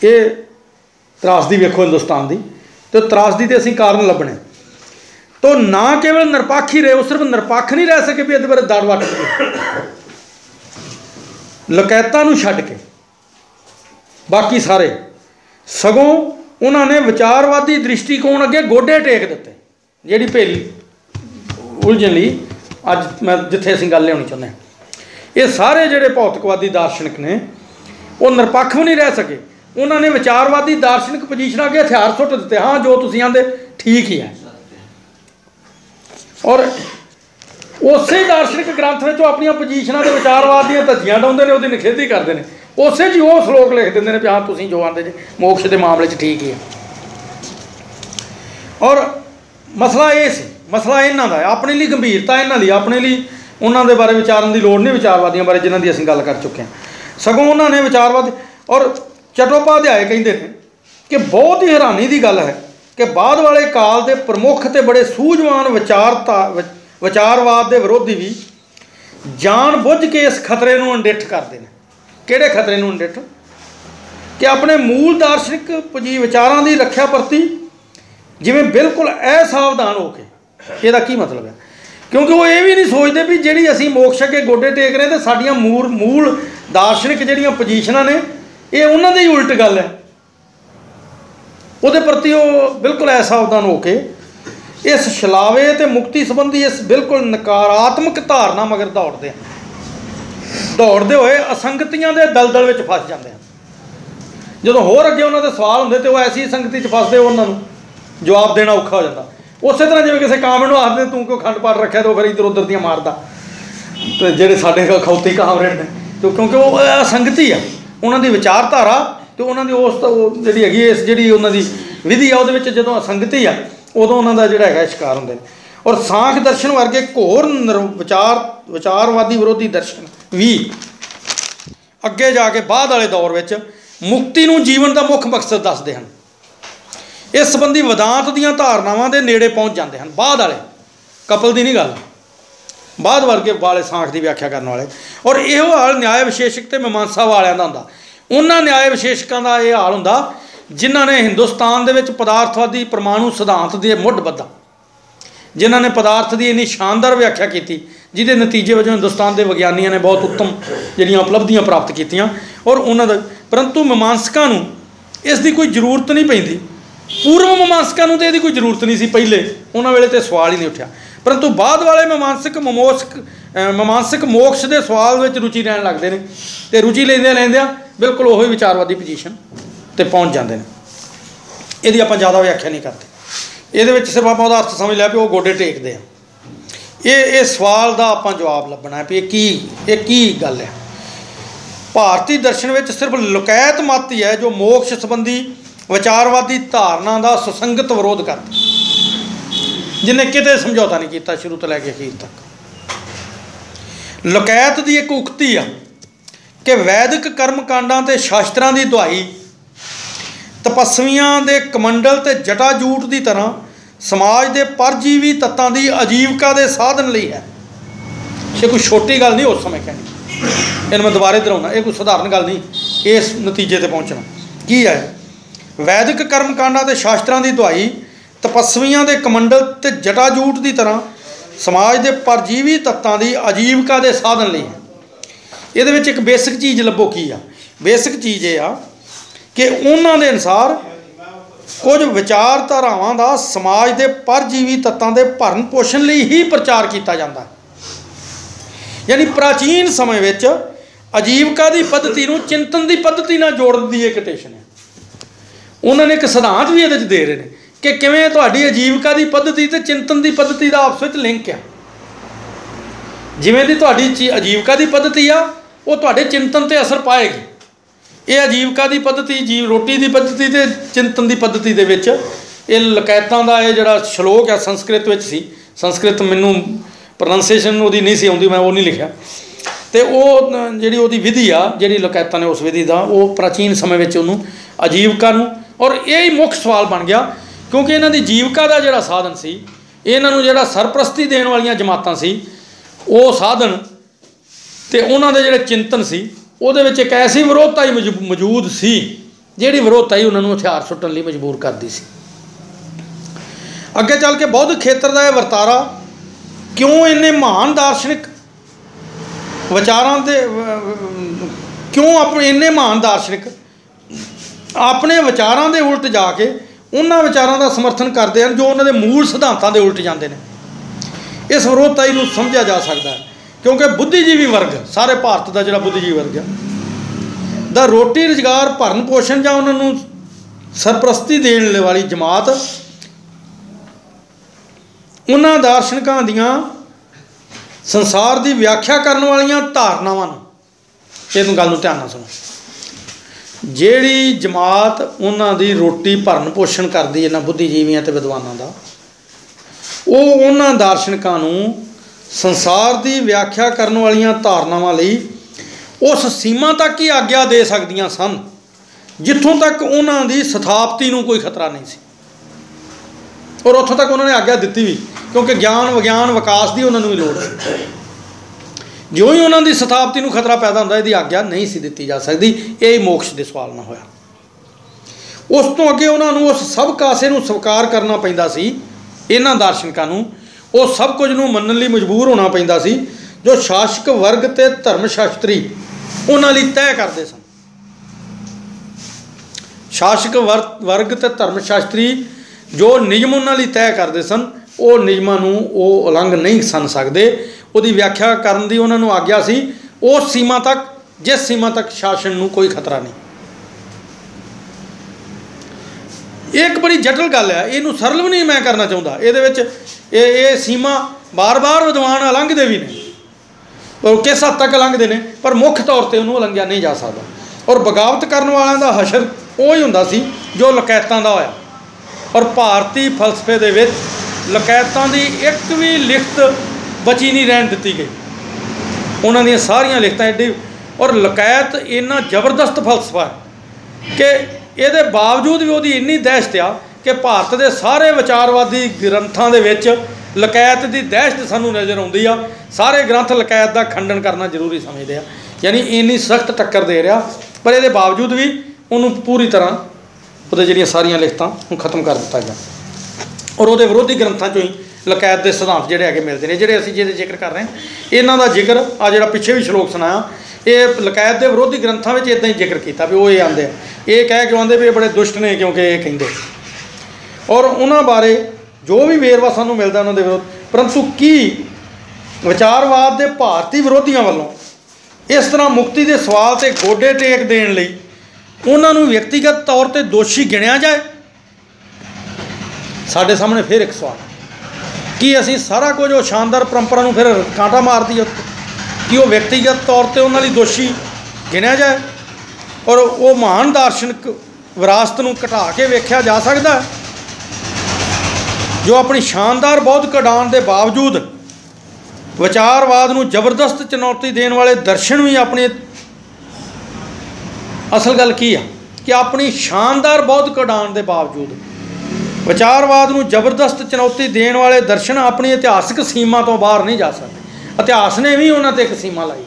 ਇਹ ਤਰਾਸਦੀ ਵੇਖੋ ਹਿੰਦੁਸਤਾਨ ਦੀ ਤੇ ਤਰਾਸਦੀ ਤੇ ਅਸੀਂ ਕਾਰਨ ਲੱਭਣੇ। ਤੋ ਨਾ ਕੇਵਲ ਨਿਰਪੱਖ ਹੀ ਰਹੇ, ਉਹ ਸਿਰਫ ਨਿਰਪੱਖ ਨਹੀਂ ਰਹਿ ਸਕੇ ਵੀ ਇਹਦੇ ਬਾਰੇ ਦੜ ਵੱਟ ਪਈਏ ਲਕੈਤਾਂ ਨੂੰ ਛੱਡ ਕੇ ਬਾਕੀ ਸਾਰੇ, ਸਗੋਂ ਉਹਨਾਂ ਨੇ ਵਿਚਾਰਵਾਦੀ ਦ੍ਰਿਸ਼ਟੀਕੋਣ ਅੱਗੇ ਗੋਡੇ ਟੇਕ ਦਿੱਤੇ, ਜਿਹੜੀ ਭੇਲੀ, ਉਲਝਣ ਲਈ ਅੱਜ ਮੈਂ ਜਿੱਥੇ ਅਸੀਂ ਗੱਲ ਲਿਆਉਣੀ ਚਾਹੁੰਦੇ ਹਾਂ। ਇਹ ਸਾਰੇ ਜਿਹੜੇ ਭੌਤਿਕਵਾਦੀ ਦਾਰਸ਼ਨਿਕ ਨੇ, ਉਹ ਨਿਰਪੱਖ ਵੀ ਨਹੀਂ ਰਹਿ ਸਕੇ ਉਹਨਾਂ ਨੇ ਵਿਚਾਰਵਾਦੀ ਦਾਰਸ਼ਨਿਕ ਪੋਜੀਸ਼ਨਾਂ ਅੱਗੇ ਹਥਿਆਰ ਸੁੱਟ ਦਿੱਤੇ। ਹਾਂ, ਜੋ ਤੁਸੀਂ ਆਂਦੇ, ਠੀਕ ਹੀ ਹੈ। ਔਰ ਉਸੇ ਦਾਰਸ਼ਨਿਕ ਗ੍ਰੰਥ ਵਿੱਚ ਉਹ ਆਪਣੀਆਂ ਪੋਜੀਸ਼ਨਾਂ ਦੇ ਵਿਚਾਰਵਾਦ ਦੀਆਂ ਧੱਜੀਆਂ ਡਾਉਂਦੇ ਨੇ, ਉਹਦੀ ਨਿਖੇਧੀ ਕਰਦੇ ਨੇ। ਉਸੇ 'ਚ ਹੀ ਉਹ ਸ਼ਲੋਕ ਲਿਖ ਦਿੰਦੇ ਨੇ ਵੀ ਹਾਂ, ਤੁਸੀਂ ਜੋ ਆਂਦੇ ਜੇ, ਮੋਕਸ਼ ਦੇ ਮਾਮਲੇ 'ਚ ਠੀਕ ਹੀ ਹੈ। ਔਰ ਮਸਲਾ ਇਹ ਸੀ, ਮਸਲਾ ਇਹਨਾਂ ਦਾ ਆਪਣੇ ਲਈ ਗੰਭੀਰਤਾ ਇਹਨਾਂ ਦੀ ਆਪਣੇ ਲਈ ਉਹਨਾਂ ਦੇ ਬਾਰੇ ਵਿਚਾਰਨ ਦੀ ਲੋੜ ਨਹੀਂ ਵਿਚਾਰਵਾਦੀਆਂ ਬਾਰੇ, ਜਿਨ੍ਹਾਂ ਦੀ ਅਸੀਂ ਗੱਲ ਕਰ ਚੁੱਕੇ ਹਾਂ। ਸਗੋਂ ਉਹਨਾਂ ਨੇ ਵਿਚਾਰਵਾਦ ਔਰ ਚਟੋਪਾਧਿਆਏ ਕਹਿੰਦੇ ਨੇ ਕਿ ਬਹੁਤ ਹੀ ਹੈਰਾਨੀ ਦੀ ਗੱਲ ਹੈ ਕਿ ਬਾਅਦ ਵਾਲੇ ਕਾਲ ਦੇ ਪ੍ਰਮੁੱਖ ਤੇ ਬੜੇ ਸੂਝਵਾਨ ਵਿਚਾਰਤਾ ਵਿਚਾਰਵਾਦ ਦੇ ਵਿਰੋਧੀ ਵੀ ਜਾਣ ਬੁੱਝ ਕੇ ਇਸ ਖਤਰੇ ਨੂੰ ਅਣਡਿੱਠ ਕਰਦੇ ਨੇ। ਕਿਹੜੇ ਖਤਰੇ ਨੂੰ ਅਣਡਿੱਠ ਕਿ ਆਪਣੇ ਮੂਲ ਦਾਰਸ਼ਨਿਕ ਪੁਜੀ ਵਿਚਾਰਾਂ ਦੀ ਰੱਖਿਆ ਪ੍ਰਤੀ ਜਿਵੇਂ ਬਿਲਕੁਲ ਅਸਾਵਧਾਨ ਹੋ ਕੇ। ਇਹਦਾ ਕੀ ਮਤਲਬ ਹੈ? ਕਿਉਂਕਿ ਉਹ ਇਹ ਵੀ ਨਹੀਂ ਸੋਚਦੇ ਵੀ ਜਿਹੜੀ ਅਸੀਂ ਮੋਕਸ਼ ਅੱਗੇ ਗੋਡੇ ਟੇਕ ਰਹੇ ਤੇ ਸਾਡੀਆਂ ਮੂਲ ਮੂਲ ਦਾਰਸ਼ਨਿਕ ਜਿਹੜੀਆਂ ਪੋਜੀਸ਼ਨਾਂ ਨੇ ਇਹ ਉਹਨਾਂ ਦੇ ਹੀ ਉਲਟ ਗੱਲ ਹੈ। ਉਹਦੇ ਪ੍ਰਤੀ ਉਹ ਬਿਲਕੁਲ ਐਸਾਵਧਾਨ ਹੋ ਕੇ ਇਸ ਛਲਾਵੇ ਤੇ ਮੁਕਤੀ ਸੰਬੰਧੀ ਇਸ ਬਿਲਕੁਲ ਨਕਾਰਾਤਮਕ ਧਾਰਨਾ ਮਗਰ ਦੌੜਦੇ ਆ। ਦੌੜਦੇ ਹੋਏ ਅਸੰਗਤੀਆਂ ਦੇ ਦਲਦਲ ਵਿੱਚ ਫਸ ਜਾਂਦੇ ਹਨ ਜਦੋਂ ਹੋਰ ਅੱਗੇ ਉਹਨਾਂ ਦੇ ਸਵਾਲ ਹੁੰਦੇ ਤੇ ਉਹ ਐਸੀ ਸੰਗਤੀ 'ਚ ਫਸਦੇ ਉਹਨਾਂ ਨੂੰ। ਜਵਾਬ ਦੇਣਾ ਔਖਾ ਹੋ ਜਾਂਦਾ। ਉਸੇ ਤਰ੍ਹਾਂ ਜਿਵੇਂ ਕਿਸੇ ਕਾਮੇ ਨੂੰ ਆਖਦੇ, ਤੂੰ ਕਿਉਂ ਖੰਡ ਪਾਠ ਰੱਖਿਆ ਤੇ ਉਹ ਫਿਰ ਇੱਧਰ ਉੱਧਰ ਦੀਆਂ ਮਾਰਦਾ? ਤੇ ਜਿਹੜੇ ਸਾਡੇ ਕੋਲ ਖੌਤੀ ਕਾਮਰੇਡ ਨੇ, ਤੇ ਕਿਉਂਕਿ ਉਹ ਅਸੰਗਤੀ ਆ। ਉਹਨਾਂ ਦੀ ਵਿਚਾਰਧਾਰਾ ਤੇ ਉਹਨਾਂ ਦੀ ਉਸ ਜਿਹੜੀ ਹੈਗੀ ਇਸ ਜਿਹੜੀ ਉਹਨਾਂ ਦੀ ਵਿਧੀ ਆ, ਉਹਦੇ ਵਿੱਚ ਜਦੋਂ ਅਸੰਗਤੀ ਆ, ਉਦੋਂ ਉਹਨਾਂ ਦਾ ਜਿਹੜਾ ਹੈਗਾ ਸ਼ਿਕਾਰ ਹੁੰਦੇ ਨੇ। ਔਰ ਸਾਖ ਦਰਸ਼ਨ ਵਰਗੇ ਘੋਰ ਨਿਰ- ਵਿਚਾਰ, ਵਿਚਾਰਵਾਦੀ ਵਿਰੋਧੀ ਦਰਸ਼ਨ ਵੀ ਅੱਗੇ ਜਾ ਕੇ ਬਾਅਦ ਵਾਲੇ ਦੌਰ ਵਿੱਚ ਮੁਕਤੀ ਨੂੰ ਜੀਵਨ ਦਾ ਮੁੱਖ ਮਕਸਦ ਦੱਸਦੇ ਹਨ। ਇਸ ਸੰਬੰਧੀ ਵਿਦਾਂਤ ਦੀਆਂ ਧਾਰਨਾਵਾਂ ਦੇ ਨੇੜੇ ਪਹੁੰਚ ਜਾਂਦੇ ਹਨ। ਬਾਅਦ ਵਾਲੇ, ਕਪਲ ਦੀ ਨਹੀਂ ਗੱਲ। ਬਾਅਦ ਵਰਗੇ ਵਾਲੇ ਸਾਖ ਦੀ ਵਿਆਖਿਆ ਕਰਨ ਵਾਲੇ। ਔਰ ਇਹੋ ਹਾਲ ਨਿਆਇ ਵਿਸ਼ੇਸ਼ਕ ਤੇ ਮੀਮਾਂਸਾ ਵਾਲਿਆਂ ਦਾ ਹੁੰਦਾ। ਉਹਨਾਂ ਨਿਆਇ ਵਿਸ਼ੇਸ਼ਕਾਂ ਦਾ ਇਹ ਹਾਲ ਹੁੰਦਾ, ਜਿਨ੍ਹਾਂ ਨੇ ਹਿੰਦੁਸਤਾਨ ਦੇ ਵਿੱਚ ਪਦਾਰਥਵਾਦੀ ਪਰਮਾਣੂ ਸਿਧਾਂਤ ਦੇ ਮੁੱਢ ਬੱਧਾ। ਜਿਨ੍ਹਾਂ ਨੇ ਪਦਾਰਥ ਦੀ ਇੰਨੀ ਸ਼ਾਨਦਾਰ ਵਿਆਖਿਆ ਕੀਤੀ, ਜਿਹਦੇ ਨਤੀਜੇ ਵਜੋਂ ਹਿੰਦੁਸਤਾਨ ਦੇ ਵਿਗਿਆਨੀਆਂ ਨੇ ਬਹੁਤ ਉੱਤਮ ਜਿਹੜੀਆਂ ਉਪਲਬਧੀਆਂ ਪ੍ਰਾਪਤ ਕੀਤੀਆਂ। ਔਰ ਉਹਨਾਂ ਦਾ ਪਰੰਤੂ ਮੀਮਾਂਸਕਾਂ ਨੂੰ ਇਸ ਦੀ ਕੋਈ ਜ਼ਰੂਰਤ ਨਹੀਂ ਪੈਂਦੀ। ਪੂਰਵ ਮੀਮਾਂਸਕਾਂ ਨੂੰ ਤੇ ਇਹਦੀ ਕੋਈ ਜ਼ਰੂਰਤ ਨਹੀਂ ਸੀ। ਪਹਿਲੇ ਉਹਨਾਂ ਵੇਲੇ ਤੇ ਸਵਾਲ ਹੀ ਨਹੀਂ ਉੱਠਿਆ। ਪਰੰਤੂ ਬਾਅਦ ਵਾਲੇ ਮੀਮਾਂਸਕ ਮਮੋਸਕ, ਅਹ ਮੋਕਸ਼ ਦੇ ਸਵਾਲ ਵਿੱਚ ਰੁਚੀ ਲੈਣ ਲੱਗਦੇ ਨੇ ਤੇ ਰੁਚੀ ਲੈਂਦੇ ਲੈਂਦਿਆਂ ਬਿਲਕੁਲ ਉਹੀ ਵਿਚਾਰਵਾਦੀ ਪੋਜੀਸ਼ਨ ਤੇ ਪਹੁੰਚ ਜਾਂਦੇ ਨੇ। ਇਹਦੀ ਆਪਾਂ ਜ਼ਿਆਦਾ ਵਿਆਖਿਆ ਨਹੀਂ ਕਰਦੇ। ਇਹਦੇ ਵਿੱਚ ਸਿਰਫ ਆਪਾਂ ਉਹਦਾ ਅਰਥ ਸਮਝ ਲਿਆ ਵੀ ਉਹ ਗੋਡੇ ਟੇਕਦੇ ਆ। ਇਹ ਇਹ ਸਵਾਲ ਦਾ ਆਪਾਂ ਜਵਾਬ ਲੱਭਣਾ ਹੈ ਵੀ ਇਹ ਕੀ ਇਹ ਕੀ ਗੱਲ ਹੈ? ਭਾਰਤੀ ਦਰਸ਼ਨ ਵਿੱਚ ਸਿਰਫ ਲੁਕੈਤ ਮਤ ਹੀ ਹੈ ਜੋ ਮੋਕਸ਼ ਸੰਬੰਧੀ ਵਿਚਾਰਵਾਦੀ ਧਾਰਨਾ ਦਾ ਸੁਸੰਗਤ ਵਿਰੋਧ ਕਰਦੀ। ਜਿਹਨੇ ਕਿਤੇ ਸਮਝੌਤਾ ਨਹੀਂ ਕੀਤਾ ਸ਼ੁਰੂ ਤੋਂ ਲੈ ਕੇ ਅਖੀਰ ਤੱਕ। ਲੁਕੈਤ ਦੀ ਇੱਕ ਉਕਤੀ ਆ ਕਿ ਵੈਦਿਕ ਕਰਮ ਕਾਂਡਾਂ ਤੇ ਸ਼ਾਸਤਰਾਂ ਦੀ ਦੁਹਾਈ, ਤਪਸਵੀਆਂ ਦੇ ਕਮੰਡਲ ਤੇ ਜਟਾਜੂਟ ਦੀ ਤਰ੍ਹਾਂ ਸਮਾਜ ਦੇ ਪਰਜੀਵੀ ਤੱਤਾਂ ਦੀ ਆਜੀਵਕਾ ਦੇ ਸਾਧਨ ਲਈ ਹੈ। ਇਹ ਕੋਈ ਛੋਟੀ ਗੱਲ ਨਹੀਂ ਉਸ ਸਮੇਂ ਕਹਿਣੀ ਇਹਨੂੰ ਮੈਂ ਦੁਬਾਰੇ ਦੁਹਰਾਉਣਾ ਇਹ ਕੋਈ ਸਧਾਰਨ ਗੱਲ ਨਹੀਂ, ਇਸ ਨਤੀਜੇ ਤੇ ਪਹੁੰਚਣਾ। ਕੀ ਹੈ? ਵੈਦਿਕ ਕਰਮ ਕਾਂਡਾਂ ਤੇ ਸ਼ਾਸਤਰਾਂ ਦੀ ਦੁਹਾਈ ਤਪਸਵੀਆਂ ਦੇ ਕਮੰਡਲ ਤੇ ਜਟਾਜੂਟ ਦੀ ਤਰ੍ਹਾਂ ਸਮਾਜ ਦੇ ਪਰਜੀਵੀ ਤੱਤਾਂ ਦੀ ਆਜੀਵਕਾ ਦੇ ਸਾਧਨ ਲਈ ਹੈ। ਇਹਦੇ ਵਿੱਚ ਇੱਕ ਬੇਸਿਕ ਚੀਜ਼ ਲੱਭੋ ਕੀ ਆ? ਬੇਸਿਕ ਚੀਜ਼ ਇਹ ਆ ਕਿ ਉਹਨਾਂ ਦੇ ਅਨੁਸਾਰ ਕੁਝ ਵਿਚਾਰਧਾਰਾਵਾਂ ਦਾ ਸਮਾਜ ਦੇ ਪਰਜੀਵੀ ਤੱਤਾਂ ਦੇ ਭਰਨ ਪੋਸ਼ਣ ਲਈ ਹੀ ਪ੍ਰਚਾਰ ਕੀਤਾ ਜਾਂਦਾ ਹੈ। ਯਾਨੀ ਪ੍ਰਾਚੀਨ ਸਮੇਂ ਵਿੱਚ ਆਜੀਵਕਾ ਦੀ ਪੱਧਤੀ ਨੂੰ ਚਿੰਤਨ ਦੀ ਪੱਧਤੀ ਨਾਲ ਜੋੜਨ ਦੀ ਇਹ ਕਟੇਸ਼ਨ ਹੈ। ਉਹਨਾਂ ਨੇ ਇੱਕ ਸਿਧਾਂਤ ਵੀ ਇਹਦੇ ਵਿੱਚ ਦੇ ਰਹੇ ਨੇ ਕਿ ਕਿਵੇਂ ਤੁਹਾਡੀ ਆਜੀਵਕਾ ਦੀ ਪੱਧਤੀ ਤੇ ਚਿੰਤਨ ਦੀ ਪੱਧਤੀ ਦਾ ਆਪਸ ਵਿੱਚ ਲਿੰਕ ਆ? ਜਿਵੇਂ ਦੀ ਤੁਹਾਡੀ ਚੀ- ਆਜੀਵਕਾ ਦੀ ਪੱਧਤੀ ਆ, ਉਹ ਤੁਹਾਡੇ ਚਿੰਤਨ ਤੇ ਅਸਰ ਪਾਏਗੀ। ਇਹ ਆਜੀਵਕਾ ਦੀ ਪੱਧਤੀ, ਜੀਵ ਰੋਟੀ ਦੀ ਪੱਧਤੀ ਤੇ ਚਿੰਤਨ ਦੀ ਪੱਧਤੀ ਦੇ ਵਿੱਚ, ਇਹ ਲਕੈਤਾਂ ਦਾ ਇਹ ਜਿਹੜਾ ਸ਼ਲੋਕ ਹੈ ਸੰਸਕ੍ਰਿਤ ਵਿੱਚ ਸੀ, ਸੰਸਕ੍ਰਿਤ ਮੈਨੂੰ ਪ੍ਰੋਨੰਸੀਏਸ਼ਨ ਉਹਦੀ ਨਹੀਂ ਸੀ ਆਉਂਦੀ, ਮੈਂ ਉਹ ਨਹੀਂ ਲਿਖਿਆ। ਤੇ ਉਹ, ਜਿਹੜੀ ਉਹਦੀ ਵਿਧੀ ਆ, ਜਿਹੜੀ ਲਕੈਤਾਂ ਨੇ ਉਸ ਵਿਧੀ ਦਾ, ਉਹ ਪ੍ਰਾਚੀਨ ਸਮੇਂ ਵਿੱਚ ਉਹਨੂੰ ਆਜੀਵਕਾ ਨੂੰ, ਔਰ ਇਹ ਹੀ ਮੁੱਖ ਸਵਾਲ ਬਣ ਗਿਆ ਕਿਉਂਕਿ ਇਹਨਾਂ ਦੀ ਜੀਵਿਕਾ ਦਾ ਜਿਹੜਾ ਸਾਧਨ ਸੀ, ਇਹਨਾਂ ਨੂੰ ਜਿਹੜਾ ਸਰਪ੍ਰਸਤੀ ਦੇਣ ਵਾਲੀਆਂ ਜਮਾਤਾਂ ਸੀ, ਉਹ ਸਾਧਨ ਤੇ ਉਹਨਾਂ ਦੇ ਜਿਹੜੇ ਚਿੰਤਨ ਸੀ, ਉਹਦੇ ਵਿੱਚ ਇੱਕ ਐਸੀ ਵਿਰੋਧਤਾ ਹੀ ਮੌਜੂ- ਮੌਜੂਦ ਸੀ, ਜਿਹੜੀ ਵਿਰੋਧਤਾ ਹੀ ਉਹਨਾਂ ਨੂੰ ਹਥਿਆਰ ਸੁੱਟਣ ਲਈ ਮਜਬੂਰ ਕਰਦੀ ਸੀ। ਅੱਗੇ ਚੱਲ ਕੇ ਬੌੱਧ ਖੇਤਰ ਦਾ ਇਹ ਵਰਤਾਰਾ ਕਿਉਂ ਇੰਨੇ ਮਹਾਨ ਦਾਰਸ਼ਨਿਕ ਵਿਚਾਰਾਂ ਦੇ ਕਿਉਂ ਆਪਣੇ ਇੰਨੇ ਮਹਾਨ ਦਾਰਸ਼ਨਿਕ ਆਪਣੇ ਵਿਚਾਰਾਂ ਦੇ ਉਲਟ ਜਾ ਕੇ ਉਹਨਾਂ ਵਿਚਾਰਾਂ ਦਾ ਸਮਰਥਨ ਕਰਦੇ ਹਨ ਜੋ ਉਹਨਾਂ ਦੇ ਮੂਲ ਸਿਧਾਂਤਾਂ ਦੇ ਉਲਟ ਜਾਂਦੇ ਨੇ। ਇਸ ਵਿਰੋਧਤਾਈ ਨੂੰ ਸਮਝਿਆ ਜਾ ਸਕਦਾ ਹੈ, ਕਿਉਂਕਿ ਬੁੱਧੀਜੀਵੀ ਵਰਗ, ਸਾਰੇ ਭਾਰਤ ਦਾ ਜਿਹੜਾ ਬੁੱਧੀਜੀਵੀ ਵਰਗ ਹੈ ਦਾ ਰੋਟੀ ਰੁਜ਼ਗਾਰ, ਭਰਨ ਪੋਸ਼ਣ ਜਾਂ ਉਹਨਾਂ ਨੂੰ ਸਰਪ੍ਰਸਤੀ ਦੇਣ ਵਾਲੀ ਜਮਾਤ, ਉਹਨਾਂ ਦਾਰਸ਼ਨਿਕਾਂ ਦੀਆਂ ਸੰਸਾਰ ਦੀ ਵਿਆਖਿਆ ਕਰਨ ਵਾਲੀਆਂ ਧਾਰਨਾਵਾਂ ਨੂੰ। ਇਹਨੂੰ ਗੱਲ ਨੂੰ ਧਿਆਨ ਨਾਲ ਸੁਣੋ। ਜਿਹੜੀ ਜਮਾਤ ਉਹਨਾਂ ਦੀ ਰੋਟੀ ਭਰਨ ਪੋਸ਼ਣ ਕਰਦੀ ਇਹਨਾਂ ਬੁੱਧੀਜੀਵੀਆਂ ਤੇ ਵਿਦਵਾਨਾਂ ਦਾ, ਉਹ ਉਹਨਾਂ ਦਾਰਸ਼ਨਿਕਾਂ ਨੂੰ ਸੰਸਾਰ ਦੀ ਵਿਆਖਿਆ ਕਰਨ ਵਾਲੀਆਂ ਧਾਰਨਾਵਾਂ ਲਈ ਉਸ ਸੀਮਾ ਤੱਕ ਹੀ ਆਗਿਆ ਦੇ ਸਕਦੀਆਂ ਸਨ, ਜਿੱਥੋਂ ਤੱਕ ਉਹਨਾਂ ਦੀ ਸਥਾਪਤੀ ਨੂੰ ਕੋਈ ਖਤਰਾ ਨਹੀਂ ਸੀ। ਔਰ ਉੱਥੋਂ ਤੱਕ ਉਹਨਾਂ ਨੇ ਆਗਿਆ ਦਿੱਤੀ ਵੀ, ਕਿਉਂਕਿ ਗਿਆਨ, ਵਿਗਿਆਨ, ਵਿਕਾਸ ਦੀ ਉਹਨਾਂ ਨੂੰ ਵੀ ਲੋੜ ਸੀ। ਜਿਉਂ ਹੀ ਉਹਨਾਂ ਦੀ ਸਥਾਪਤੀ ਨੂੰ ਖਤਰਾ ਪੈਦਾ ਹੁੰਦਾ, ਇਹਦੀ ਆਗਿਆ ਨਹੀਂ ਸੀ ਦਿੱਤੀ ਜਾ ਸਕਦੀ, ਇਹ ਮੋਕਸ਼ ਦੇ ਸਵਾਲ ਨਾ ਹੋਇਆ। ਉਸ ਤੋਂ ਅੱਗੇ ਉਹਨਾਂ ਨੂੰ ਉਸ ਸਭ ਕਾਸੇ ਨੂੰ ਸਵੀਕਾਰ ਕਰਨਾ ਪੈਂਦਾ ਸੀ, ਇਹਨਾਂ ਦਾਰਸ਼ਨਿਕਾਂ ਨੂੰ। ਉਹ ਸਭ ਕੁਝ ਨੂੰ ਮੰਨਣ ਲਈ ਮਜਬੂਰ ਹੋਣਾ ਪੈਂਦਾ ਸੀ, ਜੋ ਸ਼ਾਸਕ ਵਰਗ ਤੇ ਧਰਮ ਸ਼ਾਸਤਰੀ ਉਹਨਾਂ ਲਈ ਤੈਅ ਕਰਦੇ ਸਨ। ਸ਼ਾਸਕ ਵਰ- ਵਰਗ ਤੇ ਧਰਮ ਸ਼ਾਸਤਰੀ ਜੋ ਨਿਯਮ ਉਹਨਾਂ ਲਈ ਤੈਅ ਕਰਦੇ ਸਨ, ਉਹ ਨਿਯਮਾਂ ਨੂੰ ਉਹ ਉਲੰਘ ਨਹੀਂ ਸਨ ਸਕਦੇ। ਉਹਦੀ ਵਿਆਖਿਆ ਕਰਨ ਦੀ ਉਹਨਾਂ ਨੂੰ ਆਗਿਆ ਸੀ, ਉਸ ਸੀਮਾ ਤੱਕ, ਜਿਸ ਸੀਮਾ ਤੱਕ ਸ਼ਾਸਨ ਨੂੰ ਕੋਈ ਖਤਰਾ ਨਹੀਂ। ਇਹ ਇੱਕ ਬੜੀ ਜਟਲ ਗੱਲ ਹੈ, ਇਹਨੂੰ ਸਰਲ ਵੀ ਨਹੀਂ ਮੈਂ ਕਰਨਾ ਚਾਹੁੰਦਾ। ਇਹਦੇ ਵਿੱਚ ਇਹ ਇਹ ਸੀਮਾ ਬਾਰ-ਬਾਰ ਵਿਦਵਾਨ ਉਲੰਘਦੇ ਵੀ ਨੇ। ਉਹ ਕਿਸ ਹੱਦ ਤੱਕ ਲੰਘਦੇ ਨੇ, ਪਰ ਮੁੱਖ ਤੌਰ ਤੇ ਉਹਨੂੰ ਉਲੰਘਿਆ ਨਹੀਂ ਜਾ ਸਕਦਾ। ਔਰ ਬਗਾਵਤ ਕਰਨ ਵਾਲਿਆਂ ਦਾ ਹਸ਼ਰ ਉਹ ਹੀ ਹੁੰਦਾ ਸੀ, ਜੋ ਲਕੈਤਾਂ ਦਾ ਹੋਇਆ। ਔਰ ਭਾਰਤੀ ਫਲਸਫੇ ਦੇ ਵਿੱਚ ਲਕੈਤਾਂ ਦੀ ਇੱਕ ਵੀ ਲਿਖਤ ਬਚੀ ਨਹੀਂ ਰਹਿਣ ਦਿੱਤੀ ਗਈ। ਉਹਨਾਂ ਦੀਆਂ ਸਾਰੀਆਂ ਲਿਖਤਾਂ ਐਡੀ ਔਰ ਲਕੈਤ ਇੰਨਾ ਜ਼ਬਰਦਸਤ ਫਲਸਫਾ ਕਿ ਇਹਦੇ ਬਾਵਜੂਦ ਵੀ ਉਹਦੀ ਇੰਨੀ ਦਹਿਸ਼ਤ ਆ ਕਿ ਭਾਰਤ ਦੇ ਸਾਰੇ ਵਿਚਾਰਵਾਦੀ ਗ੍ਰੰਥਾਂ ਦੇ ਵਿੱਚ ਲਕੈਤ ਦੀ ਦਹਿਸ਼ਤ ਸਾਨੂੰ ਨਜ਼ਰ ਆਉਂਦੀ ਆ। ਸਾਰੇ ਗ੍ਰੰਥ ਲਕੈਤ ਦਾ ਖੰਡਨ ਕਰਨਾ ਜ਼ਰੂਰੀ ਸਮਝਦੇ ਆ। ਯਾਨੀ ਇੰਨੀ ਸਖਤ ਟੱਕਰ ਦੇ ਰਿਹਾ। ਪਰ ਇਹਦੇ ਬਾਵਜੂਦ ਵੀ ਉਹਨੂੰ ਪੂਰੀ ਤਰ੍ਹਾਂ ਉਹਦੇ ਜਿਹੜੀਆਂ ਸਾਰੀਆਂ ਲਿਖਤਾਂ ਨੂੰ ਖਤਮ ਕਰ ਦਿੱਤਾ ਗਿਆ। ਔਰ ਉਹਦੇ ਵਿਰੋਧੀ ਗ੍ਰੰਥਾਂ ਚੋਂ ਹੀ ਲਕੈਤ ਦੇ ਸਿਧਾਂਤ ਜਿਹੜੇ ਹੈਗੇ ਮਿਲਦੇ ਨੇ, ਜਿਹੜੇ ਅਸੀਂ ਜਿਹਦੇ ਜ਼ਿਕਰ ਕਰ ਰਹੇ ਹਾਂ। ਇਹਨਾਂ ਦਾ ਜ਼ਿਕਰ ਆ ਜਿਹੜਾ ਪਿੱਛੇ ਵੀ ਸ਼ਲੋਕ ਸੁਣਾਇਆ, ਇਹ ਲਕੈਤ ਦੇ ਵਿਰੋਧੀ ਗ੍ਰੰਥਾਂ ਵਿੱਚ ਇਦਾਂ ਹੀ ਜ਼ਿਕਰ ਕੀਤਾ ਵੀ ਉਹ ਇਹ ਆਂਦੇ ਆ। ਇਹ ਕਹਿ ਕੇ ਆਉਂਦੇ ਵੀ ਇਹ ਬੜੇ ਦੁਸ਼ਟ ਨੇ ਕਿਉਂਕਿ ਇਹ ਕਹਿੰਦੇ। ਔਰ ਉਹਨਾਂ ਬਾਰੇ ਜੋ ਵੀ ਵੇਰਵਾ ਸਾਨੂੰ ਮਿਲਦਾ ਉਹਨਾਂ ਦੇ ਵਿਰੋਧ, ਪਰੰਤੂ ਕੀ ਵਿਚਾਰਵਾਦ ਦੇ ਭਾਰਤੀ ਵਿਰੋਧੀਆਂ ਵੱਲੋਂ ਇਸ ਤਰ੍ਹਾਂ ਮੁਕਤੀ ਦੇ ਸਵਾਲ ਤੇ ਗੋਡੇ ਟੇਕ ਦੇਣ ਲਈ ਉਹਨਾਂ ਨੂੰ ਵਿਅਕਤੀਗਤ ਤੌਰ ਤੇ ਦੋਸ਼ੀ ਗਿਣਿਆ ਜਾਏ? ਸਾਡੇ ਸਾਹਮਣੇ ਫਿਰ ਇੱਕ ਸਵਾਲ। ਕੀ ਅਸੀਂ ਸਾਰਾ ਕੁਝ ਉਹ ਸ਼ਾਨਦਾਰ ਪਰੰਪਰਾ ਨੂੰ ਫਿਰ ਕਾਂਟਾ ਮਾਰਦੀ ਹੈ? ਉੱਤੇ ਕਿ ਉਹ ਵਿਅਕਤੀਗਤ ਤੌਰ ਤੇ ਉਹਨਾਂ ਲਈ ਦੋਸ਼ੀ ਗਿਣਿਆ ਜਾਏ? ਔਰ ਉਹ ਮਹਾਨ ਦਾਰਸ਼ਨਿਕ ਵਿਰਾਸਤ ਨੂੰ ਘਟਾ ਕੇ ਵੇਖਿਆ ਜਾ ਸਕਦਾ ਜੋ ਆਪਣੀ ਸ਼ਾਨਦਾਰ ਬੌਧ ਕਡਾਨ ਦੇ ਬਾਵਜੂਦ ਵਿਚਾਰਵਾਦ ਨੂੰ ਜ਼ਬਰਦਸਤ ਚੁਣੌਤੀ ਦੇਣ ਵਾਲੇ ਦਰਸ਼ਨ ਵੀ ਆਪਣੇ ਅਸਲ ਗੱਲ ਕੀ ਆ? ਕਿ ਆਪਣੀ ਸ਼ਾਨਦਾਰ ਬੌਧ ਕਡਾਨ ਦੇ ਬਾਵਜੂਦ ਵਿਚਾਰਵਾਦ ਨੂੰ ਜ਼ਬਰਦਸਤ ਚੁਣੌਤੀ ਦੇਣ ਵਾਲੇ ਦਰਸ਼ਨ ਆਪਣੀ ਇਤਿਹਾਸਕ ਸੀਮਾ ਤੋਂ ਬਾਹਰ ਨਹੀਂ ਜਾ ਸਕਦੇ। ਇਤਿਹਾਸ ਨੇ ਵੀ ਉਹਨਾਂ ਤੇ ਇੱਕ ਸੀਮਾ ਲਾਈ।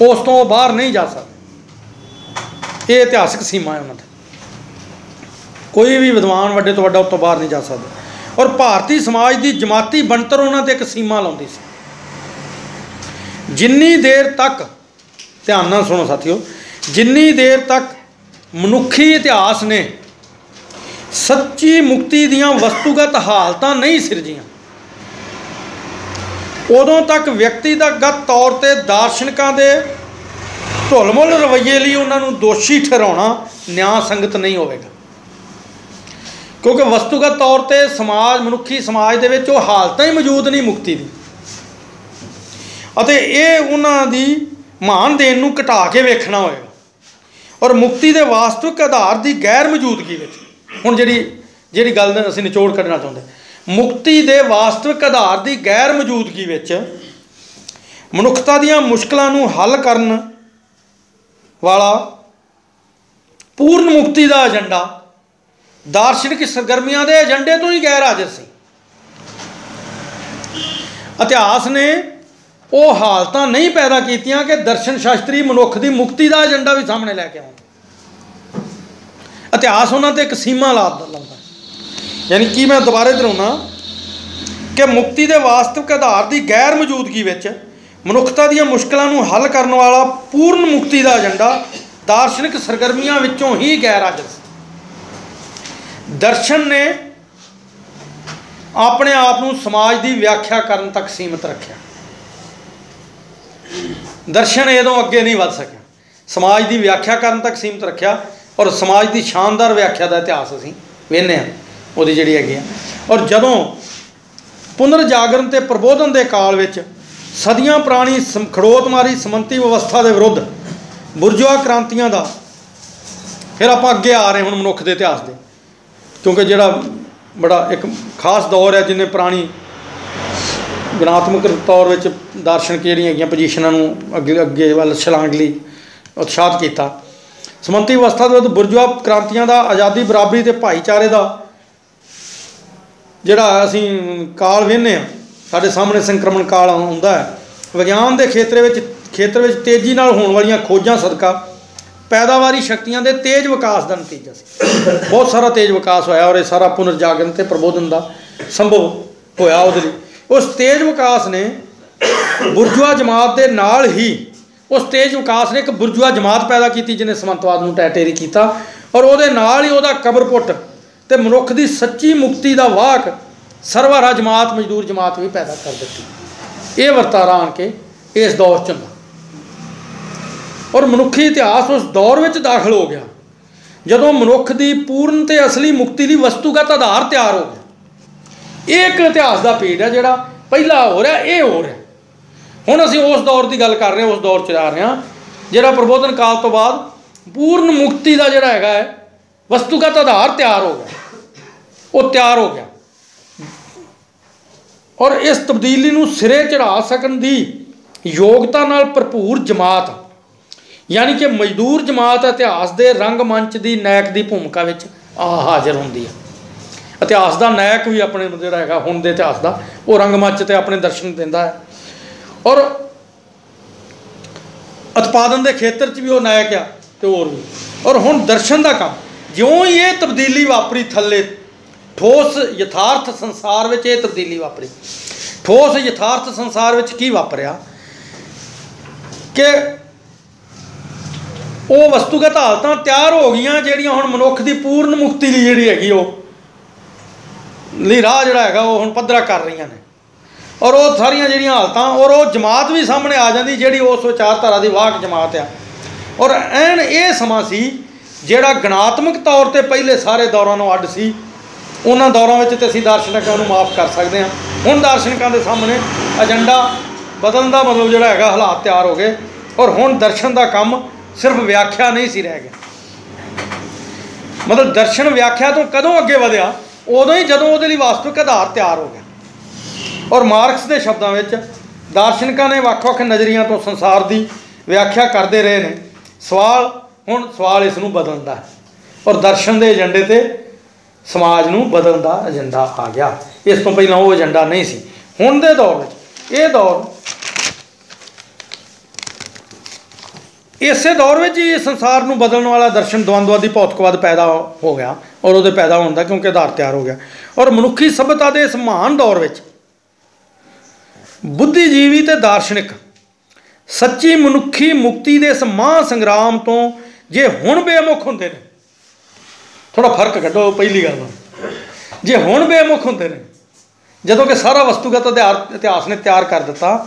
ਉਸ ਤੋਂ ਬਾਹਰ ਨਹੀਂ ਜਾ ਸਕਦੇ। ਇਹ ਇਤਿਹਾਸਕ ਸੀਮਾ ਹੈ ਉਹਨਾਂ 'ਤੇ। ਕੋਈ ਵੀ ਵਿਦਵਾਨ ਵੱਡੇ ਤੋਂ ਵੱਡਾ ਉਸ ਤੋਂ ਬਾਹਰ ਨਹੀਂ ਜਾ ਸਕਦਾ। ਔਰ ਭਾਰਤੀ ਸਮਾਜ ਦੀ ਜਮਾਤੀ ਬਣਤਰ ਉਹਨਾਂ ਤੇ ਇੱਕ ਸੀਮਾ ਲਾਉਂਦੀ ਸੀ। ਜਿੰਨੀ ਦੇਰ ਤੱਕ, ਧਿਆਨ ਨਾਲ ਸੁਣੋ ਸਾਥੀਓ, ਜਿੰਨੀ ਦੇਰ ਤੱਕ ਮਨੁੱਖੀ ਇਤਿਹਾਸ ਨੇ ਸੱਚੀ ਮੁਕਤੀ ਦੀਆਂ ਵਸਤੂਗਤ ਹਾਲਤਾਂ ਨਹੀਂ ਸਿਰਜੀਆਂ। ਉਦੋਂ ਤੱਕ ਵਿਅਕਤੀ ਦਾ ਗਤ ਤੌਰ ਤੇ ਦਾਰਸ਼ਨਿਕਾਂ ਦੇ ਢੁਲਮੁਲ ਰਵੱਈਏ ਲਈ ਉਹਨਾਂ ਨੂੰ ਦੋਸ਼ੀ ਠਹਿਰਾਉਣਾ ਨਿਆਂ ਸੰਗਤ ਨਹੀਂ ਹੋਵੇਗਾ। ਕਿਉਂਕਿ ਵਸਤੂਗਤ ਤੌਰ ਤੇ ਸਮਾਜ, ਮਨੁੱਖੀ ਸਮਾਜ ਦੇ ਵਿੱਚ ਉਹ ਹਾਲਤਾਂ ਹੀ ਮੌਜੂਦ ਨਹੀਂ ਮੁਕਤੀ ਦੀ। ਅਤੇ ਇਹ ਉਹਨਾਂ ਦੀ ਮਾਨ ਦੇਣ ਨੂੰ ਘਟਾ ਕੇ ਵੇਖਣਾ ਹੋਏਗਾ। ਔਰ ਮੁਕਤੀ ਦੇ ਵਾਸਤਵਿਕ ਆਧਾਰ ਦੀ ਗੈਰ ਮੌਜੂਦਗੀ ਵਿੱਚ ਹੁਣ ਜਿਹੜੀ ਜਿਹੜੀ ਗੱਲ ਅਸੀਂ ਨਿਚੋੜ ਕੱਢਣਾ ਚਾਹੁੰਦੇ ਮੁਕਤੀ ਦੇ ਵਾਸਤਵਿਕ ਆਧਾਰ ਦੀ ਗੈਰ ਮੌਜੂਦਗੀ ਵਿੱਚ ਮਨੁੱਖਤਾ ਦੀਆਂ ਮੁਸ਼ਕਲਾਂ ਨੂੰ ਹੱਲ ਕਰਨ ਵਾਲਾ ਪੂਰਨ ਮੁਕਤੀ ਦਾ ਏਜੰਡਾ, ਦਾਰਸ਼ਨਿਕ ਸਰਗਰਮੀਆਂ ਦੇ ਏਜੰਡੇ ਤੋਂ ਹੀ ਗੈਰ ਹਾਜ਼ਰ ਸੀ। ਇਤਿਹਾਸ ਨੇ ਉਹ ਹਾਲਤਾਂ ਨਹੀਂ ਪੈਦਾ ਕੀਤੀਆਂ ਕਿ ਦਰਸ਼ਨ ਸ਼ਾਸਤਰੀ ਮਨੁੱਖ ਦੀ ਮੁਕਤੀ ਦਾ ਏਜੰਡਾ ਵੀ ਸਾਹਮਣੇ ਲੈ ਕੇ ਆਉਣ। ਇਤਿਹਾਸ ਉਹਨਾਂ ਤੇ ਇੱਕ ਸੀਮਾ ਲਾ ਲਾਉਂਦਾ ਯਾਨੀ ਕਿ ਮੈਂ ਦੁਬਾਰੇ ਦਰਾਉਣਾ ਕਿ ਮੁਕਤੀ ਦੇ ਵਾਸਤਵਿਕ ਆਧਾਰ ਦੀ ਗੈਰ ਮੌਜੂਦਗੀ ਵਿੱਚ ਮਨੁੱਖਤਾ ਦੀਆਂ ਮੁਸ਼ਕਲਾਂ ਨੂੰ ਹੱਲ ਕਰਨ ਵਾਲਾ ਪੂਰਨ ਮੁਕਤੀ ਦਾ ਏਜੰਡਾ ਦਾਰਸ਼ਨਿਕ ਸਰਗਰਮੀਆਂ ਵਿੱਚੋਂ ਹੀ ਗੈਰ ਹਾਜ਼ਰ ਸੀ। ਦਰਸ਼ਨ ਨੇ ਆਪਣੇ ਆਪ ਨੂੰ ਸਮਾਜ ਦੀ ਵਿਆਖਿਆ ਕਰਨ ਤੱਕ ਸੀਮਿਤ ਰੱਖਿਆ। ਦਰਸ਼ਨ ਇਹਦੋਂ ਅੱਗੇ ਨਹੀਂ ਵੱਧ ਸਕਿਆ। ਸਮਾਜ ਦੀ ਵਿਆਖਿਆ ਕਰਨ ਤੱਕ ਸੀਮਿਤ ਰੱਖਿਆ। ਔਰ ਸਮਾਜ ਦੀ ਸ਼ਾਨਦਾਰ ਵਿਆਖਿਆ ਦਾ ਇਤਿਹਾਸ ਅਸੀਂ ਵੇਖਦੇ ਹਾਂ, ਉਹਦੀ ਜਿਹੜੀ ਹੈਗੀ ਆ। ਔਰ ਜਦੋਂ ਪੁਨਰ ਜਾਗਰਣ ਤੇ ਪ੍ਰਬੋਧਨ ਦੇ ਕਾਲ ਵਿੱਚ ਸਦੀਆਂ ਪੁਰਾਣੀ ਖੜੋਤਮਾਰੀ ਖੜੋਤ ਸਮੰਤੀ ਵਿਵਸਥਾ ਦੇ ਵਿਰੁੱਧ ਬੁਰਜਵਾ ਕ੍ਰਾਂਤੀਆਂ ਦਾ ਫਿਰ ਆਪਾਂ ਅੱਗੇ ਆ ਰਹੇ ਹੁਣ ਮਨੁੱਖ ਦੇ ਇਤਿਹਾਸ ਦੇ। ਕਿਉਂਕਿ ਜਿਹੜਾ ਬੜਾ ਇੱਕ ਖਾਸ ਦੌਰ ਹੈ ਜਿਨੇ ਪੁਰਾਣੀ ਗੁਣਾਤਮਕ ਤੌਰ ਵਿੱਚ ਦਾਰਸ਼ਨਿਕ ਜਿਹੜੀਆਂ ਹੈਗੀਆਂ, ਪੋਜੀਸ਼ਨਾਂ ਨੂੰ ਅੱਗੇ ਅੱਗੇ ਵੱਲ ਛਲਾਂਗ ਲਈ ਉਤਸ਼ਾਹਤ ਕੀਤਾ। ਸਮੰਤੀ ਅਵਸਥਾ ਦੇ ਵਿੱਚ ਬੁਰਜੂਆ ਕ੍ਰਾਂਤੀਆਂ ਦਾ ਆਜ਼ਾਦੀ ਬਰਾਬਰੀ ਤੇ ਭਾਈਚਾਰੇ ਦਾ ਜਿਹੜਾ ਅਸੀਂ ਕਾਲ ਵੇਖਦੇ ਆ ਸਾਡੇ ਸਾਹਮਣੇ ਸੰਕਰਮਣ ਕਾਲ ਆਉਂਦਾ ਹੈ। ਵਿਗਿਆਨ ਦੇ ਖੇਤਰ ਵਿੱਚ ਖੇਤਰ ਵਿੱਚ ਤੇਜ਼ੀ ਨਾਲ ਹੋਣ ਵਾਲੀਆਂ ਖੋਜਾਂ ਸਦਕਾ ਪੈਦਾਵਾਰੀ ਸ਼ਕਤੀਆਂ ਦੇ ਤੇਜ਼ ਵਿਕਾਸ ਦਾ ਨਤੀਜਾ ਸੀ। ਬਹੁਤ ਸਾਰਾ ਤੇਜ਼ ਵਿਕਾਸ ਹੋਇਆ ਔਰ ਇਹ ਸਾਰਾ ਪੁਨਰਜਾਗਰਨ ਤੇ ਪ੍ਰਬੋਧਨ ਦਾ ਸੰਭਵ ਹੋਇਆ ਉਹਦੇ ਲਈ। ਉਸ ਤੇਜ਼ ਵਿਕਾਸ ਨੇ ਬੁਰਜੂਆ ਜਮਾਤ ਦੇ ਨਾਲ ਹੀ ਉਸ ਤੇਜ਼ ਵਿਕਾਸ ਨੇ ਇੱਕ ਬੁਰਜੂਆ ਜਮਾਤ ਪੈਦਾ ਕੀਤੀ ਜਿਹਨੇ ਸਮੰਤਵਾਦ ਨੂੰ ਟੈਟੇਰੀ ਕੀਤਾ ਔਰ ਉਹਦੇ ਨਾਲ ਹੀ ਉਹਦਾ ਕਬਰ ਪੁੱਟ ਤੇ ਮਨੁੱਖ ਦੀ ਸੱਚੀ ਮੁਕਤੀ ਦਾ ਵਾਹਕ ਸਰਵਰਾ ਜਮਾਤ, ਮਜ਼ਦੂਰ ਜਮਾਤ ਵੀ ਪੈਦਾ ਕਰ ਦਿੱਤੀ। ਇਹ ਵਰਤਾਰਾ ਆਣ ਕੇ ਇਸ ਦੌਰ ਚ ਹੁੰਦਾ। ਔਰ ਮਨੁੱਖੀ ਇਤਿਹਾਸ ਉਸ ਦੌਰ ਵਿੱਚ ਦਾਖਲ ਹੋ ਗਿਆ, ਜਦੋਂ ਮਨੁੱਖ ਦੀ ਪੂਰਨ ਤੇ ਅਸਲੀ ਮੁਕਤੀ ਲਈ ਵਸਤੂਗਤ ਆਧਾਰ ਤਿਆਰ ਹੋ ਗਿਆ। ਇਹ ਇੱਕ ਇਤਿਹਾਸ ਦਾ ਪੇਜ ਹੈ ਜਿਹੜਾ ਪਹਿਲਾ ਹੋ ਰਿਹਾ, ਇਹ ਹੋ ਰਿਹਾ। ਹੁਣ ਅਸੀਂ ਉਸ ਦੌਰ ਦੀ ਗੱਲ ਕਰ ਰਹੇ ਹਾਂ, ਉਸ ਦੌਰ 'ਚ ਆ ਰਹੇ ਹਾਂ, ਜਿਹੜਾ ਪ੍ਰਬੋਧਨ ਕਾਲ ਤੋਂ ਬਾਅਦ ਪੂਰਨ ਮੁਕਤੀ ਦਾ ਜਿਹੜਾ ਹੈਗਾ ਹੈ, ਵਸਤੂਗਤ ਆਧਾਰ ਤਿਆਰ ਹੋ ਗਿਆ। ਉਹ ਤਿਆਰ ਹੋ ਗਿਆ। ਔਰ ਇਸ ਤਬਦੀਲੀ ਨੂੰ ਸਿਰੇ ਚੜਾ ਸਕਣ ਦੀ ਯੋਗਤਾ ਨਾਲ ਭਰਪੂਰ ਜਮਾਤ, ਯਾਨੀ ਕਿ ਮਜ਼ਦੂਰ ਜਮਾਤ ਇਤਿਹਾਸ ਦੇ ਰੰਗਮੰਚ ਦੀ ਨਾਇਕ ਦੀ ਭੂਮਿਕਾ ਵਿੱਚ ਆ ਹਾਜ਼ਰ ਹੁੰਦੀ ਹੈ। ਇਤਿਹਾਸ ਦਾ ਨਾਇਕ ਵੀ ਆਪਣੇ ਜਿਹੜਾ ਹੈਗਾ, ਹੁਣ ਦੇ ਇਤਿਹਾਸ ਦਾ, ਉਹ ਰੰਗਮੰਚ ਤੇ ਆਪਣੇ ਦਰਸ਼ਨ ਦਿੰਦਾ ਹੈ। ਔਰ ਉਤਪਾਦਨ ਦੇ ਖੇਤਰ 'ਚ ਵੀ ਉਹ ਨਾਇਕ ਆ ਤੇ ਹੋਰ ਵੀ। ਔਰ ਹੁਣ ਦਰਸ਼ਨ ਦਾ ਕੰਮ, ਜਿਉਂ ਹੀ ਇਹ ਤਬਦੀਲੀ ਵਾਪਰੀ ਥੱਲੇ, ਠੋਸ ਯਥਾਰਥ ਸੰਸਾਰ ਵਿੱਚ ਇਹ ਤਬਦੀਲੀ ਵਾਪਰੀ। ਠੋਸ ਯਥਾਰਥ ਸੰਸਾਰ ਵਿੱਚ ਕੀ ਵਾਪਰਿਆ? ਕਿ ਉਹ ਵਸਤੂਗਤ ਹਾਲਤਾਂ ਤਿਆਰ ਹੋ ਗਈਆਂ ਜਿਹੜੀਆਂ ਹੁਣ ਮਨੁੱਖ ਦੀ ਪੂਰਨ ਮੁਕਤੀ ਲਈ ਜਿਹੜੀ ਹੈਗੀ ਉਹ, ਲਈ ਰਾਹ ਜਿਹੜਾ ਹੈਗਾ ਉਹ ਹੁਣ ਪੱਧਰਾ ਕਰ ਰਹੀਆਂ ਨੇ। ਔਰ ਉਹ ਸਾਰੀਆਂ ਜਿਹੜੀਆਂ ਹਾਲਤਾਂ, ਔਰ ਉਹ ਜਮਾਤ ਵੀ ਸਾਹਮਣੇ ਆ ਜਾਂਦੀ ਜਿਹੜੀ ਉਸ ਵਿਚਾਰਧਾਰਾ ਦੀ ਵਾਕ ਜਮਾਤ ਆ। ਔਰ ਐਨ ਇਹ ਸਮਾਂ ਸੀ ਜਿਹੜਾ ਗਣਾਤਮਕ ਤੌਰ ਤੇ ਪਹਿਲੇ ਸਾਰੇ ਦੌਰਾਂ ਨੂੰ ਅੱਡ ਸੀ। ਉਹਨਾਂ ਦੌਰਾਂ ਵਿੱਚ ਤੇ ਅਸੀਂ ਦਾਰਸ਼ਨਿਕਾਂ ਨੂੰ ਮਾਫ ਕਰ ਸਕਦੇ ਹਾਂ। ਹੁਣ ਦਾਰਸ਼ਨਿਕਾਂ ਦੇ ਸਾਹਮਣੇ ਏਜੰਡਾ ਬਦਲਣ ਦਾ ਮਤਲਬ ਜਿਹੜਾ ਹੈਗਾ ਹਾਲਾਤ ਤਿਆਰ ਹੋ ਗਏ। ਔਰ ਹੁਣ ਦਰਸ਼ਨ ਦਾ ਕੰਮ ਸਿਰਫ ਵਿਆਖਿਆ ਨਹੀਂ ਸੀ ਰਹਿ ਗਿਆ। ਮਤਲਬ ਦਰਸ਼ਨ ਵਿਆਖਿਆ ਤੋਂ ਕਦੋਂ ਅੱਗੇ ਵਧਿਆ, ਉਦੋਂ ਹੀ ਜਦੋਂ ਉਹਦੇ ਲਈ ਵਾਸਤਵਿਕ ਆਧਾਰ ਤਿਆਰ ਹੋ ਗਿਆ। ਔਰ ਮਾਰਕਸ ਦੇ ਸ਼ਬਦਾਂ ਵਿੱਚ ਦਾਰਸ਼ਨਿਕਾਂ ਨੇ ਵੱਖ-ਵੱਖ ਨਜ਼ਰੀਆਂ ਤੋਂ ਸੰਸਾਰ ਦੀ ਵਿਆਖਿਆ ਕਰਦੇ ਰਹੇ ਨੇ। ਸਵਾਲ ਹੁਣ ਸਵਾਲ ਇਸ ਨੂੰ ਬਦਲਣ ਦਾ ਔਰ ਦਰਸ਼ਨ ਦੇ ਏਜੰਡੇ ਤੇ ਸਮਾਜ ਨੂੰ ਬਦਲਣ ਦਾ ਏਜੰਡਾ ਆ ਗਿਆ। ਇਸ ਤੋਂ ਪਹਿਲਾਂ ਉਹ ਏਜੰਡਾ ਨਹੀਂ ਸੀ। ਹੁਣ ਦੇ ਦੌਰ ਵਿੱਚ ਇਹ ਦੌਰ ਇਸੇ ਦੌਰ ਵਿੱਚ ਹੀ ਸੰਸਾਰ ਨੂੰ ਬਦਲਣ ਵਾਲਾ ਦਰਸ਼ਨ ਦਵੰਦਵਾਦੀ ਭੌਤਿਕਵਾਦ ਪੈਦਾ ਹੋ ਗਿਆ ਔਰ ਉਹਦੇ ਪੈਦਾ ਹੋਣ ਦਾ ਕਿਉਂਕਿ ਆਧਾਰ ਤਿਆਰ ਹੋ ਗਿਆ। ਔਰ ਮਨੁੱਖੀ ਸਭਿਅਤਾ ਦੇ ਇਸ ਮਹਾਨ ਦੌਰ ਵਿੱਚ ਬੁੱਧੀਜੀਵੀ ਤੇ ਦਾਰਸ਼ਨਿਕ, ਸੱਚੀ ਮਨੁੱਖੀ ਮੁਕਤੀ ਦੇ ਇਸ ਮਹਾਂ ਸੰਗਰਾਮ ਤੋਂ ਜੇ ਹੁਣ ਬੇਮੁਖ ਹੁੰਦੇ ਨੇ ਥੋੜਾ ਫ਼ਰਕ ਕੱਢੋ ਪਹਿਲੀ ਗੱਲ ਜੇ ਹੁਣ ਬੇਮੁਖ ਹੁੰਦੇ ਨੇ, ਜਦੋਂ ਕਿ ਸਾਰਾ ਵਸਤੂਗਤ ਆਧਾਰ ਇਤਿਹਾਸ ਨੇ ਤਿਆਰ ਕਰ ਦਿੱਤਾ,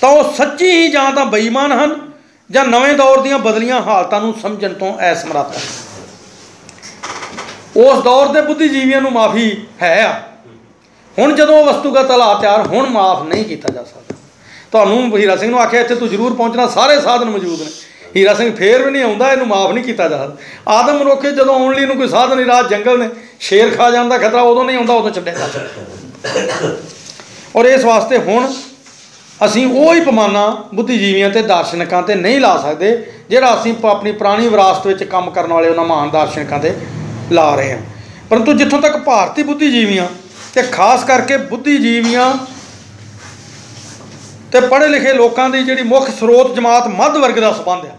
ਤਾਂ ਉਹ ਸੱਚੀ ਹੀ ਜਾਂ ਤਾਂ ਬੇਈਮਾਨ ਹਨ ਜਾਂ ਨਵੇਂ ਦੌਰ ਦੀਆਂ ਬਦਲੀਆਂ ਹਾਲਤਾਂ ਨੂੰ ਸਮਝਣ ਤੋਂ ਅਸਮਰੱਥ ਹਨ। ਉਸ ਦੌਰ ਦੇ ਬੁੱਧੀਜੀਵੀਆਂ ਨੂੰ ਮਾਫੀ ਹੈ ਆ। ਹੁਣ ਜਦੋਂ ਉਹ ਵਸਤੂਗਤ ਹਾਲਾਤ ਤਿਆਰ ਹੁਣ ਮਾਫ ਨਹੀਂ ਕੀਤਾ ਜਾ ਸਕਦਾ। ਤੁਹਾਨੂੰ ਹੀਰਾ ਸਿੰਘ ਨੂੰ ਆਖਿਆ, ਇੱਥੇ ਤੂੰ ਜ਼ਰੂਰ ਪਹੁੰਚਣਾ, ਸਾਰੇ ਸਾਧਨ ਮੌਜੂਦ ਨੇ। ਹੀਰਾ ਸਿੰਘ ਫੇਰ ਵੀ ਨਹੀਂ ਆਉਂਦਾ, ਇਹਨੂੰ ਮਾਫ ਨਹੀਂ ਕੀਤਾ ਜਾ ਸਕਦਾ। ਆਦਮ ਮਨੁੱਖੇ ਜਦੋਂ ਆਉਣ ਲਈ ਇਹਨੂੰ ਕੋਈ ਸਾਧਨ ਨਹੀਂ, ਰਾਤ ਜੰਗਲ ਨੇ, ਸ਼ੇਰ ਖਾ ਜਾਣ ਦਾ ਖਤਰਾ ਉਦੋਂ ਨਹੀਂ ਆਉਂਦਾ, ਉਦੋਂ ਛੱਡਿਆ ਜਾ ਸਕਦਾ। ਔਰ ਇਸ ਵਾਸਤੇ ਹੁਣ ਅਸੀਂ ਉਹ ਹੀ ਪਮਾਨਾ ਬੁੱਧੀਜੀਵੀਆਂ ਤੇ ਦਾਰਸ਼ਨਿਕਾਂ ਤੇ ਨਹੀਂ ਲਾ ਸਕਦੇ, ਜਿਹੜਾ ਅਸੀਂ ਆਪਣੀ ਪੁਰਾਣੀ ਵਿਰਾਸਤ ਵਿੱਚ ਕੰਮ ਕਰਨ ਵਾਲੇ ਉਹਨਾਂ ਮਹਾਨ ਦਾਰਸ਼ਨਿਕਾਂ ਤੇ ਲਾ ਰਹੇ ਹਾਂ। ਪਰੰਤੂ ਜਿੱਥੋਂ ਤੱਕ ਭਾਰਤੀ ਬੁੱਧੀਜੀਵੀਆਂ ਤੇ ਖਾਸ ਕਰਕੇ ਬੁੱਧੀਜੀਵੀਆਂ ਤੇ ਪੜ੍ਹੇ ਲਿਖੇ ਲੋਕਾਂ ਦੀ ਜਿਹੜੀ ਮੁੱਖ ਸਰੋਤ ਜਮਾਤ ਮੱਧ ਵਰਗ ਦਾ ਸੰਬੰਧ ਹੈ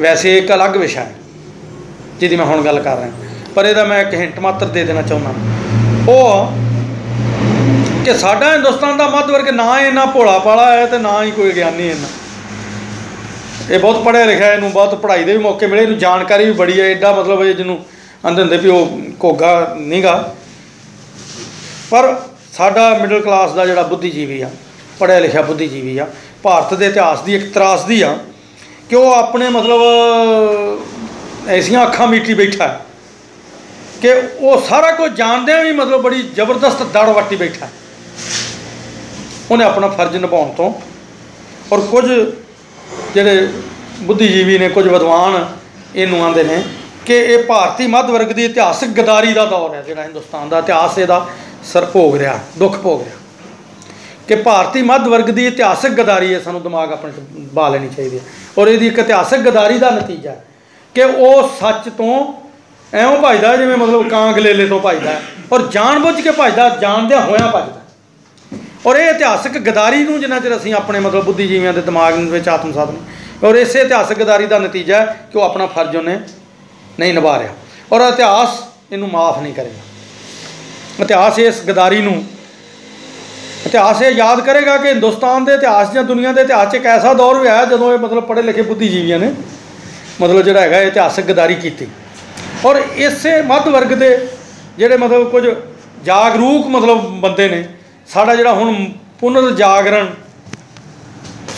ਵੈਸੇ ਇੱਕ ਅਲੱਗ ਵਿਸ਼ਾ ਹੈ, ਜਿਹਦੀ ਮੈਂ ਹੁਣ ਗੱਲ ਕਰ ਰਿਹਾ। ਪਰ ਇਹਦਾ ਮੈਂ ਇੱਕ ਹਿੰਟ ਮਾਤਰ ਦੇ ਦੇਣਾ ਚਾਹੁੰਦਾ ਉਹ ਕਿ ਸਾਡਾ ਹਿੰਦੁਸਤਾਨ ਦਾ ਮੱਧ ਵਰਗ ਨਾ ਇੰਨਾ ਭੋਲਾ ਪਾਲਾ ਹੈ ਤੇ ਨਾ ਹੀ ਕੋਈ ਗਿਆਨੀ ਇੰਨਾ। ਇਹ ਬਹੁਤ ਪੜ੍ਹਿਆ ਲਿਖਿਆ, ਇਹਨੂੰ ਬਹੁਤ ਪੜ੍ਹਾਈ ਦੇ ਵੀ ਮੌਕੇ ਮਿਲੇ, ਇਹਨੂੰ ਜਾਣਕਾਰੀ ਵੀ ਬੜੀ ਹੈ। ਐਡਾ ਮਤਲਬ ਇਹ ਜਿਹਨੂੰ ਆਂਦੇ ਹੁੰਦੇ ਵੀ ਉਹ ਘੋਗਾ ਨਹੀਂਗਾ ਪਰ ਸਾਡਾ ਮਿਡਲ ਕਲਾਸ ਦਾ ਜਿਹੜਾ ਬੁੱਧੀਜੀਵੀ ਆ, ਪੜ੍ਹਿਆ ਲਿਖਿਆ ਬੁੱਧੀਜੀਵੀ ਆ, ਭਾਰਤ ਦੇ ਇਤਿਹਾਸ ਦੀ ਇੱਕ ਤਰਾਸਦੀ ਆ ਕਿ ਉਹ ਆਪਣੇ ਮਤਲਬ ਐਸੀਆਂ ਅੱਖਾਂ ਮੀਟੀ ਬੈਠਾ ਕਿ ਉਹ ਸਾਰਾ ਕੁਝ ਜਾਣਦਿਆਂ ਵੀ ਮਤਲਬ ਬੜੀ ਜ਼ਬਰਦਸਤ ਦੜ ਵੱਟੀ ਬੈਠਾ ਉਹਨੇ ਆਪਣਾ ਫਰਜ਼ ਨਿਭਾਉਣ ਤੋਂ ਔਰ ਕੁਝ ਜਿਹੜੇ ਬੁੱਧੀਜੀਵੀ ਨੇ, ਕੁਝ ਵਿਦਵਾਨ ਇਹਨੂੰ ਆਂਦੇ ਨੇ ਕਿ ਇਹ ਭਾਰਤੀ ਮੱਧ ਵਰਗ ਦੀ ਇਤਿਹਾਸਕ ਗਦਾਰੀ ਦਾ ਦੌਰ ਹੈ ਜਿਹੜਾ ਹਿੰਦੁਸਤਾਨ ਦਾ ਇਤਿਹਾਸ ਇਹਦਾ। ਸਰ ਭੋਗ ਰਿਹਾ, ਦੁੱਖ ਭੋਗ ਰਿਹਾ। ਕਿ ਭਾਰਤੀ ਮੱਧ ਵਰਗ ਦੀ ਇਤਿਹਾਸਕ ਗਦਾਰੀ ਹੈ, ਸਾਨੂੰ ਦਿਮਾਗ ਆਪਣੇ 'ਚ ਬਾ ਲੈਣੀ ਚਾਹੀਦੀ ਹੈ। ਔਰ ਇਹਦੀ ਇੱਕ ਇਤਿਹਾਸਕ ਗਦਾਰੀ ਦਾ ਨਤੀਜਾ ਹੈ ਕਿ ਉਹ ਸੱਚ ਤੋਂ ਐਵੇਂ ਭਜਦਾ ਜਿਵੇਂ ਮਤਲਬ ਕਾਂ ਗਲੇਲੇ ਤੋਂ ਭਜਦਾ ਹੈ। ਔਰ ਜਾਣਬੁੱਝ ਕੇ ਭਜਦਾ, ਜਾਣਦਿਆਂ ਹੋਇਆਂ ਭਜਦਾ ਔਰ ਇਹ ਇਤਿਹਾਸਕ ਗਦਾਰੀ ਨੂੰ ਜਿੰਨਾ ਚਿਰ ਅਸੀਂ ਆਪਣੇ ਮਤਲਬ ਬੁੱਧੀਜੀਵੀਆਂ ਦੇ ਦਿਮਾਗ ਵਿੱਚ ਆਤਮਸਾਤ ਨਹੀਂ ਔਰ ਇਸੇ ਇਤਿਹਾਸਕ ਗਦਾਰੀ ਦਾ ਨਤੀਜਾ ਹੈ ਕਿ ਉਹ ਆਪਣਾ ਫਰਜ਼ ਉਹਨੇ ਨਹੀਂ ਨਿਭਾ ਰਿਹਾ। ਔਰ ਇਤਿਹਾਸ ਇਹਨੂੰ ਮਾਫ ਨਹੀਂ ਕਰੇਗਾ। ਇਤਿਹਾਸ ਇਸ ਗਦਾਰੀ ਨੂੰ। ਇਤਿਹਾਸ ਇਹ ਯਾਦ ਕਰੇਗਾ ਕਿ ਹਿੰਦੁਸਤਾਨ ਦੇ ਇਤਿਹਾਸ ਜਾਂ ਦੁਨੀਆ ਦੇ ਇਤਿਹਾਸ 'ਚ ਇੱਕ ਐਸਾ ਦੌਰ ਵੀ ਆਇਆ ਜਦੋਂ ਇਹ ਮਤਲਬ ਪੜ੍ਹੇ ਲਿਖੇ ਬੁੱਧੀਜੀਵੀਆਂ ਨੇ ਮਤਲਬ ਜਿਹੜਾ ਹੈਗਾ ਇਤਿਹਾਸਕ ਗਦਾਰੀ ਕੀਤੀ। ਔਰ ਇਸੇ ਮੱਧ ਵਰਗ ਦੇ ਜਿਹੜੇ ਮਤਲਬ ਕੁਝ ਜਾਗਰੂਕ ਮਤਲਬ ਬੰਦੇ ਨੇ, ਸਾਡਾ ਜਿਹੜਾ ਹੁਣ ਪੁਨਰ ਜਾਗਰਣ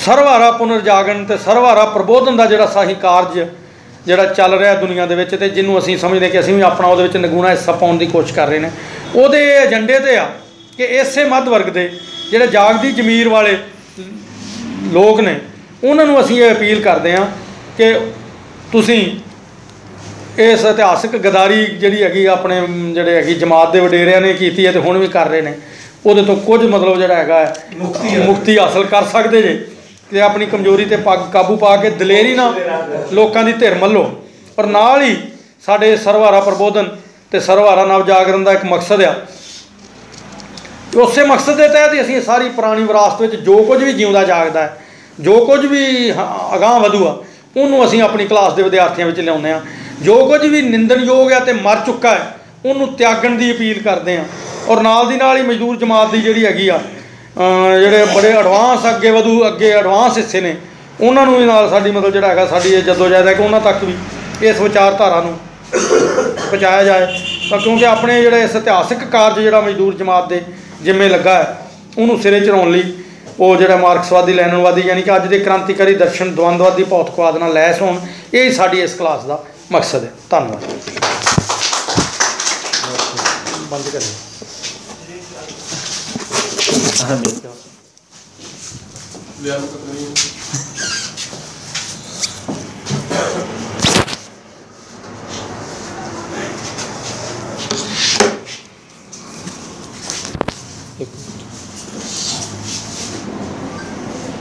ਸਰਵਾਰਾ ਪੁਨਰ ਜਾਗਣ ਤੇ ਸਰਵਾਰਾ ਪ੍ਰਬੋਧਨ ਦਾ ਜਿਹੜਾ ਸਾਹੀ ਕਾਰਜ ਜਿਹੜਾ ਚੱਲ ਰਿਹਾ ਦੁਨੀਆ ਦੇ ਵਿੱਚ ਤੇ ਜਿਹਨੂੰ ਅਸੀਂ ਸਮਝਦੇ ਕਿ ਅਸੀਂ ਵੀ ਆਪਣਾ ਉਹਦੇ ਵਿੱਚ ਨਗੂਣਾ ਹਿੱਸਾ ਪਾਉਣ ਦੀ ਕੋਸ਼ਿਸ਼ ਕਰ ਰਹੇ ਨੇ। ਉਹਦੇ ਏਜੰਡੇ ਤੇ ਆ ਕਿ ਇਸੇ ਮੱਧ ਵਰਗ ਦੇ ਜਿਹੜੇ ਜਾਗਦੀ ਜ਼ਮੀਰ ਵਾਲੇ ਲੋਕ ਨੇ ਉਹਨਾਂ ਨੂੰ ਅਸੀਂ ਇਹ ਅਪੀਲ ਕਰਦੇ ਹਾਂ ਕਿ ਤੁਸੀਂ ਇਸ ਇਤਿਹਾਸਕ ਗਦਾਰੀ ਜਿਹੜੀ ਹੈਗੀ ਆਪਣੇ ਜਿਹੜੇ ਹੈਗੀ ਜਮਾਤ ਦੇ ਵਡੇਰਿਆਂ ਨੇ ਕੀਤੀ ਹੈ ਤੇ ਹੁਣ ਵੀ ਕਰ ਰਹੇ ਨੇ ਉਹਦੇ ਤੋਂ ਕੁਝ ਮਤਲਬ ਜਿਹੜਾ ਹੈਗਾ ਹੈ, ਮੁਕਤੀ ਹਾਸਲ ਕਰ ਸਕਦੇ ਜੇ। ਤੇ ਆਪਣੀ ਕਮਜ਼ੋਰੀ ਤੇ ਪੱਗ ਕਾਬੂ ਪਾ ਕੇ ਦਲੇਰੀ ਨਾਲ ਲੋਕਾਂ ਦੀ ਧਿਰ ਮੱਲੋ। ਪਰ ਨਾਲ ਹੀ ਸਾਡੇ ਸਰਵਾਰਾ ਪ੍ਰਬੋਧਨ ਤੇ ਸਰਵਾਰਾ ਨਵ ਜਾਗਰਣ ਦਾ ਇੱਕ ਮਕਸਦ ਆ। ਉਸੇ ਮਕਸਦ ਦੇ ਤਹਿਤ ਹੀ ਅਸੀਂ ਸਾਰੀ ਪੁਰਾਣੀ ਵਿਰਾਸਤ ਵਿੱਚ ਜੋ ਕੁਝ ਵੀ ਜਿਉਂਦਾ ਜਾਗਦਾ ਹੈ ਜੋ ਕੁਝ ਵੀ ਅਗਾਂਹ ਵਧੂ ਆ ਉਹਨੂੰ ਅਸੀਂ ਆਪਣੀ ਕਲਾਸ ਦੇ ਵਿਦਿਆਰਥੀਆਂ ਵਿੱਚ ਲਿਆਉਂਦੇ ਆ ਜੋ ਕੁਝ ਵੀ ਨਿੰਦਣਯੋਗ ਹੈ ਤੇ ਮਰ ਚੁੱਕਾ ਹੈ ਉਹਨੂੰ ਤਿਆਗਣ ਦੀ ਅਪੀਲ ਕਰਦੇ ਆ ਔਰ ਨਾਲ ਦੀ ਨਾਲ ਹੀ ਮਜ਼ਦੂਰ ਜਮਾਤ ਦੀ ਜਿਹੜੀ ਹੈਗੀ ਆ ਜਿਹੜੇ ਬੜੇ ਐਡਵਾਂਸ ਅੱਗੇ ਵਧੂ, ਅੱਗੇ ਐਡਵਾਂਸ ਹਿੱਸੇ ਨੇ, ਉਹਨਾਂ ਨੂੰ ਵੀ ਨਾਲ ਸਾਡੀ ਮਤਲਬ ਜਿਹੜਾ ਹੈਗਾ ਸਾਡੀ ਇਹ ਜਦੋਂ ਜਾਇਦਾ ਕਿ ਉਹਨਾਂ ਤੱਕ ਵੀ ਇਸ ਵਿਚਾਰਧਾਰਾ ਨੂੰ ਪਹੁੰਚਾਇਆ ਜਾਏ। ਤਾਂ ਕਿਉਂਕਿ ਆਪਣੇ ਜਿਹੜੇ ਇਸ ਇਤਿਹਾਸਕ ਕਾਰਜ ਜਿਹੜਾ ਮਜ਼ਦੂਰ ਜਮਾਤ ਦੇ ਜਿੰਮੇ ਲੱਗਾ ਹੈ, ਉਹਨੂੰ ਸਿਰੇ ਚੜਾਉਣ ਲਈ ਉਹ ਜਿਹੜਾ ਮਾਰਕਸਵਾਦੀ, ਲੈਨਨਵਾਦੀ ਯਾਨੀ ਕਿ ਅੱਜ ਦੇ ਕ੍ਰਾਂਤੀਕਾਰੀ ਦਰਸ਼ਨ ਦਵੰਦਵਾਦੀ ਭੌਤਿਕਵਾਦ ਨਾਲ ਲੈਸ ਹੋਣ, ਇਹ ਸਾਡੀ ਇਸ ਕਲਾਸ ਦਾ ਮਕਸਦ ਹੈ। ਧੰਨਵਾਦ। ਬੰਦ ਕਰੀਏ। ਇੱਕ